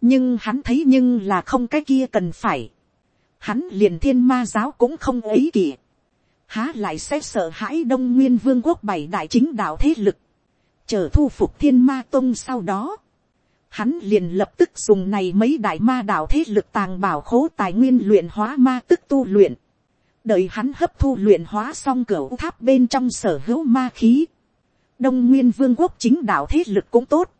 nhưng hắn thấy nhưng là không cái kia cần phải, hắn liền thiên ma giáo cũng không ấy kỷ, há lại sẽ sợ hãi đông nguyên vương quốc bảy đại chính đạo thế lực, chờ thu phục thiên ma tông sau đó, hắn liền lập tức dùng này mấy đại ma đạo thế lực tàng bảo khố tài nguyên luyện hóa ma tức tu luyện, đợi hắn hấp thu luyện hóa xong cửa tháp bên trong sở hữu ma khí, đông nguyên vương quốc chính đạo thế lực cũng tốt,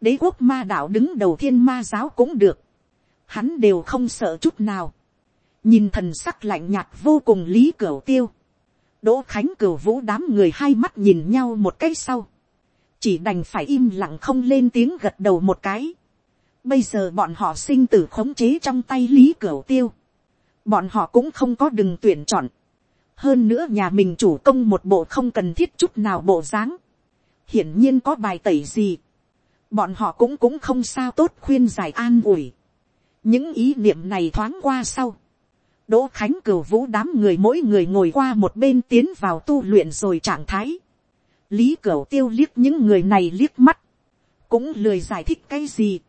đế quốc ma đạo đứng đầu thiên ma giáo cũng được, hắn đều không sợ chút nào, nhìn thần sắc lạnh nhạt vô cùng lý cửa tiêu, đỗ khánh cửa vũ đám người hai mắt nhìn nhau một cái sau, chỉ đành phải im lặng không lên tiếng gật đầu một cái. Bây giờ bọn họ sinh tử khống chế trong tay lý cửu tiêu. Bọn họ cũng không có đừng tuyển chọn. Hơn nữa nhà mình chủ công một bộ không cần thiết chút nào bộ dáng. Hiển nhiên có bài tẩy gì. Bọn họ cũng cũng không sao tốt khuyên giải an ủi. Những ý niệm này thoáng qua sau. Đỗ Khánh cửu vũ đám người mỗi người ngồi qua một bên tiến vào tu luyện rồi trạng thái. Lý cửu tiêu liếc những người này liếc mắt. Cũng lười giải thích cái gì.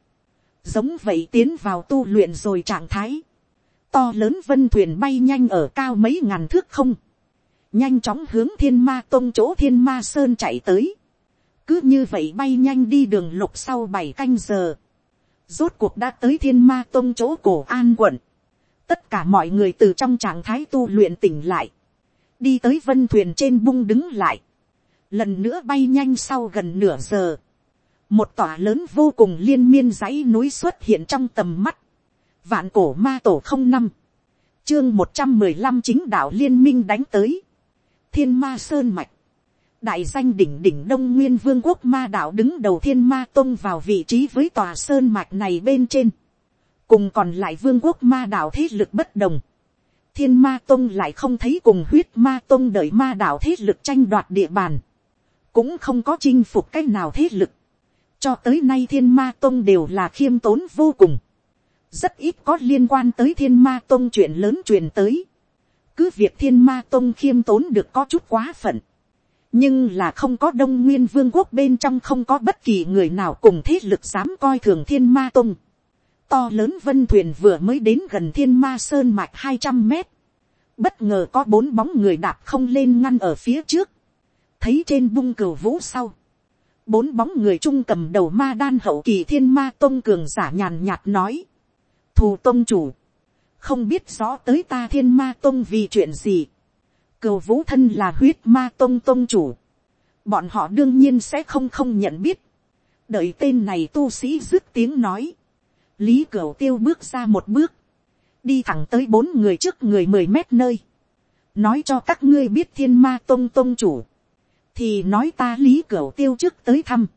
Giống vậy tiến vào tu luyện rồi trạng thái. To lớn vân thuyền bay nhanh ở cao mấy ngàn thước không. Nhanh chóng hướng thiên ma tông chỗ thiên ma sơn chạy tới. Cứ như vậy bay nhanh đi đường lục sau bảy canh giờ. Rốt cuộc đã tới thiên ma tông chỗ cổ an quận tất cả mọi người từ trong trạng thái tu luyện tỉnh lại, đi tới vân thuyền trên bung đứng lại, lần nữa bay nhanh sau gần nửa giờ, một tòa lớn vô cùng liên miên dãy núi xuất hiện trong tầm mắt, vạn cổ ma tổ không năm, chương một trăm mười lăm chính đạo liên minh đánh tới, thiên ma sơn mạch, đại danh đỉnh đỉnh đông nguyên vương quốc ma đạo đứng đầu thiên ma tông vào vị trí với tòa sơn mạch này bên trên, cùng còn lại vương quốc ma đạo thế lực bất đồng, thiên ma tông lại không thấy cùng huyết ma tông đợi ma đạo thế lực tranh đoạt địa bàn, cũng không có chinh phục cách nào thế lực, cho tới nay thiên ma tông đều là khiêm tốn vô cùng, rất ít có liên quan tới thiên ma tông chuyện lớn truyền tới, cứ việc thiên ma tông khiêm tốn được có chút quá phận, nhưng là không có đông nguyên vương quốc bên trong không có bất kỳ người nào cùng thế lực dám coi thường thiên ma tông. To lớn vân thuyền vừa mới đến gần thiên ma sơn mạch hai trăm mét. Bất ngờ có bốn bóng người đạp không lên ngăn ở phía trước. Thấy trên bung cửu vũ sau. Bốn bóng người trung cầm đầu ma đan hậu kỳ thiên ma tôn cường giả nhàn nhạt nói. Thù tôn chủ. Không biết rõ tới ta thiên ma tôn vì chuyện gì. Cửu vũ thân là huyết ma tôn tôn chủ. Bọn họ đương nhiên sẽ không không nhận biết. Đợi tên này tu sĩ dứt tiếng nói lý cửu tiêu bước ra một bước, đi thẳng tới bốn người trước người mười mét nơi, nói cho các ngươi biết thiên ma tông tông chủ, thì nói ta lý cửu tiêu trước tới thăm,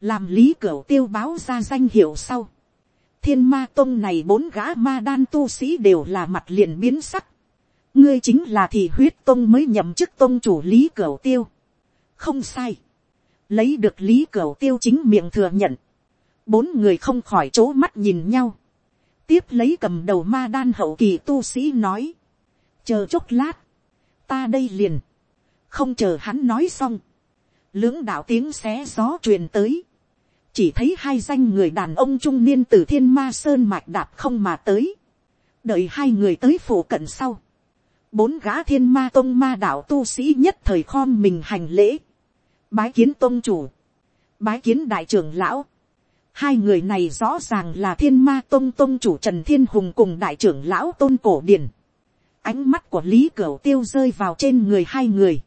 làm lý cửu tiêu báo ra danh hiệu sau, thiên ma tông này bốn gã ma đan tu sĩ đều là mặt liền biến sắc, ngươi chính là thì huyết tông mới nhậm chức tông chủ lý cửu tiêu, không sai, lấy được lý cửu tiêu chính miệng thừa nhận, bốn người không khỏi chỗ mắt nhìn nhau, tiếp lấy cầm đầu ma đan hậu kỳ tu sĩ nói, chờ chốc lát, ta đây liền, không chờ hắn nói xong, lưỡng đạo tiếng xé gió truyền tới, chỉ thấy hai danh người đàn ông trung niên từ thiên ma sơn mạch đạp không mà tới, đợi hai người tới phủ cận sau, bốn gã thiên ma tôn ma đạo tu sĩ nhất thời khom mình hành lễ, bái kiến tôn chủ, bái kiến đại trưởng lão, Hai người này rõ ràng là thiên ma tôn tôn chủ Trần Thiên Hùng cùng đại trưởng lão tôn cổ điển. Ánh mắt của Lý Cửu tiêu rơi vào trên người hai người.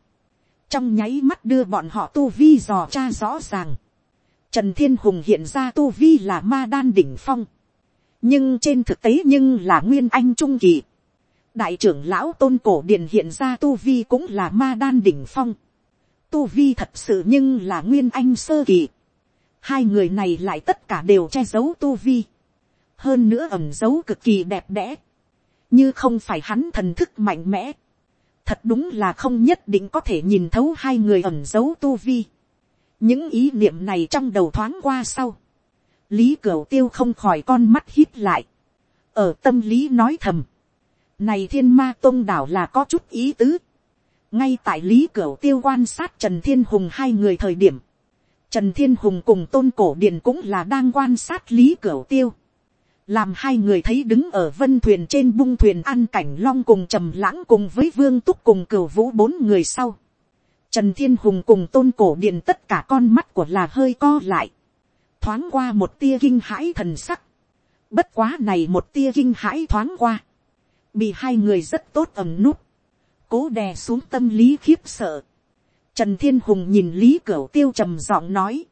Trong nháy mắt đưa bọn họ tu vi dò tra rõ ràng. Trần Thiên Hùng hiện ra tu vi là ma đan đỉnh phong. Nhưng trên thực tế nhưng là nguyên anh trung kỳ. Đại trưởng lão tôn cổ điển hiện ra tu vi cũng là ma đan đỉnh phong. Tu vi thật sự nhưng là nguyên anh sơ kỳ hai người này lại tất cả đều che giấu tu vi, hơn nữa ẩm giấu cực kỳ đẹp đẽ, như không phải hắn thần thức mạnh mẽ, thật đúng là không nhất định có thể nhìn thấu hai người ẩn giấu tu vi. những ý niệm này trong đầu thoáng qua sau, lý cửu tiêu không khỏi con mắt hít lại, ở tâm lý nói thầm, này thiên ma tôn đảo là có chút ý tứ, ngay tại lý cửu tiêu quan sát trần thiên hùng hai người thời điểm, Trần Thiên Hùng cùng Tôn Cổ Điền cũng là đang quan sát Lý Cửu Tiêu. Làm hai người thấy đứng ở vân thuyền trên bung thuyền ăn cảnh long cùng trầm lãng cùng với vương túc cùng cửu vũ bốn người sau. Trần Thiên Hùng cùng Tôn Cổ Điền tất cả con mắt của là hơi co lại. Thoáng qua một tia kinh hãi thần sắc. Bất quá này một tia kinh hãi thoáng qua. Bị hai người rất tốt ẩm nút. Cố đè xuống tâm lý khiếp sợ Trần Thiên Hùng nhìn Lý Cửu Tiêu trầm giọng nói.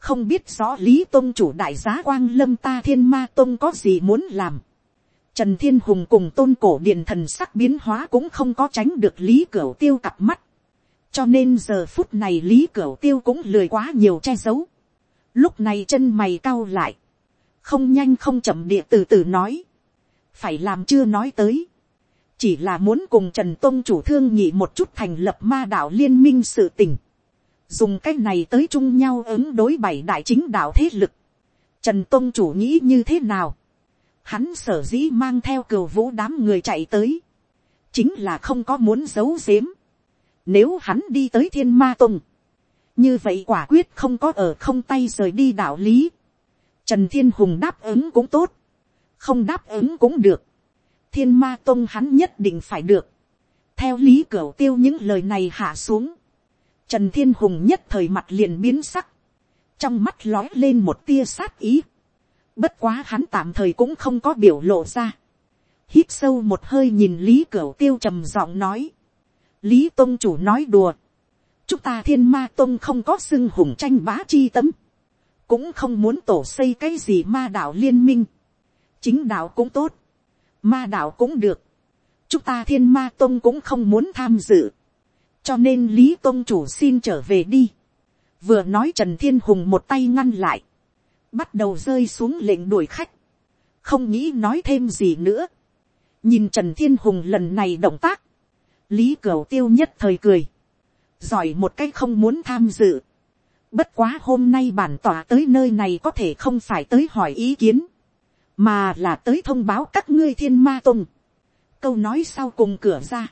Không biết rõ Lý tôn chủ đại giá Quang Lâm ta Thiên Ma tôn có gì muốn làm. Trần Thiên Hùng cùng tôn cổ điện thần sắc biến hóa cũng không có tránh được Lý cửa Tiêu cặp mắt. Cho nên giờ phút này Lý cửa Tiêu cũng lười quá nhiều che giấu. Lúc này chân mày cau lại. Không nhanh không chậm địa từ từ nói. Phải làm chưa nói tới chỉ là muốn cùng trần tôn chủ thương nhị một chút thành lập ma đạo liên minh sự tình, dùng cái này tới chung nhau ứng đối bảy đại chính đạo thế lực, trần tôn chủ nghĩ như thế nào, Hắn sở dĩ mang theo cửu vũ đám người chạy tới. Chính là không có muốn giấu giếm. Nếu hắn đi tới thiên ma tùng. Như vậy quả quyết không có ở không tay rời đi đạo lý. Trần Thiên Hùng đáp ứng cũng tốt. Không đáp ứng cũng được. Thiên ma tông hắn nhất định phải được. Theo lý cửu tiêu những lời này hạ xuống. Trần Thiên Hùng nhất thời mặt liền biến sắc. Trong mắt lói lên một tia sát ý. Bất quá hắn tạm thời cũng không có biểu lộ ra. Hít sâu một hơi nhìn Lý Cửu Tiêu trầm giọng nói. Lý Tông chủ nói đùa. Chúng ta thiên ma tông không có xưng hùng tranh bá chi tấm. Cũng không muốn tổ xây cái gì ma đạo liên minh. Chính đạo cũng tốt. Ma đạo cũng được. Chúng ta thiên ma tông cũng không muốn tham dự. Cho nên Lý Công chủ xin trở về đi. Vừa nói Trần Thiên Hùng một tay ngăn lại bắt đầu rơi xuống lệnh đuổi khách, không nghĩ nói thêm gì nữa. nhìn trần thiên hùng lần này động tác, lý cửu tiêu nhất thời cười, giỏi một cách không muốn tham dự. bất quá hôm nay bản tỏa tới nơi này có thể không phải tới hỏi ý kiến, mà là tới thông báo các ngươi thiên ma tùng. câu nói sau cùng cửa ra,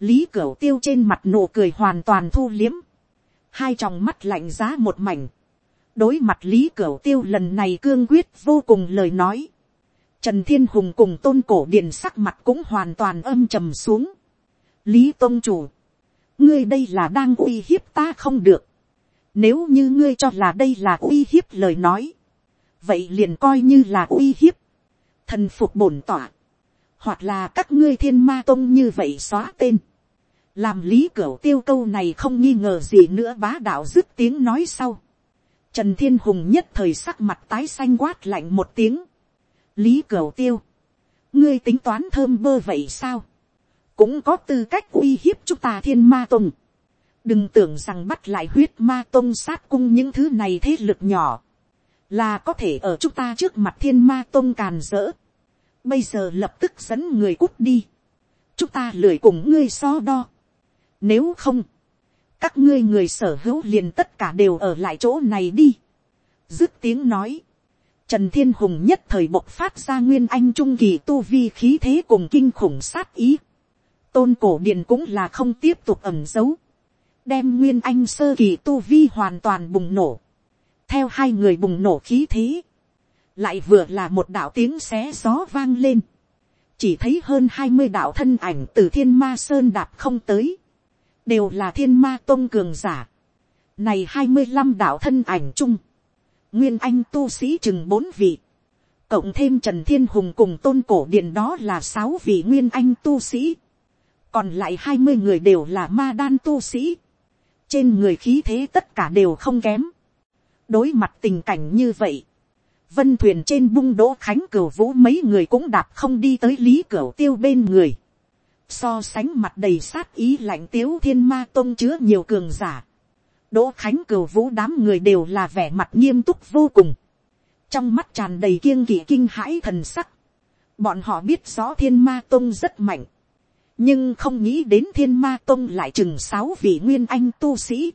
lý cửu tiêu trên mặt nụ cười hoàn toàn thu liếm, hai tròng mắt lạnh giá một mảnh, đối mặt lý cửu tiêu lần này cương quyết vô cùng lời nói. Trần thiên hùng cùng tôn cổ điện sắc mặt cũng hoàn toàn âm trầm xuống. lý tôn chủ, ngươi đây là đang uy hiếp ta không được. nếu như ngươi cho là đây là uy hiếp lời nói, vậy liền coi như là uy hiếp. thần phục bổn tỏa, hoặc là các ngươi thiên ma tông như vậy xóa tên. làm lý cửa tiêu câu này không nghi ngờ gì nữa bá đạo dứt tiếng nói sau Trần Thiên Hùng nhất thời sắc mặt tái xanh quát lạnh một tiếng. Lý cửa Tiêu. Ngươi tính toán thơm bơ vậy sao? Cũng có tư cách uy hiếp chúng ta thiên ma tông. Đừng tưởng rằng bắt lại huyết ma tông sát cung những thứ này thế lực nhỏ. Là có thể ở chúng ta trước mặt thiên ma tông càn rỡ. Bây giờ lập tức dẫn người cút đi. Chúng ta lười cùng ngươi so đo. Nếu không các ngươi người sở hữu liền tất cả đều ở lại chỗ này đi. dứt tiếng nói, trần thiên hùng nhất thời bộc phát ra nguyên anh trung kỳ tu vi khí thế cùng kinh khủng sát ý. tôn cổ điện cũng là không tiếp tục ẩm giấu, đem nguyên anh sơ kỳ tu vi hoàn toàn bùng nổ. theo hai người bùng nổ khí thế, lại vừa là một đạo tiếng xé gió vang lên. chỉ thấy hơn hai mươi đạo thân ảnh từ thiên ma sơn đạp không tới đều là thiên ma tôn cường giả. Này hai mươi năm đạo thân ảnh chung, nguyên anh tu sĩ chừng bốn vị, cộng thêm trần thiên hùng cùng tôn cổ điện đó là sáu vị nguyên anh tu sĩ, còn lại hai mươi người đều là ma đan tu sĩ, trên người khí thế tất cả đều không kém. đối mặt tình cảnh như vậy, vân thuyền trên bung đỗ khánh cửu vũ mấy người cũng đạp không đi tới lý cửu tiêu bên người so sánh mặt đầy sát ý lạnh tiếu thiên ma tôn chứa nhiều cường giả. đỗ khánh cửu vũ đám người đều là vẻ mặt nghiêm túc vô cùng. trong mắt tràn đầy kiêng kỵ kinh hãi thần sắc. bọn họ biết rõ thiên ma tôn rất mạnh. nhưng không nghĩ đến thiên ma tôn lại chừng sáu vị nguyên anh tu sĩ.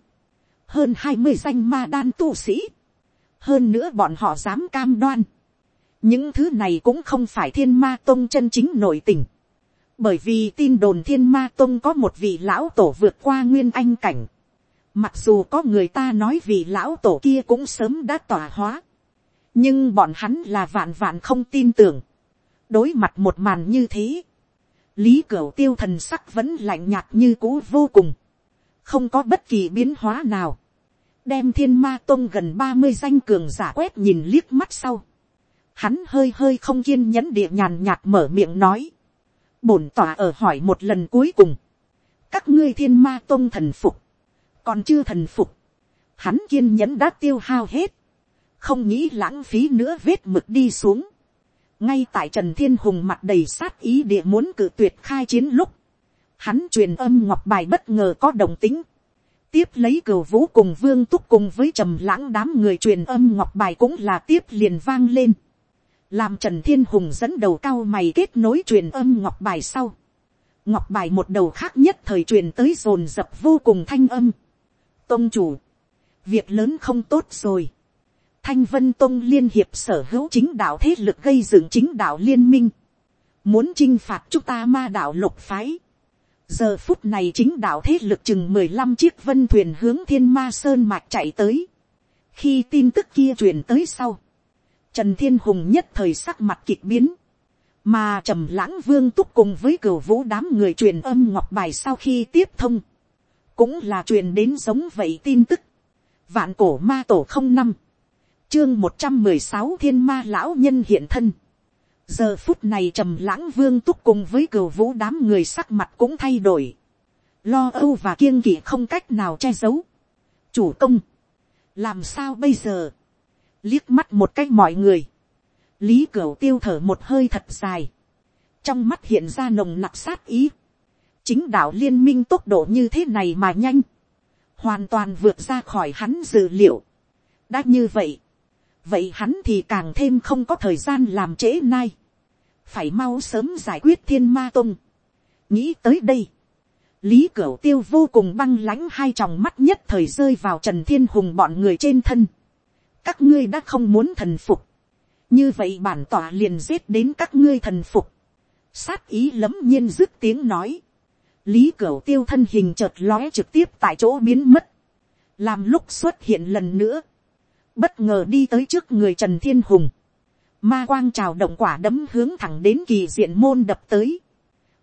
hơn hai mươi danh ma đan tu sĩ hơn nữa bọn họ dám cam đoan. những thứ này cũng không phải thiên ma tông chân chính nội tình bởi vì tin đồn thiên ma tông có một vị lão tổ vượt qua nguyên anh cảnh. Mặc dù có người ta nói vị lão tổ kia cũng sớm đã tỏa hóa. Nhưng bọn hắn là vạn vạn không tin tưởng. Đối mặt một màn như thế. Lý Cửu tiêu thần sắc vẫn lạnh nhạt như cũ vô cùng. Không có bất kỳ biến hóa nào. Đem thiên ma tông gần ba mươi danh cường giả quét nhìn liếc mắt sau. Hắn hơi hơi không kiên nhẫn địa nhàn nhạt mở miệng nói. Bổn tỏa ở hỏi một lần cuối cùng, các ngươi thiên ma tôn thần phục, còn chưa thần phục, hắn kiên nhẫn đã tiêu hao hết, không nghĩ lãng phí nữa vết mực đi xuống, ngay tại trần thiên hùng mặt đầy sát ý địa muốn cự tuyệt khai chiến lúc, hắn truyền âm ngọc bài bất ngờ có đồng tính, tiếp lấy cửu vũ cùng vương túc cùng với trầm lãng đám người truyền âm ngọc bài cũng là tiếp liền vang lên làm trần thiên hùng dẫn đầu cao mày kết nối truyền âm ngọc bài sau. ngọc bài một đầu khác nhất thời truyền tới dồn dập vô cùng thanh âm. tôn chủ, việc lớn không tốt rồi. thanh vân tông liên hiệp sở hữu chính đạo thế lực gây dựng chính đạo liên minh, muốn chinh phạt chúng ta ma đạo lục phái giờ phút này chính đạo thế lực chừng mười lăm chiếc vân thuyền hướng thiên ma sơn mạch chạy tới. khi tin tức kia truyền tới sau, trần thiên hùng nhất thời sắc mặt kịch biến, mà trầm lãng vương túc cùng với cửu vũ đám người truyền âm ngọc bài sau khi tiếp thông, cũng là truyền đến giống vậy tin tức. vạn cổ ma tổ không năm, chương một trăm mười sáu thiên ma lão nhân hiện thân giờ phút này trầm lãng vương túc cùng với cửu vũ đám người sắc mặt cũng thay đổi. lo âu và kiêng kỵ không cách nào che giấu. chủ công, làm sao bây giờ, liếc mắt một cách mọi người, lý cửu tiêu thở một hơi thật dài, trong mắt hiện ra nồng nặc sát ý, chính đạo liên minh tốc độ như thế này mà nhanh, hoàn toàn vượt ra khỏi hắn dự liệu. đã như vậy, vậy hắn thì càng thêm không có thời gian làm trễ nay, phải mau sớm giải quyết thiên ma tông. nghĩ tới đây, lý cửu tiêu vô cùng băng lãnh hai tròng mắt nhất thời rơi vào trần thiên hùng bọn người trên thân. các ngươi đã không muốn thần phục, như vậy bản tỏa liền giết đến các ngươi thần phục. sát ý lấm nhiên dứt tiếng nói. lý cửu tiêu thân hình chợt lóe trực tiếp tại chỗ biến mất. làm lúc xuất hiện lần nữa. bất ngờ đi tới trước người trần thiên hùng ma quang trào động quả đấm hướng thẳng đến kỳ diện môn đập tới.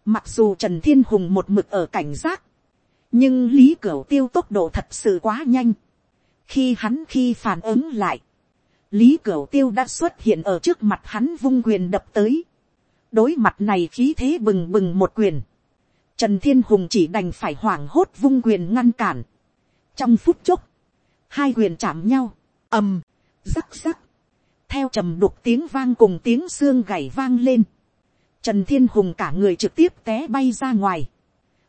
mặc dù trần thiên hùng một mực ở cảnh giác. nhưng lý cửu tiêu tốc độ thật sự quá nhanh. khi hắn khi phản ứng lại lý cửu tiêu đã xuất hiện ở trước mặt hắn vung quyền đập tới. đối mặt này khí thế bừng bừng một quyền. trần thiên hùng chỉ đành phải hoảng hốt vung quyền ngăn cản. trong phút chốc, hai quyền chạm nhau, ầm, rắc rắc, theo trầm đục tiếng vang cùng tiếng xương gảy vang lên. Trần Thiên Hùng cả người trực tiếp té bay ra ngoài.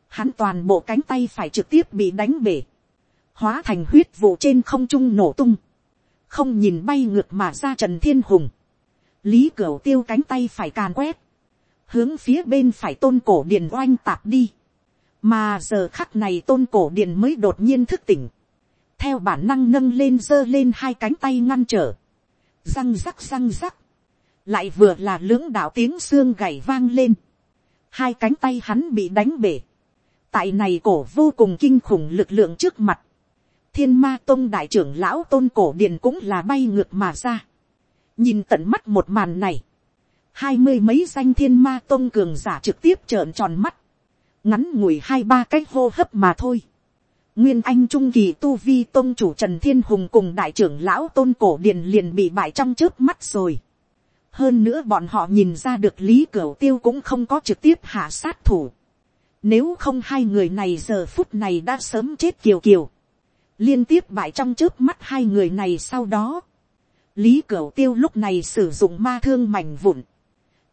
Hắn toàn bộ cánh tay phải trực tiếp bị đánh bể. Hóa thành huyết vụ trên không trung nổ tung không nhìn bay ngược mà ra trần thiên hùng, lý cửu tiêu cánh tay phải càn quét, hướng phía bên phải tôn cổ điền oanh tạp đi, mà giờ khắc này tôn cổ điền mới đột nhiên thức tỉnh, theo bản năng nâng lên giơ lên hai cánh tay ngăn trở, răng rắc răng rắc, lại vừa là lưỡng đạo tiếng xương gảy vang lên, hai cánh tay hắn bị đánh bể, tại này cổ vô cùng kinh khủng lực lượng trước mặt, thiên ma tôn đại trưởng lão tôn cổ điền cũng là bay ngược mà ra. nhìn tận mắt một màn này, hai mươi mấy danh thiên ma tôn cường giả trực tiếp trợn tròn mắt, ngắn ngủi hai ba cái hô hấp mà thôi nguyên anh trung kỳ tu vi tôn chủ trần thiên hùng cùng đại trưởng lão tôn cổ điền liền bị bại trong trước mắt rồi. hơn nữa bọn họ nhìn ra được lý cửu tiêu cũng không có trực tiếp hạ sát thủ. nếu không hai người này giờ phút này đã sớm chết kiều kiều liên tiếp bại trong trước mắt hai người này sau đó, lý cửu tiêu lúc này sử dụng ma thương mảnh vụn,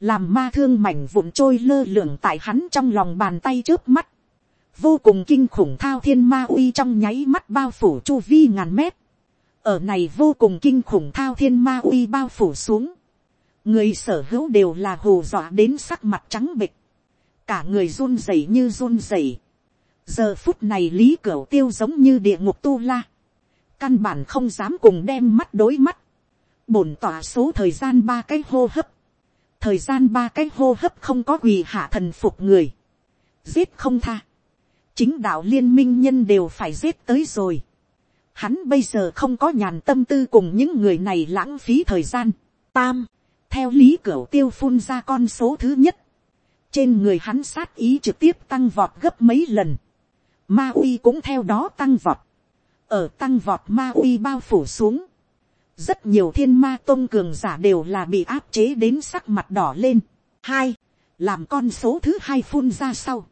làm ma thương mảnh vụn trôi lơ lửng tại hắn trong lòng bàn tay trước mắt, vô cùng kinh khủng thao thiên ma uy trong nháy mắt bao phủ chu vi ngàn mét, ở này vô cùng kinh khủng thao thiên ma uy bao phủ xuống, người sở hữu đều là hù dọa đến sắc mặt trắng bịch, cả người run rẩy như run rẩy, giờ phút này lý cửu tiêu giống như địa ngục tu la, căn bản không dám cùng đem mắt đối mắt, bổn tỏa số thời gian ba cái hô hấp, thời gian ba cái hô hấp không có quỳ hạ thần phục người, giết không tha, chính đạo liên minh nhân đều phải giết tới rồi, hắn bây giờ không có nhàn tâm tư cùng những người này lãng phí thời gian, tam, theo lý cửu tiêu phun ra con số thứ nhất, trên người hắn sát ý trực tiếp tăng vọt gấp mấy lần, ma uy cũng theo đó tăng vọt, ở tăng vọt ma uy bao phủ xuống, rất nhiều thiên ma tôn cường giả đều là bị áp chế đến sắc mặt đỏ lên. hai, làm con số thứ hai phun ra sau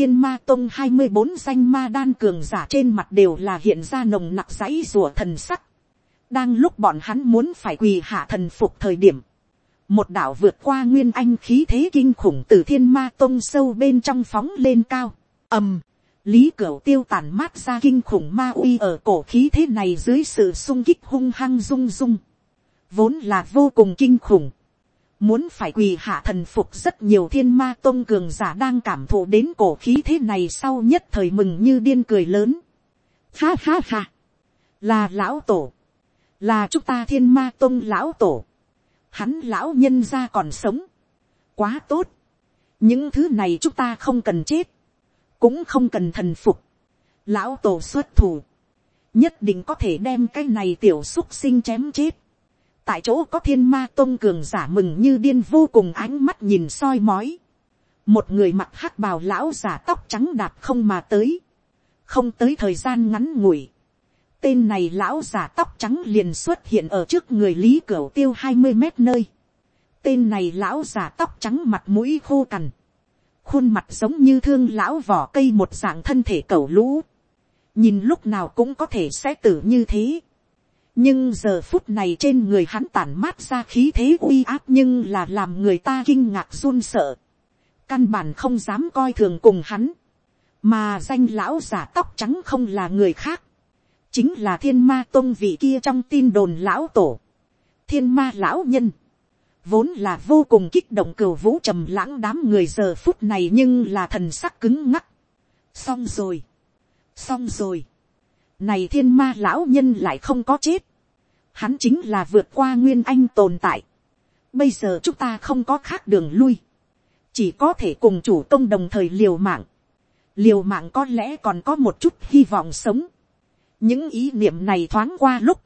thiên ma Tông hai mươi bốn danh ma đan cường giả trên mặt đều là hiện ra nồng nặc dãy rùa thần sắc. đang lúc bọn hắn muốn phải quỳ hạ thần phục thời điểm, một đảo vượt qua nguyên anh khí thế kinh khủng từ thiên ma Tông sâu bên trong phóng lên cao. ầm, lý cửu tiêu tàn mát ra kinh khủng ma uy ở cổ khí thế này dưới sự sung kích hung hăng rung rung, vốn là vô cùng kinh khủng, muốn phải quỳ hạ thần phục rất nhiều thiên ma tôn cường giả đang cảm thụ đến cổ khí thế này sau nhất thời mừng như điên cười lớn. Ha ha ha, là lão tổ, là chúng ta thiên ma tôn lão tổ, hắn lão nhân ra còn sống, quá tốt, những thứ này chúng ta không cần chết, cũng không cần thần phục, lão tổ xuất thủ, nhất định có thể đem cái này tiểu xúc sinh chém chết, tại chỗ có thiên ma tôn cường giả mừng như điên vô cùng ánh mắt nhìn soi mói, một người mặc hắc bào lão giả tóc trắng đạp không mà tới, không tới thời gian ngắn ngủi, tên này lão giả tóc trắng liền xuất hiện ở trước người lý cửu tiêu hai mươi mét nơi, tên này lão giả tóc trắng mặt mũi khô cằn, khuôn mặt giống như thương lão vỏ cây một dạng thân thể cẩu lũ, nhìn lúc nào cũng có thể sẽ tử như thế nhưng giờ phút này trên người hắn tản mát ra khí thế uy áp nhưng là làm người ta kinh ngạc run sợ. căn bản không dám coi thường cùng hắn. mà danh lão giả tóc trắng không là người khác. chính là thiên ma tôn vị kia trong tin đồn lão tổ. thiên ma lão nhân vốn là vô cùng kích động cửu vũ trầm lãng đám người giờ phút này nhưng là thần sắc cứng ngắc. xong rồi, xong rồi, này thiên ma lão nhân lại không có chết, hắn chính là vượt qua nguyên anh tồn tại. bây giờ chúng ta không có khác đường lui, chỉ có thể cùng chủ công đồng thời liều mạng, liều mạng có lẽ còn có một chút hy vọng sống. những ý niệm này thoáng qua lúc,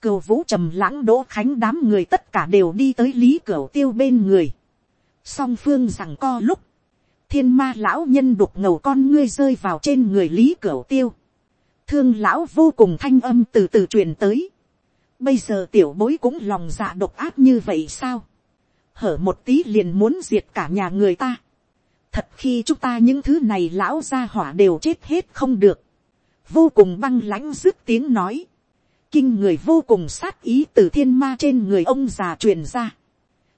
cửu vũ trầm lãng đỗ khánh đám người tất cả đều đi tới lý cửu tiêu bên người. song phương rằng co lúc, thiên ma lão nhân đục ngầu con ngươi rơi vào trên người lý cửu tiêu thương lão vô cùng thanh âm từ từ truyền tới. bây giờ tiểu bối cũng lòng dạ độc áp như vậy sao. hở một tí liền muốn diệt cả nhà người ta. thật khi chúng ta những thứ này lão gia hỏa đều chết hết không được. vô cùng băng lãnh dứt tiếng nói kinh người vô cùng sát ý từ thiên ma trên người ông già truyền ra.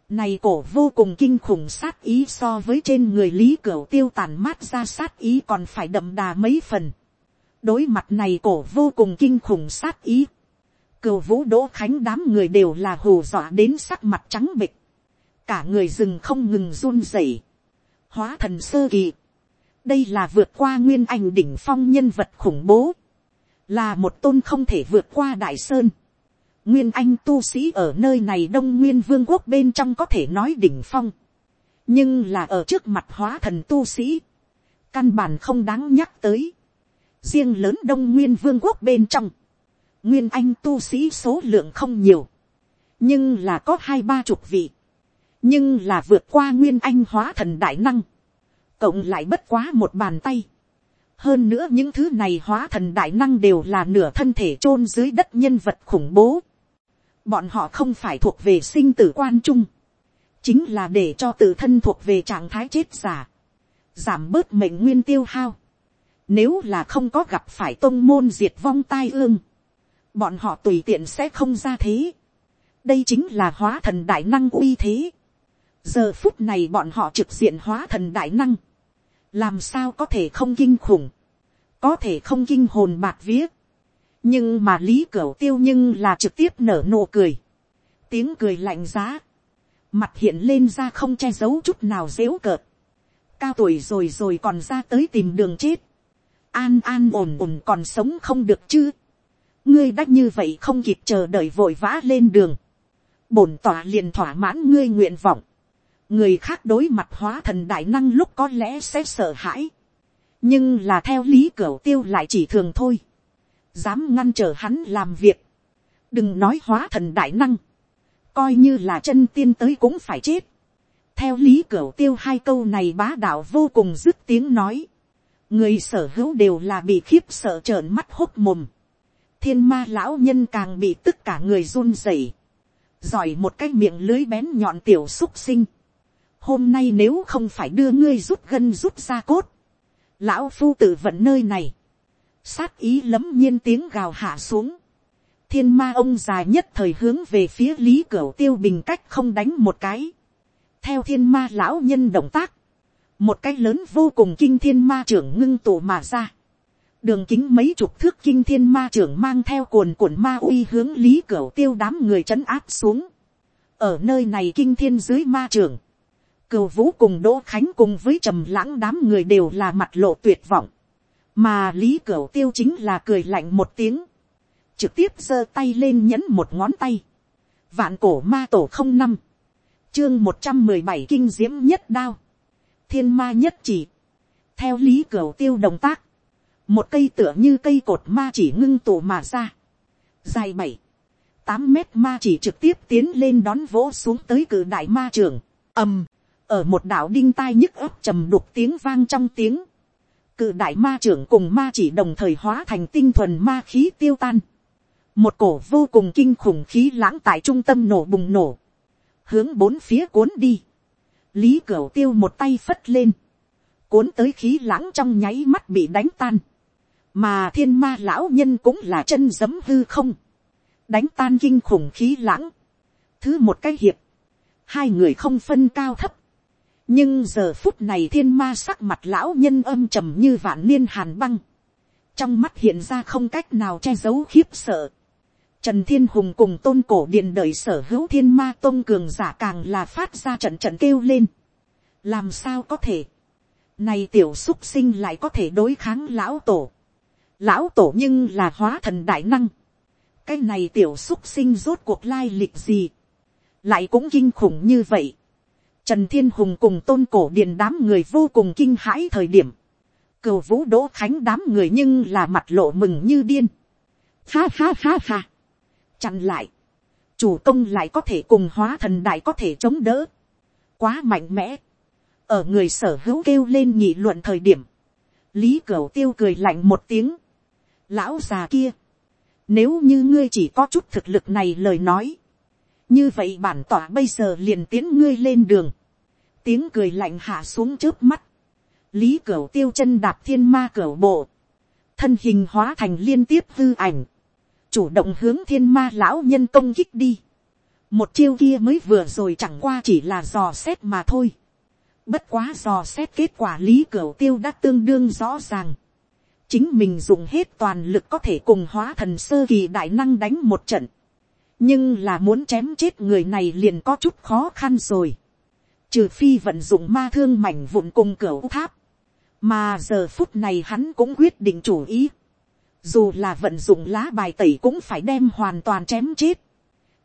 Này cổ vô cùng kinh khủng sát ý so với trên người lý cửu tiêu tàn mát ra sát ý còn phải đậm đà mấy phần. Đối mặt này cổ vô cùng kinh khủng sát ý. Cửu vũ đỗ khánh đám người đều là hù dọa đến sắc mặt trắng bịch. Cả người rừng không ngừng run rẩy. Hóa thần sơ kỳ. Đây là vượt qua nguyên ảnh đỉnh phong nhân vật khủng bố là một tôn không thể vượt qua đại sơn. Nguyên anh tu sĩ ở nơi này đông nguyên vương quốc bên trong có thể nói đỉnh phong. nhưng là ở trước mặt hóa thần tu sĩ. căn bản không đáng nhắc tới riêng lớn đông nguyên vương quốc bên trong. nguyên anh tu sĩ số lượng không nhiều. nhưng là có hai ba chục vị. nhưng là vượt qua nguyên anh hóa thần đại năng. cộng lại bất quá một bàn tay hơn nữa những thứ này hóa thần đại năng đều là nửa thân thể chôn dưới đất nhân vật khủng bố. bọn họ không phải thuộc về sinh tử quan trung, chính là để cho tự thân thuộc về trạng thái chết giả, giảm bớt mệnh nguyên tiêu hao nếu là không có gặp phải tôn môn diệt vong tai ương, bọn họ tùy tiện sẽ không ra thế. đây chính là hóa thần đại năng uy thế. giờ phút này bọn họ trực diện hóa thần đại năng làm sao có thể không kinh khủng, có thể không kinh hồn bạc vía. nhưng mà lý cửu tiêu nhưng là trực tiếp nở nụ cười, tiếng cười lạnh giá, mặt hiện lên ra không che giấu chút nào dễu cợt, cao tuổi rồi rồi còn ra tới tìm đường chết, an an ổn ổn còn sống không được chứ, ngươi đã như vậy không kịp chờ đợi vội vã lên đường, bổn tỏa liền thỏa mãn ngươi nguyện vọng, người khác đối mặt hóa thần đại năng lúc có lẽ sẽ sợ hãi. nhưng là theo lý cửa tiêu lại chỉ thường thôi. dám ngăn trở hắn làm việc. đừng nói hóa thần đại năng. coi như là chân tiên tới cũng phải chết. theo lý cửu tiêu hai câu này bá đạo vô cùng dứt tiếng nói người sở hữu đều là bị khiếp sợ trợn mắt hốt mồm. thiên ma lão nhân càng bị tất cả người run rẩy. Giỏi một cái miệng lưới bén nhọn tiểu xúc sinh. Hôm nay nếu không phải đưa ngươi rút gân rút ra cốt, lão phu tự vận nơi này, sát ý lấm nhiên tiếng gào hạ xuống, thiên ma ông già nhất thời hướng về phía lý cửa tiêu bình cách không đánh một cái, theo thiên ma lão nhân động tác, một cái lớn vô cùng kinh thiên ma trưởng ngưng tụ mà ra, đường kính mấy chục thước kinh thiên ma trưởng mang theo cuồn cuộn ma uy hướng lý cửu tiêu đám người trấn áp xuống, ở nơi này kinh thiên dưới ma trưởng, cửu vũ cùng đỗ khánh cùng với trầm lãng đám người đều là mặt lộ tuyệt vọng, mà lý cửu tiêu chính là cười lạnh một tiếng, trực tiếp giơ tay lên nhấn một ngón tay, vạn cổ ma tổ không năm, chương một trăm mười bảy kinh diễm nhất đao, thiên ma nhất chỉ, theo lý cửu tiêu động tác, một cây tựa như cây cột ma chỉ ngưng tụ mà ra, dài bảy, tám mét ma chỉ trực tiếp tiến lên đón vỗ xuống tới cử đại ma trường, ầm, ở một đảo đinh tai nhức ấp trầm đục tiếng vang trong tiếng, cự đại ma trưởng cùng ma chỉ đồng thời hóa thành tinh thuần ma khí tiêu tan, một cổ vô cùng kinh khủng khí lãng tại trung tâm nổ bùng nổ, hướng bốn phía cuốn đi, lý cửu tiêu một tay phất lên, cuốn tới khí lãng trong nháy mắt bị đánh tan, mà thiên ma lão nhân cũng là chân giấm hư không, đánh tan kinh khủng khí lãng, thứ một cái hiệp, hai người không phân cao thấp, nhưng giờ phút này thiên ma sắc mặt lão nhân âm trầm như vạn niên hàn băng, trong mắt hiện ra không cách nào che giấu khiếp sợ, Trần Thiên Hùng cùng tôn cổ điện đợi sở hữu thiên ma tôn cường giả càng là phát ra trận trận kêu lên. Làm sao có thể? Này tiểu xúc sinh lại có thể đối kháng lão tổ. Lão tổ nhưng là hóa thần đại năng. Cái này tiểu xúc sinh rốt cuộc lai lịch gì? Lại cũng kinh khủng như vậy. Trần Thiên Hùng cùng tôn cổ điện đám người vô cùng kinh hãi thời điểm. Cửu vũ đỗ khánh đám người nhưng là mặt lộ mừng như điên. Ha ha ha ha chặn lại, chủ công lại có thể cùng hóa thần đại có thể chống đỡ, quá mạnh mẽ, ở người sở hữu kêu lên nhị luận thời điểm, lý cửu tiêu cười lạnh một tiếng, lão già kia, nếu như ngươi chỉ có chút thực lực này lời nói, như vậy bản tỏa bây giờ liền tiến ngươi lên đường, tiếng cười lạnh hạ xuống trước mắt, lý cửu tiêu chân đạp thiên ma cửu bộ, thân hình hóa thành liên tiếp hư ảnh, chủ động hướng thiên ma lão nhân công kích đi. một chiêu kia mới vừa rồi chẳng qua chỉ là dò xét mà thôi. bất quá dò xét kết quả lý cửu tiêu đã tương đương rõ ràng. chính mình dùng hết toàn lực có thể cùng hóa thần sơ kỳ đại năng đánh một trận. nhưng là muốn chém chết người này liền có chút khó khăn rồi. trừ phi vận dụng ma thương mảnh vụn cùng cửu tháp. mà giờ phút này hắn cũng quyết định chủ ý dù là vận dụng lá bài tẩy cũng phải đem hoàn toàn chém chết,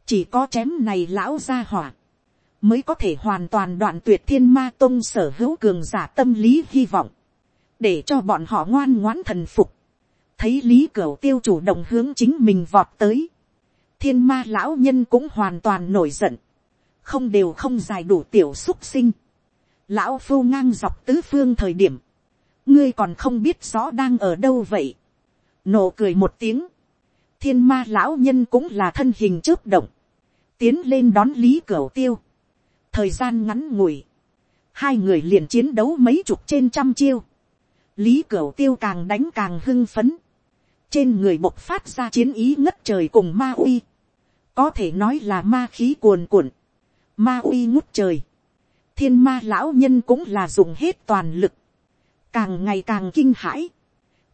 chỉ có chém này lão ra hỏa, mới có thể hoàn toàn đoạn tuyệt thiên ma tông sở hữu cường giả tâm lý hy vọng, để cho bọn họ ngoan ngoãn thần phục, thấy lý cửu tiêu chủ động hướng chính mình vọt tới, thiên ma lão nhân cũng hoàn toàn nổi giận, không đều không dài đủ tiểu xúc sinh, lão phu ngang dọc tứ phương thời điểm, ngươi còn không biết rõ đang ở đâu vậy, nổ cười một tiếng, thiên ma lão nhân cũng là thân hình chớp động, tiến lên đón lý cửu tiêu. thời gian ngắn ngủi, hai người liền chiến đấu mấy chục trên trăm chiêu, lý cửu tiêu càng đánh càng hưng phấn, trên người bộc phát ra chiến ý ngất trời cùng ma uy, có thể nói là ma khí cuồn cuộn, ma uy ngút trời, thiên ma lão nhân cũng là dùng hết toàn lực, càng ngày càng kinh hãi,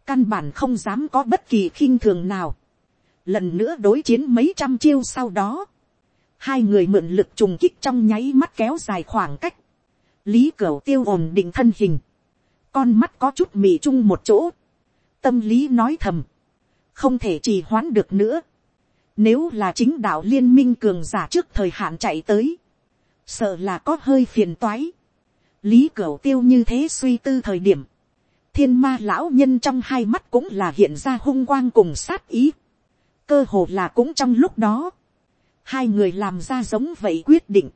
căn bản không dám có bất kỳ khinh thường nào. Lần nữa đối chiến mấy trăm chiêu sau đó, hai người mượn lực trùng kích trong nháy mắt kéo dài khoảng cách. Lý Cửu tiêu ổn định thân hình, con mắt có chút mị chung một chỗ. Tâm lý nói thầm, không thể trì hoãn được nữa. Nếu là chính đạo liên minh cường giả trước thời hạn chạy tới, sợ là có hơi phiền toái. Lý Cửu tiêu như thế suy tư thời điểm, thiên ma lão nhân trong hai mắt cũng là hiện ra hung quang cùng sát ý. cơ hồ là cũng trong lúc đó, hai người làm ra giống vậy quyết định,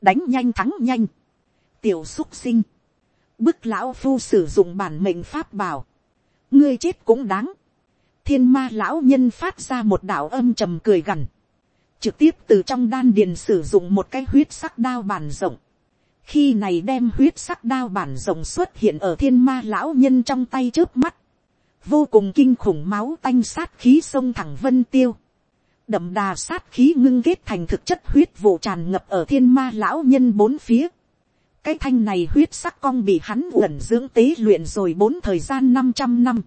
đánh nhanh thắng nhanh, tiểu xúc sinh, bức lão phu sử dụng bản mệnh pháp bảo, ngươi chết cũng đáng, thiên ma lão nhân phát ra một đạo âm trầm cười gằn, trực tiếp từ trong đan điền sử dụng một cái huyết sắc đao bàn rộng, khi này đem huyết sắc đao bản rồng xuất hiện ở thiên ma lão nhân trong tay trước mắt, vô cùng kinh khủng máu tanh sát khí sông thẳng vân tiêu, đậm đà sát khí ngưng kết thành thực chất huyết vụ tràn ngập ở thiên ma lão nhân bốn phía, cái thanh này huyết sắc cong bị hắn uẩn dưỡng tế luyện rồi bốn thời gian năm trăm năm,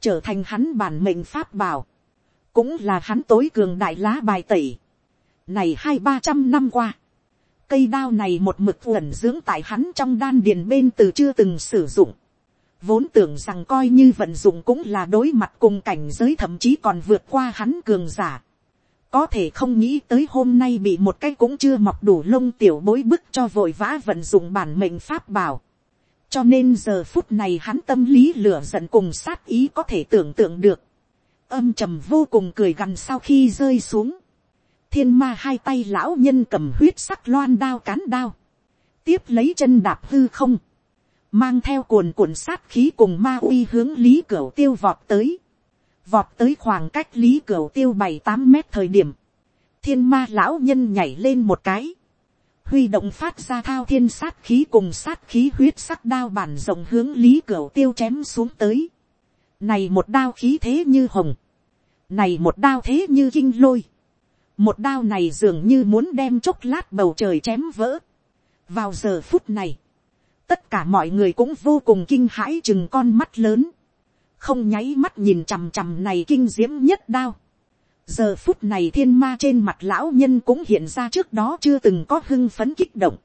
trở thành hắn bản mệnh pháp bảo, cũng là hắn tối cường đại lá bài tẩy. Này hai ba trăm năm qua, Cây đao này một mực ẩn dưỡng tại hắn trong đan điền bên từ chưa từng sử dụng. vốn tưởng rằng coi như vận dụng cũng là đối mặt cùng cảnh giới thậm chí còn vượt qua hắn cường giả. có thể không nghĩ tới hôm nay bị một cái cũng chưa mọc đủ lông tiểu bối bức cho vội vã vận dụng bản mệnh pháp bảo. cho nên giờ phút này hắn tâm lý lửa giận cùng sát ý có thể tưởng tượng được. âm trầm vô cùng cười gằn sau khi rơi xuống thiên ma hai tay lão nhân cầm huyết sắc loan đao cán đao. tiếp lấy chân đạp hư không. Mang theo cuồn cuộn sát khí cùng ma uy hướng lý cửu tiêu vọt tới, vọt tới khoảng cách lý cửu tiêu bảy tám mét thời điểm, thiên ma lão nhân nhảy lên một cái, huy động phát ra thao thiên sát khí cùng sát khí huyết sắc đao bản rộng hướng lý cửu tiêu chém xuống tới, này một đao khí thế như hồng, này một đao thế như kinh lôi, một đao này dường như muốn đem chốc lát bầu trời chém vỡ. vào giờ phút này, tất cả mọi người cũng vô cùng kinh hãi chừng con mắt lớn, không nháy mắt nhìn chằm chằm này kinh diễm nhất đao. giờ phút này thiên ma trên mặt lão nhân cũng hiện ra trước đó chưa từng có hưng phấn kích động.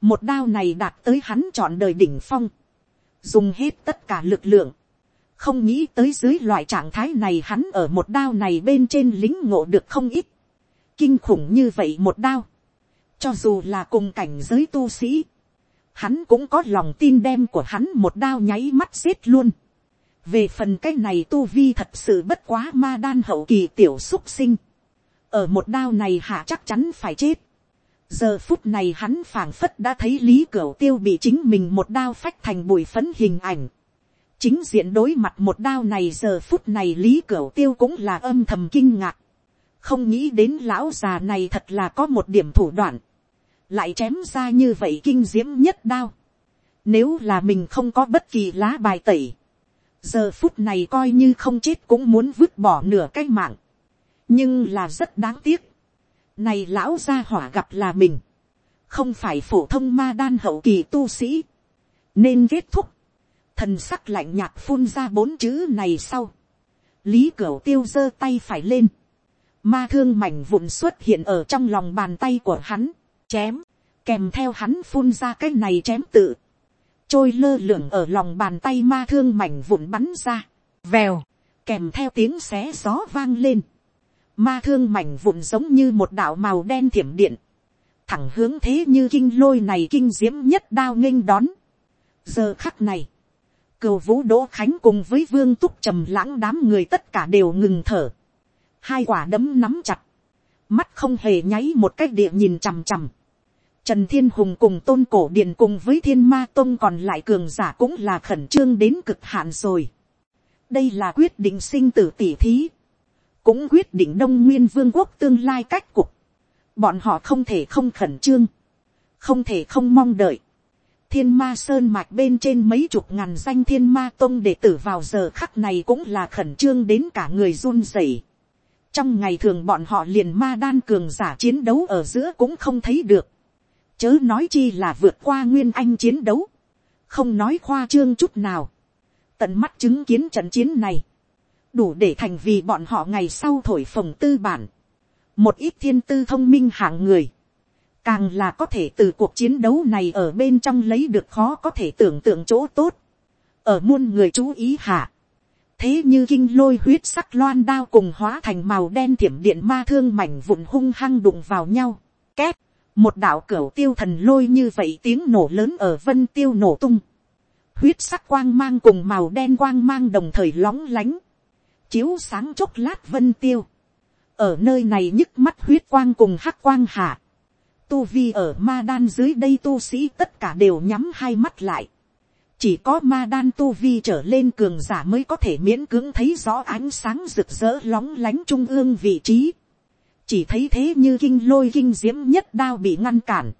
một đao này đạt tới hắn chọn đời đỉnh phong, dùng hết tất cả lực lượng, không nghĩ tới dưới loại trạng thái này hắn ở một đao này bên trên lính ngộ được không ít, kinh khủng như vậy một đao, cho dù là cùng cảnh giới tu sĩ, hắn cũng có lòng tin đem của hắn một đao nháy mắt giết luôn. về phần cái này tu vi thật sự bất quá ma đan hậu kỳ tiểu xúc sinh. ở một đao này hạ chắc chắn phải chết. giờ phút này hắn phảng phất đã thấy lý cửu tiêu bị chính mình một đao phách thành bụi phấn hình ảnh. chính diện đối mặt một đao này giờ phút này lý cửu tiêu cũng là âm thầm kinh ngạc không nghĩ đến lão già này thật là có một điểm thủ đoạn lại chém ra như vậy kinh diễm nhất đao. Nếu là mình không có bất kỳ lá bài tẩy, giờ phút này coi như không chết cũng muốn vứt bỏ nửa cái mạng. nhưng là rất đáng tiếc. này lão gia hỏa gặp là mình, không phải phổ thông ma đan hậu kỳ tu sĩ, nên kết thúc. thần sắc lạnh nhạt phun ra bốn chữ này sau. lý cửu tiêu giơ tay phải lên ma thương mảnh vụn xuất hiện ở trong lòng bàn tay của hắn chém, kèm theo hắn phun ra cái này chém tự, trôi lơ lửng ở lòng bàn tay ma thương mảnh vụn bắn ra, vèo, kèm theo tiếng xé gió vang lên, ma thương mảnh vụn giống như một đạo màu đen thiểm điện, thẳng hướng thế như kinh lôi này kinh diễm nhất đao nghênh đón. giờ khắc này, cừu vũ đỗ khánh cùng với vương túc trầm lãng đám người tất cả đều ngừng thở, hai quả đấm nắm chặt, mắt không hề nháy một cách địa nhìn chằm chằm. Trần Thiên Hùng cùng tôn cổ điện cùng với thiên ma tôn còn lại cường giả cũng là khẩn trương đến cực hạn rồi. Đây là quyết định sinh tử tỷ thí. Cũng quyết định đông nguyên vương quốc tương lai cách cục. Bọn họ không thể không khẩn trương. Không thể không mong đợi. Thiên ma sơn mạch bên trên mấy chục ngàn danh thiên ma tông đệ tử vào giờ khắc này cũng là khẩn trương đến cả người run rẩy trong ngày thường bọn họ liền ma đan cường giả chiến đấu ở giữa cũng không thấy được, chớ nói chi là vượt qua nguyên anh chiến đấu, không nói khoa trương chút nào, tận mắt chứng kiến trận chiến này, đủ để thành vì bọn họ ngày sau thổi phồng tư bản, một ít thiên tư thông minh hạng người, càng là có thể từ cuộc chiến đấu này ở bên trong lấy được khó có thể tưởng tượng chỗ tốt, ở muôn người chú ý hạ, thế như kinh lôi huyết sắc loan đao cùng hóa thành màu đen thiểm điện ma thương mảnh vụn hung hăng đụng vào nhau. Két, một đạo cửu tiêu thần lôi như vậy tiếng nổ lớn ở vân tiêu nổ tung. Huyết sắc quang mang cùng màu đen quang mang đồng thời lóng lánh. Chiếu sáng chốc lát vân tiêu. Ở nơi này nhức mắt huyết quang cùng hắc quang hạ. Tu vi ở ma đan dưới đây tu sĩ tất cả đều nhắm hai mắt lại chỉ có ma đan tu vi trở lên cường giả mới có thể miễn cưỡng thấy rõ ánh sáng rực rỡ lóng lánh trung ương vị trí. chỉ thấy thế như kinh lôi kinh diễm nhất đao bị ngăn cản.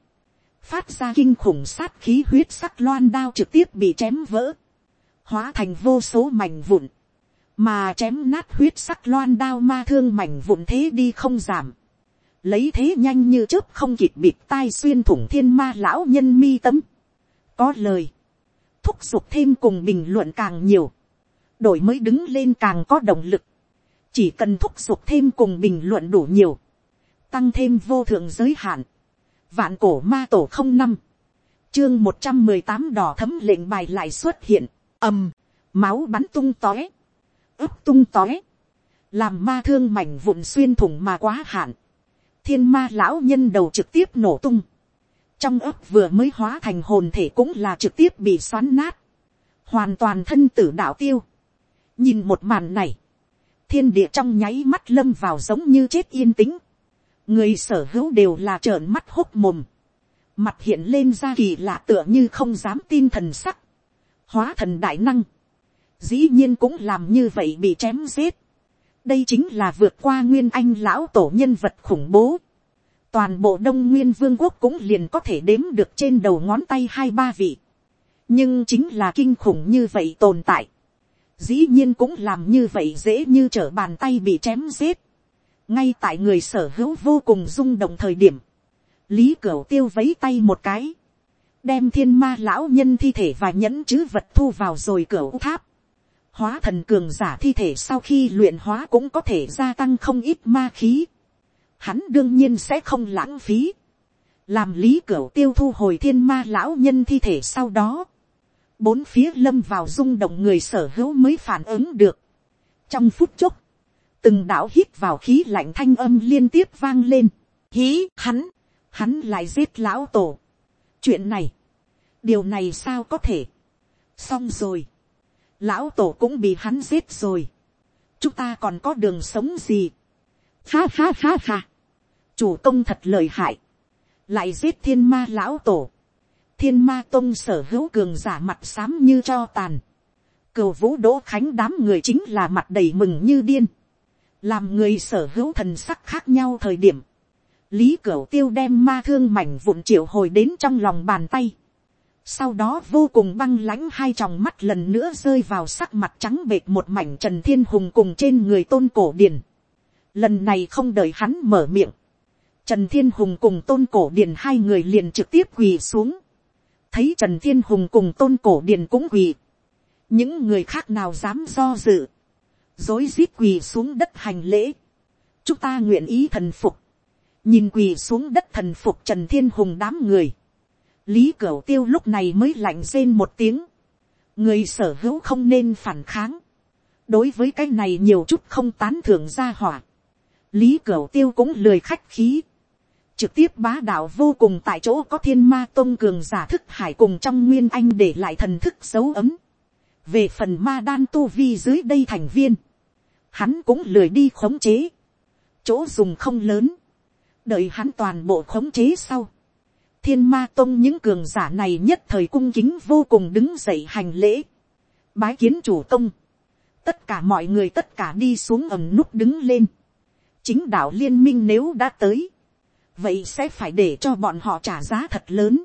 phát ra kinh khủng sát khí huyết sắc loan đao trực tiếp bị chém vỡ. hóa thành vô số mảnh vụn. mà chém nát huyết sắc loan đao ma thương mảnh vụn thế đi không giảm. lấy thế nhanh như chớp không kịp bịt tai xuyên thủng thiên ma lão nhân mi tâm. có lời thúc giục thêm cùng bình luận càng nhiều, đổi mới đứng lên càng có động lực, chỉ cần thúc giục thêm cùng bình luận đủ nhiều, tăng thêm vô thượng giới hạn, vạn cổ ma tổ không năm, chương một trăm mười tám đỏ thấm lệnh bài lại xuất hiện, ầm, máu bắn tung tóe, ướp tung tóe, làm ma thương mảnh vụn xuyên thủng mà quá hạn, thiên ma lão nhân đầu trực tiếp nổ tung, trong ấp vừa mới hóa thành hồn thể cũng là trực tiếp bị xoắn nát, hoàn toàn thân tử đạo tiêu. nhìn một màn này, thiên địa trong nháy mắt lâm vào giống như chết yên tĩnh, người sở hữu đều là trợn mắt hốc mồm, mặt hiện lên ra kỳ lạ tựa như không dám tin thần sắc, hóa thần đại năng, dĩ nhiên cũng làm như vậy bị chém giết, đây chính là vượt qua nguyên anh lão tổ nhân vật khủng bố, toàn bộ đông nguyên vương quốc cũng liền có thể đếm được trên đầu ngón tay hai ba vị, nhưng chính là kinh khủng như vậy tồn tại, dĩ nhiên cũng làm như vậy dễ như trở bàn tay bị chém giết, ngay tại người sở hữu vô cùng rung động thời điểm, lý cửu tiêu vấy tay một cái, đem thiên ma lão nhân thi thể và nhẫn chữ vật thu vào rồi cửu tháp, hóa thần cường giả thi thể sau khi luyện hóa cũng có thể gia tăng không ít ma khí, hắn đương nhiên sẽ không lãng phí, làm lý cửu tiêu thu hồi thiên ma lão nhân thi thể sau đó, bốn phía lâm vào rung động người sở hữu mới phản ứng được. trong phút chốc, từng đạo hít vào khí lạnh thanh âm liên tiếp vang lên. hí hắn, hắn lại giết lão tổ. chuyện này, điều này sao có thể. xong rồi, lão tổ cũng bị hắn giết rồi. chúng ta còn có đường sống gì. ha ha ha ha chủ công thật lời hại, lại giết thiên ma lão tổ thiên ma tông sở hữu cường giả mặt xám như cho tàn. Cửu vũ đỗ khánh đám người chính là mặt đầy mừng như điên. Làm người sở hữu thần sắc khác nhau thời điểm. Lý cửu tiêu đem ma thương mảnh vụn triệu hồi đến trong lòng bàn tay. Sau đó vô cùng băng lãnh hai tròng mắt lần nữa rơi vào sắc mặt trắng bệt một mảnh trần thiên hùng cùng trên người tôn cổ điền. Lần này không đợi hắn mở miệng. Trần Thiên Hùng cùng tôn cổ điền hai người liền trực tiếp quỳ xuống. Thấy trần thiên hùng cùng tôn cổ điền cũng quỳ, những người khác nào dám do dự, dối rít quỳ xuống đất hành lễ, chúng ta nguyện ý thần phục, nhìn quỳ xuống đất thần phục trần thiên hùng đám người, lý cửu tiêu lúc này mới lạnh rên một tiếng, người sở hữu không nên phản kháng, đối với cái này nhiều chút không tán thưởng ra hỏa, lý cửu tiêu cũng lười khách khí, trực tiếp bá đạo vô cùng tại chỗ có thiên ma tôn cường giả thức hải cùng trong nguyên anh để lại thần thức dấu ấm. về phần ma đan tu vi dưới đây thành viên, hắn cũng lười đi khống chế, chỗ dùng không lớn, đợi hắn toàn bộ khống chế sau. thiên ma tôn những cường giả này nhất thời cung kính vô cùng đứng dậy hành lễ, bái kiến chủ tôn, tất cả mọi người tất cả đi xuống ẩm nút đứng lên, chính đạo liên minh nếu đã tới, vậy sẽ phải để cho bọn họ trả giá thật lớn.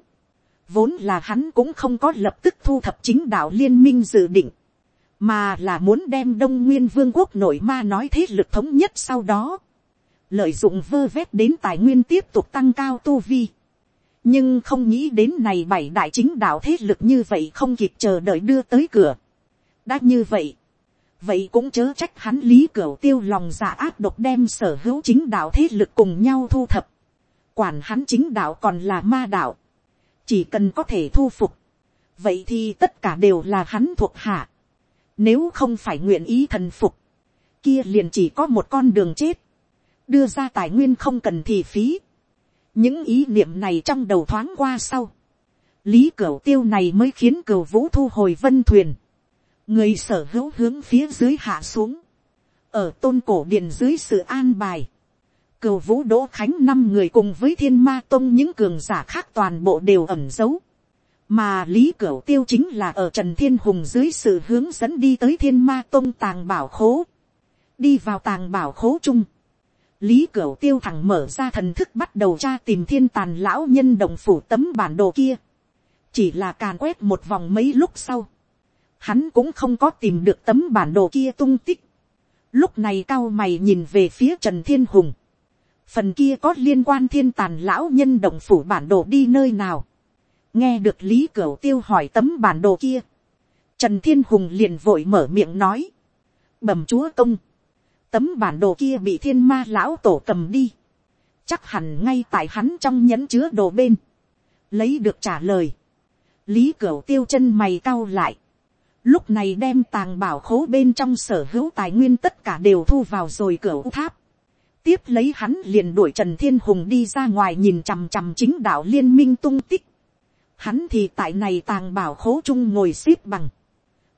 vốn là hắn cũng không có lập tức thu thập chính đạo liên minh dự định, mà là muốn đem đông nguyên vương quốc nội ma nói thế lực thống nhất sau đó, lợi dụng vơ vét đến tài nguyên tiếp tục tăng cao tu vi. nhưng không nghĩ đến này bảy đại chính đạo thế lực như vậy không kịp chờ đợi đưa tới cửa. đã như vậy, vậy cũng chớ trách hắn lý cửa tiêu lòng giả ác độc đem sở hữu chính đạo thế lực cùng nhau thu thập quản hắn chính đạo còn là ma đạo, chỉ cần có thể thu phục, vậy thì tất cả đều là hắn thuộc hạ. Nếu không phải nguyện ý thần phục, kia liền chỉ có một con đường chết, đưa ra tài nguyên không cần thì phí. những ý niệm này trong đầu thoáng qua sau, lý cửu tiêu này mới khiến cửu vũ thu hồi vân thuyền, người sở hữu hướng phía dưới hạ xuống, ở tôn cổ điện dưới sự an bài, cừu vũ đỗ khánh năm người cùng với thiên ma tông những cường giả khác toàn bộ đều ẩn giấu. mà lý cửu tiêu chính là ở trần thiên hùng dưới sự hướng dẫn đi tới thiên ma tông tàng bảo khố. đi vào tàng bảo khố chung. lý cửu tiêu thẳng mở ra thần thức bắt đầu tra tìm thiên tàn lão nhân đồng phủ tấm bản đồ kia. chỉ là càn quét một vòng mấy lúc sau. hắn cũng không có tìm được tấm bản đồ kia tung tích. lúc này cao mày nhìn về phía trần thiên hùng phần kia có liên quan thiên tàn lão nhân động phủ bản đồ đi nơi nào. nghe được lý cửu tiêu hỏi tấm bản đồ kia. trần thiên hùng liền vội mở miệng nói. bẩm chúa công. tấm bản đồ kia bị thiên ma lão tổ cầm đi. chắc hẳn ngay tại hắn trong nhẫn chứa đồ bên. lấy được trả lời. lý cửu tiêu chân mày cau lại. lúc này đem tàng bảo khố bên trong sở hữu tài nguyên tất cả đều thu vào rồi cửu tháp tiếp lấy hắn liền đuổi trần thiên hùng đi ra ngoài nhìn chằm chằm chính đạo liên minh tung tích. hắn thì tại này tàng bảo khố chung ngồi xếp bằng.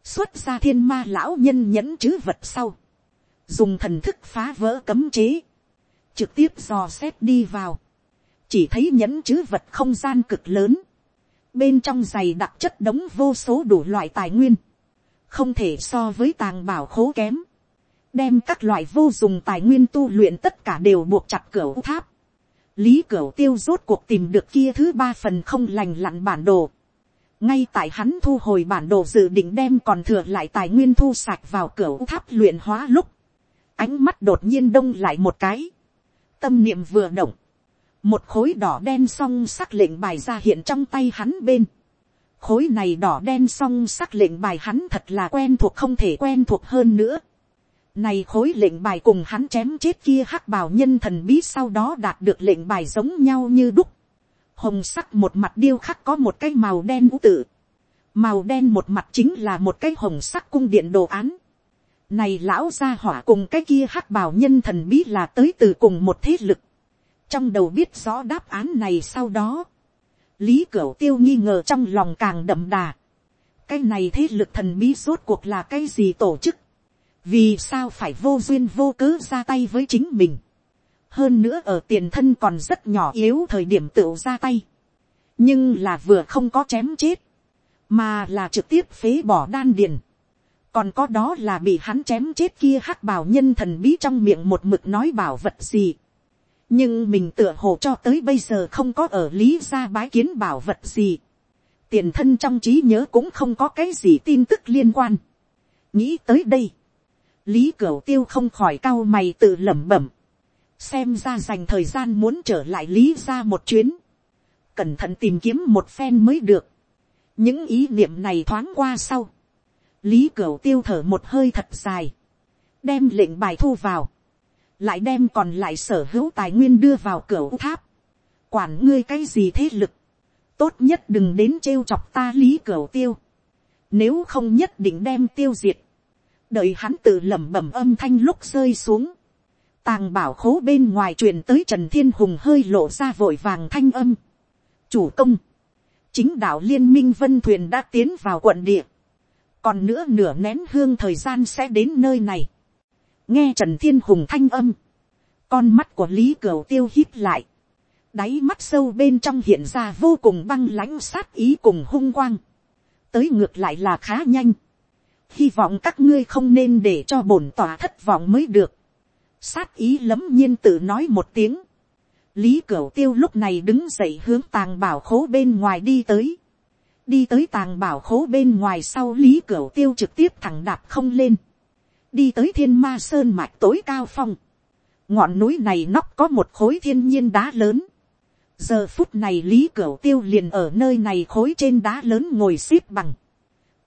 xuất ra thiên ma lão nhân nhẫn chữ vật sau. dùng thần thức phá vỡ cấm chế. trực tiếp dò xét đi vào. chỉ thấy nhẫn chữ vật không gian cực lớn. bên trong giày đặc chất đống vô số đủ loại tài nguyên không thể so với tàng bảo khố kém, đem các loại vô dụng tài nguyên tu luyện tất cả đều buộc chặt cửa tháp. lý cửa tiêu rốt cuộc tìm được kia thứ ba phần không lành lặn bản đồ. ngay tại hắn thu hồi bản đồ dự định đem còn thừa lại tài nguyên thu sạch vào cửa tháp luyện hóa lúc, ánh mắt đột nhiên đông lại một cái, tâm niệm vừa động, một khối đỏ đen song sắc lệnh bài ra hiện trong tay hắn bên khối này đỏ đen song sắc lệnh bài hắn thật là quen thuộc không thể quen thuộc hơn nữa. Này khối lệnh bài cùng hắn chém chết kia hắc bào nhân thần bí sau đó đạt được lệnh bài giống nhau như đúc. Hồng sắc một mặt điêu khắc có một cái màu đen vũ tự. Màu đen một mặt chính là một cái hồng sắc cung điện đồ án. Này lão gia hỏa cùng cái kia hắc bào nhân thần bí là tới từ cùng một thế lực. Trong đầu biết rõ đáp án này sau đó, lý cửu tiêu nghi ngờ trong lòng càng đậm đà. cái này thế lực thần bí rốt cuộc là cái gì tổ chức vì sao phải vô duyên vô cớ ra tay với chính mình. hơn nữa ở tiền thân còn rất nhỏ yếu thời điểm tự ra tay. nhưng là vừa không có chém chết. mà là trực tiếp phế bỏ đan điền. còn có đó là bị hắn chém chết kia hắc bảo nhân thần bí trong miệng một mực nói bảo vật gì nhưng mình tựa hồ cho tới bây giờ không có ở lý ra bái kiến bảo vật gì. tiền thân trong trí nhớ cũng không có cái gì tin tức liên quan. nghĩ tới đây, lý cửu tiêu không khỏi cau mày tự lẩm bẩm. xem ra dành thời gian muốn trở lại lý gia một chuyến. cẩn thận tìm kiếm một phen mới được. những ý niệm này thoáng qua sau. lý cửu tiêu thở một hơi thật dài. đem lệnh bài thu vào lại đem còn lại sở hữu tài nguyên đưa vào cửa tháp, quản ngươi cái gì thế lực, tốt nhất đừng đến trêu chọc ta lý Cửu tiêu, nếu không nhất định đem tiêu diệt, đợi hắn tự lẩm bẩm âm thanh lúc rơi xuống, tàng bảo khố bên ngoài truyền tới trần thiên hùng hơi lộ ra vội vàng thanh âm, chủ công, chính đạo liên minh vân thuyền đã tiến vào quận địa, còn nữa nửa nén hương thời gian sẽ đến nơi này, nghe trần thiên hùng thanh âm, con mắt của lý cửu tiêu hít lại, đáy mắt sâu bên trong hiện ra vô cùng băng lãnh sát ý cùng hung quang, tới ngược lại là khá nhanh, hy vọng các ngươi không nên để cho bổn tòa thất vọng mới được, sát ý lấm nhiên tự nói một tiếng, lý cửu tiêu lúc này đứng dậy hướng tàng bảo khố bên ngoài đi tới, đi tới tàng bảo khố bên ngoài sau lý cửu tiêu trực tiếp thẳng đạp không lên, đi tới thiên ma sơn mạch tối cao phong, ngọn núi này nóc có một khối thiên nhiên đá lớn, giờ phút này lý cửu tiêu liền ở nơi này khối trên đá lớn ngồi x ế p bằng,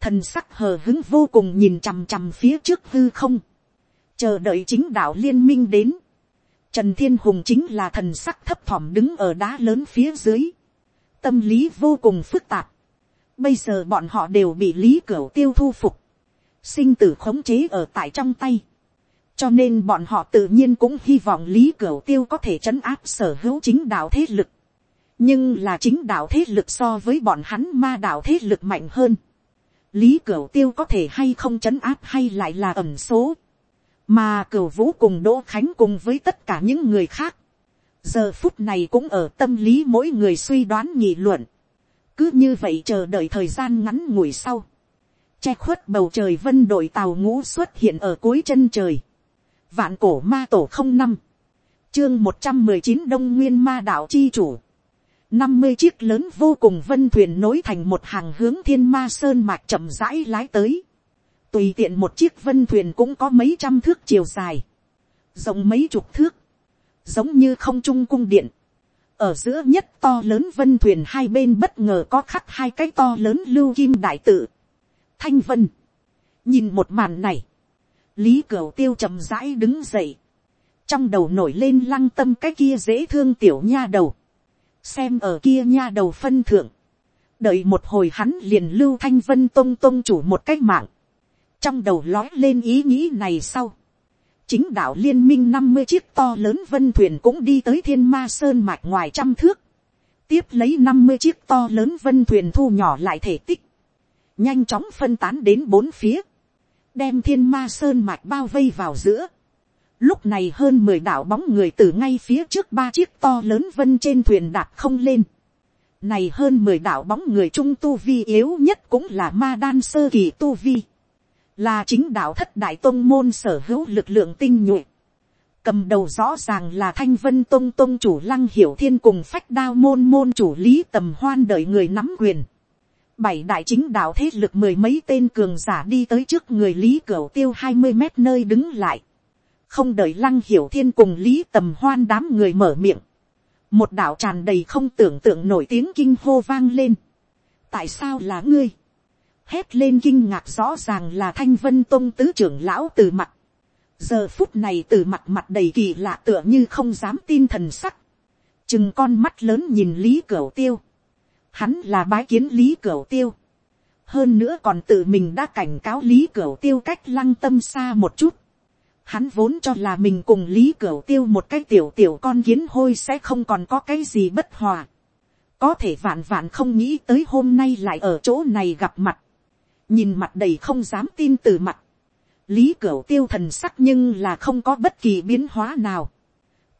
thần sắc hờ hứng vô cùng nhìn chằm chằm phía trước hư không, chờ đợi chính đạo liên minh đến, trần thiên hùng chính là thần sắc thấp thỏm đứng ở đá lớn phía dưới, tâm lý vô cùng phức tạp, bây giờ bọn họ đều bị lý cửa tiêu thu phục, sinh tử khống chế ở tại trong tay. cho nên bọn họ tự nhiên cũng hy vọng lý cửa tiêu có thể chấn áp sở hữu chính đạo thế lực. nhưng là chính đạo thế lực so với bọn hắn ma đạo thế lực mạnh hơn lý cửu tiêu có thể hay không chấn áp hay lại là ẩm số. mà cửu vũ cùng đỗ khánh cùng với tất cả những người khác. giờ phút này cũng ở tâm lý mỗi người suy đoán nghị luận. cứ như vậy chờ đợi thời gian ngắn ngủi sau che khuất bầu trời vân đội tàu ngũ xuất hiện ở cuối chân trời. Vạn cổ ma tổ không năm. Chương một trăm mười chín Đông Nguyên ma đạo chi chủ năm mươi chiếc lớn vô cùng vân thuyền nối thành một hàng hướng thiên ma sơn mạch chậm rãi lái tới. Tùy tiện một chiếc vân thuyền cũng có mấy trăm thước chiều dài. Rộng mấy chục thước. Giống như không trung cung điện. Ở giữa nhất to lớn vân thuyền hai bên bất ngờ có khắc hai cái to lớn lưu kim đại tự thanh vân, nhìn một màn này, lý cửu tiêu chậm rãi đứng dậy, trong đầu nổi lên lăng tâm cái kia dễ thương tiểu nha đầu, xem ở kia nha đầu phân thượng, đợi một hồi hắn liền lưu thanh vân tông tông chủ một cách mạng, trong đầu lói lên ý nghĩ này sau, chính đạo liên minh năm mươi chiếc to lớn vân thuyền cũng đi tới thiên ma sơn mạch ngoài trăm thước, tiếp lấy năm mươi chiếc to lớn vân thuyền thu nhỏ lại thể tích, nhanh chóng phân tán đến bốn phía, đem thiên ma sơn mạch bao vây vào giữa. Lúc này hơn mười đạo bóng người từ ngay phía trước ba chiếc to lớn vân trên thuyền đạp không lên. Này hơn mười đạo bóng người trung tu vi yếu nhất cũng là ma đan sơ kỳ tu vi. Là chính đạo thất đại tôn môn sở hữu lực lượng tinh nhuệ. Cầm đầu rõ ràng là thanh vân tôn tôn chủ lăng hiểu thiên cùng phách đao môn môn chủ lý tầm hoan đợi người nắm quyền. Bảy đại chính đạo thế lực mười mấy tên cường giả đi tới trước người lý cửu tiêu hai mươi mét nơi đứng lại. Không đợi lăng hiểu thiên cùng lý tầm hoan đám người mở miệng một đạo tràn đầy không tưởng tượng nổi tiếng kinh hô vang lên. tại sao là ngươi, hét lên kinh ngạc rõ ràng là thanh vân tôn tứ trưởng lão từ mặt. giờ phút này từ mặt mặt đầy kỳ lạ tựa như không dám tin thần sắc. chừng con mắt lớn nhìn lý cửu tiêu. hắn là bái kiến lý cửu tiêu. hơn nữa còn tự mình đã cảnh cáo lý cửu tiêu cách lăng tâm xa một chút Hắn vốn cho là mình cùng Lý Cửu Tiêu một cái tiểu tiểu con kiến hôi sẽ không còn có cái gì bất hòa. Có thể vạn vạn không nghĩ tới hôm nay lại ở chỗ này gặp mặt. Nhìn mặt đầy không dám tin từ mặt. Lý Cửu Tiêu thần sắc nhưng là không có bất kỳ biến hóa nào.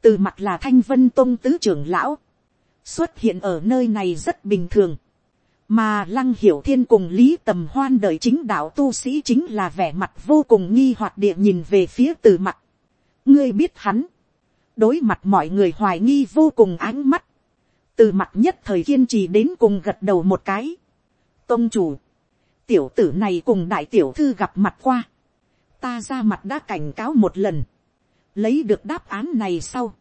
Từ mặt là Thanh Vân Tông Tứ trưởng Lão. Xuất hiện ở nơi này rất bình thường mà lăng hiểu thiên cùng lý tầm hoan đợi chính đạo tu sĩ chính là vẻ mặt vô cùng nghi hoặc địa nhìn về phía từ mặt. ngươi biết hắn, đối mặt mọi người hoài nghi vô cùng ánh mắt, từ mặt nhất thời kiên trì đến cùng gật đầu một cái. tôn chủ, tiểu tử này cùng đại tiểu thư gặp mặt qua, ta ra mặt đã cảnh cáo một lần, lấy được đáp án này sau,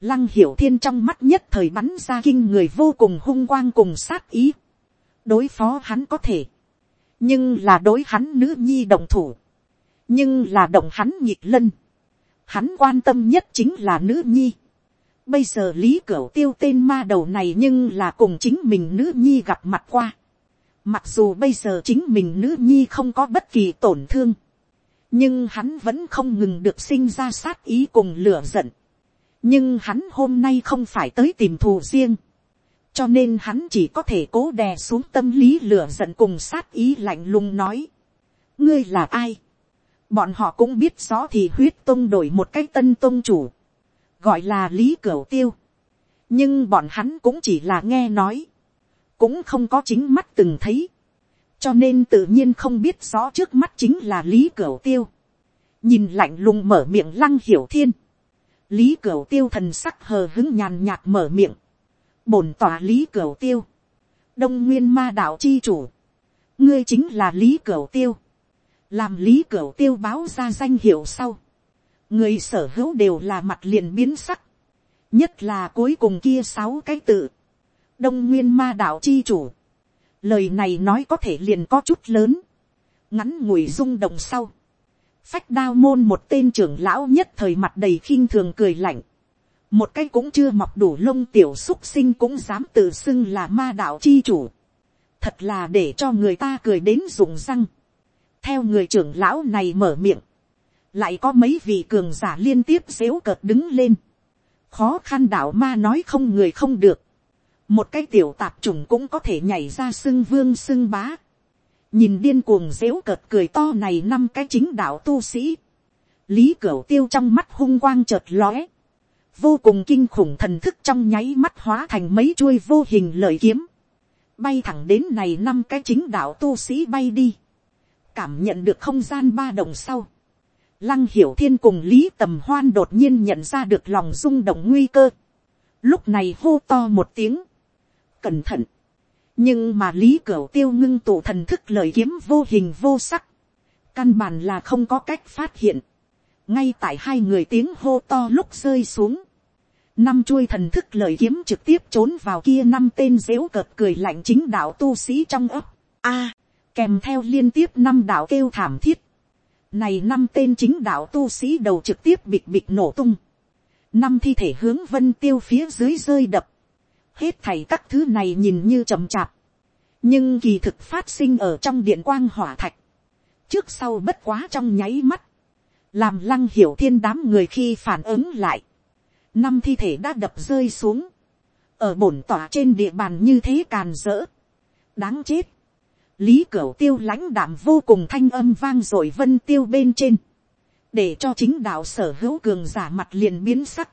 lăng hiểu thiên trong mắt nhất thời bắn ra kinh người vô cùng hung quang cùng sát ý đối phó hắn có thể, nhưng là đối hắn nữ nhi đồng thủ, nhưng là đồng hắn nhịp lân, hắn quan tâm nhất chính là nữ nhi. Bây giờ lý cửu tiêu tên ma đầu này nhưng là cùng chính mình nữ nhi gặp mặt qua. Mặc dù bây giờ chính mình nữ nhi không có bất kỳ tổn thương. Nhưng hắn vẫn không ngừng được sinh ra sát ý cùng lửa giận. Nhưng hắn hôm nay không phải tới tìm thù riêng cho nên hắn chỉ có thể cố đè xuống tâm lý lửa giận cùng sát ý lạnh lùng nói. ngươi là ai. bọn họ cũng biết rõ thì huyết tông đổi một cái tân tông chủ, gọi là lý cửu tiêu. nhưng bọn hắn cũng chỉ là nghe nói, cũng không có chính mắt từng thấy, cho nên tự nhiên không biết rõ trước mắt chính là lý cửu tiêu. nhìn lạnh lùng mở miệng lăng hiểu thiên, lý cửu tiêu thần sắc hờ hứng nhàn nhạt mở miệng, bổn tỏa lý cửu tiêu, đông nguyên ma đạo chi chủ, ngươi chính là lý cửu tiêu, làm lý cửu tiêu báo ra danh hiệu sau, người sở hữu đều là mặt liền biến sắc, nhất là cuối cùng kia sáu cái tự, đông nguyên ma đạo chi chủ, lời này nói có thể liền có chút lớn, ngắn ngủi rung động sau, phách đao môn một tên trưởng lão nhất thời mặt đầy khinh thường cười lạnh, một cái cũng chưa mọc đủ lông tiểu xúc sinh cũng dám tự xưng là ma đạo chi chủ. thật là để cho người ta cười đến rụng răng. theo người trưởng lão này mở miệng, lại có mấy vị cường giả liên tiếp xếu cợt đứng lên. khó khăn đạo ma nói không người không được. một cái tiểu tạp trùng cũng có thể nhảy ra xưng vương xưng bá. nhìn điên cuồng xếu cợt cười to này năm cái chính đạo tu sĩ. lý cửu tiêu trong mắt hung quang chợt lóe vô cùng kinh khủng thần thức trong nháy mắt hóa thành mấy chuôi vô hình lợi kiếm, bay thẳng đến này năm cái chính đạo tu sĩ bay đi, cảm nhận được không gian ba đồng sau, lăng hiểu thiên cùng lý tầm hoan đột nhiên nhận ra được lòng rung động nguy cơ, lúc này hô to một tiếng, cẩn thận, nhưng mà lý cửa tiêu ngưng tụ thần thức lời kiếm vô hình vô sắc, căn bản là không có cách phát hiện, ngay tại hai người tiếng hô to lúc rơi xuống, năm chuôi thần thức lời kiếm trực tiếp trốn vào kia năm tên dếu cợt cười lạnh chính đạo tu sĩ trong ấp. A, kèm theo liên tiếp năm đạo kêu thảm thiết. Này năm tên chính đạo tu sĩ đầu trực tiếp bịch bịch nổ tung. Năm thi thể hướng vân tiêu phía dưới rơi đập. Hết thảy các thứ này nhìn như chậm chạp. nhưng kỳ thực phát sinh ở trong điện quang hỏa thạch, trước sau bất quá trong nháy mắt, làm lăng hiểu thiên đám người khi phản ứng lại, năm thi thể đã đập rơi xuống, ở bổn tỏa trên địa bàn như thế càn rỡ, đáng chết, lý cửu tiêu lãnh đạm vô cùng thanh âm vang r ộ i vân tiêu bên trên, để cho chính đạo sở hữu cường giả mặt liền biến sắc,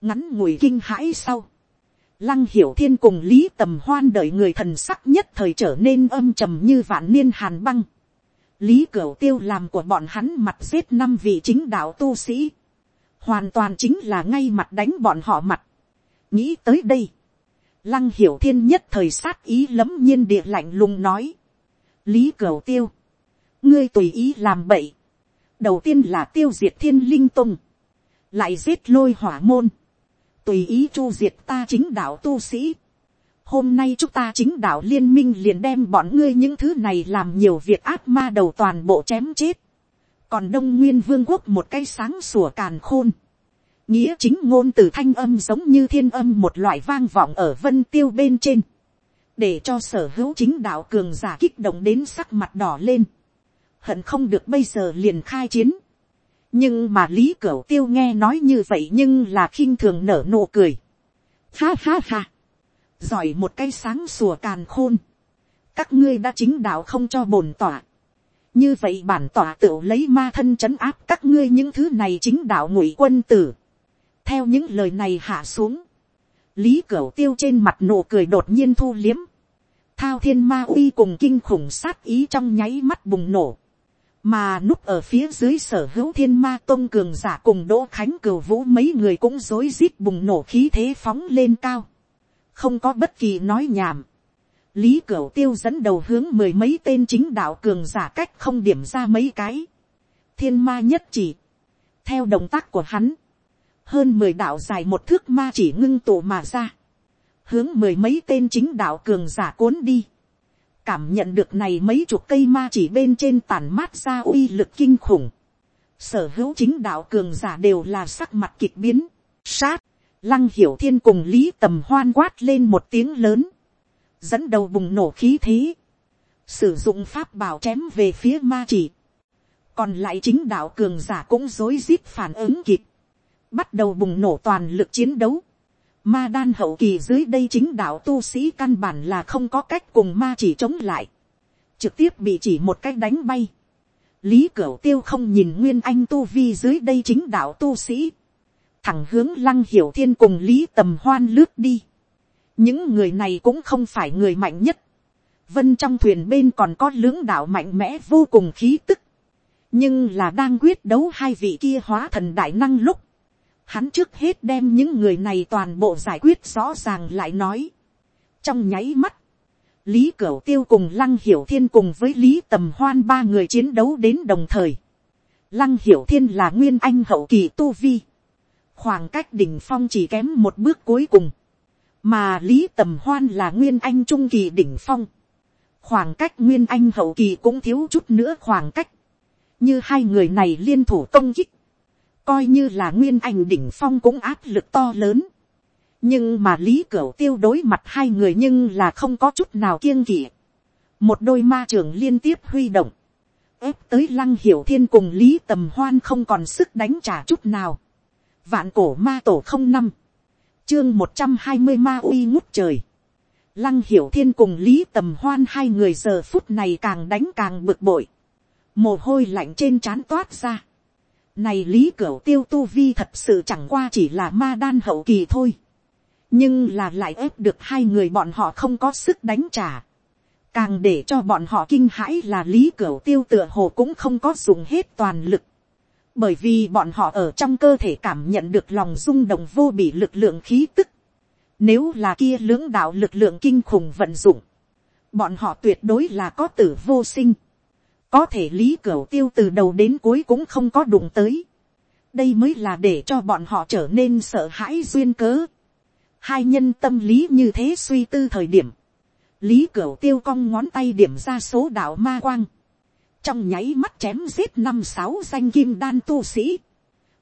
ngắn ngủi kinh hãi sau, lăng hiểu thiên cùng lý tầm hoan đợi người thần sắc nhất thời trở nên âm trầm như vạn niên hàn băng, lý cửu tiêu làm của bọn hắn mặt giết năm vị chính đạo tu sĩ, hoàn toàn chính là ngay mặt đánh bọn họ mặt. nghĩ tới đây, lăng hiểu thiên nhất thời sát ý lấm nhiên địa lạnh lùng nói, lý cửu tiêu, ngươi tùy ý làm bậy, đầu tiên là tiêu diệt thiên linh tung, lại giết lôi hỏa môn, tùy ý chu diệt ta chính đạo tu sĩ. Hôm nay chúng ta chính đạo liên minh liền đem bọn ngươi những thứ này làm nhiều việc ác ma đầu toàn bộ chém chết. Còn đông nguyên vương quốc một cái sáng sủa càn khôn. Nghĩa chính ngôn từ thanh âm giống như thiên âm một loại vang vọng ở vân tiêu bên trên. Để cho sở hữu chính đạo cường giả kích động đến sắc mặt đỏ lên. Hận không được bây giờ liền khai chiến nhưng mà lý cửu tiêu nghe nói như vậy nhưng là khinh thường nở nụ cười. ha ha ha. giỏi một cái sáng sủa càn khôn. các ngươi đã chính đạo không cho bổn tỏa như vậy bản tỏa tự lấy ma thân c h ấ n áp các ngươi những thứ này chính đạo ngụy quân tử. theo những lời này hạ xuống. lý cửu tiêu trên mặt nụ cười đột nhiên thu liếm. thao thiên ma uy cùng kinh khủng sát ý trong nháy mắt bùng nổ mà núp ở phía dưới sở hữu thiên ma tôn cường giả cùng đỗ khánh cửu vũ mấy người cũng rối rít bùng nổ khí thế phóng lên cao, không có bất kỳ nói nhảm lý cửu tiêu dẫn đầu hướng mười mấy tên chính đạo cường giả cách không điểm ra mấy cái, thiên ma nhất chỉ, theo động tác của hắn, hơn mười đạo dài một thước ma chỉ ngưng tụ mà ra, hướng mười mấy tên chính đạo cường giả cuốn đi, cảm nhận được này mấy chục cây ma chỉ bên trên tàn mát ra uy lực kinh khủng. sở hữu chính đạo cường giả đều là sắc mặt kịch biến, sát, lăng hiểu thiên cùng lý tầm hoan quát lên một tiếng lớn, dẫn đầu bùng nổ khí thế, sử dụng pháp bảo chém về phía ma chỉ, còn lại chính đạo cường giả cũng rối rít phản ứng kịp, bắt đầu bùng nổ toàn lực chiến đấu, Ma đan hậu kỳ dưới đây chính đạo tu sĩ căn bản là không có cách cùng ma chỉ chống lại. Trực tiếp bị chỉ một cách đánh bay. Lý Cửu Tiêu không nhìn Nguyên Anh tu vi dưới đây chính đạo tu sĩ. Thẳng hướng Lăng Hiểu Thiên cùng Lý Tầm Hoan lướt đi. Những người này cũng không phải người mạnh nhất. Vân trong thuyền bên còn có lưỡng đạo mạnh mẽ vô cùng khí tức. Nhưng là đang quyết đấu hai vị kia hóa thần đại năng lúc hắn trước hết đem những người này toàn bộ giải quyết rõ ràng lại nói. trong nháy mắt, lý cửu tiêu cùng lăng hiểu thiên cùng với lý tầm hoan ba người chiến đấu đến đồng thời. lăng hiểu thiên là nguyên anh hậu kỳ tu vi. khoảng cách đỉnh phong chỉ kém một bước cuối cùng mà lý tầm hoan là nguyên anh trung kỳ đỉnh phong. khoảng cách nguyên anh hậu kỳ cũng thiếu chút nữa khoảng cách. như hai người này liên thủ công kích coi như là nguyên Anh đỉnh phong cũng áp lực to lớn. nhưng mà lý cửu tiêu đối mặt hai người nhưng là không có chút nào kiêng kỵ. một đôi ma trưởng liên tiếp huy động, ép tới lăng hiểu thiên cùng lý tầm hoan không còn sức đánh trả chút nào. vạn cổ ma tổ không năm, chương một trăm hai mươi ma uy ngút trời. Lăng hiểu thiên cùng lý tầm hoan hai người giờ phút này càng đánh càng bực bội. mồ hôi lạnh trên trán toát ra này lý cửu tiêu tu vi thật sự chẳng qua chỉ là ma đan hậu kỳ thôi. Nhưng là lại ép được hai người bọn họ không có sức đánh trả. Càng để cho bọn họ kinh hãi là lý cửu tiêu tựa hồ cũng không có dùng hết toàn lực. Bởi vì bọn họ ở trong cơ thể cảm nhận được lòng rung động vô bị lực lượng khí tức. Nếu là kia lưỡng đạo lực lượng kinh khủng vận dụng. Bọn họ tuyệt đối là có tử vô sinh có thể lý cửu tiêu từ đầu đến cuối cũng không có đụng tới. đây mới là để cho bọn họ trở nên sợ hãi duyên cớ. hai nhân tâm lý như thế suy tư thời điểm. lý cửu tiêu cong ngón tay điểm ra số đạo ma quang trong nháy mắt chém giết năm sáu danh kim đan tu sĩ.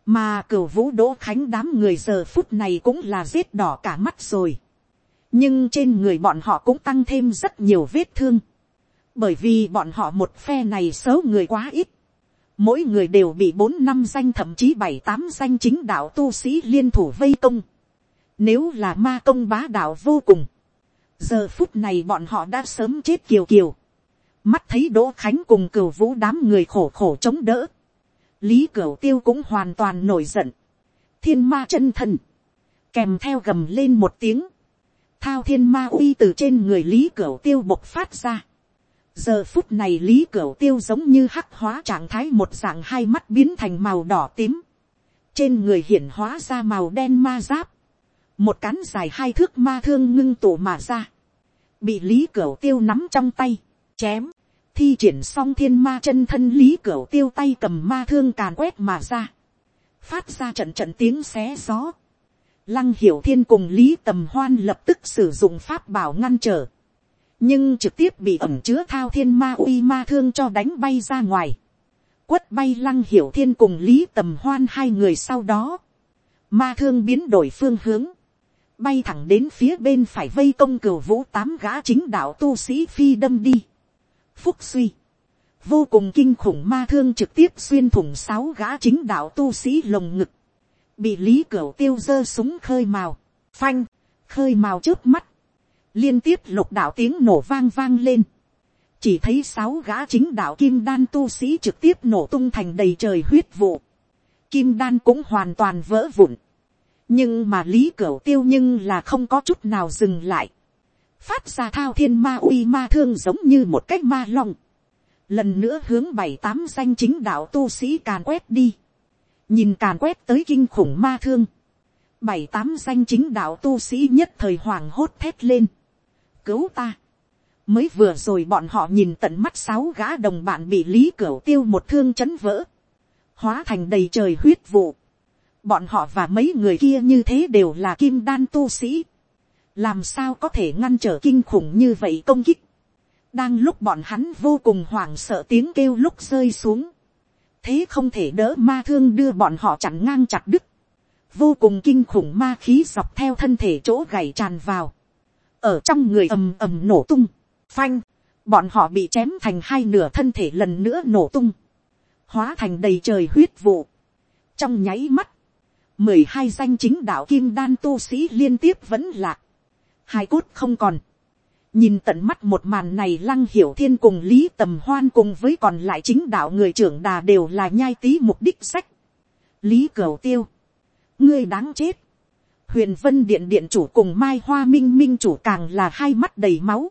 mà cửu vũ đỗ khánh đám người giờ phút này cũng là giết đỏ cả mắt rồi. nhưng trên người bọn họ cũng tăng thêm rất nhiều vết thương, bởi vì bọn họ một phe này xấu người quá ít, mỗi người đều bị bốn năm danh thậm chí bảy tám danh chính đạo tu sĩ liên thủ vây công, nếu là ma công bá đạo vô cùng, giờ phút này bọn họ đã sớm chết kiều kiều, mắt thấy đỗ khánh cùng cửu vũ đám người khổ khổ chống đỡ, lý cửu tiêu cũng hoàn toàn nổi giận, thiên ma chân thần, kèm theo gầm lên một tiếng, thao thiên ma uy từ trên người lý cửu tiêu bộc phát ra. giờ phút này lý cửu tiêu giống như hắc hóa trạng thái một dạng hai mắt biến thành màu đỏ tím, trên người hiển hóa ra màu đen ma giáp, một cán dài hai thước ma thương ngưng tụ mà ra, bị lý cửu tiêu nắm trong tay, chém, thi triển xong thiên ma chân thân lý cửu tiêu tay cầm ma thương càn quét mà ra, phát ra trận trận tiếng xé gió, Lăng hiểu thiên cùng lý tầm hoan lập tức sử dụng pháp bảo ngăn trở. Nhưng trực tiếp bị ẩm chứa thao thiên ma uy ma thương cho đánh bay ra ngoài. Quất bay lăng hiểu thiên cùng lý tầm hoan hai người sau đó. Ma thương biến đổi phương hướng. Bay thẳng đến phía bên phải vây công cửu vũ tám gã chính đạo tu sĩ phi đâm đi. Phúc suy. Vô cùng kinh khủng ma thương trực tiếp xuyên thủng sáu gã chính đạo tu sĩ lồng ngực. Bị lý cửu tiêu giơ súng khơi màu, phanh, khơi màu trước mắt, liên tiếp lục đạo tiếng nổ vang vang lên, chỉ thấy sáu gã chính đạo kim đan tu sĩ trực tiếp nổ tung thành đầy trời huyết vụ, kim đan cũng hoàn toàn vỡ vụn, nhưng mà lý cửu tiêu nhưng là không có chút nào dừng lại, phát ra thao thiên ma uy ma thương giống như một cách ma long, lần nữa hướng bảy tám danh chính đạo tu sĩ càn quét đi, nhìn càn quét tới kinh khủng ma thương, bảy tám danh chính đạo tu sĩ nhất thời hoàng hốt thét lên, cứu ta, mới vừa rồi bọn họ nhìn tận mắt sáu gã đồng bạn bị lý cửu tiêu một thương chấn vỡ, hóa thành đầy trời huyết vụ, bọn họ và mấy người kia như thế đều là kim đan tu sĩ, làm sao có thể ngăn trở kinh khủng như vậy công kích, đang lúc bọn hắn vô cùng hoảng sợ tiếng kêu lúc rơi xuống, thế không thể đỡ ma thương đưa bọn họ chặn ngang chặt đứt, vô cùng kinh khủng ma khí dọc theo thân thể chỗ gảy tràn vào, ở trong người ầm ầm nổ tung, phanh, bọn họ bị chém thành hai nửa thân thể lần nữa nổ tung, hóa thành đầy trời huyết vụ, trong nháy mắt, mười hai danh chính đạo kim đan tu sĩ liên tiếp vẫn lạc, hai cốt không còn, nhìn tận mắt một màn này lăng hiểu thiên cùng lý tầm hoan cùng với còn lại chính đạo người trưởng đà đều là nhai tí mục đích sách. lý cửu tiêu, ngươi đáng chết. huyền vân điện điện chủ cùng mai hoa minh minh chủ càng là hai mắt đầy máu.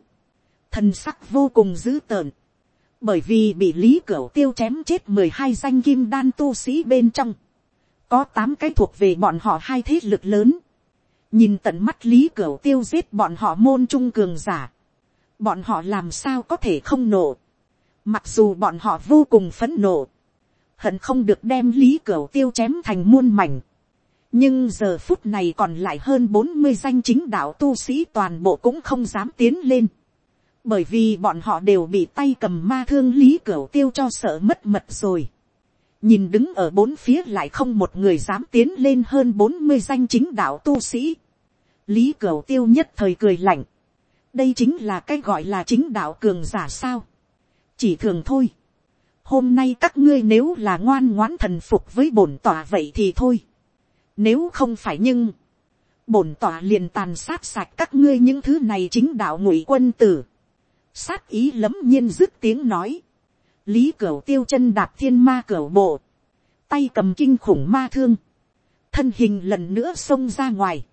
thần sắc vô cùng dữ tợn. bởi vì bị lý cửu tiêu chém chết mười hai danh kim đan tu sĩ bên trong. có tám cái thuộc về bọn họ hai thế lực lớn nhìn tận mắt lý cửu tiêu giết bọn họ môn trung cường giả, bọn họ làm sao có thể không nổ, mặc dù bọn họ vô cùng phấn nộ, hận không được đem lý cửu tiêu chém thành muôn mảnh, nhưng giờ phút này còn lại hơn bốn mươi danh chính đạo tu sĩ toàn bộ cũng không dám tiến lên, bởi vì bọn họ đều bị tay cầm ma thương lý cửu tiêu cho sợ mất mật rồi nhìn đứng ở bốn phía lại không một người dám tiến lên hơn bốn mươi danh chính đạo tu sĩ. lý cửu tiêu nhất thời cười lạnh. đây chính là cái gọi là chính đạo cường giả sao. chỉ thường thôi. hôm nay các ngươi nếu là ngoan ngoãn thần phục với bổn tòa vậy thì thôi. nếu không phải nhưng, bổn tòa liền tàn sát sạch các ngươi những thứ này chính đạo ngụy quân tử. sát ý lấm nhiên dứt tiếng nói lý cửu tiêu chân đạp thiên ma cửu bộ, tay cầm kinh khủng ma thương, thân hình lần nữa xông ra ngoài,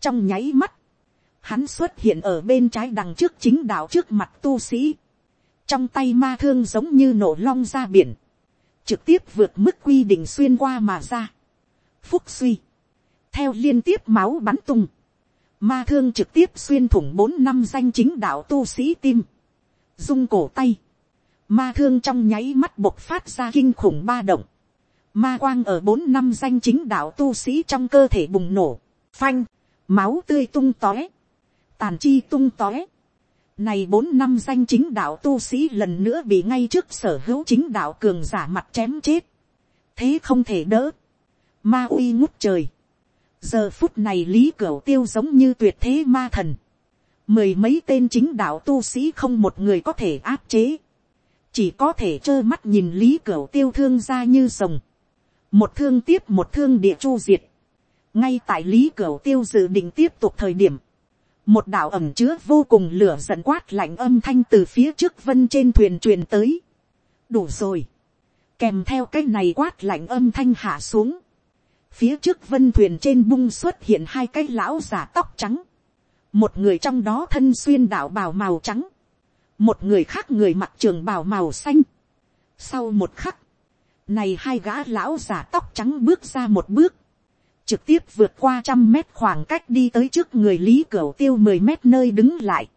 trong nháy mắt, hắn xuất hiện ở bên trái đằng trước chính đạo trước mặt tu sĩ, trong tay ma thương giống như nổ long ra biển, trực tiếp vượt mức quy định xuyên qua mà ra, phúc suy, theo liên tiếp máu bắn tung, ma thương trực tiếp xuyên thủng bốn năm danh chính đạo tu sĩ tim, dung cổ tay, ma thương trong nháy mắt bộc phát ra kinh khủng ba động, ma quang ở bốn năm danh chính đạo tu sĩ trong cơ thể bùng nổ, phanh, máu tươi tung tóe, tàn chi tung tóe. Này bốn năm danh chính đạo tu sĩ lần nữa bị ngay trước sở hữu chính đạo cường giả mặt chém chết. Thế không thể đỡ. Ma uy ngút trời. Giờ phút này lý cửu tiêu giống như tuyệt thế ma thần. mười mấy tên chính đạo tu sĩ không một người có thể áp chế, chỉ có thể trơ mắt nhìn lý cửu tiêu thương ra như rồng, một thương tiếp một thương địa chu diệt, ngay tại lý cửu tiêu dự định tiếp tục thời điểm, một đạo ẩm chứa vô cùng lửa giận quát lạnh âm thanh từ phía trước vân trên thuyền truyền tới. đủ rồi. kèm theo cái này quát lạnh âm thanh hạ xuống. phía trước vân thuyền trên bung xuất hiện hai cái lão giả tóc trắng. một người trong đó thân xuyên đạo bào màu trắng một người khác người mặc trường bào màu xanh. sau một khắc, này hai gã lão giả tóc trắng bước ra một bước trực tiếp vượt qua trăm mét khoảng cách đi tới trước người lý cửu tiêu mười mét nơi đứng lại,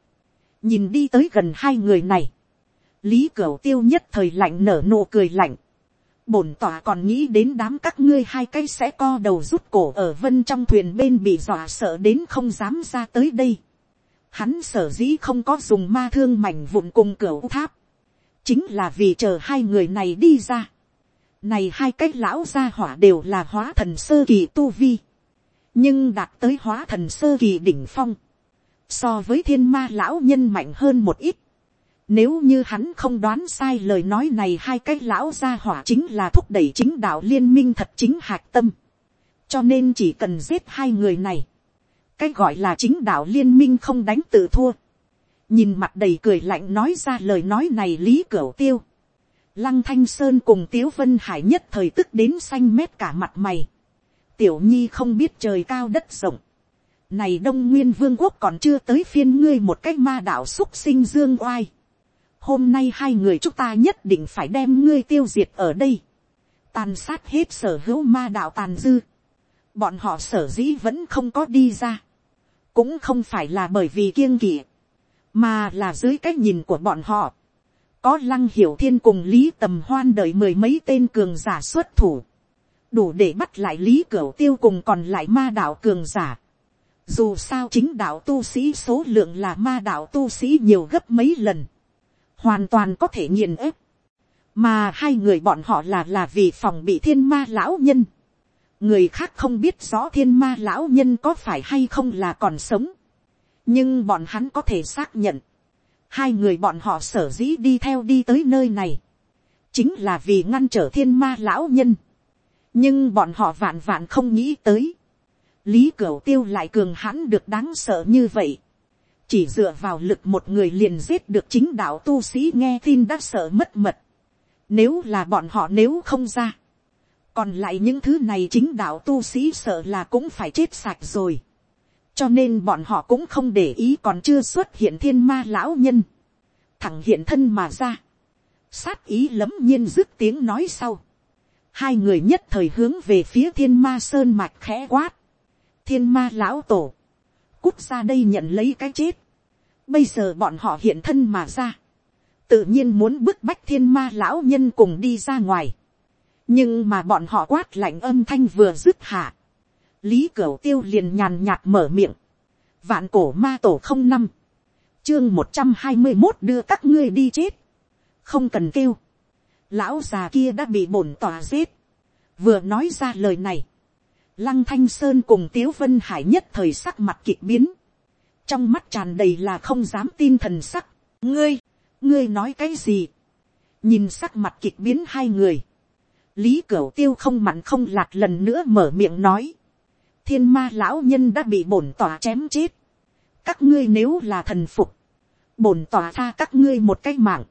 nhìn đi tới gần hai người này, lý cửu tiêu nhất thời lạnh nở nụ cười lạnh, bổn tỏa còn nghĩ đến đám các ngươi hai cái sẽ co đầu rút cổ ở vân trong thuyền bên bị dọa sợ đến không dám ra tới đây. Hắn sở dĩ không có dùng ma thương mảnh vụn cùng cửa tháp. Chính là vì chờ hai người này đi ra. Này hai cái lão gia hỏa đều là hóa thần sơ kỳ tu vi. Nhưng đạt tới hóa thần sơ kỳ đỉnh phong. So với thiên ma lão nhân mạnh hơn một ít. Nếu như hắn không đoán sai lời nói này hai cái lão gia hỏa chính là thúc đẩy chính đạo liên minh thật chính hạc tâm. Cho nên chỉ cần giết hai người này. Cái gọi là chính đạo liên minh không đánh tự thua. Nhìn mặt đầy cười lạnh nói ra lời nói này lý cửu tiêu Lăng Thanh Sơn cùng Tiếu Vân Hải nhất thời tức đến xanh mét cả mặt mày. Tiểu Nhi không biết trời cao đất rộng. Này Đông Nguyên Vương quốc còn chưa tới phiên ngươi một cách ma đạo xúc sinh dương oai. Hôm nay hai người chúng ta nhất định phải đem ngươi tiêu diệt ở đây. Tàn sát hết sở hữu ma đạo tàn dư. Bọn họ sở dĩ vẫn không có đi ra. Cũng không phải là bởi vì kiêng kỵ. Mà là dưới cái nhìn của bọn họ có lăng hiểu thiên cùng lý tầm hoan đợi mười mấy tên cường giả xuất thủ, đủ để bắt lại lý cửa tiêu cùng còn lại ma đạo cường giả. Dù sao chính đạo tu sĩ số lượng là ma đạo tu sĩ nhiều gấp mấy lần, hoàn toàn có thể nghiền ép, mà hai người bọn họ là là vì phòng bị thiên ma lão nhân người khác không biết rõ thiên ma lão nhân có phải hay không là còn sống, nhưng bọn hắn có thể xác nhận, hai người bọn họ sở dĩ đi theo đi tới nơi này, chính là vì ngăn trở thiên ma lão nhân. nhưng bọn họ vạn vạn không nghĩ tới. lý cửu tiêu lại cường hãn được đáng sợ như vậy. chỉ dựa vào lực một người liền giết được chính đạo tu sĩ nghe tin đã sợ mất mật. nếu là bọn họ nếu không ra còn lại những thứ này chính đạo tu sĩ sợ là cũng phải chết sạch rồi. Cho nên bọn họ cũng không để ý còn chưa xuất hiện thiên ma lão nhân, thẳng hiện thân mà ra, sát ý lấm nhiên dứt tiếng nói sau, hai người nhất thời hướng về phía thiên ma sơn mạch khẽ quát, thiên ma lão tổ, cút ra đây nhận lấy cái chết, bây giờ bọn họ hiện thân mà ra, tự nhiên muốn bức bách thiên ma lão nhân cùng đi ra ngoài, nhưng mà bọn họ quát lạnh âm thanh vừa dứt hạ, lý cửu tiêu liền nhàn nhạt mở miệng, vạn cổ ma tổ không năm, chương một trăm hai mươi một đưa các ngươi đi chết, không cần kêu, lão già kia đã bị bổn tòa giết, vừa nói ra lời này, lăng thanh sơn cùng tiếu vân hải nhất thời sắc mặt kịch biến, trong mắt tràn đầy là không dám tin thần sắc, ngươi, ngươi nói cái gì, nhìn sắc mặt kịch biến hai người, lý cửu tiêu không mặn không lạc lần nữa mở miệng nói, thiên ma lão nhân đã bị bổn tòa chém chết. các ngươi nếu là thần phục, bổn tòa tha các ngươi một cái mạng.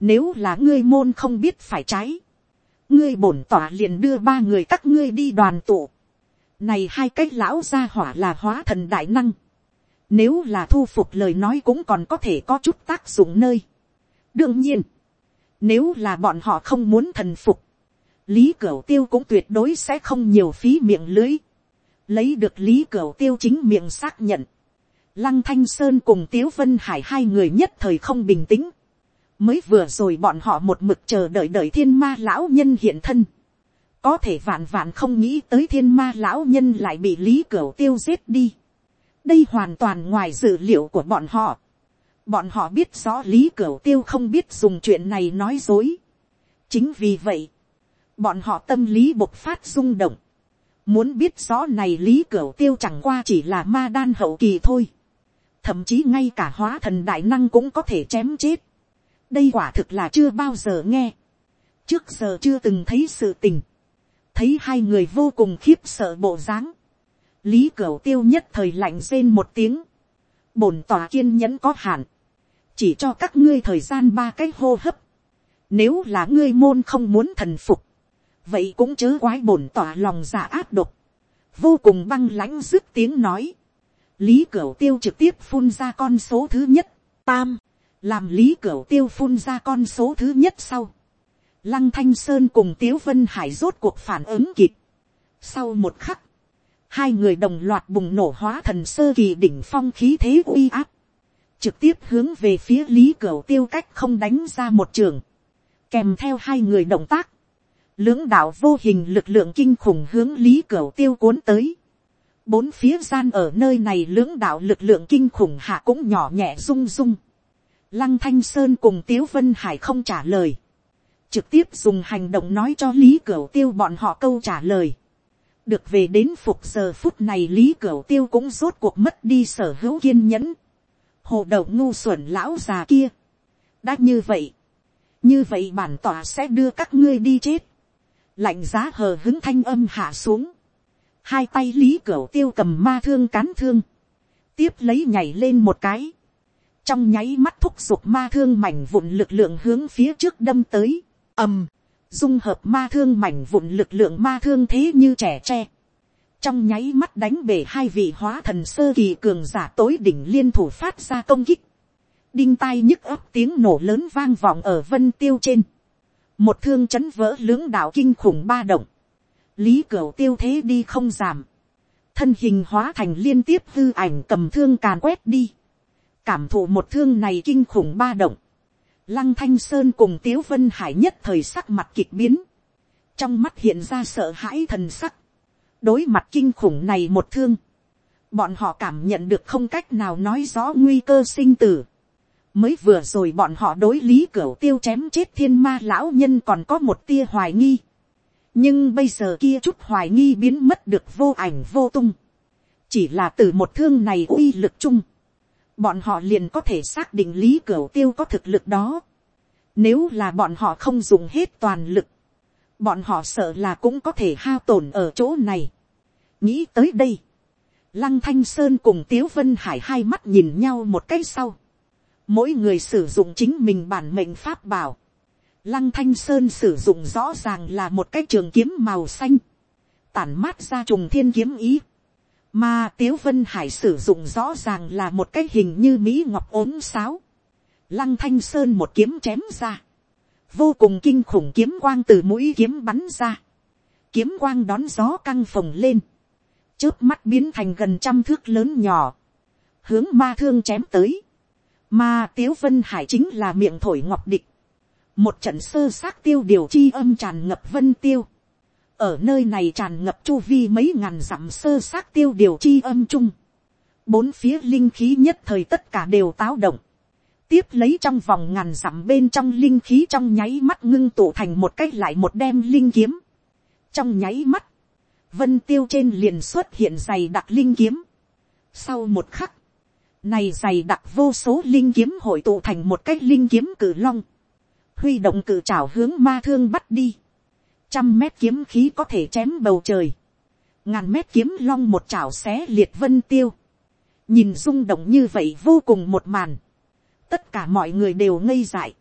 nếu là ngươi môn không biết phải trái, ngươi bổn tòa liền đưa ba người các ngươi đi đoàn tụ. này hai cái lão gia hỏa là hóa thần đại năng. nếu là thu phục lời nói cũng còn có thể có chút tác dụng nơi. đương nhiên, nếu là bọn họ không muốn thần phục, lý cửu tiêu cũng tuyệt đối sẽ không nhiều phí miệng lưới. Lấy được lý cửu tiêu chính miệng xác nhận, lăng thanh sơn cùng tiếu vân hải hai người nhất thời không bình tĩnh, mới vừa rồi bọn họ một mực chờ đợi đợi thiên ma lão nhân hiện thân, có thể vạn vạn không nghĩ tới thiên ma lão nhân lại bị lý cửu tiêu giết đi, đây hoàn toàn ngoài dự liệu của bọn họ, bọn họ biết rõ lý cửu tiêu không biết dùng chuyện này nói dối, chính vì vậy, bọn họ tâm lý bộc phát rung động, Muốn biết rõ này lý cửu tiêu chẳng qua chỉ là ma đan hậu kỳ thôi. thậm chí ngay cả hóa thần đại năng cũng có thể chém chết. đây quả thực là chưa bao giờ nghe. trước giờ chưa từng thấy sự tình. thấy hai người vô cùng khiếp sợ bộ dáng. lý cửu tiêu nhất thời lạnh rên một tiếng. bổn tòa kiên nhẫn có hạn. chỉ cho các ngươi thời gian ba cái hô hấp. nếu là ngươi môn không muốn thần phục, vậy cũng chớ quái bổn tỏa lòng dạ giả áp độc. vô cùng băng lãnh dứt tiếng nói lý cửu tiêu trực tiếp phun ra con số thứ nhất, tam, làm lý cửu tiêu phun ra con số thứ nhất sau. lăng thanh sơn cùng tiếu vân hải rốt cuộc phản ứng kịp. sau một khắc, hai người đồng loạt bùng nổ hóa thần sơ kỳ đỉnh phong khí thế uy áp, trực tiếp hướng về phía lý cửu tiêu cách không đánh ra một trường, kèm theo hai người động tác, lưỡng đạo vô hình lực lượng kinh khủng hướng lý cửu tiêu cuốn tới, bốn phía gian ở nơi này lưỡng đạo lực lượng kinh khủng hạ cũng nhỏ nhẹ rung rung. Lăng thanh sơn cùng tiếu vân hải không trả lời. trực tiếp dùng hành động nói cho lý cửu tiêu bọn họ câu trả lời. được về đến phục giờ phút này lý cửu tiêu cũng rốt cuộc mất đi sở hữu kiên nhẫn. hồ đầu ngu xuẩn lão già kia. đã như vậy. như vậy bản tỏa sẽ đưa các ngươi đi chết lạnh giá hờ hứng thanh âm hạ xuống. Hai tay lý cửu tiêu cầm ma thương cán thương, tiếp lấy nhảy lên một cái, trong nháy mắt thúc giục ma thương mảnh vụn lực lượng hướng phía trước đâm tới, ầm, dung hợp ma thương mảnh vụn lực lượng ma thương thế như trẻ tre, trong nháy mắt đánh bể hai vị hóa thần sơ kỳ cường giả tối đỉnh liên thủ phát ra công kích, đinh tai nhức ấp tiếng nổ lớn vang vọng ở vân tiêu trên, một thương chấn vỡ lưỡng đạo kinh khủng ba động, lý cửu tiêu thế đi không giảm, thân hình hóa thành liên tiếp hư ảnh cầm thương càn quét đi, cảm thụ một thương này kinh khủng ba động, lăng thanh sơn cùng tiếu vân hải nhất thời sắc mặt kịch biến, trong mắt hiện ra sợ hãi thần sắc, đối mặt kinh khủng này một thương, bọn họ cảm nhận được không cách nào nói rõ nguy cơ sinh tử, mới vừa rồi bọn họ đối lý cửa tiêu chém chết thiên ma lão nhân còn có một tia hoài nghi, nhưng bây giờ kia chút hoài nghi biến mất được vô ảnh vô tung, chỉ là từ một thương này uy lực chung, bọn họ liền có thể xác định lý cửa tiêu có thực lực đó. Nếu là bọn họ không dùng hết toàn lực, bọn họ sợ là cũng có thể hao tổn ở chỗ này. nghĩ tới đây, lăng thanh sơn cùng tiếu vân hải hai mắt nhìn nhau một cái sau, mỗi người sử dụng chính mình bản mệnh pháp bảo, Lăng thanh sơn sử dụng rõ ràng là một cái trường kiếm màu xanh. Tản mát ra trùng thiên kiếm ý. Mà tiếu vân hải sử dụng rõ ràng là một cái hình như mỹ ngọc ốm sáo. Lăng thanh sơn một kiếm chém ra. Vô cùng kinh khủng kiếm quang từ mũi kiếm bắn ra. Kiếm quang đón gió căng phồng lên. Chớp mắt biến thành gần trăm thước lớn nhỏ. Hướng ma thương chém tới. Mà tiếu vân hải chính là miệng thổi ngọc địch một trận sơ xác tiêu điều chi âm tràn ngập vân tiêu. ở nơi này tràn ngập chu vi mấy ngàn dặm sơ xác tiêu điều chi âm chung. bốn phía linh khí nhất thời tất cả đều táo động. tiếp lấy trong vòng ngàn dặm bên trong linh khí trong nháy mắt ngưng tụ thành một cách lại một đem linh kiếm. trong nháy mắt, vân tiêu trên liền xuất hiện dày đặc linh kiếm. sau một khắc, này dày đặc vô số linh kiếm hội tụ thành một cái linh kiếm cử long. Huy động cử trảo hướng ma thương bắt đi, trăm mét kiếm khí có thể chém bầu trời, ngàn mét kiếm long một chảo xé liệt vân tiêu, nhìn rung động như vậy vô cùng một màn, tất cả mọi người đều ngây dại,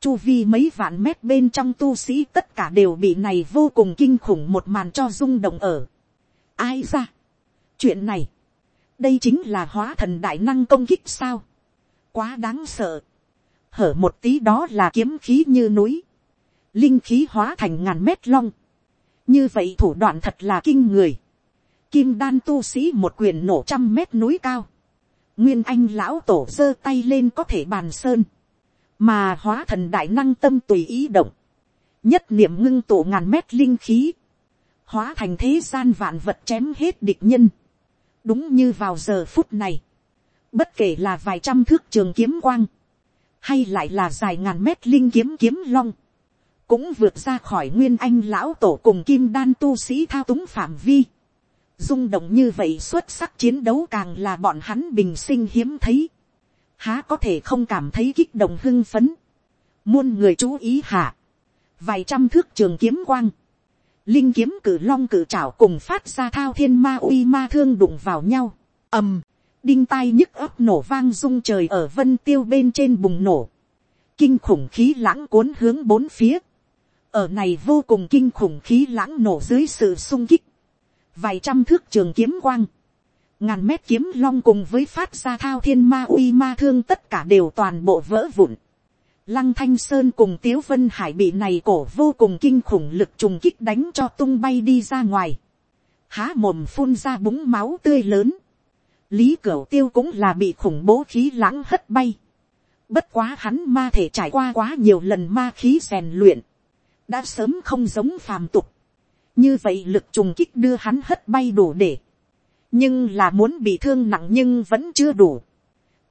chu vi mấy vạn mét bên trong tu sĩ tất cả đều bị này vô cùng kinh khủng một màn cho rung động ở. ai ra, chuyện này, đây chính là hóa thần đại năng công kích sao, quá đáng sợ, hở một tí đó là kiếm khí như núi, linh khí hóa thành ngàn mét long, như vậy thủ đoạn thật là kinh người, kim đan tu sĩ một quyền nổ trăm mét núi cao, nguyên anh lão tổ giơ tay lên có thể bàn sơn, mà hóa thần đại năng tâm tùy ý động, nhất niệm ngưng tụ ngàn mét linh khí, hóa thành thế gian vạn vật chém hết địch nhân đúng như vào giờ phút này, bất kể là vài trăm thước trường kiếm quang, hay lại là dài ngàn mét linh kiếm kiếm long, cũng vượt ra khỏi nguyên anh lão tổ cùng kim đan tu sĩ thao túng phạm vi, rung động như vậy xuất sắc chiến đấu càng là bọn hắn bình sinh hiếm thấy, há có thể không cảm thấy kích động hưng phấn, muôn người chú ý hạ, vài trăm thước trường kiếm quang, linh kiếm cử long cử trảo cùng phát ra thao thiên ma uy ma thương đụng vào nhau, ầm, đinh tai nhức ấp nổ vang rung trời ở vân tiêu bên trên bùng nổ, kinh khủng khí lãng cuốn hướng bốn phía, ở này vô cùng kinh khủng khí lãng nổ dưới sự sung kích, vài trăm thước trường kiếm quang, ngàn mét kiếm long cùng với phát ra thao thiên ma uy ma thương tất cả đều toàn bộ vỡ vụn. Lăng thanh sơn cùng tiếu vân hải bị này cổ vô cùng kinh khủng lực trùng kích đánh cho tung bay đi ra ngoài. Há mồm phun ra búng máu tươi lớn. Lý cửu tiêu cũng là bị khủng bố khí lãng hất bay. Bất quá hắn ma thể trải qua quá nhiều lần ma khí rèn luyện. Đã sớm không giống phàm tục. Như vậy lực trùng kích đưa hắn hất bay đủ để nhưng là muốn bị thương nặng nhưng vẫn chưa đủ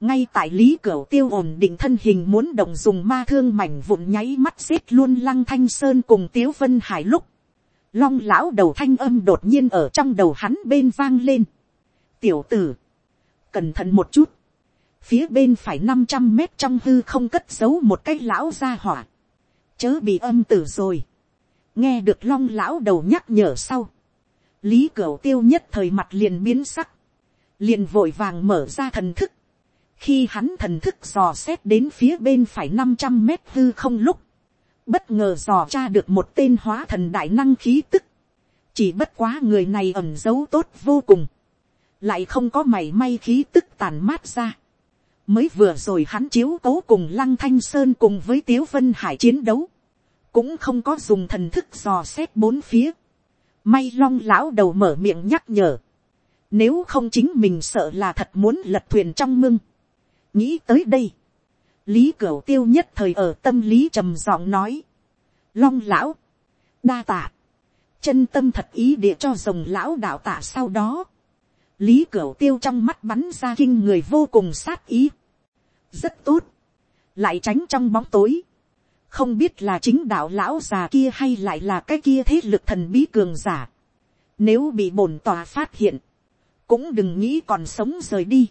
ngay tại lý cửa tiêu ổn định thân hình muốn động dùng ma thương mảnh vụn nháy mắt giết luôn lăng thanh sơn cùng tiếu vân hải lúc. long lão đầu thanh âm đột nhiên ở trong đầu hắn bên vang lên. tiểu tử, cẩn thận một chút. phía bên phải năm trăm mét trong hư không cất giấu một cái lão ra hỏa. chớ bị âm tử rồi. nghe được long lão đầu nhắc nhở sau lý cửu tiêu nhất thời mặt liền biến sắc, liền vội vàng mở ra thần thức, khi hắn thần thức dò xét đến phía bên phải năm trăm mét hư không lúc, bất ngờ dò tra được một tên hóa thần đại năng khí tức, chỉ bất quá người này ẩm giấu tốt vô cùng, lại không có mảy may khí tức tàn mát ra, mới vừa rồi hắn chiếu cố cùng lăng thanh sơn cùng với tiếu vân hải chiến đấu, cũng không có dùng thần thức dò xét bốn phía, May long lão đầu mở miệng nhắc nhở. Nếu không chính mình sợ là thật muốn lật thuyền trong mưng. Nghĩ tới đây. Lý Cửu tiêu nhất thời ở tâm lý trầm giọng nói. Long lão. Đa tạ. Chân tâm thật ý địa cho rồng lão đạo tạ sau đó. Lý Cửu tiêu trong mắt bắn ra kinh người vô cùng sát ý. Rất tốt. Lại tránh trong bóng tối không biết là chính đạo lão già kia hay lại là cái kia thế lực thần bí cường giả. Nếu bị bổn tòa phát hiện, cũng đừng nghĩ còn sống rời đi.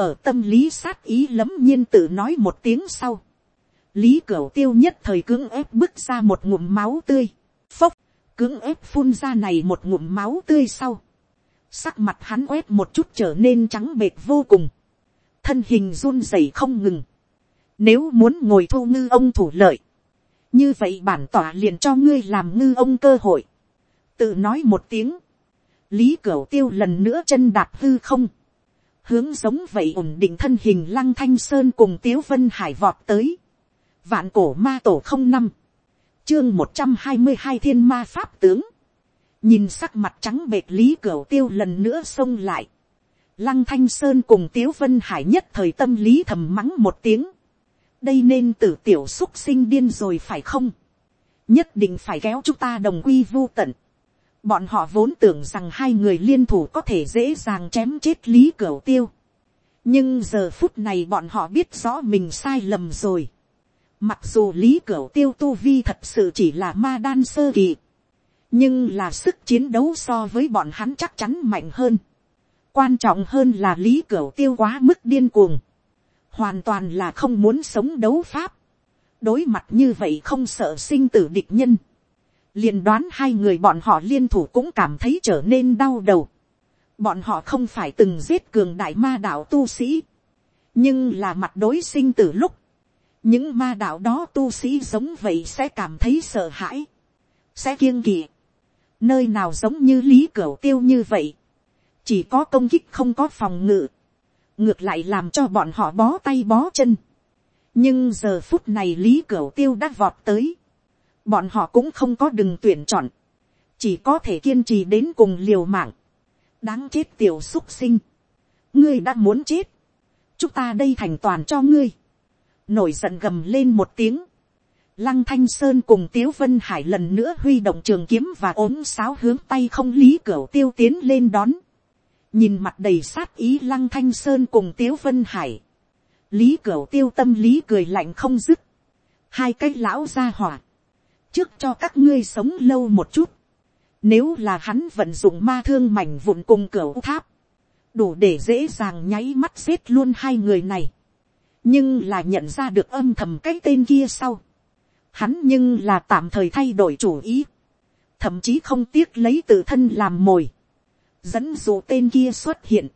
Ở tâm lý sát ý lấm nhiên tự nói một tiếng sau. Lý Cửu tiêu nhất thời cưỡng ép bước ra một ngụm máu tươi. Phốc, cưỡng ép phun ra này một ngụm máu tươi sau. Sắc mặt hắn quét một chút trở nên trắng bệt vô cùng. Thân hình run rẩy không ngừng nếu muốn ngồi thu ngư ông thủ lợi. Như vậy bản tỏa liền cho ngươi làm ngư ông cơ hội. Tự nói một tiếng. Lý Cửu tiêu lần nữa chân đạp hư không. Hướng giống vậy ổn định thân hình lăng thanh sơn cùng tiếu vân hải vọt tới. Vạn cổ ma tổ không năm. Chương một trăm hai mươi hai thiên ma pháp tướng. Nhìn sắc mặt trắng bệt Lý cửa tiêu lần nữa xông lại. Lăng thanh sơn cùng tiếu vân hải nhất thời tâm lý thầm mắng một tiếng đây nên tử tiểu xúc sinh điên rồi phải không, nhất định phải kéo chúng ta đồng quy vô tận bọn họ vốn tưởng rằng hai người liên thủ có thể dễ dàng chém chết lý cửu tiêu. nhưng giờ phút này bọn họ biết rõ mình sai lầm rồi. mặc dù lý cửu tiêu tu vi thật sự chỉ là ma đan sơ kỳ, nhưng là sức chiến đấu so với bọn hắn chắc chắn mạnh hơn. quan trọng hơn là lý cửu tiêu quá mức điên cuồng hoàn toàn là không muốn sống đấu pháp, đối mặt như vậy không sợ sinh tử địch nhân, liền đoán hai người bọn họ liên thủ cũng cảm thấy trở nên đau đầu, bọn họ không phải từng giết cường đại ma đạo tu sĩ, nhưng là mặt đối sinh tử lúc, những ma đạo đó tu sĩ giống vậy sẽ cảm thấy sợ hãi, sẽ kiêng kỵ, nơi nào giống như lý cửu tiêu như vậy, chỉ có công kích không có phòng ngự, ngược lại làm cho bọn họ bó tay bó chân. nhưng giờ phút này lý cửu tiêu đã vọt tới bọn họ cũng không có đừng tuyển chọn. chỉ có thể kiên trì đến cùng liều mạng. đáng chết tiểu xúc sinh. ngươi đã muốn chết. chúng ta đây thành toàn cho ngươi. nổi giận gầm lên một tiếng. Lăng Thanh Sơn cùng Tiếu Vân Hải lần nữa huy động trường kiếm và ốm sáo hướng tay không lý cửa tiêu tiến lên đón nhìn mặt đầy sát ý lăng thanh sơn cùng tiếu vân hải, lý cửa tiêu tâm lý cười lạnh không dứt, hai cái lão ra hỏa, trước cho các ngươi sống lâu một chút, Nếu là hắn vận dụng ma thương mảnh vụn cùng cửa tháp. Đủ để dễ dàng nháy mắt giết luôn hai người này. Nhưng là nhận ra được âm thầm cái tên kia sau. Hắn nhưng là tạm thời thay đổi chủ ý. Thậm chí không tiếc lấy tự thân làm mồi. Dẫn dụ tên kia xuất hiện.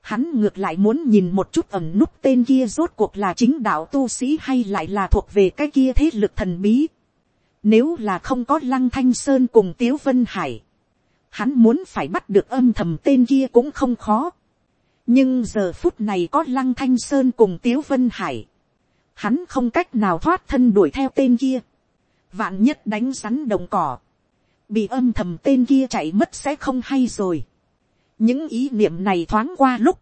Hắn ngược lại muốn nhìn một chút ẩm núp tên kia rốt cuộc là chính đạo tu sĩ hay lại là thuộc về cái kia thế lực thần bí nếu là không có lăng thanh sơn cùng tiếu vân hải. Hắn muốn phải bắt được âm thầm tên kia cũng không khó. Nhưng giờ phút này có lăng thanh sơn cùng tiếu vân hải. Hắn không cách nào thoát thân đuổi theo tên kia. Vạn nhất đánh rắn đồng cỏ. Bị âm thầm tên kia chạy mất sẽ không hay rồi. Những ý niệm này thoáng qua lúc.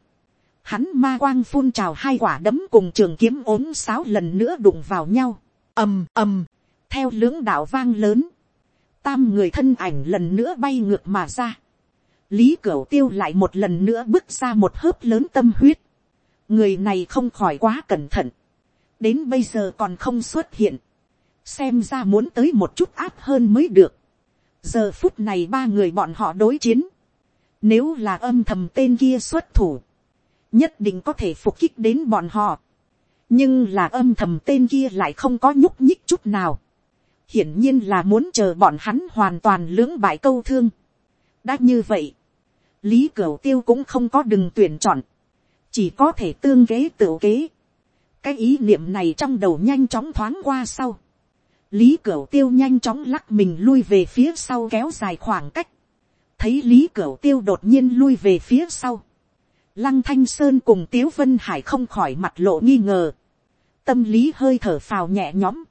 Hắn ma quang phun trào hai quả đấm cùng trường kiếm ốm sáo lần nữa đụng vào nhau. ầm ầm theo lưỡng đạo vang lớn, tam người thân ảnh lần nữa bay ngược mà ra. lý cửu tiêu lại một lần nữa bước ra một hớp lớn tâm huyết. người này không khỏi quá cẩn thận. đến bây giờ còn không xuất hiện. xem ra muốn tới một chút áp hơn mới được. giờ phút này ba người bọn họ đối chiến. nếu là âm thầm tên kia xuất thủ, nhất định có thể phục kích đến bọn họ. nhưng là âm thầm tên kia lại không có nhúc nhích chút nào hiển nhiên là muốn chờ bọn hắn hoàn toàn lưỡng bại câu thương. đã như vậy, lý cửu tiêu cũng không có đừng tuyển chọn, chỉ có thể tương kế tự kế. cái ý niệm này trong đầu nhanh chóng thoáng qua sau. lý cửu tiêu nhanh chóng lắc mình lui về phía sau kéo dài khoảng cách. thấy lý cửu tiêu đột nhiên lui về phía sau. lăng thanh sơn cùng tiếu vân hải không khỏi mặt lộ nghi ngờ. tâm lý hơi thở phào nhẹ nhõm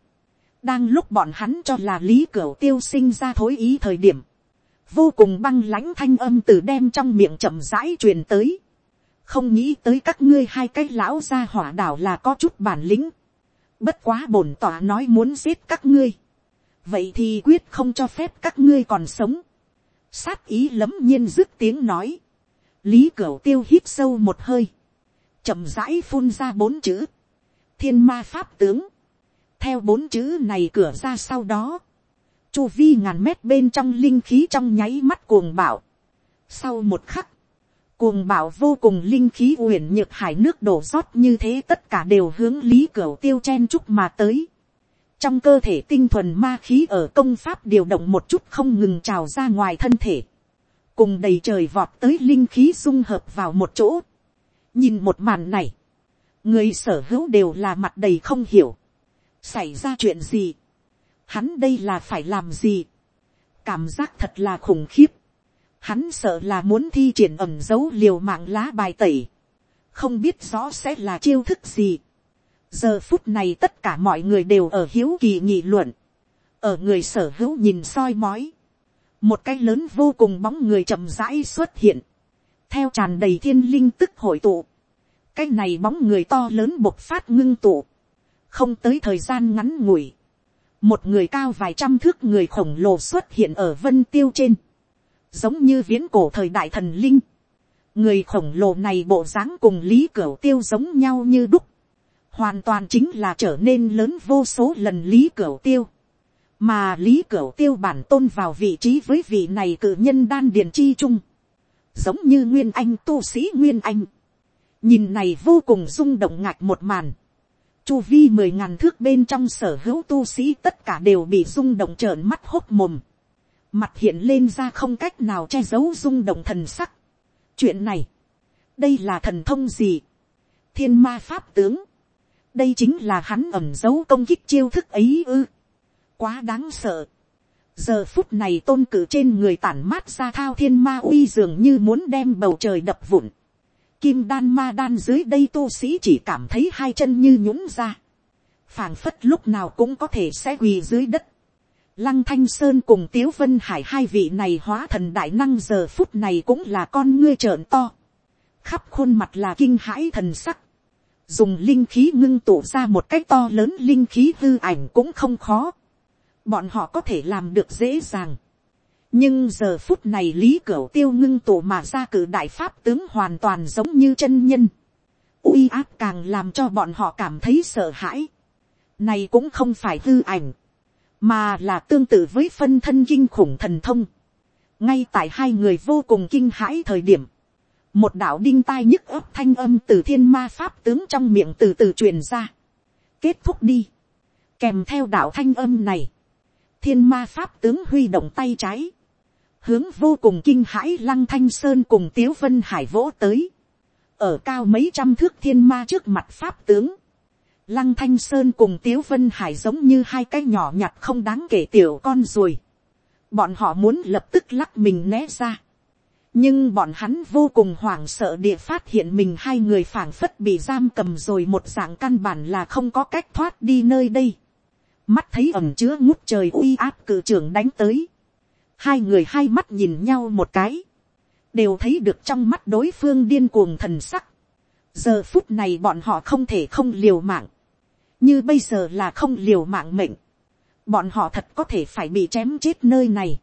đang lúc bọn hắn cho là lý cửu tiêu sinh ra thối ý thời điểm, vô cùng băng lãnh thanh âm từ đem trong miệng chậm rãi truyền tới. không nghĩ tới các ngươi hai cái lão gia hỏa đảo là có chút bản lĩnh. bất quá bổn tỏa nói muốn giết các ngươi. vậy thì quyết không cho phép các ngươi còn sống. sát ý lấm nhiên dứt tiếng nói. lý cửu tiêu hít sâu một hơi. chậm rãi phun ra bốn chữ. thiên ma pháp tướng theo bốn chữ này cửa ra sau đó, chu vi ngàn mét bên trong linh khí trong nháy mắt cuồng bảo. Sau một khắc, cuồng bảo vô cùng linh khí uyển nhược hải nước đổ rót như thế tất cả đều hướng lý cửa tiêu chen chúc mà tới. Trong cơ thể tinh thuần ma khí ở công pháp điều động một chút không ngừng trào ra ngoài thân thể. Cùng đầy trời vọt tới linh khí dung hợp vào một chỗ. Nhìn một màn này. Người sở hữu đều là mặt đầy không hiểu xảy ra chuyện gì, hắn đây là phải làm gì, cảm giác thật là khủng khiếp, hắn sợ là muốn thi triển ẩm dấu liều mạng lá bài tẩy, không biết rõ sẽ là chiêu thức gì. giờ phút này tất cả mọi người đều ở hiếu kỳ nghị luận, ở người sở hữu nhìn soi mói, một cái lớn vô cùng bóng người chậm rãi xuất hiện, theo tràn đầy thiên linh tức hội tụ, cái này bóng người to lớn bộc phát ngưng tụ, không tới thời gian ngắn ngủi, một người cao vài trăm thước người khổng lồ xuất hiện ở vân tiêu trên, giống như viễn cổ thời đại thần linh. người khổng lồ này bộ dáng cùng lý cửu tiêu giống nhau như đúc, hoàn toàn chính là trở nên lớn vô số lần lý cửu tiêu, mà lý cửu tiêu bản tôn vào vị trí với vị này cử nhân đan điền chi trung, giống như nguyên anh tu sĩ nguyên anh, nhìn này vô cùng rung động ngạc một màn, chu vi mười ngàn thước bên trong sở hữu tu sĩ tất cả đều bị rung động trợn mắt hốt mồm. Mặt hiện lên ra không cách nào che giấu rung động thần sắc. Chuyện này, đây là thần thông gì? Thiên ma pháp tướng. Đây chính là hắn ẩm giấu công kích chiêu thức ấy ư. Quá đáng sợ. Giờ phút này tôn cử trên người tản mát ra thao thiên ma uy dường như muốn đem bầu trời đập vụn kim đan ma đan dưới đây tu sĩ chỉ cảm thấy hai chân như nhũng ra. phảng phất lúc nào cũng có thể sẽ quỳ dưới đất. Lăng thanh sơn cùng tiếu vân hải hai vị này hóa thần đại năng giờ phút này cũng là con ngươi trợn to. khắp khuôn mặt là kinh hãi thần sắc. dùng linh khí ngưng tụ ra một cách to lớn linh khí hư ảnh cũng không khó. bọn họ có thể làm được dễ dàng nhưng giờ phút này lý cửu tiêu ngưng tổ mà ra cử đại pháp tướng hoàn toàn giống như chân nhân. uy áp càng làm cho bọn họ cảm thấy sợ hãi. này cũng không phải hư ảnh, mà là tương tự với phân thân kinh khủng thần thông. ngay tại hai người vô cùng kinh hãi thời điểm, một đạo đinh tai nhức ấp thanh âm từ thiên ma pháp tướng trong miệng từ từ truyền ra. kết thúc đi. kèm theo đạo thanh âm này, thiên ma pháp tướng huy động tay trái, hướng vô cùng kinh hãi lăng thanh sơn cùng tiếu vân hải vỗ tới, ở cao mấy trăm thước thiên ma trước mặt pháp tướng, lăng thanh sơn cùng tiếu vân hải giống như hai cái nhỏ nhặt không đáng kể tiểu con ruồi, bọn họ muốn lập tức lắc mình né ra, nhưng bọn hắn vô cùng hoảng sợ địa phát hiện mình hai người phảng phất bị giam cầm rồi một dạng căn bản là không có cách thoát đi nơi đây. mắt thấy ẩm chứa ngút trời uy áp cử trưởng đánh tới hai người hai mắt nhìn nhau một cái. đều thấy được trong mắt đối phương điên cuồng thần sắc. giờ phút này bọn họ không thể không liều mạng. như bây giờ là không liều mạng mệnh. bọn họ thật có thể phải bị chém chết nơi này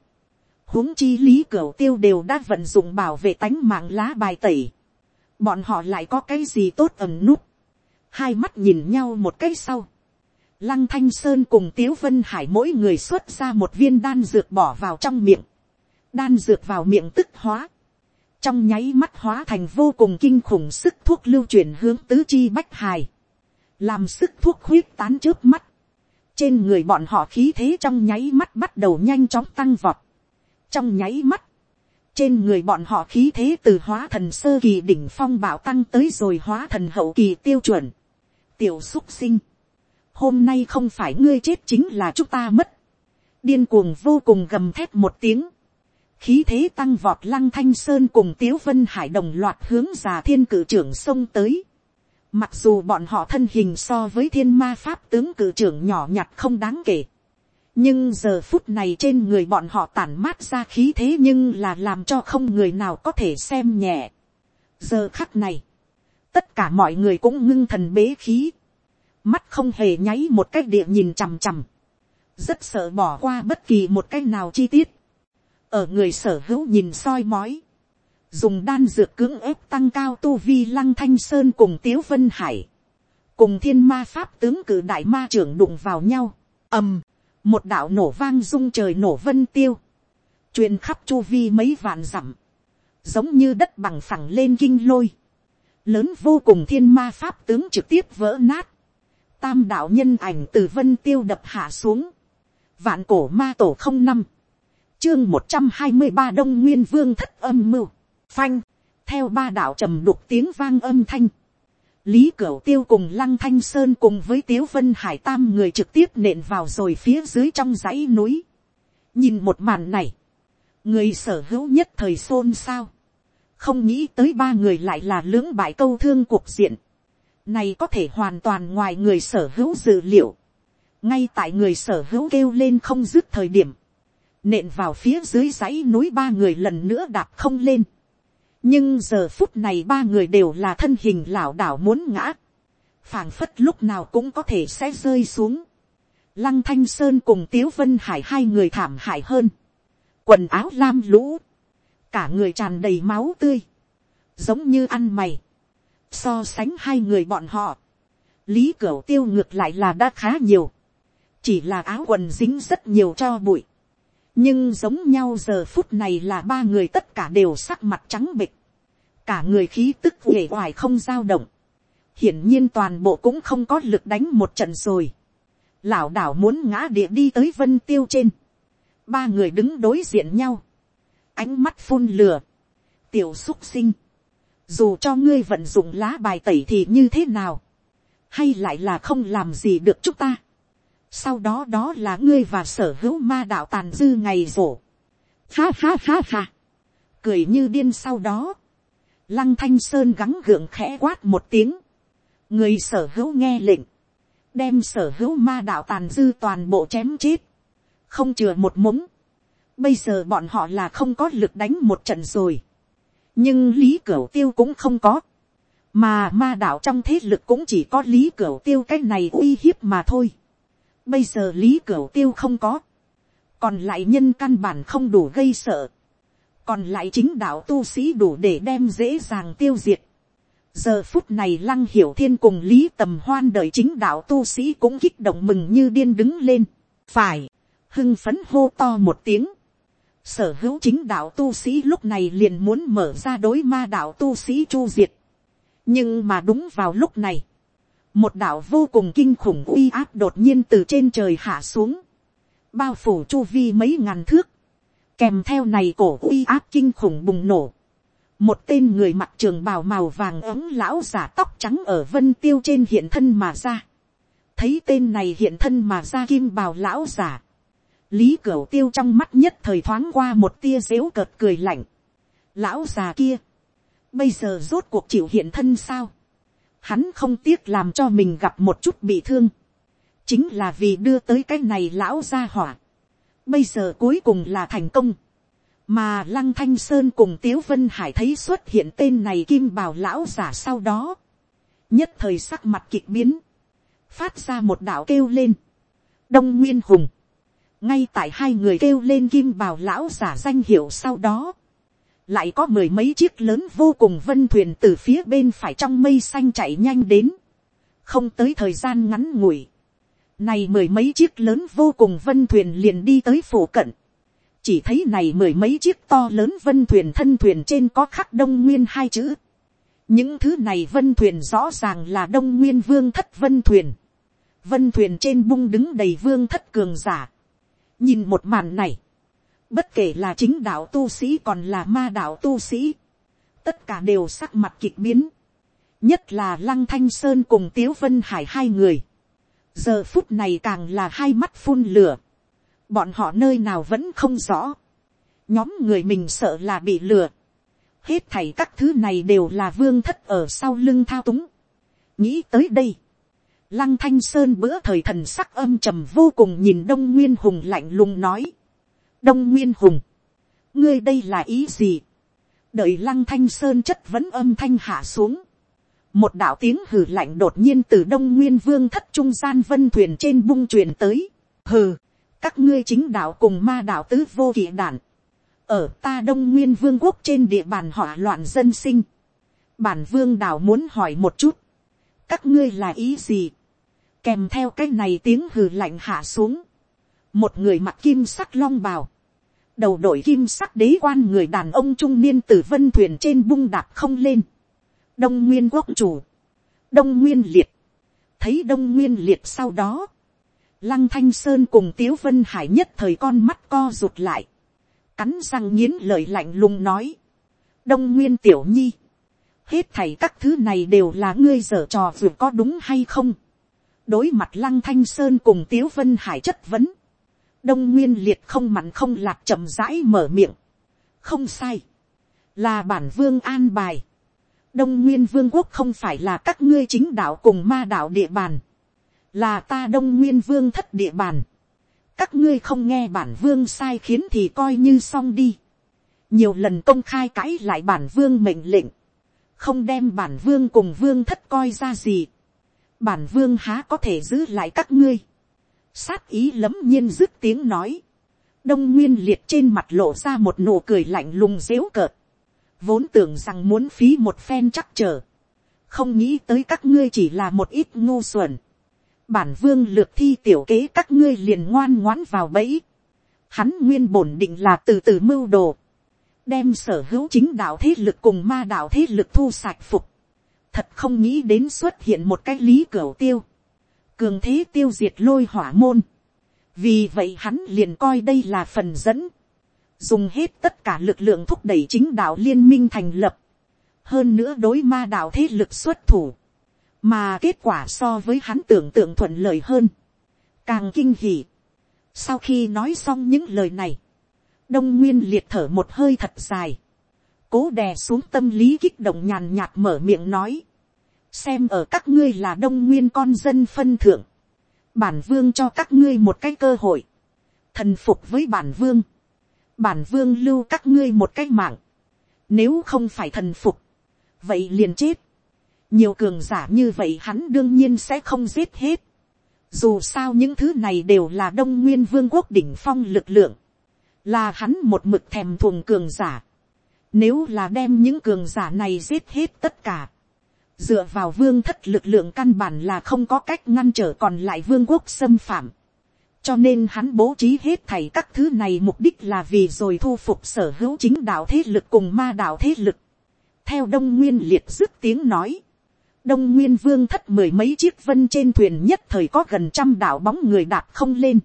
huống chi lý cửa tiêu đều đã vận dụng bảo vệ tánh mạng lá bài tẩy. bọn họ lại có cái gì tốt ẩn nút. hai mắt nhìn nhau một cái sau lăng thanh sơn cùng tiếu vân hải mỗi người xuất ra một viên đan dược bỏ vào trong miệng. đan dược vào miệng tức hóa. trong nháy mắt hóa thành vô cùng kinh khủng sức thuốc lưu chuyển hướng tứ chi bách hài. làm sức thuốc huyết tán trước mắt. trên người bọn họ khí thế trong nháy mắt bắt đầu nhanh chóng tăng vọt trong nháy mắt, trên người bọn họ khí thế từ hóa thần sơ kỳ đỉnh phong bảo tăng tới rồi hóa thần hậu kỳ tiêu chuẩn. tiểu xúc sinh, hôm nay không phải ngươi chết chính là chúng ta mất. điên cuồng vô cùng gầm thét một tiếng. khí thế tăng vọt lăng thanh sơn cùng tiếu vân hải đồng loạt hướng già thiên cử trưởng sông tới. mặc dù bọn họ thân hình so với thiên ma pháp tướng cử trưởng nhỏ nhặt không đáng kể nhưng giờ phút này trên người bọn họ tản mát ra khí thế nhưng là làm cho không người nào có thể xem nhẹ. giờ khắc này, tất cả mọi người cũng ngưng thần bế khí, mắt không hề nháy một cách địa nhìn chằm chằm, rất sợ bỏ qua bất kỳ một cách nào chi tiết, ở người sở hữu nhìn soi mói, dùng đan dược cưỡng ép tăng cao tu vi lăng thanh sơn cùng tiếu vân hải, cùng thiên ma pháp tướng cử đại ma trưởng đụng vào nhau, ầm, một đạo nổ vang rung trời nổ vân tiêu, truyền khắp chu vi mấy vạn dặm, giống như đất bằng phẳng lên kinh lôi, lớn vô cùng thiên ma pháp tướng trực tiếp vỡ nát, tam đạo nhân ảnh từ vân tiêu đập hạ xuống, vạn cổ ma tổ không năm, chương một trăm hai mươi ba đông nguyên vương thất âm mưu, phanh, theo ba đạo trầm đục tiếng vang âm thanh, lý cửu tiêu cùng lăng thanh sơn cùng với tiếu vân hải tam người trực tiếp nện vào rồi phía dưới trong dãy núi. nhìn một màn này, người sở hữu nhất thời xôn xao, không nghĩ tới ba người lại là lưỡng bại câu thương cuộc diện, này có thể hoàn toàn ngoài người sở hữu dự liệu, ngay tại người sở hữu kêu lên không dứt thời điểm, nện vào phía dưới dãy núi ba người lần nữa đạp không lên, nhưng giờ phút này ba người đều là thân hình lảo đảo muốn ngã, phảng phất lúc nào cũng có thể sẽ rơi xuống. Lăng thanh sơn cùng tiếu vân hải hai người thảm hại hơn, quần áo lam lũ, cả người tràn đầy máu tươi, giống như ăn mày, so sánh hai người bọn họ, lý cửu tiêu ngược lại là đã khá nhiều, chỉ là áo quần dính rất nhiều cho bụi, nhưng giống nhau giờ phút này là ba người tất cả đều sắc mặt trắng bịch, cả người khí tức uể oải không dao động, hiển nhiên toàn bộ cũng không có lực đánh một trận rồi, lão đảo muốn ngã địa đi tới vân tiêu trên, ba người đứng đối diện nhau, ánh mắt phun lửa, tiểu xúc sinh, dù cho ngươi vận dụng lá bài tẩy thì như thế nào, hay lại là không làm gì được chúng ta, sau đó đó là ngươi và sở hữu ma đạo tàn dư ngày rổ. Ha ha ha ha. Cười như điên sau đó. Lăng thanh sơn gắng gượng khẽ quát một tiếng. Người sở hữu nghe lệnh. Đem sở hữu ma đạo tàn dư toàn bộ chém chết. Không chừa một mống. Bây giờ bọn họ là không có lực đánh một trận rồi. Nhưng lý cửu tiêu cũng không có. Mà ma đạo trong thế lực cũng chỉ có lý cửu tiêu cái này uy hiếp mà thôi Bây giờ lý cửu tiêu không có. Còn lại nhân căn bản không đủ gây sợ. Còn lại chính đạo tu sĩ đủ để đem dễ dàng tiêu diệt. Giờ phút này lăng hiểu thiên cùng lý tầm hoan đợi chính đạo tu sĩ cũng kích động mừng như điên đứng lên. Phải. Hưng phấn hô to một tiếng sở hữu chính đạo tu sĩ lúc này liền muốn mở ra đối ma đạo tu sĩ chu diệt. nhưng mà đúng vào lúc này, một đạo vô cùng kinh khủng uy áp đột nhiên từ trên trời hạ xuống, bao phủ chu vi mấy ngàn thước, kèm theo này cổ uy áp kinh khủng bùng nổ, một tên người mặc trường bào màu vàng ống lão giả tóc trắng ở vân tiêu trên hiện thân mà ra, thấy tên này hiện thân mà ra kim bào lão giả, lý cửu tiêu trong mắt nhất thời thoáng qua một tia dếu cợt cười lạnh, lão già kia, bây giờ rốt cuộc chịu hiện thân sao, hắn không tiếc làm cho mình gặp một chút bị thương, chính là vì đưa tới cái này lão ra hỏa. Bây giờ cuối cùng là thành công, mà lăng thanh sơn cùng tiếu vân hải thấy xuất hiện tên này kim bảo lão giả sau đó, nhất thời sắc mặt kịch biến, phát ra một đạo kêu lên, đông nguyên hùng, ngay tại hai người kêu lên kim bào lão giả danh hiệu sau đó, lại có mười mấy chiếc lớn vô cùng vân thuyền từ phía bên phải trong mây xanh chạy nhanh đến, không tới thời gian ngắn ngủi, này mười mấy chiếc lớn vô cùng vân thuyền liền đi tới phủ cận, chỉ thấy này mười mấy chiếc to lớn vân thuyền thân thuyền trên có khắc đông nguyên hai chữ, những thứ này vân thuyền rõ ràng là đông nguyên vương thất vân thuyền, vân thuyền trên bung đứng đầy vương thất cường giả, nhìn một màn này, Bất kể là chính đạo tu sĩ còn là ma đạo tu sĩ. Tất cả đều sắc mặt kịch biến. Nhất là Lăng Thanh Sơn cùng Tiếu Vân Hải hai người. Giờ phút này càng là hai mắt phun lửa. Bọn họ nơi nào vẫn không rõ. Nhóm người mình sợ là bị lừa. Hết thảy các thứ này đều là vương thất ở sau lưng thao túng. Nghĩ tới đây. Lăng Thanh Sơn bữa thời thần sắc âm trầm vô cùng nhìn Đông Nguyên Hùng lạnh lùng nói. Đông nguyên hùng, ngươi đây là ý gì, đợi lăng thanh sơn chất vấn âm thanh hạ xuống, một đạo tiếng hử lạnh đột nhiên từ đông nguyên vương thất trung gian vân thuyền trên bung truyền tới, hừ, các ngươi chính đạo cùng ma đạo tứ vô kỵ đản, ở ta đông nguyên vương quốc trên địa bàn hỏa loạn dân sinh, bản vương đảo muốn hỏi một chút, các ngươi là ý gì, kèm theo cái này tiếng hừ lạnh hạ xuống, một người mặc kim sắc long bào, đầu đội kim sắc đế quan người đàn ông trung niên từ vân thuyền trên bung đạp không lên, đông nguyên quốc chủ, đông nguyên liệt, thấy đông nguyên liệt sau đó, lăng thanh sơn cùng tiếu vân hải nhất thời con mắt co rụt lại, cắn răng nghiến lời lạnh lùng nói, đông nguyên tiểu nhi, hết thảy các thứ này đều là ngươi dở trò vừa có đúng hay không, đối mặt lăng thanh sơn cùng tiếu vân hải chất vấn, đông nguyên liệt không mặn không lạc chậm rãi mở miệng. không sai, là bản vương an bài. đông nguyên vương quốc không phải là các ngươi chính đạo cùng ma đạo địa bàn, là ta đông nguyên vương thất địa bàn. các ngươi không nghe bản vương sai khiến thì coi như xong đi. nhiều lần công khai cãi lại bản vương mệnh lệnh, không đem bản vương cùng vương thất coi ra gì bản vương há có thể giữ lại các ngươi. Sát ý lấm nhiên dứt tiếng nói, đông nguyên liệt trên mặt lộ ra một nụ cười lạnh lùng dếu cợt, vốn tưởng rằng muốn phí một phen chắc trở, không nghĩ tới các ngươi chỉ là một ít ngu xuẩn, bản vương lược thi tiểu kế các ngươi liền ngoan ngoãn vào bẫy, hắn nguyên bổn định là từ từ mưu đồ, đem sở hữu chính đạo thế lực cùng ma đạo thế lực thu sạch phục, thật không nghĩ đến xuất hiện một cái lý cửa tiêu, cường thế tiêu diệt lôi hỏa môn. vì vậy hắn liền coi đây là phần dẫn, dùng hết tất cả lực lượng thúc đẩy chính đạo liên minh thành lập, hơn nữa đối ma đạo thế lực xuất thủ, mà kết quả so với hắn tưởng tượng thuận lợi hơn, càng kinh hỉ. sau khi nói xong những lời này, đông nguyên liệt thở một hơi thật dài, cố đè xuống tâm lý kích động nhàn nhạt mở miệng nói, xem ở các ngươi là đông nguyên con dân phân thượng, bản vương cho các ngươi một cái cơ hội, thần phục với bản vương, bản vương lưu các ngươi một cái mạng, nếu không phải thần phục, vậy liền chết, nhiều cường giả như vậy hắn đương nhiên sẽ không giết hết, dù sao những thứ này đều là đông nguyên vương quốc đỉnh phong lực lượng, là hắn một mực thèm thuồng cường giả, nếu là đem những cường giả này giết hết tất cả, dựa vào vương thất lực lượng căn bản là không có cách ngăn trở còn lại vương quốc xâm phạm, cho nên hắn bố trí hết thảy các thứ này mục đích là vì rồi thu phục sở hữu chính đạo thế lực cùng ma đạo thế lực. theo đông nguyên liệt dứt tiếng nói, đông nguyên vương thất mười mấy chiếc vân trên thuyền nhất thời có gần trăm đạo bóng người đạp không lên.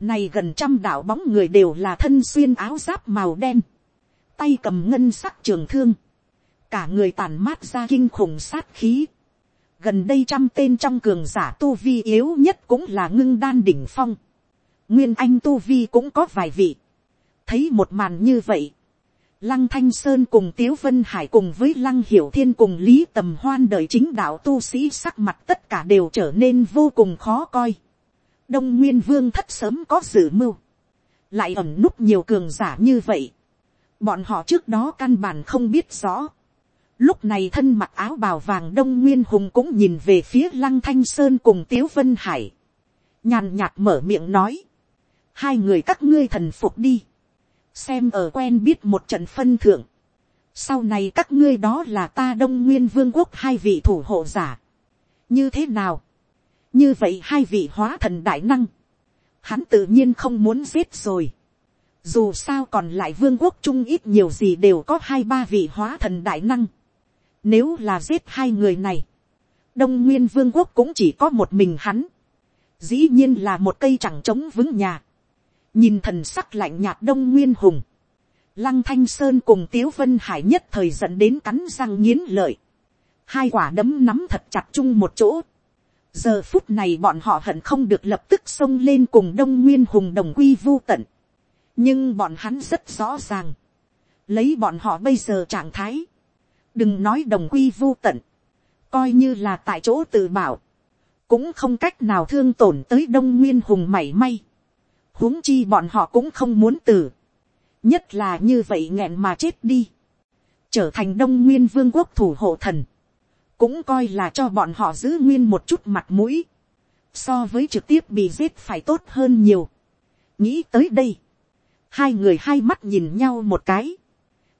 này gần trăm đạo bóng người đều là thân xuyên áo giáp màu đen, tay cầm ngân sắc trường thương, cả người tàn mát ra kinh khủng sát khí. gần đây trăm tên trong cường giả tu vi yếu nhất cũng là ngưng đan đỉnh phong. nguyên anh tu vi cũng có vài vị. thấy một màn như vậy, Lăng Thanh Sơn cùng Tiếu Vân Hải cùng với Lăng Hiểu Thiên cùng Lý Tầm Hoan đời chính đạo tu sĩ sắc mặt tất cả đều trở nên vô cùng khó coi. Đông Nguyên Vương thất sớm có dự mưu. Lại ẩn núp nhiều cường giả như vậy. Bọn họ trước đó căn bản không biết rõ. Lúc này thân mặc áo bào vàng Đông Nguyên Hùng cũng nhìn về phía Lăng Thanh Sơn cùng Tiếu Vân Hải. Nhàn nhạt mở miệng nói. Hai người các ngươi thần phục đi xem ở quen biết một trận phân thượng. Sau này các ngươi đó là ta đông nguyên vương quốc hai vị thủ hộ giả. Như thế nào? Như vậy hai vị hóa thần đại năng. Hắn tự nhiên không muốn giết rồi. Dù sao còn lại vương quốc trung ít nhiều gì đều có hai ba vị hóa thần đại năng. Nếu là giết hai người này. Đông nguyên vương quốc cũng chỉ có một mình hắn. Dĩ nhiên là một cây chẳng trống vững nhà nhìn thần sắc lạnh nhạt đông nguyên hùng, lăng thanh sơn cùng tiếu vân hải nhất thời dẫn đến cắn răng nghiến lợi, hai quả đấm nắm thật chặt chung một chỗ, giờ phút này bọn họ hận không được lập tức xông lên cùng đông nguyên hùng đồng quy vô tận, nhưng bọn hắn rất rõ ràng, lấy bọn họ bây giờ trạng thái, đừng nói đồng quy vô tận, coi như là tại chỗ tự bảo, cũng không cách nào thương tổn tới đông nguyên hùng mảy may. Huống chi bọn họ cũng không muốn từ nhất là như vậy nghẹn mà chết đi, trở thành đông nguyên vương quốc thủ hộ thần, cũng coi là cho bọn họ giữ nguyên một chút mặt mũi, so với trực tiếp bị giết phải tốt hơn nhiều. nghĩ tới đây, hai người hai mắt nhìn nhau một cái,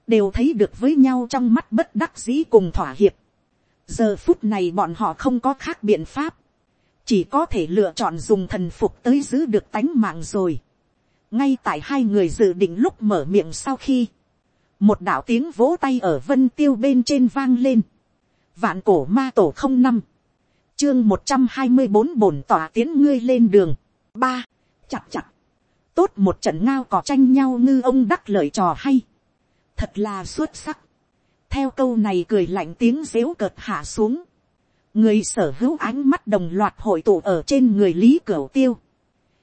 đều thấy được với nhau trong mắt bất đắc dĩ cùng thỏa hiệp. giờ phút này bọn họ không có khác biện pháp, chỉ có thể lựa chọn dùng thần phục tới giữ được tánh mạng rồi. ngay tại hai người dự định lúc mở miệng sau khi, một đạo tiếng vỗ tay ở vân tiêu bên trên vang lên. vạn cổ ma tổ không năm, chương một trăm hai mươi bốn bổn tỏa tiến ngươi lên đường. ba, chặt chặt, tốt một trận ngao cò tranh nhau ngư ông đắc lợi trò hay. thật là xuất sắc. theo câu này cười lạnh tiếng dếu cợt hạ xuống. Người sở hữu ánh mắt đồng loạt hội tụ ở trên người lý cửu tiêu,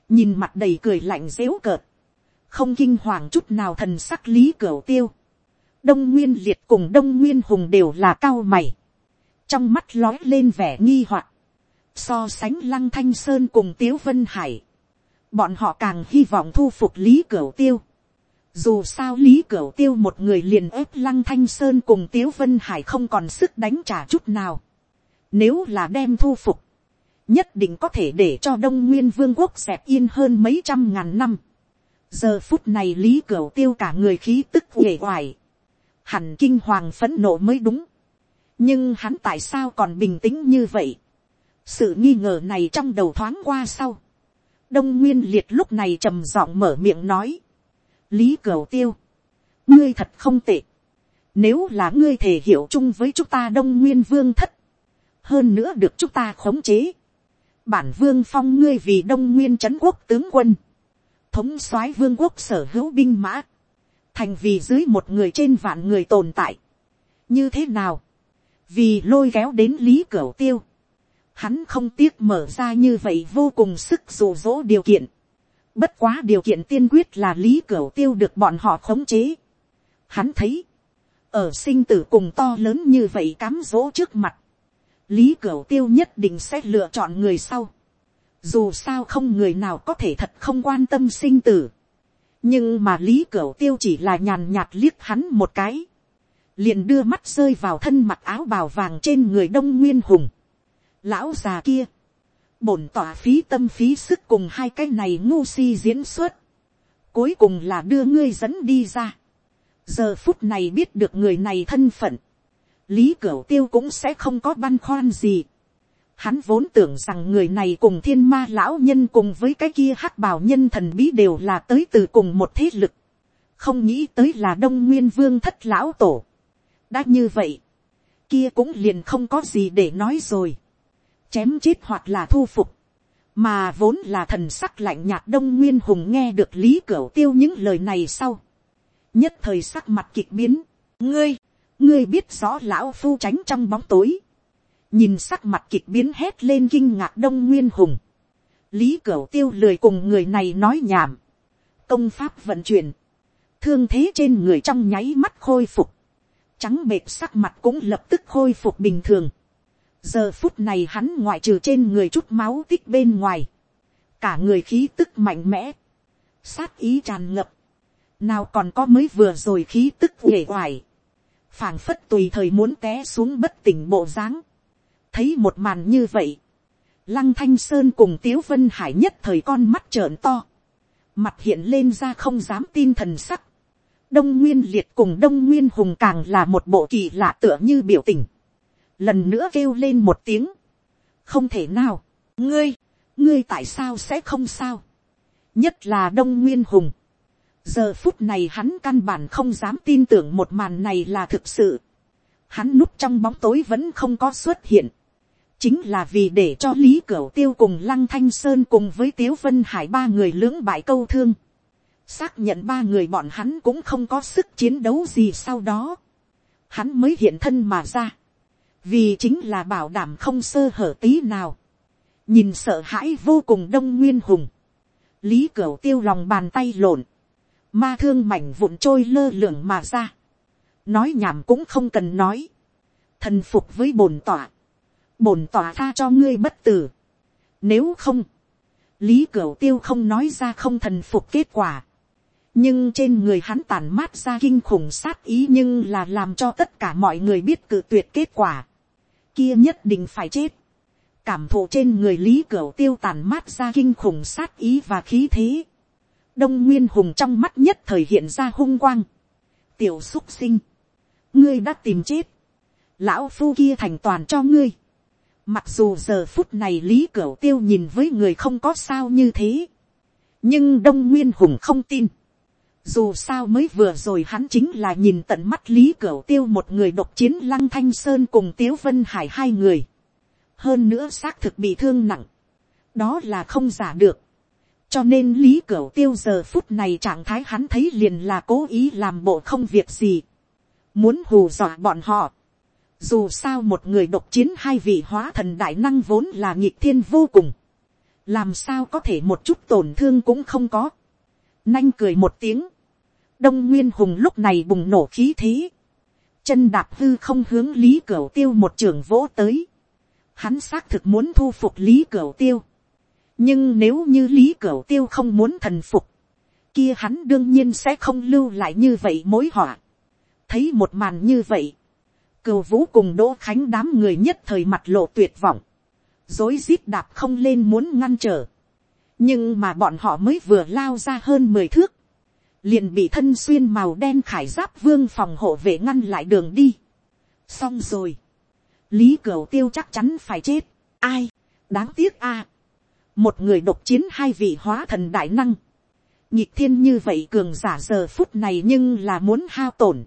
nhìn mặt đầy cười lạnh dếu cợt, không kinh hoàng chút nào thần sắc lý cửu tiêu, đông nguyên liệt cùng đông nguyên hùng đều là cao mày, trong mắt lói lên vẻ nghi hoặc, so sánh lăng thanh sơn cùng tiếu vân hải, bọn họ càng hy vọng thu phục lý cửu tiêu, dù sao lý cửu tiêu một người liền ép lăng thanh sơn cùng tiếu vân hải không còn sức đánh trả chút nào. Nếu là đem thu phục, nhất định có thể để cho đông nguyên vương quốc dẹp yên hơn mấy trăm ngàn năm. giờ phút này lý cửu tiêu cả người khí tức uể oải, hẳn kinh hoàng phẫn nộ mới đúng. nhưng hắn tại sao còn bình tĩnh như vậy. sự nghi ngờ này trong đầu thoáng qua sau đông nguyên liệt lúc này trầm giọng mở miệng nói. lý cửu tiêu, ngươi thật không tệ. nếu là ngươi thể hiểu chung với chúng ta đông nguyên vương thất, hơn nữa được chúng ta khống chế. bản vương phong ngươi vì đông nguyên c quốc tướng quân, thống soái vương quốc sở hữu binh mã, thành vì dưới một người trên vạn người tồn tại. như thế nào, vì lôi kéo đến lý cửu tiêu, hắn không tiếc mở ra như vậy vô cùng sức dụ dỗ điều kiện. bất quá điều kiện tiên quyết là lý cửu tiêu được bọn họ khống chế. hắn thấy, ở sinh tử cùng to lớn như vậy cám dỗ trước mặt, lý cửu tiêu nhất định sẽ lựa chọn người sau. dù sao không người nào có thể thật không quan tâm sinh tử. nhưng mà lý cửu tiêu chỉ là nhàn nhạt liếc hắn một cái. liền đưa mắt rơi vào thân mặc áo bào vàng trên người đông nguyên hùng lão già kia, bổn tỏa phí tâm phí sức cùng hai cái này ngu si diễn xuất. cuối cùng là đưa ngươi dẫn đi ra. giờ phút này biết được người này thân phận lý cửu tiêu cũng sẽ không có băn khoăn gì. Hắn vốn tưởng rằng người này cùng thiên ma lão nhân cùng với cái kia hắc bào nhân thần bí đều là tới từ cùng một thế lực. Không nghĩ tới là đông nguyên vương thất lão tổ. Đã như vậy. Kia cũng liền không có gì để nói rồi. Chém chết hoặc là thu phục. Mà vốn là thần sắc lạnh nhạt đông nguyên hùng nghe được lý cửu tiêu những lời này sau. Nhất thời sắc mặt kịch biến. Ngươi, ngươi biết rõ lão phu tránh trong bóng tối nhìn sắc mặt kịch biến hét lên kinh ngạc đông nguyên hùng, lý cửu tiêu lười cùng người này nói nhảm, công pháp vận chuyển, thương thế trên người trong nháy mắt khôi phục, trắng bệt sắc mặt cũng lập tức khôi phục bình thường giờ phút này hắn ngoại trừ trên người chút máu tích bên ngoài, cả người khí tức mạnh mẽ, sát ý tràn ngập, nào còn có mới vừa rồi khí tức uể oải, phảng phất tùy thời muốn té xuống bất tỉnh bộ dáng, thấy một màn như vậy, lăng thanh sơn cùng tiếu vân hải nhất thời con mắt trợn to, mặt hiện lên ra không dám tin thần sắc, đông nguyên liệt cùng đông nguyên hùng càng là một bộ kỳ lạ tựa như biểu tình, lần nữa kêu lên một tiếng, không thể nào, ngươi, ngươi tại sao sẽ không sao, nhất là đông nguyên hùng, giờ phút này hắn căn bản không dám tin tưởng một màn này là thực sự, hắn núp trong bóng tối vẫn không có xuất hiện, chính là vì để cho lý cửu tiêu cùng lăng thanh sơn cùng với tiếu vân hải ba người lưỡng bại câu thương, xác nhận ba người bọn hắn cũng không có sức chiến đấu gì sau đó, hắn mới hiện thân mà ra, vì chính là bảo đảm không sơ hở tí nào, nhìn sợ hãi vô cùng đông nguyên hùng, lý cửu tiêu lòng bàn tay lộn, ma thương mảnh vụn trôi lơ lửng mà ra, nói nhảm cũng không cần nói, thần phục với bồn tỏa, bổn tỏa tha cho ngươi bất tử. Nếu không, lý cửu tiêu không nói ra không thần phục kết quả. nhưng trên người hắn tàn mát ra kinh khủng sát ý nhưng là làm cho tất cả mọi người biết cự tuyệt kết quả kia nhất định phải chết. cảm thụ trên người lý cửu tiêu tàn mát ra kinh khủng sát ý và khí thế. đông nguyên hùng trong mắt nhất thời hiện ra hung quang. tiểu xúc sinh. ngươi đã tìm chết. lão phu kia thành toàn cho ngươi Mặc dù giờ phút này Lý Cửu Tiêu nhìn với người không có sao như thế. Nhưng Đông Nguyên Hùng không tin. Dù sao mới vừa rồi hắn chính là nhìn tận mắt Lý Cửu Tiêu một người độc chiến Lăng Thanh Sơn cùng Tiếu Vân Hải hai người. Hơn nữa xác thực bị thương nặng. Đó là không giả được. Cho nên Lý Cửu Tiêu giờ phút này trạng thái hắn thấy liền là cố ý làm bộ không việc gì. Muốn hù dọa bọn họ dù sao một người độc chiến hai vị hóa thần đại năng vốn là nhịp thiên vô cùng. Làm sao có thể một chút tổn thương cũng không có. Nanh cười một tiếng. Đông Nguyên Hùng lúc này bùng nổ khí thế. Chân đạp hư không hướng Lý Cửu Tiêu một trường vỗ tới. Hắn xác thực muốn thu phục Lý Cửu Tiêu. Nhưng nếu như Lý Cửu Tiêu không muốn thần phục. Kia hắn đương nhiên sẽ không lưu lại như vậy mối họa. Thấy một màn như vậy, Cửu vũ cùng đỗ khánh đám người nhất thời mặt lộ tuyệt vọng. Dối rít đạp không lên muốn ngăn trở. Nhưng mà bọn họ mới vừa lao ra hơn mười thước. Liền bị thân xuyên màu đen khải giáp vương phòng hộ vệ ngăn lại đường đi. Xong rồi. Lý cửu tiêu chắc chắn phải chết. Ai? Đáng tiếc a Một người độc chiến hai vị hóa thần đại năng. Nhịp thiên như vậy cường giả giờ phút này nhưng là muốn hao tổn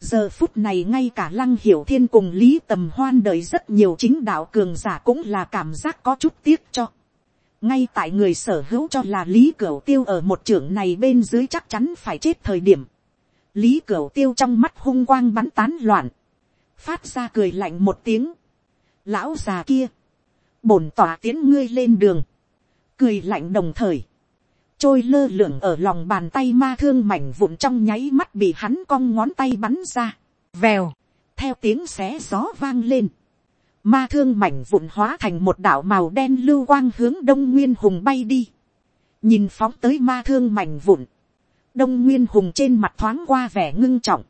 giờ phút này ngay cả lăng hiểu thiên cùng lý tầm hoan đợi rất nhiều chính đạo cường giả cũng là cảm giác có chút tiếc cho ngay tại người sở hữu cho là lý cửu tiêu ở một trưởng này bên dưới chắc chắn phải chết thời điểm. lý cửu tiêu trong mắt hung quang bắn tán loạn. phát ra cười lạnh một tiếng. lão già kia. bổn tỏa tiến ngươi lên đường. cười lạnh đồng thời trôi lơ lửng ở lòng bàn tay ma thương mảnh vụn trong nháy mắt bị hắn cong ngón tay bắn ra, vèo, theo tiếng xé gió vang lên, ma thương mảnh vụn hóa thành một đảo màu đen lưu quang hướng đông nguyên hùng bay đi, nhìn phóng tới ma thương mảnh vụn, đông nguyên hùng trên mặt thoáng qua vẻ ngưng trọng,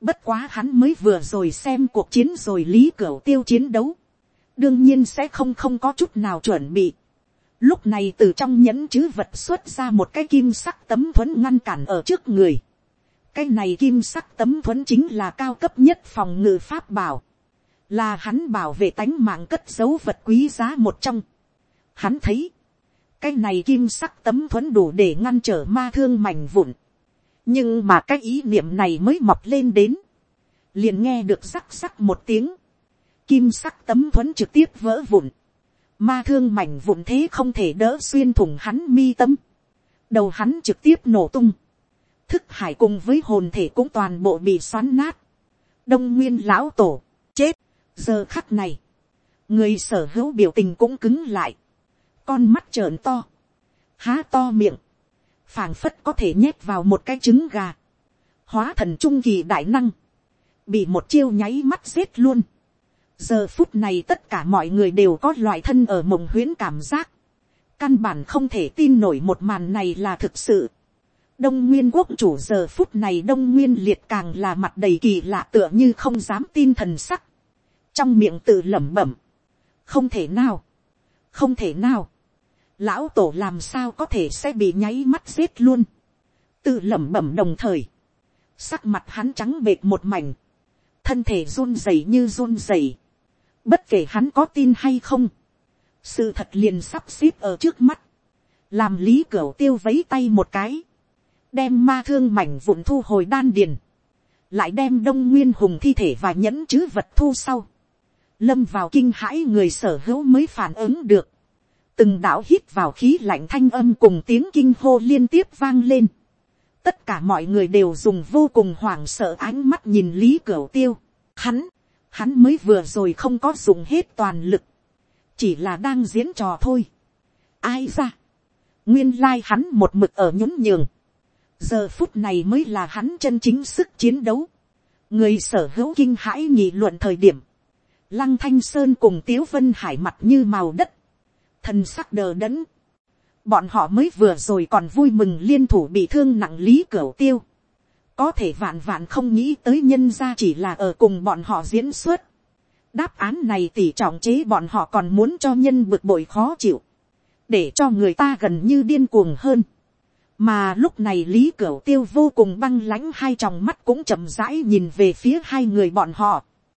bất quá hắn mới vừa rồi xem cuộc chiến rồi lý cửa tiêu chiến đấu, đương nhiên sẽ không không có chút nào chuẩn bị, Lúc này từ trong nhẫn chứ vật xuất ra một cái kim sắc tấm thuẫn ngăn cản ở trước người. Cái này kim sắc tấm thuẫn chính là cao cấp nhất phòng ngự pháp bảo là hắn bảo vệ tánh mạng cất dấu vật quý giá một trong. Hắn thấy, cái này kim sắc tấm thuẫn đủ để ngăn trở ma thương mảnh vụn. nhưng mà cái ý niệm này mới mọc lên đến, liền nghe được sắc sắc một tiếng, kim sắc tấm thuẫn trực tiếp vỡ vụn, ma thương mảnh vụn thế không thể đỡ xuyên thủng hắn mi tâm, đầu hắn trực tiếp nổ tung, thức hải cùng với hồn thể cũng toàn bộ bị xoắn nát, đông nguyên lão tổ, chết, giờ khắc này, người sở hữu biểu tình cũng cứng lại, con mắt trợn to, há to miệng, phảng phất có thể nhét vào một cái trứng gà, hóa thần trung kỳ đại năng, bị một chiêu nháy mắt giết luôn. giờ phút này tất cả mọi người đều có loại thân ở mộng huyễn cảm giác, căn bản không thể tin nổi một màn này là thực sự. đông nguyên quốc chủ giờ phút này đông nguyên liệt càng là mặt đầy kỳ lạ tựa như không dám tin thần sắc, trong miệng tự lẩm bẩm, không thể nào, không thể nào, lão tổ làm sao có thể sẽ bị nháy mắt giết luôn, tự lẩm bẩm đồng thời, sắc mặt hắn trắng bệt một mảnh, thân thể run rẩy như run rẩy, bất kể hắn có tin hay không, sự thật liền sắp xếp ở trước mắt, làm lý cửa tiêu vấy tay một cái, đem ma thương mảnh vụn thu hồi đan điền, lại đem đông nguyên hùng thi thể và nhẫn chữ vật thu sau, lâm vào kinh hãi người sở hữu mới phản ứng được, từng đạo hít vào khí lạnh thanh âm cùng tiếng kinh hô liên tiếp vang lên. tất cả mọi người đều dùng vô cùng hoảng sợ ánh mắt nhìn lý cửu tiêu. hắn, hắn mới vừa rồi không có dùng hết toàn lực, chỉ là đang diễn trò thôi. ai ra, nguyên lai hắn một mực ở nhún nhường, giờ phút này mới là hắn chân chính sức chiến đấu. người sở hữu kinh hãi nhị luận thời điểm, lăng thanh sơn cùng tiếu vân hải mặt như màu đất, thần sắc đờ đẫn. Bọn họ mới vừa rồi còn vui mừng liên thủ bị thương nặng lý cửu tiêu. Có thể vạn vạn không nghĩ tới nhân ra chỉ là ở cùng bọn họ diễn xuất. Đáp án này tỉ trọng chế bọn họ còn muốn cho nhân bực bội khó chịu. Để cho người ta gần như điên cuồng hơn. Mà lúc này Lý Cửu Tiêu vô cùng băng lãnh hai tròng mắt cũng chậm rãi nhìn về phía hai người bọn họ